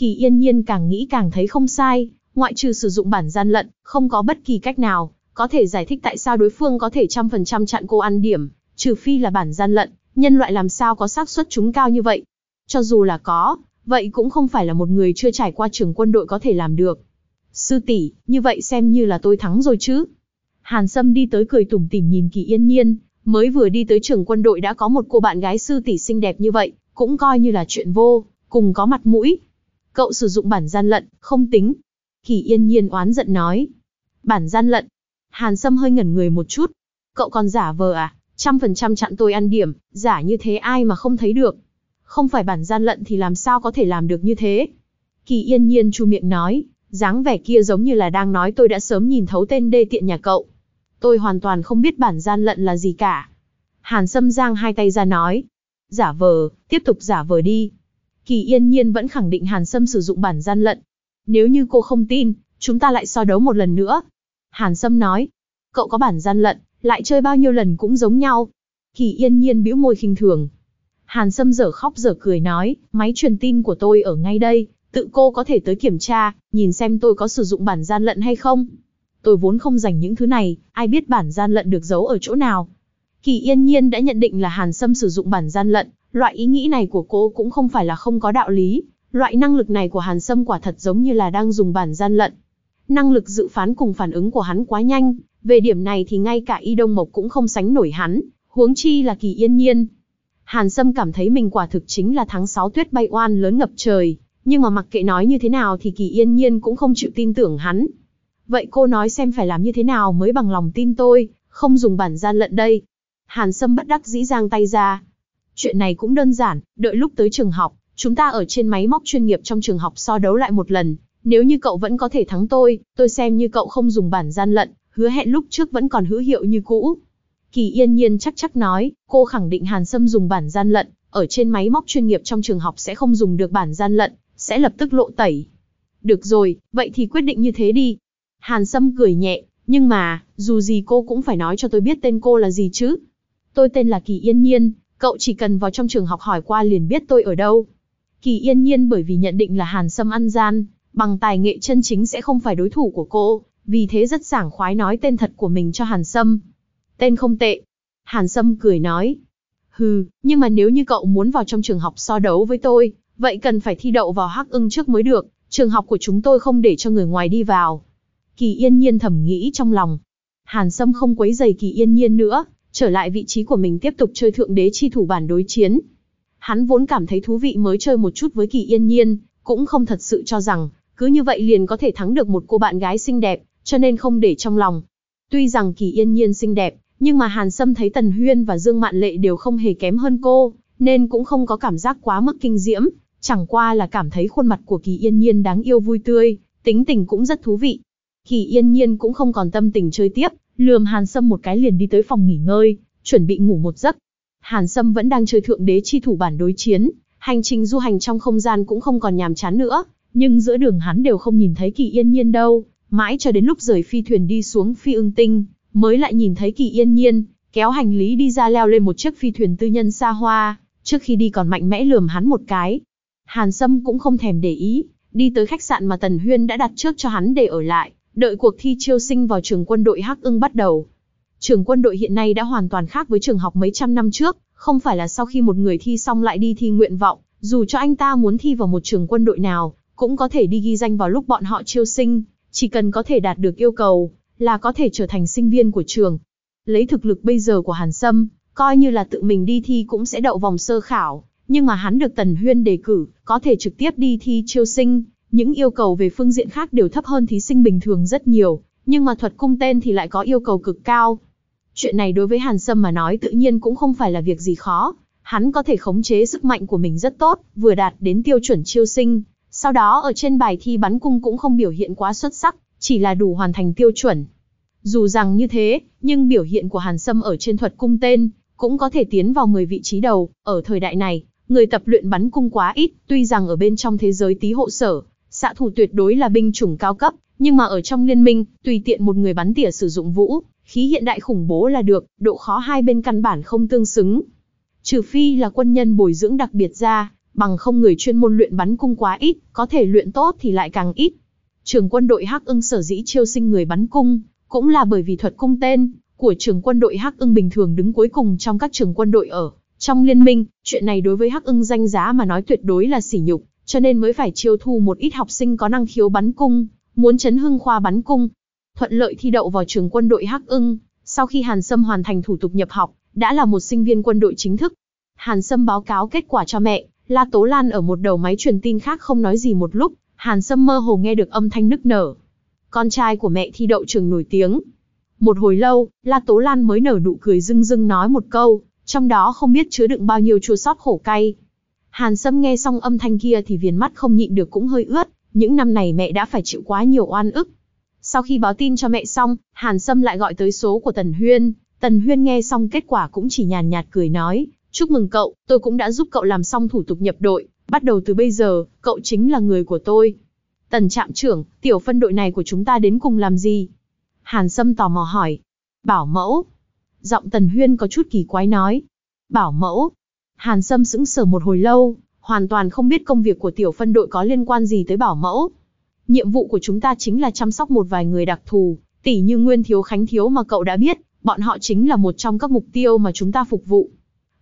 Kỳ Yên Nhiên càng nghĩ càng thấy không sai, ngoại trừ sử dụng bản gian lận, không có bất kỳ cách nào có thể giải thích tại sao đối phương có thể trăm phần trăm chặn cô ăn điểm, trừ phi là bản gian lận, nhân loại làm sao có xác suất chúng cao như vậy. Cho dù là có, vậy cũng không phải là một người chưa trải qua trường quân đội có thể làm được. Sư tỷ, như vậy xem như là tôi thắng rồi chứ. Hàn Sâm đi tới cười tủm tỉm nhìn Kỳ Yên Nhiên, mới vừa đi tới trường quân đội đã có một cô bạn gái sư tỷ xinh đẹp như vậy, cũng coi như là chuyện vô, cùng có mặt mũi. Cậu sử dụng bản gian lận, không tính. Kỳ yên nhiên oán giận nói. Bản gian lận. Hàn Sâm hơi ngẩn người một chút. Cậu còn giả vờ à? Trăm phần trăm chặn tôi ăn điểm, giả như thế ai mà không thấy được. Không phải bản gian lận thì làm sao có thể làm được như thế? Kỳ yên nhiên chu miệng nói, dáng vẻ kia giống như là đang nói tôi đã sớm nhìn thấu tên đê tiện nhà cậu. Tôi hoàn toàn không biết bản gian lận là gì cả. Hàn Sâm giang hai tay ra nói. Giả vờ, tiếp tục giả vờ đi. Kỳ yên nhiên vẫn khẳng định Hàn Sâm sử dụng bản gian lận. Nếu như cô không tin, chúng ta lại so đấu một lần nữa. Hàn Sâm nói. Cậu có bản gian lận, lại chơi bao nhiêu lần cũng giống nhau. Kỳ yên nhiên bĩu môi khinh thường. Hàn Sâm dở khóc dở cười nói, máy truyền tin của tôi ở ngay đây, tự cô có thể tới kiểm tra, nhìn xem tôi có sử dụng bản gian lận hay không. Tôi vốn không dành những thứ này, ai biết bản gian lận được giấu ở chỗ nào. Kỳ yên nhiên đã nhận định là Hàn Sâm sử dụng bản gian lận, loại ý nghĩ này của cô cũng không phải là không có đạo lý. Loại năng lực này của Hàn Sâm quả thật giống như là đang dùng bản gian lận. Năng lực dự phán cùng phản ứng của hắn quá nhanh, về điểm này thì ngay cả Y Đông Mộc cũng không sánh nổi hắn, huống chi là Kỳ Yên Nhiên. Hàn Sâm cảm thấy mình quả thực chính là tháng 6 tuyết bay oan lớn ngập trời, nhưng mà mặc kệ nói như thế nào thì Kỳ Yên Nhiên cũng không chịu tin tưởng hắn. Vậy cô nói xem phải làm như thế nào mới bằng lòng tin tôi, không dùng bản gian lận đây. Hàn Sâm bất đắc dĩ giang tay ra. Chuyện này cũng đơn giản, đợi lúc tới trường học, chúng ta ở trên máy móc chuyên nghiệp trong trường học so đấu lại một lần. Nếu như cậu vẫn có thể thắng tôi, tôi xem như cậu không dùng bản gian lận, hứa hẹn lúc trước vẫn còn hữu hiệu như cũ. Kỳ yên nhiên chắc chắc nói, cô khẳng định Hàn Sâm dùng bản gian lận, ở trên máy móc chuyên nghiệp trong trường học sẽ không dùng được bản gian lận, sẽ lập tức lộ tẩy. Được rồi, vậy thì quyết định như thế đi. Hàn Sâm cười nhẹ, nhưng mà, dù gì cô cũng phải nói cho tôi biết tên cô là gì chứ. Tôi tên là Kỳ Yên Nhiên, cậu chỉ cần vào trong trường học hỏi qua liền biết tôi ở đâu. Kỳ Yên Nhiên bởi vì nhận định là Hàn Sâm ăn gian, bằng tài nghệ chân chính sẽ không phải đối thủ của cô, vì thế rất sảng khoái nói tên thật của mình cho Hàn Sâm. Tên không tệ. Hàn Sâm cười nói. Hừ, nhưng mà nếu như cậu muốn vào trong trường học so đấu với tôi, vậy cần phải thi đậu vào Hắc ưng trước mới được, trường học của chúng tôi không để cho người ngoài đi vào. Kỳ yên nhiên thầm nghĩ trong lòng. Hàn Sâm không quấy giày kỳ yên nhiên nữa, trở lại vị trí của mình tiếp tục chơi thượng đế chi thủ bản đối chiến. Hắn vốn cảm thấy thú vị mới chơi một chút với kỳ yên nhiên, cũng không thật sự cho rằng, cứ như vậy liền có thể thắng được một cô bạn gái xinh đẹp, cho nên không để trong lòng. Tuy rằng kỳ yên nhiên xinh đẹp, nhưng mà Hàn Sâm thấy Tần Huyên và Dương Mạn Lệ đều không hề kém hơn cô, nên cũng không có cảm giác quá mức kinh diễm, chẳng qua là cảm thấy khuôn mặt của kỳ yên nhiên đáng yêu vui tươi, tính tình cũng rất thú vị. Kỳ yên nhiên cũng không còn tâm tình chơi tiếp, lườm Hàn Sâm một cái liền đi tới phòng nghỉ ngơi, chuẩn bị ngủ một giấc. Hàn Sâm vẫn đang chơi thượng đế chi thủ bản đối chiến, hành trình du hành trong không gian cũng không còn nhàm chán nữa, nhưng giữa đường hắn đều không nhìn thấy kỳ yên nhiên đâu, mãi cho đến lúc rời phi thuyền đi xuống phi ưng tinh, mới lại nhìn thấy kỳ yên nhiên, kéo hành lý đi ra leo lên một chiếc phi thuyền tư nhân xa hoa, trước khi đi còn mạnh mẽ lườm hắn một cái. Hàn Sâm cũng không thèm để ý, đi tới khách sạn mà Tần Huyên đã đặt trước cho hắn để ở lại, đợi cuộc thi chiêu sinh vào trường quân đội Hắc ưng bắt đầu. Trường quân đội hiện nay đã hoàn toàn khác với trường học mấy trăm năm trước, không phải là sau khi một người thi xong lại đi thi nguyện vọng, dù cho anh ta muốn thi vào một trường quân đội nào, cũng có thể đi ghi danh vào lúc bọn họ chiêu sinh, chỉ cần có thể đạt được yêu cầu, là có thể trở thành sinh viên của trường. Lấy thực lực bây giờ của Hàn Sâm, coi như là tự mình đi thi cũng sẽ đậu vòng sơ khảo, nhưng mà hắn được Tần Huyên đề cử, có thể trực tiếp đi thi chiêu sinh, những yêu cầu về phương diện khác đều thấp hơn thí sinh bình thường rất nhiều, nhưng mà thuật cung tên thì lại có yêu cầu cực cao. Chuyện này đối với Hàn Sâm mà nói tự nhiên cũng không phải là việc gì khó, hắn có thể khống chế sức mạnh của mình rất tốt, vừa đạt đến tiêu chuẩn chiêu sinh, sau đó ở trên bài thi bắn cung cũng không biểu hiện quá xuất sắc, chỉ là đủ hoàn thành tiêu chuẩn. Dù rằng như thế, nhưng biểu hiện của Hàn Sâm ở trên thuật cung tên, cũng có thể tiến vào 10 vị trí đầu, ở thời đại này, người tập luyện bắn cung quá ít, tuy rằng ở bên trong thế giới tí hộ sở, xạ thủ tuyệt đối là binh chủng cao cấp, nhưng mà ở trong liên minh, tùy tiện một người bắn tỉa sử dụng vũ, khí hiện đại khủng bố là được, độ khó hai bên căn bản không tương xứng. Trừ phi là quân nhân bồi dưỡng đặc biệt ra, bằng không người chuyên môn luyện bắn cung quá ít, có thể luyện tốt thì lại càng ít. Trường quân đội Hắc Ưng sở dĩ chiêu sinh người bắn cung, cũng là bởi vì thuật cung tên của trường quân đội Hắc Ưng bình thường đứng cuối cùng trong các trường quân đội ở trong liên minh, chuyện này đối với Hắc Ưng danh giá mà nói tuyệt đối là sỉ nhục, cho nên mới phải chiêu thu một ít học sinh có năng khiếu bắn cung, muốn chấn hưng khoa bắn cung. Thuận lợi thi đậu vào trường quân đội Hắc Ưng, sau khi Hàn Sâm hoàn thành thủ tục nhập học, đã là một sinh viên quân đội chính thức. Hàn Sâm báo cáo kết quả cho mẹ, La Tố Lan ở một đầu máy truyền tin khác không nói gì một lúc, Hàn Sâm mơ hồ nghe được âm thanh nức nở. Con trai của mẹ thi đậu trường nổi tiếng. Một hồi lâu, La Tố Lan mới nở nụ cười rưng rưng nói một câu, trong đó không biết chứa đựng bao nhiêu chua sót khổ cay. Hàn Sâm nghe xong âm thanh kia thì viền mắt không nhịn được cũng hơi ướt, những năm này mẹ đã phải chịu quá nhiều oan ức. Sau khi báo tin cho mẹ xong, Hàn Sâm lại gọi tới số của Tần Huyên. Tần Huyên nghe xong kết quả cũng chỉ nhàn nhạt cười nói, chúc mừng cậu, tôi cũng đã giúp cậu làm xong thủ tục nhập đội, bắt đầu từ bây giờ, cậu chính là người của tôi. Tần trạm trưởng, tiểu phân đội này của chúng ta đến cùng làm gì? Hàn Sâm tò mò hỏi. Bảo mẫu. Giọng Tần Huyên có chút kỳ quái nói. Bảo mẫu. Hàn Sâm sững sờ một hồi lâu, hoàn toàn không biết công việc của tiểu phân đội có liên quan gì tới bảo mẫu. Nhiệm vụ của chúng ta chính là chăm sóc một vài người đặc thù, tỷ như Nguyên Thiếu Khánh Thiếu mà cậu đã biết, bọn họ chính là một trong các mục tiêu mà chúng ta phục vụ.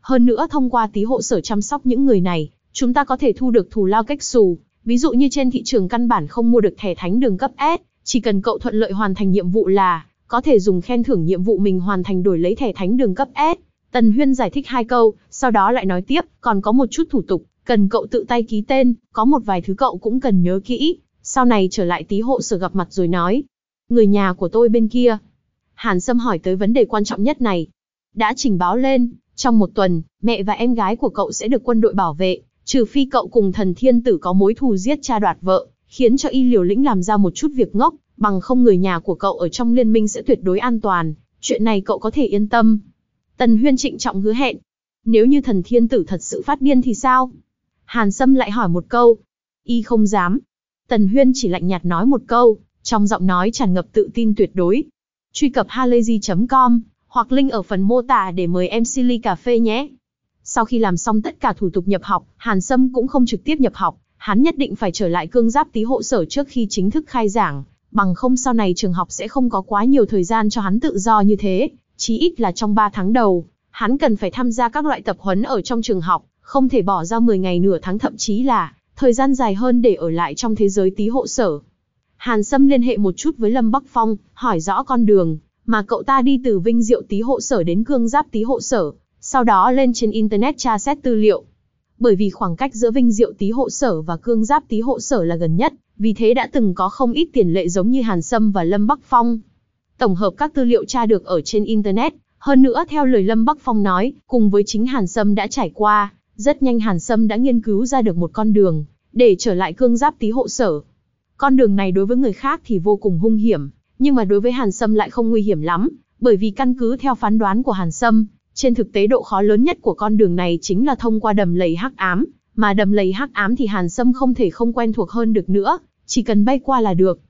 Hơn nữa thông qua tí hộ sở chăm sóc những người này, chúng ta có thể thu được thù lao cách xù, ví dụ như trên thị trường căn bản không mua được thẻ thánh đường cấp S, chỉ cần cậu thuận lợi hoàn thành nhiệm vụ là, có thể dùng khen thưởng nhiệm vụ mình hoàn thành đổi lấy thẻ thánh đường cấp S. Tần Huyên giải thích hai câu, sau đó lại nói tiếp, còn có một chút thủ tục, cần cậu tự tay ký tên, có một vài thứ cậu cũng cần nhớ kỹ, sau này trở lại tí hộ sở gặp mặt rồi nói. Người nhà của tôi bên kia. Hàn Sâm hỏi tới vấn đề quan trọng nhất này. Đã trình báo lên, trong một tuần, mẹ và em gái của cậu sẽ được quân đội bảo vệ, trừ phi cậu cùng thần thiên tử có mối thù giết cha đoạt vợ, khiến cho y liều lĩnh làm ra một chút việc ngốc, bằng không người nhà của cậu ở trong liên minh sẽ tuyệt đối an toàn, chuyện này cậu có thể yên tâm. Tần Huyên trịnh trọng hứa hẹn. Nếu như thần thiên tử thật sự phát điên thì sao? Hàn Sâm lại hỏi một câu. Y không dám. Tần Huyên chỉ lạnh nhạt nói một câu, trong giọng nói tràn ngập tự tin tuyệt đối. Truy cập halayzi.com, hoặc link ở phần mô tả để mời em Silly Cà Phê nhé. Sau khi làm xong tất cả thủ tục nhập học, Hàn Sâm cũng không trực tiếp nhập học, hắn nhất định phải trở lại cương giáp tí hộ sở trước khi chính thức khai giảng, bằng không sau này trường học sẽ không có quá nhiều thời gian cho hắn tự do như thế, chí ít là trong 3 tháng đầu, hắn cần phải tham gia các loại tập huấn ở trong trường học, không thể bỏ ra 10 ngày nửa tháng thậm chí là thời gian dài hơn để ở lại trong thế giới tí hộ sở. Hàn Sâm liên hệ một chút với Lâm Bắc Phong, hỏi rõ con đường, mà cậu ta đi từ Vinh Diệu tí hộ sở đến Cương Giáp tí hộ sở, sau đó lên trên Internet tra xét tư liệu. Bởi vì khoảng cách giữa Vinh Diệu tí hộ sở và Cương Giáp tí hộ sở là gần nhất, vì thế đã từng có không ít tiền lệ giống như Hàn Sâm và Lâm Bắc Phong. Tổng hợp các tư liệu tra được ở trên Internet, hơn nữa theo lời Lâm Bắc Phong nói, cùng với chính Hàn Sâm đã trải qua, rất nhanh Hàn Sâm đã nghiên cứu ra được một con đường, để trở lại cương giáp tí hộ sở. Con đường này đối với người khác thì vô cùng hung hiểm, nhưng mà đối với Hàn Sâm lại không nguy hiểm lắm, bởi vì căn cứ theo phán đoán của Hàn Sâm, trên thực tế độ khó lớn nhất của con đường này chính là thông qua đầm lầy hắc ám, mà đầm lầy hắc ám thì Hàn Sâm không thể không quen thuộc hơn được nữa, chỉ cần bay qua là được.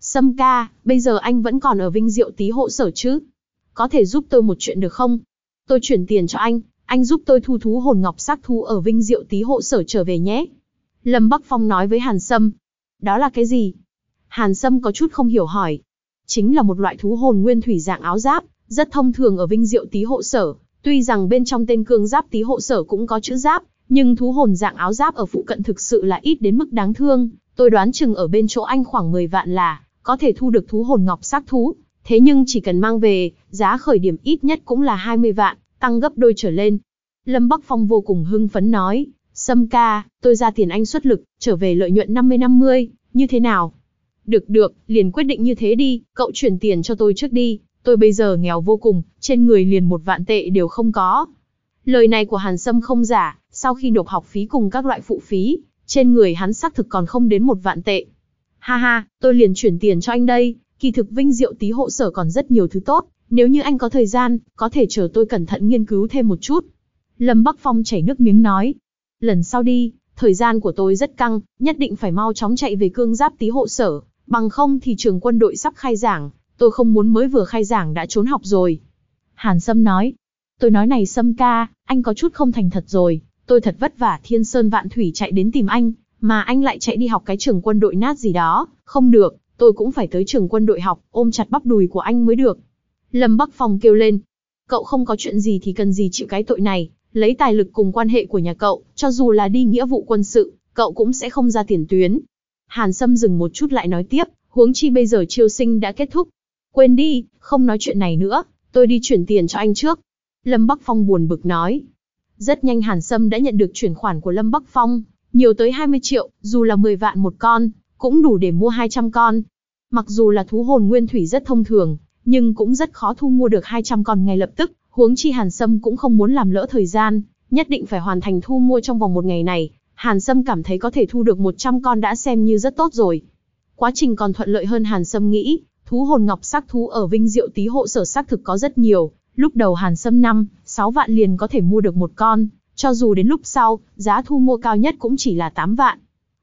Sâm ca, bây giờ anh vẫn còn ở Vinh Diệu tí hộ sở chứ? Có thể giúp tôi một chuyện được không? Tôi chuyển tiền cho anh, anh giúp tôi thu thú hồn ngọc sắc thú ở Vinh Diệu tí hộ sở trở về nhé. Lâm Bắc Phong nói với Hàn Sâm. Đó là cái gì? Hàn Sâm có chút không hiểu hỏi. Chính là một loại thú hồn nguyên thủy dạng áo giáp, rất thông thường ở Vinh Diệu tí hộ sở. Tuy rằng bên trong tên cương giáp tí hộ sở cũng có chữ giáp, nhưng thú hồn dạng áo giáp ở phụ cận thực sự là ít đến mức đáng thương. Tôi đoán chừng ở bên chỗ anh khoảng 10 vạn là, có thể thu được thú hồn ngọc sắc thú. Thế nhưng chỉ cần mang về, giá khởi điểm ít nhất cũng là 20 vạn, tăng gấp đôi trở lên. Lâm Bắc Phong vô cùng hưng phấn nói, Sâm ca, tôi ra tiền anh xuất lực, trở về lợi nhuận 50-50, như thế nào? Được được, liền quyết định như thế đi, cậu chuyển tiền cho tôi trước đi, tôi bây giờ nghèo vô cùng, trên người liền một vạn tệ đều không có. Lời này của Hàn Sâm không giả, sau khi nộp học phí cùng các loại phụ phí, trên người hắn xác thực còn không đến một vạn tệ. Ha ha, tôi liền chuyển tiền cho anh đây, kỳ thực vinh diệu tí hộ sở còn rất nhiều thứ tốt, nếu như anh có thời gian, có thể chờ tôi cẩn thận nghiên cứu thêm một chút. Lâm Bắc Phong chảy nước miếng nói. Lần sau đi, thời gian của tôi rất căng, nhất định phải mau chóng chạy về cương giáp tí hộ sở, bằng không thì trường quân đội sắp khai giảng, tôi không muốn mới vừa khai giảng đã trốn học rồi. Hàn Sâm nói. Tôi nói này Sâm ca, anh có chút không thành thật rồi, tôi thật vất vả thiên sơn vạn thủy chạy đến tìm anh, mà anh lại chạy đi học cái trường quân đội nát gì đó, không được, tôi cũng phải tới trường quân đội học, ôm chặt bắp đùi của anh mới được. Lâm Bắc Phong kêu lên, cậu không có chuyện gì thì cần gì chịu cái tội này, lấy tài lực cùng quan hệ của nhà cậu, cho dù là đi nghĩa vụ quân sự, cậu cũng sẽ không ra tiền tuyến. Hàn Sâm dừng một chút lại nói tiếp, huống chi bây giờ chiêu sinh đã kết thúc. Quên đi, không nói chuyện này nữa, tôi đi chuyển tiền cho anh trước. Lâm Bắc Phong buồn bực nói. Rất nhanh Hàn Sâm đã nhận được chuyển khoản của Lâm Bắc Phong, nhiều tới 20 triệu, dù là 10 vạn một con, cũng đủ để mua 200 con. Mặc dù là thú hồn nguyên thủy rất thông thường, nhưng cũng rất khó thu mua được 200 con ngay lập tức, huống chi Hàn Sâm cũng không muốn làm lỡ thời gian, nhất định phải hoàn thành thu mua trong vòng một ngày này. Hàn Sâm cảm thấy có thể thu được 100 con đã xem như rất tốt rồi. Quá trình còn thuận lợi hơn Hàn Sâm nghĩ, thú hồn ngọc sắc thú ở Vinh Diệu Tý hộ sở xác thực có rất nhiều, lúc đầu Hàn Sâm 5, 6 vạn liền có thể mua được một con, cho dù đến lúc sau, giá thu mua cao nhất cũng chỉ là 8 vạn.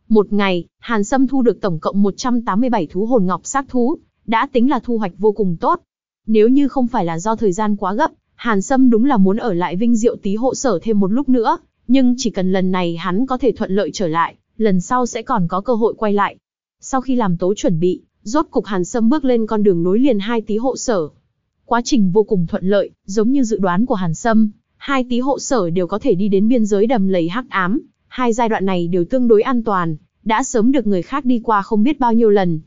Một ngày, Hàn Sâm thu được tổng cộng 187 thú hồn ngọc xác thú, đã tính là thu hoạch vô cùng tốt. Nếu như không phải là do thời gian quá gấp, Hàn Sâm đúng là muốn ở lại Vinh Diệu Tý hộ sở thêm một lúc nữa, nhưng chỉ cần lần này hắn có thể thuận lợi trở lại, lần sau sẽ còn có cơ hội quay lại. Sau khi làm tố chuẩn bị, rốt cục Hàn Sâm bước lên con đường nối liền hai tý hộ sở. Quá trình vô cùng thuận lợi, giống như dự đoán của Hàn Sâm, hai tí hộ sở đều có thể đi đến biên giới đầm lầy hắc ám, hai giai đoạn này đều tương đối an toàn, đã sớm được người khác đi qua không biết bao nhiêu lần.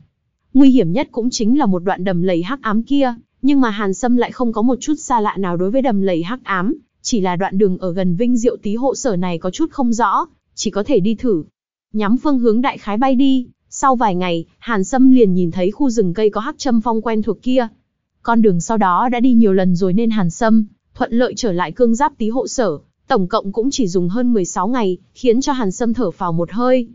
Nguy hiểm nhất cũng chính là một đoạn đầm lầy hắc ám kia, nhưng mà Hàn Sâm lại không có một chút xa lạ nào đối với đầm lầy hắc ám, chỉ là đoạn đường ở gần Vinh Diệu Tý hộ sở này có chút không rõ, chỉ có thể đi thử. Nhắm phương hướng đại khái bay đi, sau vài ngày, Hàn Sâm liền nhìn thấy khu rừng cây có hắc châm phong quen thuộc kia. Con đường sau đó đã đi nhiều lần rồi nên Hàn Sâm, thuận lợi trở lại cương giáp Tý hộ sở, tổng cộng cũng chỉ dùng hơn 16 ngày, khiến cho Hàn Sâm thở phào một hơi.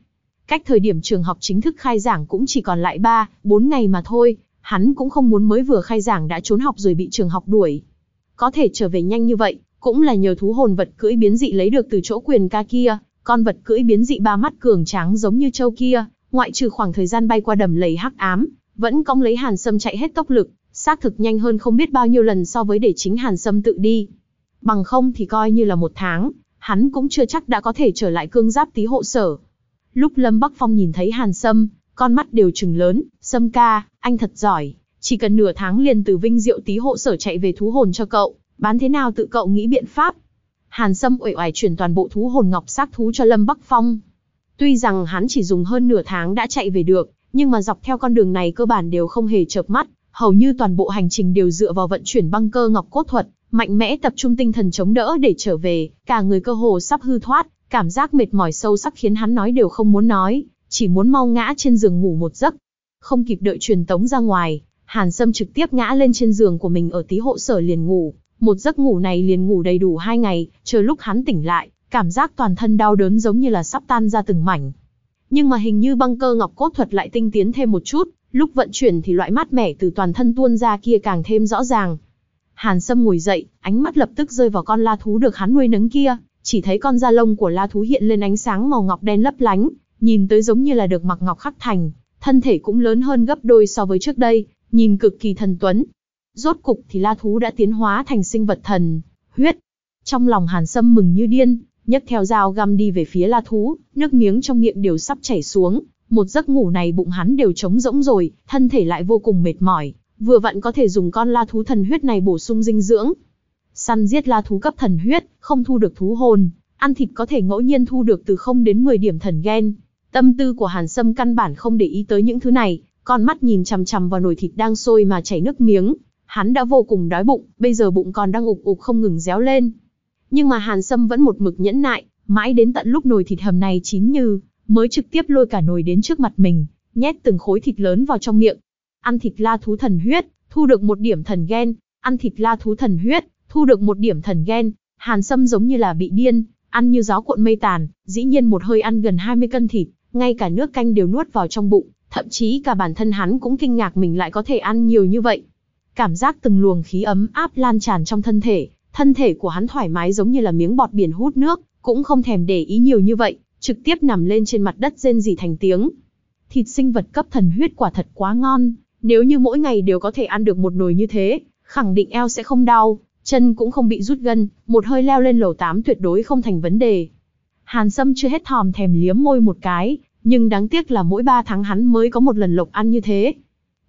Cách thời điểm trường học chính thức khai giảng cũng chỉ còn lại 3, 4 ngày mà thôi, hắn cũng không muốn mới vừa khai giảng đã trốn học rồi bị trường học đuổi. Có thể trở về nhanh như vậy, cũng là nhờ thú hồn vật cưỡi biến dị lấy được từ chỗ quyền ca kia, con vật cưỡi biến dị ba mắt cường tráng giống như châu kia, ngoại trừ khoảng thời gian bay qua đầm lầy hắc ám, vẫn cong lấy Hàn Sâm chạy hết tốc lực, xác thực nhanh hơn không biết bao nhiêu lần so với để chính Hàn Sâm tự đi. Bằng không thì coi như là một tháng, hắn cũng chưa chắc đã có thể trở lại cương giáp tí hộ sở. Lúc Lâm Bắc Phong nhìn thấy Hàn Sâm, con mắt đều trừng lớn, Sâm ca, anh thật giỏi, chỉ cần nửa tháng liền từ vinh diệu tí hộ sở chạy về thú hồn cho cậu, bán thế nào tự cậu nghĩ biện pháp. Hàn Sâm uể oải chuyển toàn bộ thú hồn ngọc xác thú cho Lâm Bắc Phong. Tuy rằng hắn chỉ dùng hơn nửa tháng đã chạy về được, nhưng mà dọc theo con đường này cơ bản đều không hề chợp mắt, hầu như toàn bộ hành trình đều dựa vào vận chuyển băng cơ ngọc cốt thuật, mạnh mẽ tập trung tinh thần chống đỡ để trở về, cả người cơ hồ sắp hư thoát, cảm giác mệt mỏi sâu sắc khiến hắn nói đều không muốn nói, chỉ muốn mau ngã trên giường ngủ một giấc. Không kịp đợi truyền tống ra ngoài, Hàn Sâm trực tiếp ngã lên trên giường của mình ở tí hộ sở liền ngủ, một giấc ngủ này liền ngủ đầy đủ hai ngày, chờ lúc hắn tỉnh lại, cảm giác toàn thân đau đớn giống như là sắp tan ra từng mảnh. Nhưng mà hình như băng cơ ngọc cốt thuật lại tinh tiến thêm một chút, lúc vận chuyển thì loại mát mẻ từ toàn thân tuôn ra kia càng thêm rõ ràng. Hàn Sâm ngồi dậy, ánh mắt lập tức rơi vào con la thú được hắn nuôi nấng kia, chỉ thấy con da lông của la thú hiện lên ánh sáng màu ngọc đen lấp lánh, nhìn tới giống như là được mặc ngọc khắc thành, thân thể cũng lớn hơn gấp đôi so với trước đây, nhìn cực kỳ thần tuấn. Rốt cục thì la thú đã tiến hóa thành sinh vật thần, huyết. Trong lòng Hàn Sâm mừng như điên, nhấc theo dao găm đi về phía la thú, nước miếng trong miệng đều sắp chảy xuống, một giấc ngủ này bụng hắn đều trống rỗng rồi, thân thể lại vô cùng mệt mỏi, vừa vặn có thể dùng con la thú thần huyết này bổ sung dinh dưỡng. Săn giết la thú cấp thần huyết, không thu được thú hồn, ăn thịt có thể ngẫu nhiên thu được từ 0 đến 10 điểm thần gen. Tâm tư của Hàn Sâm căn bản không để ý tới những thứ này, con mắt nhìn chằm chằm vào nồi thịt đang sôi mà chảy nước miếng. Hắn đã vô cùng đói bụng, bây giờ bụng còn đang ục ục không ngừng réo lên. Nhưng mà Hàn Sâm vẫn một mực nhẫn nại, mãi đến tận lúc nồi thịt hầm này chín như, mới trực tiếp lôi cả nồi đến trước mặt mình, nhét từng khối thịt lớn vào trong miệng. Ăn thịt la thú thần huyết, thu được một điểm thần ghen, ăn thịt la thú thần huyết, thu được một điểm thần ghen, Hàn Sâm giống như là bị điên, ăn như gió cuộn mây tàn, dĩ nhiên một hơi ăn gần 20 cân thịt, ngay cả nước canh đều nuốt vào trong bụng, thậm chí cả bản thân hắn cũng kinh ngạc mình lại có thể ăn nhiều như vậy. Cảm giác từng luồng khí ấm áp lan tràn trong thân thể, thân thể của hắn thoải mái giống như là miếng bọt biển hút nước, cũng không thèm để ý nhiều như vậy, trực tiếp nằm lên trên mặt đất rên rỉ thành tiếng. Thịt sinh vật cấp thần huyết quả thật quá ngon, nếu như mỗi ngày đều có thể ăn được một nồi như thế, khẳng định eo sẽ không đau, chân cũng không bị rút gân, một hơi leo lên lầu 8 tuyệt đối không thành vấn đề. Hàn Sâm chưa hết thòm thèm liếm môi một cái, nhưng đáng tiếc là mỗi 3 tháng hắn mới có một lần lộc ăn như thế.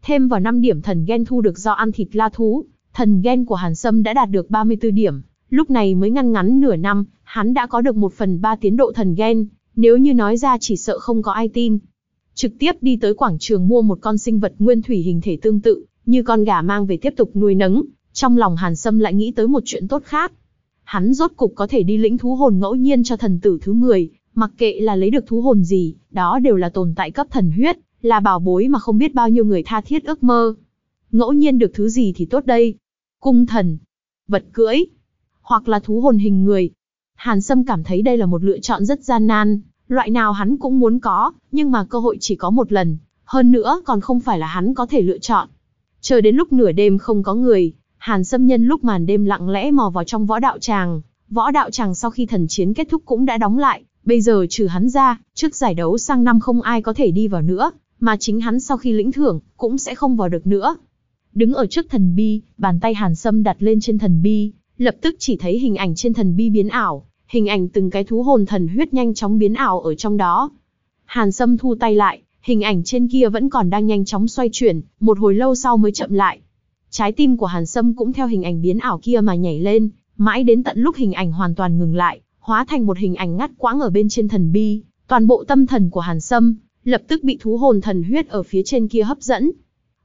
Thêm vào 5 điểm thần gen thu được do ăn thịt la thú, thần gen của Hàn Sâm đã đạt được 34 điểm, lúc này mới ngăn ngắn nửa năm, hắn đã có được 1 phần 3 tiến độ thần gen, nếu như nói ra chỉ sợ không có ai tin. Trực tiếp đi tới quảng trường mua một con sinh vật nguyên thủy hình thể tương tự, như con gà mang về tiếp tục nuôi nấng, trong lòng Hàn Sâm lại nghĩ tới một chuyện tốt khác. hắn rốt cục có thể đi lĩnh thú hồn ngẫu nhiên cho thần tử thứ 10, mặc kệ là lấy được thú hồn gì, đó đều là tồn tại cấp thần huyết, là bảo bối mà không biết bao nhiêu người tha thiết ước mơ. Ngẫu nhiên được thứ gì thì tốt đây? Cung thần, vật cưỡi, hoặc là thú hồn hình người. Hàn Sâm cảm thấy đây là một lựa chọn rất gian nan, loại nào hắn cũng muốn có, nhưng mà cơ hội chỉ có một lần, hơn nữa còn không phải là hắn có thể lựa chọn. Chờ đến lúc nửa đêm không có người, Hàn Sâm nhân lúc màn đêm lặng lẽ mò vào trong võ đạo tràng. Võ đạo tràng sau khi thần chiến kết thúc cũng đã đóng lại, bây giờ trừ hắn ra, trước giải đấu sang năm không ai có thể đi vào nữa, mà chính hắn sau khi lĩnh thưởng, cũng sẽ không vào được nữa. Đứng ở trước thần bi, bàn tay Hàn Sâm đặt lên trên thần bi, lập tức chỉ thấy hình ảnh trên thần bi biến ảo, hình ảnh từng cái thú hồn thần huyết nhanh chóng biến ảo ở trong đó. Hàn Sâm thu tay lại, hình ảnh trên kia vẫn còn đang nhanh chóng xoay chuyển, một hồi lâu sau mới chậm lại. Trái tim của Hàn Sâm cũng theo hình ảnh biến ảo kia mà nhảy lên, mãi đến tận lúc hình ảnh hoàn toàn ngừng lại, hóa thành một hình ảnh ngắt quãng ở bên trên thần bi, toàn bộ tâm thần của Hàn Sâm lập tức bị thú hồn thần huyết ở phía trên kia hấp dẫn.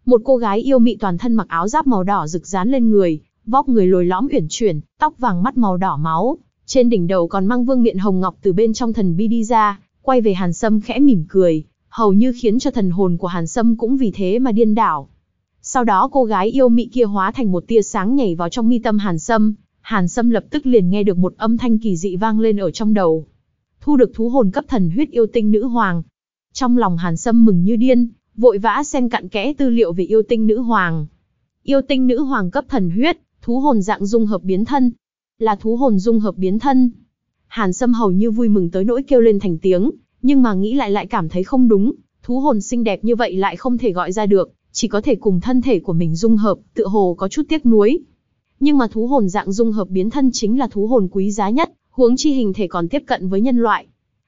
Một cô gái yêu mị toàn thân mặc áo giáp màu đỏ rực rán lên người, vóc người lồi lõm uyển chuyển, tóc vàng mắt màu đỏ máu, trên đỉnh đầu còn mang vương miện hồng ngọc từ bên trong thần bi đi ra, quay về Hàn Sâm khẽ mỉm cười, hầu như khiến cho thần hồn của Hàn Sâm cũng vì thế mà điên đảo. Sau đó cô gái yêu mị kia hóa thành một tia sáng nhảy vào trong mi tâm Hàn Sâm, Hàn Sâm lập tức liền nghe được một âm thanh kỳ dị vang lên ở trong đầu. Thu được thú hồn cấp thần huyết yêu tinh nữ hoàng. Trong lòng Hàn Sâm mừng như điên, vội vã xem cặn kẽ tư liệu về yêu tinh nữ hoàng. Yêu tinh nữ hoàng cấp thần huyết, thú hồn dạng dung hợp biến thân. Là thú hồn dung hợp biến thân. Hàn Sâm hầu như vui mừng tới nỗi kêu lên thành tiếng, nhưng mà nghĩ lại lại cảm thấy không đúng, thú hồn xinh đẹp như vậy lại không thể gọi ra được, chỉ có thể cùng thân thể của mình dung hợp, tựa hồ có chút tiếc nuối. Nhưng mà thú hồn dạng dung hợp biến thân chính là thú hồn quý giá nhất, huống chi hình thể còn tiếp cận với nhân loại.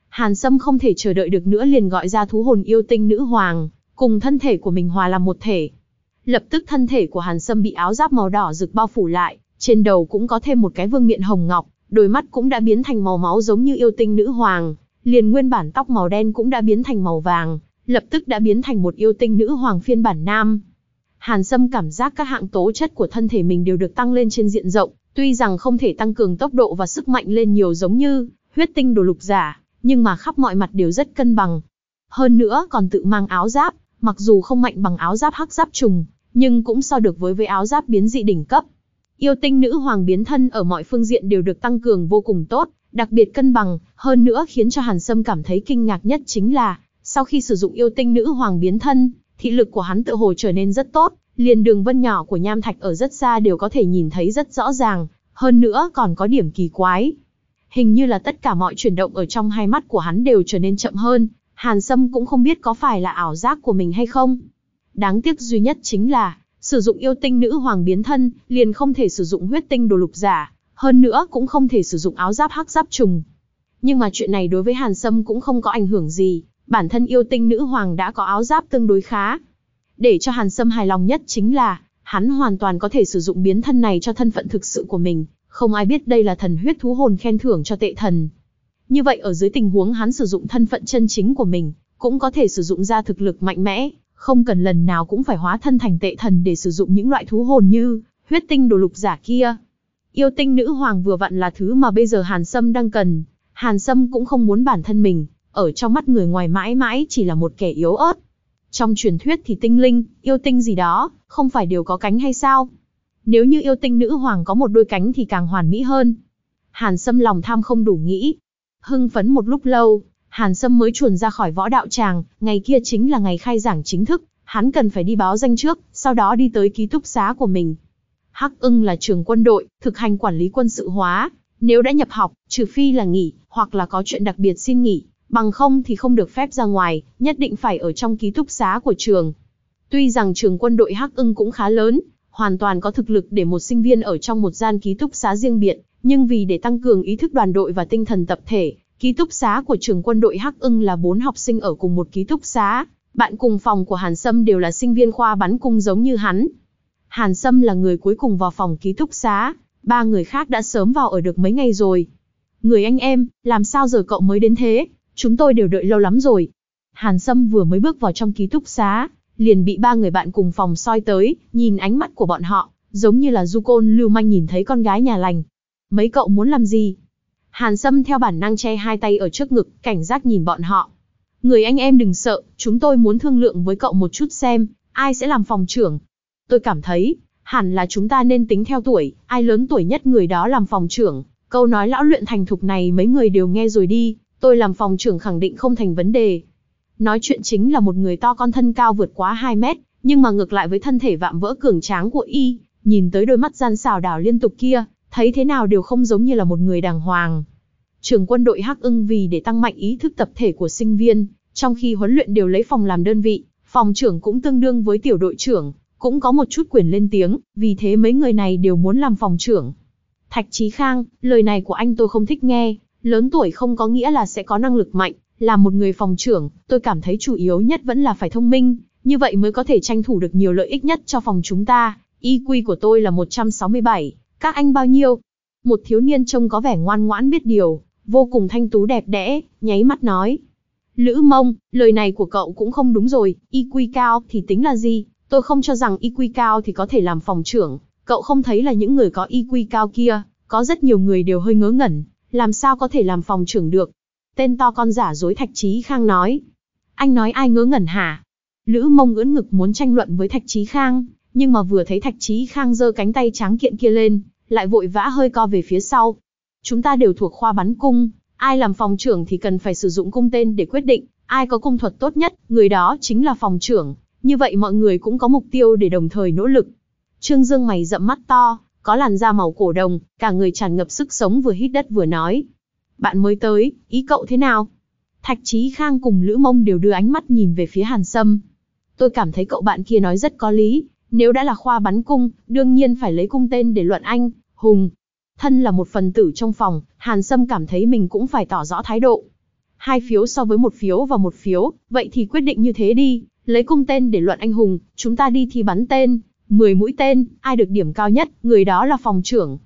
Hàn Sâm không thể chờ đợi được nữa liền gọi ra thú hồn yêu tinh nữ hoàng, cùng thân thể của mình hòa làm một thể. Lập tức thân thể của Hàn Sâm bị áo giáp màu đỏ rực bao phủ lại, trên đầu cũng có thêm một cái vương miện hồng ngọc, đôi mắt cũng đã biến thành màu máu giống như yêu tinh nữ hoàng, liền nguyên bản tóc màu đen cũng đã biến thành màu vàng, lập tức đã biến thành một yêu tinh nữ hoàng phiên bản nam. Hàn Sâm cảm giác các hạng tố chất của thân thể mình đều được tăng lên trên diện rộng, tuy rằng không thể tăng cường tốc độ và sức mạnh lên nhiều giống như huyết tinh đồ lục giả, nhưng mà khắp mọi mặt đều rất cân bằng. Hơn nữa còn tự mang áo giáp, mặc dù không mạnh bằng áo giáp hắc giáp trùng, nhưng cũng so được với với áo giáp biến dị đỉnh cấp. Yêu tinh nữ hoàng biến thân ở mọi phương diện đều được tăng cường vô cùng tốt, đặc biệt cân bằng, hơn nữa khiến cho Hàn Sâm cảm thấy kinh ngạc nhất chính là, sau khi sử dụng yêu tinh nữ hoàng biến thân, thị lực của hắn tự hồ trở nên rất tốt, liền đường vân nhỏ của nham thạch ở rất xa đều có thể nhìn thấy rất rõ ràng, hơn nữa còn có điểm kỳ quái. Hình như là tất cả mọi chuyển động ở trong hai mắt của hắn đều trở nên chậm hơn, Hàn Sâm cũng không biết có phải là ảo giác của mình hay không. Đáng tiếc duy nhất chính là, sử dụng yêu tinh nữ hoàng biến thân, liền không thể sử dụng huyết tinh đồ lục giả, hơn nữa cũng không thể sử dụng áo giáp hắc giáp trùng. Nhưng mà chuyện này đối với Hàn Sâm cũng không có ảnh hưởng gì, bản thân yêu tinh nữ hoàng đã có áo giáp tương đối khá. Để cho Hàn Sâm hài lòng nhất chính là, hắn hoàn toàn có thể sử dụng biến thân này cho thân phận thực sự của mình, không ai biết đây là thần huyết thú hồn khen thưởng cho tệ thần. Như vậy ở dưới tình huống hắn sử dụng thân phận chân chính của mình, cũng có thể sử dụng ra thực lực mạnh mẽ, không cần lần nào cũng phải hóa thân thành tệ thần để sử dụng những loại thú hồn như huyết tinh đồ lục giả kia. Yêu tinh nữ hoàng vừa vặn là thứ mà bây giờ Hàn Sâm đang cần. Hàn Sâm cũng không muốn bản thân mình, ở trong mắt người ngoài mãi mãi chỉ là một kẻ yếu ớt. Trong truyền thuyết thì tinh linh, yêu tinh gì đó, không phải đều có cánh hay sao? Nếu như yêu tinh nữ hoàng có một đôi cánh thì càng hoàn mỹ hơn. Hàn Sâm lòng tham không đủ nghĩ. Hưng phấn một lúc lâu, Hàn Sâm mới chuồn ra khỏi võ đạo tràng, ngày kia chính là ngày khai giảng chính thức, hắn cần phải đi báo danh trước, sau đó đi tới ký túc xá của mình. Hắc ưng là trường quân đội, thực hành quản lý quân sự hóa. Nếu đã nhập học, trừ phi là nghỉ, hoặc là có chuyện đặc biệt xin nghỉ, bằng không thì không được phép ra ngoài, nhất định phải ở trong ký túc xá của trường. Tuy rằng trường quân đội Hắc ưng cũng khá lớn, hoàn toàn có thực lực để một sinh viên ở trong một gian ký túc xá riêng biệt, nhưng vì để tăng cường ý thức đoàn đội và tinh thần tập thể, ký túc xá của trường quân đội Hắc ưng là bốn học sinh ở cùng một ký túc xá. Bạn cùng phòng của Hàn Sâm đều là sinh viên khoa bắn cung giống như hắn, Hàn Sâm là người cuối cùng vào phòng ký túc xá, ba người khác đã sớm vào ở được mấy ngày rồi. Người anh em, làm sao giờ cậu mới đến thế? Chúng tôi đều đợi lâu lắm rồi. Hàn Sâm vừa mới bước vào trong ký túc xá, liền bị ba người bạn cùng phòng soi tới, nhìn ánh mắt của bọn họ, giống như là du côn lưu manh nhìn thấy con gái nhà lành. Mấy cậu muốn làm gì? Hàn Sâm theo bản năng che hai tay ở trước ngực, cảnh giác nhìn bọn họ. Người anh em đừng sợ, chúng tôi muốn thương lượng với cậu một chút xem, ai sẽ làm phòng trưởng. Tôi cảm thấy, hẳn là chúng ta nên tính theo tuổi, ai lớn tuổi nhất người đó làm phòng trưởng. Câu nói lão luyện thành thục này mấy người đều nghe rồi đi, tôi làm phòng trưởng khẳng định không thành vấn đề. Nói chuyện chính là một người to con thân cao vượt quá 2 mét, nhưng mà ngược lại với thân thể vạm vỡ cường tráng của y, nhìn tới đôi mắt gian xào đảo liên tục kia, thấy thế nào đều không giống như là một người đàng hoàng. Trường quân đội Hắc ưng vì để tăng mạnh ý thức tập thể của sinh viên, trong khi huấn luyện đều lấy phòng làm đơn vị, phòng trưởng cũng tương đương với tiểu đội trưởng, cũng có một chút quyền lên tiếng, vì thế mấy người này đều muốn làm phòng trưởng. Thạch Chí Khang, lời này của anh tôi không thích nghe, lớn tuổi không có nghĩa là sẽ có năng lực mạnh, là một người phòng trưởng, tôi cảm thấy chủ yếu nhất vẫn là phải thông minh, như vậy mới có thể tranh thủ được nhiều lợi ích nhất cho phòng chúng ta. IQ của tôi là 167, các anh bao nhiêu? Một thiếu niên trông có vẻ ngoan ngoãn biết điều, vô cùng thanh tú đẹp đẽ, nháy mắt nói. Lữ mông, lời này của cậu cũng không đúng rồi, IQ cao thì tính là gì? Tôi không cho rằng IQ cao thì có thể làm phòng trưởng, cậu không thấy là những người có IQ cao kia, có rất nhiều người đều hơi ngớ ngẩn, làm sao có thể làm phòng trưởng được? Tên to con giả dối Thạch Chí Khang nói. Anh nói ai ngớ ngẩn hả? Lữ mông ưỡn ngực muốn tranh luận với Thạch Chí Khang, nhưng mà vừa thấy Thạch Chí Khang giơ cánh tay trắng kiện kia lên, lại vội vã hơi co về phía sau. Chúng ta đều thuộc khoa bắn cung, ai làm phòng trưởng thì cần phải sử dụng cung tên để quyết định, ai có cung thuật tốt nhất, người đó chính là phòng trưởng. Như vậy mọi người cũng có mục tiêu để đồng thời nỗ lực. Trương Dương mày rậm mắt to, có làn da màu cổ đồng, cả người tràn ngập sức sống vừa hít đất vừa nói. Bạn mới tới, ý cậu thế nào? Thạch Chí Khang cùng Lữ Mông đều đưa ánh mắt nhìn về phía Hàn Sâm. Tôi cảm thấy cậu bạn kia nói rất có lý, nếu đã là khoa bắn cung, đương nhiên phải lấy cung tên để luận anh, Hùng. Thân là một phần tử trong phòng, Hàn Sâm cảm thấy mình cũng phải tỏ rõ thái độ. Hai phiếu so với một phiếu và một phiếu, vậy thì quyết định như thế đi, lấy cung tên để luận anh hùng, chúng ta đi thi bắn tên, 10 mũi tên, ai được điểm cao nhất, người đó là phòng trưởng.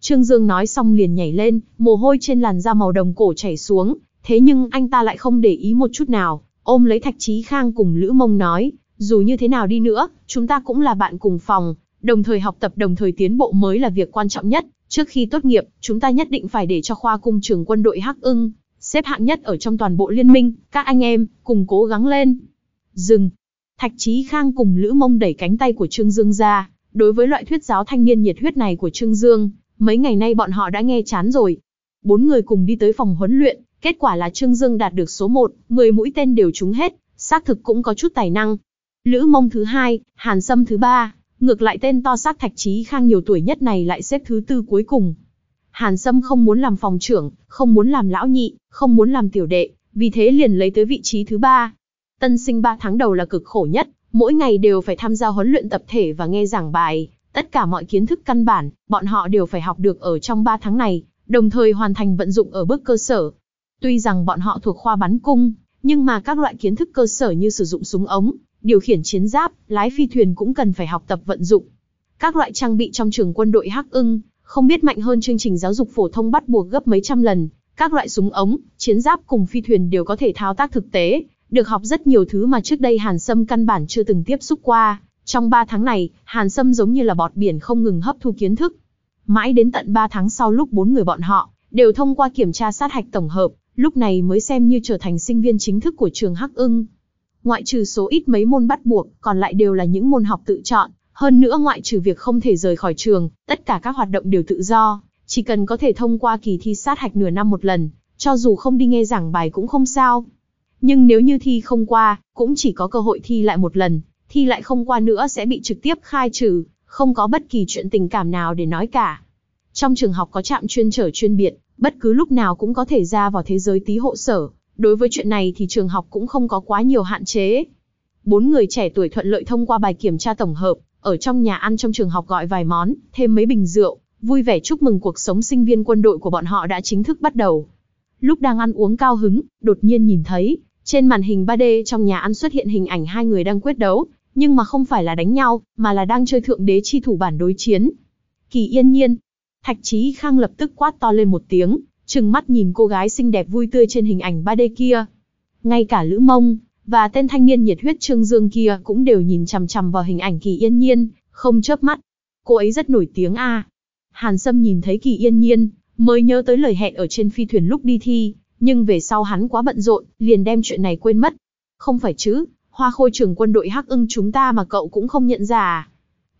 Trương Dương nói xong liền nhảy lên, mồ hôi trên làn da màu đồng cổ chảy xuống, thế nhưng anh ta lại không để ý một chút nào, ôm lấy Thạch Chí Khang cùng Lữ Mông nói, dù như thế nào đi nữa, chúng ta cũng là bạn cùng phòng, đồng thời học tập đồng thời tiến bộ mới là việc quan trọng nhất. Trước khi tốt nghiệp, chúng ta nhất định phải để cho khoa cung trường quân đội Hắc ưng, xếp hạng nhất ở trong toàn bộ liên minh, các anh em, cùng cố gắng lên. Dừng. Thạch Chí Khang cùng Lữ Mông đẩy cánh tay của Trương Dương ra, đối với loại thuyết giáo thanh niên nhiệt huyết này của Trương Dương, mấy ngày nay bọn họ đã nghe chán rồi. Bốn người cùng đi tới phòng huấn luyện, kết quả là Trương Dương đạt được số 1, 10 mũi tên đều trúng hết, xác thực cũng có chút tài năng. Lữ Mông thứ hai, Hàn Sâm thứ ba, ngược lại tên to xác Thạch Chí Khang nhiều tuổi nhất này lại xếp thứ tư cuối cùng. Hàn Sâm không muốn làm phòng trưởng, không muốn làm lão nhị, không muốn làm tiểu đệ, vì thế liền lấy tới vị trí thứ ba. Tân sinh ba tháng đầu là cực khổ nhất, mỗi ngày đều phải tham gia huấn luyện tập thể và nghe giảng bài, tất cả mọi kiến thức căn bản, bọn họ đều phải học được ở trong 3 tháng này, đồng thời hoàn thành vận dụng ở bước cơ sở. Tuy rằng bọn họ thuộc khoa bắn cung, nhưng mà các loại kiến thức cơ sở như sử dụng súng ống, điều khiển chiến giáp, lái phi thuyền cũng cần phải học tập vận dụng. Các loại trang bị trong trường quân đội Hắc ưng, không biết mạnh hơn chương trình giáo dục phổ thông bắt buộc gấp mấy trăm lần, các loại súng ống, chiến giáp cùng phi thuyền đều có thể thao tác thực tế, được học rất nhiều thứ mà trước đây Hàn Sâm căn bản chưa từng tiếp xúc qua. Trong 3 tháng này, Hàn Sâm giống như là bọt biển không ngừng hấp thu kiến thức. Mãi đến tận 3 tháng sau lúc bốn người bọn họ đều thông qua kiểm tra sát hạch tổng hợp, lúc này mới xem như trở thành sinh viên chính thức của trường Hắc ưng. Ngoại trừ số ít mấy môn bắt buộc, còn lại đều là những môn học tự chọn. Hơn nữa ngoại trừ việc không thể rời khỏi trường, tất cả các hoạt động đều tự do, chỉ cần có thể thông qua kỳ thi sát hạch nửa năm một lần, cho dù không đi nghe giảng bài cũng không sao. Nhưng nếu như thi không qua, cũng chỉ có cơ hội thi lại một lần, thi lại không qua nữa sẽ bị trực tiếp khai trừ, không có bất kỳ chuyện tình cảm nào để nói cả. Trong trường học có trạm chuyên trở chuyên biệt, bất cứ lúc nào cũng có thể ra vào thế giới tí hộ sở, Đối với chuyện này thì trường học cũng không có quá nhiều hạn chế. Bốn người trẻ tuổi thuận lợi thông qua bài kiểm tra tổng hợp, ở trong nhà ăn trong trường học gọi vài món, thêm mấy bình rượu, vui vẻ chúc mừng cuộc sống sinh viên quân đội của bọn họ đã chính thức bắt đầu. Lúc đang ăn uống cao hứng, đột nhiên nhìn thấy, trên màn hình 3D trong nhà ăn xuất hiện hình ảnh hai người đang quyết đấu, nhưng mà không phải là đánh nhau, mà là đang chơi thượng đế chi thủ bản đối chiến. Kỳ yên nhiên. Thạch Chí Khang lập tức quát to lên một tiếng, trừng mắt nhìn cô gái xinh đẹp vui tươi trên hình ảnh 3D kia. Ngay cả Lữ Mông, và tên thanh niên nhiệt huyết Trương Dương kia cũng đều nhìn chằm chằm vào hình ảnh kỳ yên nhiên, không chớp mắt. Cô ấy rất nổi tiếng a. Hàn Sâm nhìn thấy Kỳ Yên Nhiên, mới nhớ tới lời hẹn ở trên phi thuyền lúc đi thi, nhưng về sau hắn quá bận rộn, liền đem chuyện này quên mất. Không phải chứ, hoa khôi trưởng quân đội Hắc ưng chúng ta mà cậu cũng không nhận ra à.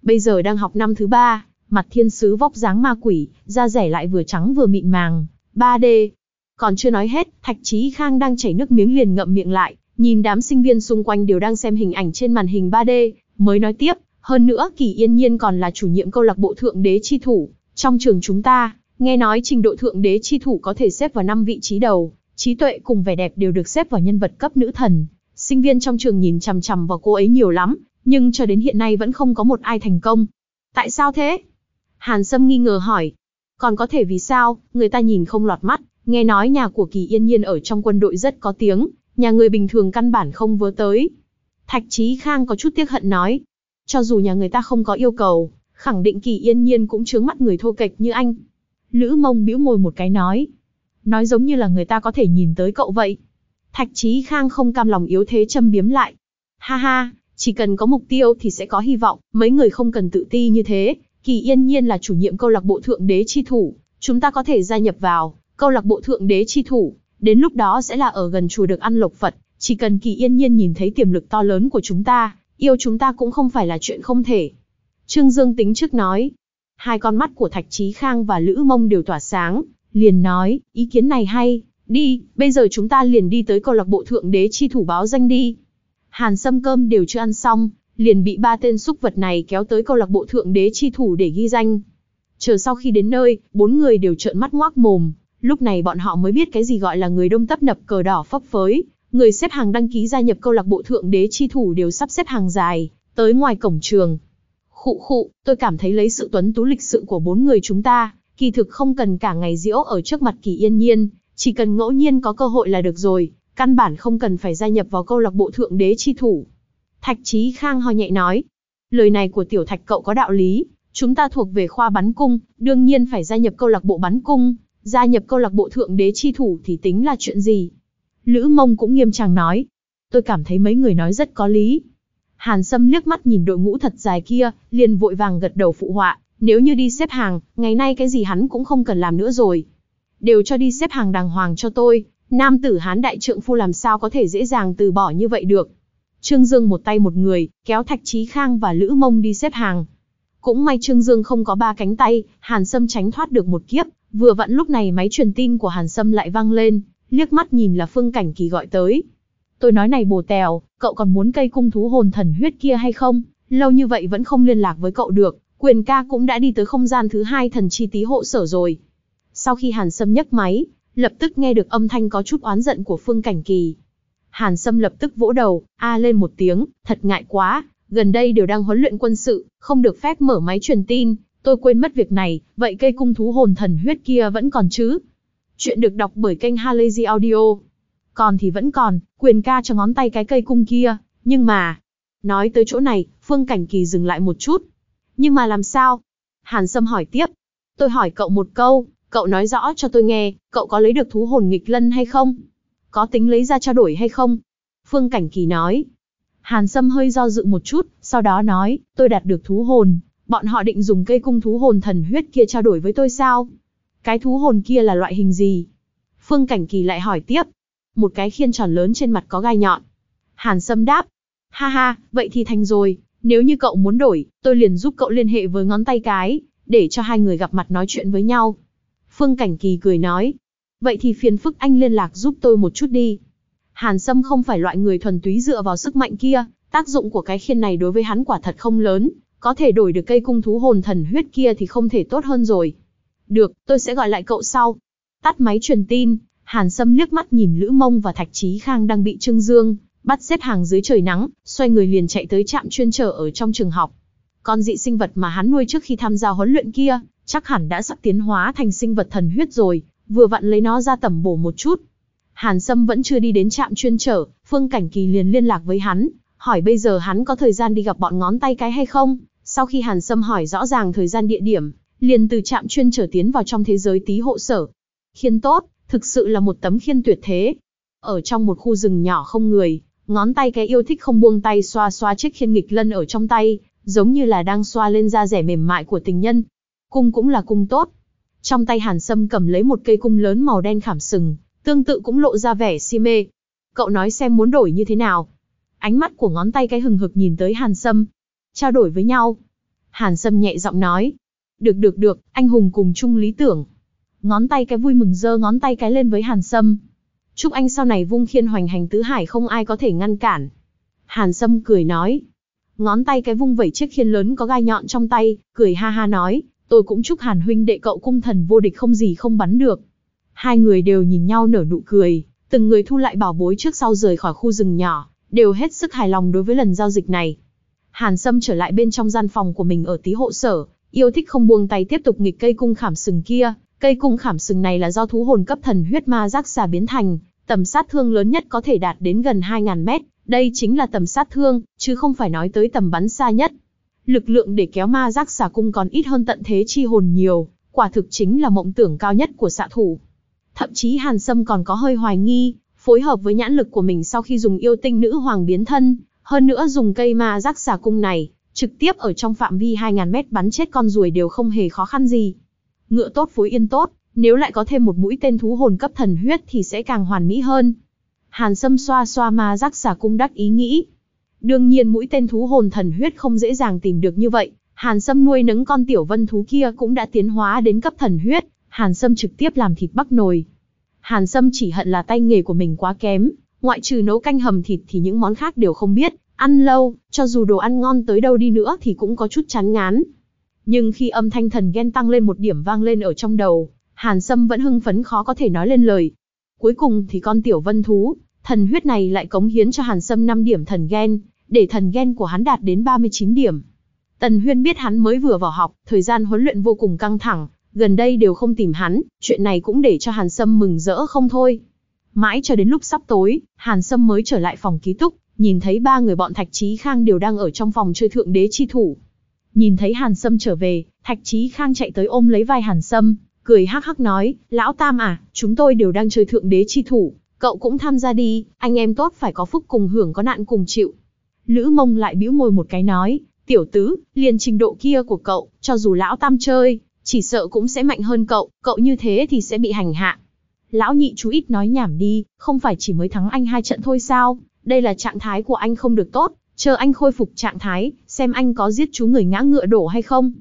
Bây giờ đang học năm thứ ba, mặt thiên sứ vóc dáng ma quỷ, da rẻ lại vừa trắng vừa mịn màng, 3D. Còn chưa nói hết, Thạch Chí Khang đang chảy nước miếng liền ngậm miệng lại, nhìn đám sinh viên xung quanh đều đang xem hình ảnh trên màn hình 3D, mới nói tiếp, hơn nữa Kỳ Yên Nhiên còn là chủ nhiệm câu lạc bộ thượng đế chi thủ, trong trường chúng ta, nghe nói trình độ thượng đế chi thủ có thể xếp vào năm vị trí đầu, trí tuệ cùng vẻ đẹp đều được xếp vào nhân vật cấp nữ thần. Sinh viên trong trường nhìn chằm chằm vào cô ấy nhiều lắm, nhưng cho đến hiện nay vẫn không có một ai thành công. Tại sao thế? Hàn Sâm nghi ngờ hỏi. Còn có thể vì sao, người ta nhìn không lọt mắt, nghe nói nhà của Kỳ Yên Nhiên ở trong quân đội rất có tiếng, nhà người bình thường căn bản không vớ tới. Thạch Chí Khang có chút tiếc hận nói. Cho dù nhà người ta không có yêu cầu, khẳng định Kỳ Yên Nhiên cũng chướng mắt người thô kệch như anh. Lữ mông bĩu môi một cái nói. Nói giống như là người ta có thể nhìn tới cậu vậy. Thạch Chí Khang không cam lòng yếu thế châm biếm lại. Ha ha, chỉ cần có mục tiêu thì sẽ có hy vọng, mấy người không cần tự ti như thế. Kỳ Yên Nhiên là chủ nhiệm câu lạc bộ Thượng Đế Chi Thủ, chúng ta có thể gia nhập vào câu lạc bộ Thượng Đế Chi Thủ, đến lúc đó sẽ là ở gần chùa được ăn lộc Phật, chỉ cần Kỳ Yên Nhiên nhìn thấy tiềm lực to lớn của chúng ta, yêu chúng ta cũng không phải là chuyện không thể. Trương Dương tính trước nói, hai con mắt của Thạch Chí Khang và Lữ Mông đều tỏa sáng, liền nói, ý kiến này hay, đi, bây giờ chúng ta liền đi tới câu lạc bộ Thượng Đế Chi Thủ báo danh đi. Hàn Sâm cơm đều chưa ăn xong, liền bị ba tên xúc vật này kéo tới câu lạc bộ Thượng Đế Chi Thủ để ghi danh. Chờ sau khi đến nơi, bốn người đều trợn mắt ngoác mồm, lúc này bọn họ mới biết cái gì gọi là người đông tấp nập cờ đỏ phấp phới, người xếp hàng đăng ký gia nhập câu lạc bộ Thượng Đế Chi Thủ đều sắp xếp hàng dài, tới ngoài cổng trường. Khụ khụ, tôi cảm thấy lấy sự tuấn tú lịch sự của bốn người chúng ta, kỳ thực không cần cả ngày diễu ở trước mặt kỳ yên nhiên, chỉ cần ngẫu nhiên có cơ hội là được rồi, căn bản không cần phải gia nhập vào câu lạc bộ thượng đế chi thủ. Thạch Chí Khang ho nhẹ nói, lời này của tiểu thạch cậu có đạo lý, chúng ta thuộc về khoa bắn cung, đương nhiên phải gia nhập câu lạc bộ bắn cung, gia nhập câu lạc bộ thượng đế chi thủ thì tính là chuyện gì. Lữ mông cũng nghiêm trang nói, tôi cảm thấy mấy người nói rất có lý. Hàn Sâm liếc mắt nhìn đội ngũ thật dài kia, liền vội vàng gật đầu phụ họa, nếu như đi xếp hàng, ngày nay cái gì hắn cũng không cần làm nữa rồi. Đều cho đi xếp hàng đàng hoàng cho tôi, nam tử hán đại trượng phu làm sao có thể dễ dàng từ bỏ như vậy được. Trương Dương một tay một người, kéo Thạch Chí Khang và Lữ Mông đi xếp hàng. Cũng may Trương Dương không có ba cánh tay, Hàn Sâm tránh thoát được một kiếp, vừa vặn lúc này máy truyền tin của Hàn Sâm lại vang lên, liếc mắt nhìn là Phương Cảnh Kỳ gọi tới. Tôi nói này bồ tèo, cậu còn muốn cây cung thú hồn thần huyết kia hay không? Lâu như vậy vẫn không liên lạc với cậu được, Quyền ca cũng đã đi tới không gian thứ hai thần chi tí hộ sở rồi. Sau khi Hàn Sâm nhấc máy, lập tức nghe được âm thanh có chút oán giận của Phương Cảnh Kỳ. Hàn Sâm lập tức vỗ đầu, a lên một tiếng, thật ngại quá, gần đây đều đang huấn luyện quân sự, không được phép mở máy truyền tin, tôi quên mất việc này, vậy cây cung thú hồn thần huyết kia vẫn còn chứ? Chuyện được đọc bởi kênh Halazy Audio. Còn thì vẫn còn, quyền ca cho ngón tay cái cây cung kia, nhưng mà... Nói tới chỗ này, Phương Cảnh Kỳ dừng lại một chút, nhưng mà làm sao? Hàn Sâm hỏi tiếp. Tôi hỏi cậu một câu, cậu nói rõ cho tôi nghe, cậu có lấy được thú hồn nghịch lân hay không? Có tính lấy ra trao đổi hay không? Phương Cảnh Kỳ nói. Hàn Sâm hơi do dự một chút, sau đó nói, tôi đạt được thú hồn, bọn họ định dùng cây cung thú hồn thần huyết kia trao đổi với tôi sao? Cái thú hồn kia là loại hình gì? Phương Cảnh Kỳ lại hỏi tiếp. Một cái khiên tròn lớn trên mặt có gai nhọn. Hàn Sâm đáp. Ha ha, vậy thì thành rồi, nếu như cậu muốn đổi, tôi liền giúp cậu liên hệ với ngón tay cái, để cho hai người gặp mặt nói chuyện với nhau. Phương Cảnh Kỳ cười nói. Vậy thì phiền phức anh liên lạc giúp tôi một chút đi. Hàn Sâm không phải loại người thuần túy dựa vào sức mạnh kia, tác dụng của cái khiên này đối với hắn quả thật không lớn, có thể đổi được cây cung thú hồn thần huyết kia thì không thể tốt hơn rồi. Được, tôi sẽ gọi lại cậu sau. Tắt máy truyền tin, Hàn Sâm liếc mắt nhìn Lữ Mông và Thạch Chí Khang đang bị Trương Dương, bắt xếp hàng dưới trời nắng, xoay người liền chạy tới trạm chuyên trở ở trong trường học. Con dị sinh vật mà hắn nuôi trước khi tham gia huấn luyện kia, chắc hẳn đã sắp tiến hóa thành sinh vật thần huyết rồi, vừa vặn lấy nó ra tẩm bổ một chút. Hàn Sâm vẫn chưa đi đến trạm chuyên trở, Phương Cảnh Kỳ liền liên lạc với hắn, hỏi bây giờ hắn có thời gian đi gặp bọn ngón tay cái hay không. Sau khi Hàn Sâm hỏi rõ ràng thời gian địa điểm, liền từ trạm chuyên trở tiến vào trong thế giới tí hộ sở. Khiên tốt, thực sự là một tấm khiên tuyệt thế. Ở trong một khu rừng nhỏ không người, Ngón tay cái yêu thích không buông tay xoa xoa chiếc khiên nghịch lân ở trong tay, giống như là đang xoa lên da rẻ mềm mại của tình nhân. cung cũng là cung tốt. Trong tay Hàn Sâm cầm lấy một cây cung lớn màu đen khảm sừng, tương tự cũng lộ ra vẻ si mê. Cậu nói xem muốn đổi như thế nào. Ánh mắt của ngón tay cái hừng hực nhìn tới Hàn Sâm. Trao đổi với nhau. Hàn Sâm nhẹ giọng nói. Được được được, anh hùng cùng chung lý tưởng. Ngón tay cái vui mừng giơ ngón tay cái lên với Hàn Sâm. Chúc anh sau này vung khiên hoành hành tứ hải không ai có thể ngăn cản. Hàn Sâm cười nói. Ngón tay cái vung vẩy chiếc khiên lớn có gai nhọn trong tay, cười ha ha nói, tôi cũng chúc Hàn huynh đệ cậu cung thần vô địch không gì không bắn được. Hai người đều nhìn nhau nở nụ cười, từng người thu lại bảo bối trước sau rời khỏi khu rừng nhỏ, đều hết sức hài lòng đối với lần giao dịch này. Hàn Sâm trở lại bên trong gian phòng của mình ở tí hộ sở, yêu thích không buông tay tiếp tục nghịch cây cung khảm sừng kia. Cây cung khảm sừng này là do thú hồn cấp thần huyết ma giác xà biến thành, tầm sát thương lớn nhất có thể đạt đến gần 2.000 mét, đây chính là tầm sát thương, chứ không phải nói tới tầm bắn xa nhất. Lực lượng để kéo ma giác xà cung còn ít hơn tận thế chi hồn nhiều, quả thực chính là mộng tưởng cao nhất của xạ thủ. Thậm chí Hàn Sâm còn có hơi hoài nghi, phối hợp với nhãn lực của mình sau khi dùng yêu tinh nữ hoàng biến thân, hơn nữa dùng cây ma giác xà cung này, trực tiếp ở trong phạm vi 2.000 mét bắn chết con ruồi đều không hề khó khăn gì. Ngựa tốt phối yên tốt, nếu lại có thêm một mũi tên thú hồn cấp thần huyết thì sẽ càng hoàn mỹ hơn. Hàn Sâm xoa xoa ma giác xà cung đắc ý nghĩ. Đương nhiên mũi tên thú hồn thần huyết không dễ dàng tìm được như vậy, Hàn Sâm nuôi nấng con tiểu vân thú kia cũng đã tiến hóa đến cấp thần huyết, Hàn Sâm trực tiếp làm thịt bắc nồi. Hàn Sâm chỉ hận là tay nghề của mình quá kém, ngoại trừ nấu canh hầm thịt thì những món khác đều không biết, ăn lâu, cho dù đồ ăn ngon tới đâu đi nữa thì cũng có chút chán ngán. Nhưng khi âm thanh thần ghen tăng lên một điểm vang lên ở trong đầu, Hàn Sâm vẫn hưng phấn khó có thể nói lên lời. Cuối cùng thì con tiểu vân thú, thần huyết này lại cống hiến cho Hàn Sâm 5 điểm thần ghen, để thần ghen của hắn đạt đến 39 điểm. Tần Huyên biết hắn mới vừa vào học, thời gian huấn luyện vô cùng căng thẳng, gần đây đều không tìm hắn, chuyện này cũng để cho Hàn Sâm mừng rỡ không thôi. Mãi cho đến lúc sắp tối, Hàn Sâm mới trở lại phòng ký túc, nhìn thấy ba người bọn Thạch Chí Khang đều đang ở trong phòng chơi thượng đế chi thủ. Nhìn thấy Hàn Sâm trở về, Thạch Chí Khang chạy tới ôm lấy vai Hàn Sâm, cười hắc hắc nói, lão Tam à, chúng tôi đều đang chơi thượng đế chi thủ, cậu cũng tham gia đi, anh em tốt phải có phúc cùng hưởng có nạn cùng chịu. Lữ mông lại bĩu môi một cái nói, tiểu tứ, liền trình độ kia của cậu, cho dù lão Tam chơi, chỉ sợ cũng sẽ mạnh hơn cậu, cậu như thế thì sẽ bị hành hạ. Lão nhị chú ít nói nhảm đi, không phải chỉ mới thắng anh hai trận thôi sao, đây là trạng thái của anh không được tốt, chờ anh khôi phục trạng thái, xem anh có giết chú người ngã ngựa đổ hay không.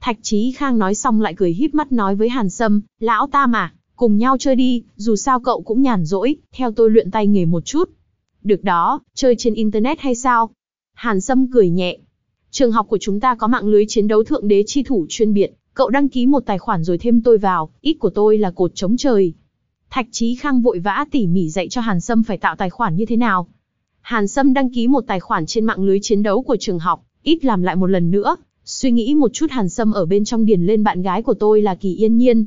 Thạch Chí Khang nói xong lại cười híp mắt nói với Hàn Sâm, lão ta mà, cùng nhau chơi đi, dù sao cậu cũng nhàn rỗi, theo tôi luyện tay nghề một chút. Được đó, chơi trên Internet hay sao? Hàn Sâm cười nhẹ. Trường học của chúng ta có mạng lưới chiến đấu thượng đế chi thủ chuyên biệt, cậu đăng ký một tài khoản rồi thêm tôi vào, ít của tôi là cột chống trời. Thạch Chí Khang vội vã tỉ mỉ dạy cho Hàn Sâm phải tạo tài khoản như thế nào. Hàn Sâm đăng ký một tài khoản trên mạng lưới chiến đấu của trường học, ít làm lại một lần nữa, suy nghĩ một chút Hàn Sâm ở bên trong điền lên bạn gái của tôi là Kỳ Yên Nhiên.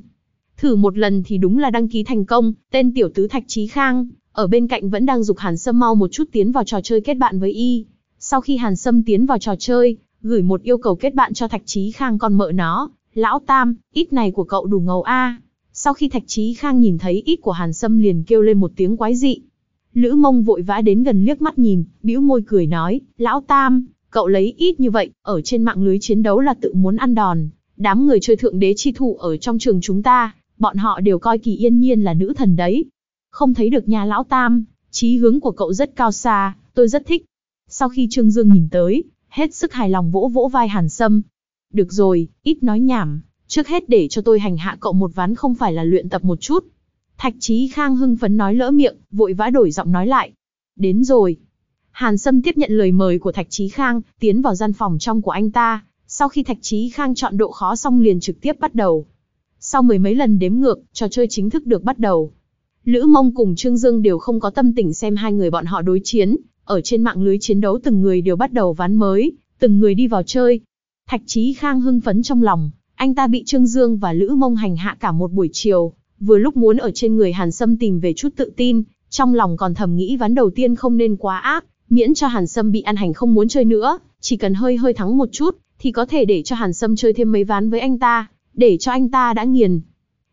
Thử một lần thì đúng là đăng ký thành công, tên tiểu tứ Thạch Chí Khang, ở bên cạnh vẫn đang dục Hàn Sâm mau một chút tiến vào trò chơi kết bạn với y. Sau khi Hàn Sâm tiến vào trò chơi, gửi một yêu cầu kết bạn cho Thạch Chí Khang con mợ nó, lão tam, ít này của cậu đủ ngầu a. Sau khi Thạch Chí Khang nhìn thấy ít của Hàn Sâm liền kêu lên một tiếng quái dị. Lữ Mông vội vã đến gần liếc mắt nhìn, bĩu môi cười nói, lão tam, cậu lấy ít như vậy, ở trên mạng lưới chiến đấu là tự muốn ăn đòn. Đám người chơi thượng đế chi thủ ở trong trường chúng ta, bọn họ đều coi kỳ yên nhiên là nữ thần đấy. Không thấy được nhà lão tam, chí hướng của cậu rất cao xa, tôi rất thích. Sau khi Trương Dương nhìn tới, hết sức hài lòng vỗ vỗ vai Hàn Sâm. Được rồi, ít nói nhảm, trước hết để cho tôi hành hạ cậu một ván không phải là luyện tập một chút. Thạch Chí Khang hưng phấn nói lỡ miệng, vội vã đổi giọng nói lại. Đến rồi. Hàn Sâm tiếp nhận lời mời của Thạch Chí Khang, tiến vào gian phòng trong của anh ta. Sau khi Thạch Chí Khang chọn độ khó xong liền trực tiếp bắt đầu. Sau mười mấy lần đếm ngược, trò chơi chính thức được bắt đầu. Lữ Mông cùng Trương Dương đều không có tâm tình xem hai người bọn họ đối chiến, ở trên mạng lưới chiến đấu từng người đều bắt đầu ván mới, từng người đi vào chơi. Thạch Chí Khang hưng phấn trong lòng, anh ta bị Trương Dương và Lữ Mông hành hạ cả một buổi chiều, vừa lúc muốn ở trên người Hàn Sâm tìm về chút tự tin, trong lòng còn thầm nghĩ ván đầu tiên không nên quá ác, miễn cho Hàn Sâm bị ăn hành không muốn chơi nữa, chỉ cần hơi hơi thắng một chút, thì có thể để cho Hàn Sâm chơi thêm mấy ván với anh ta, để cho anh ta đã nghiền.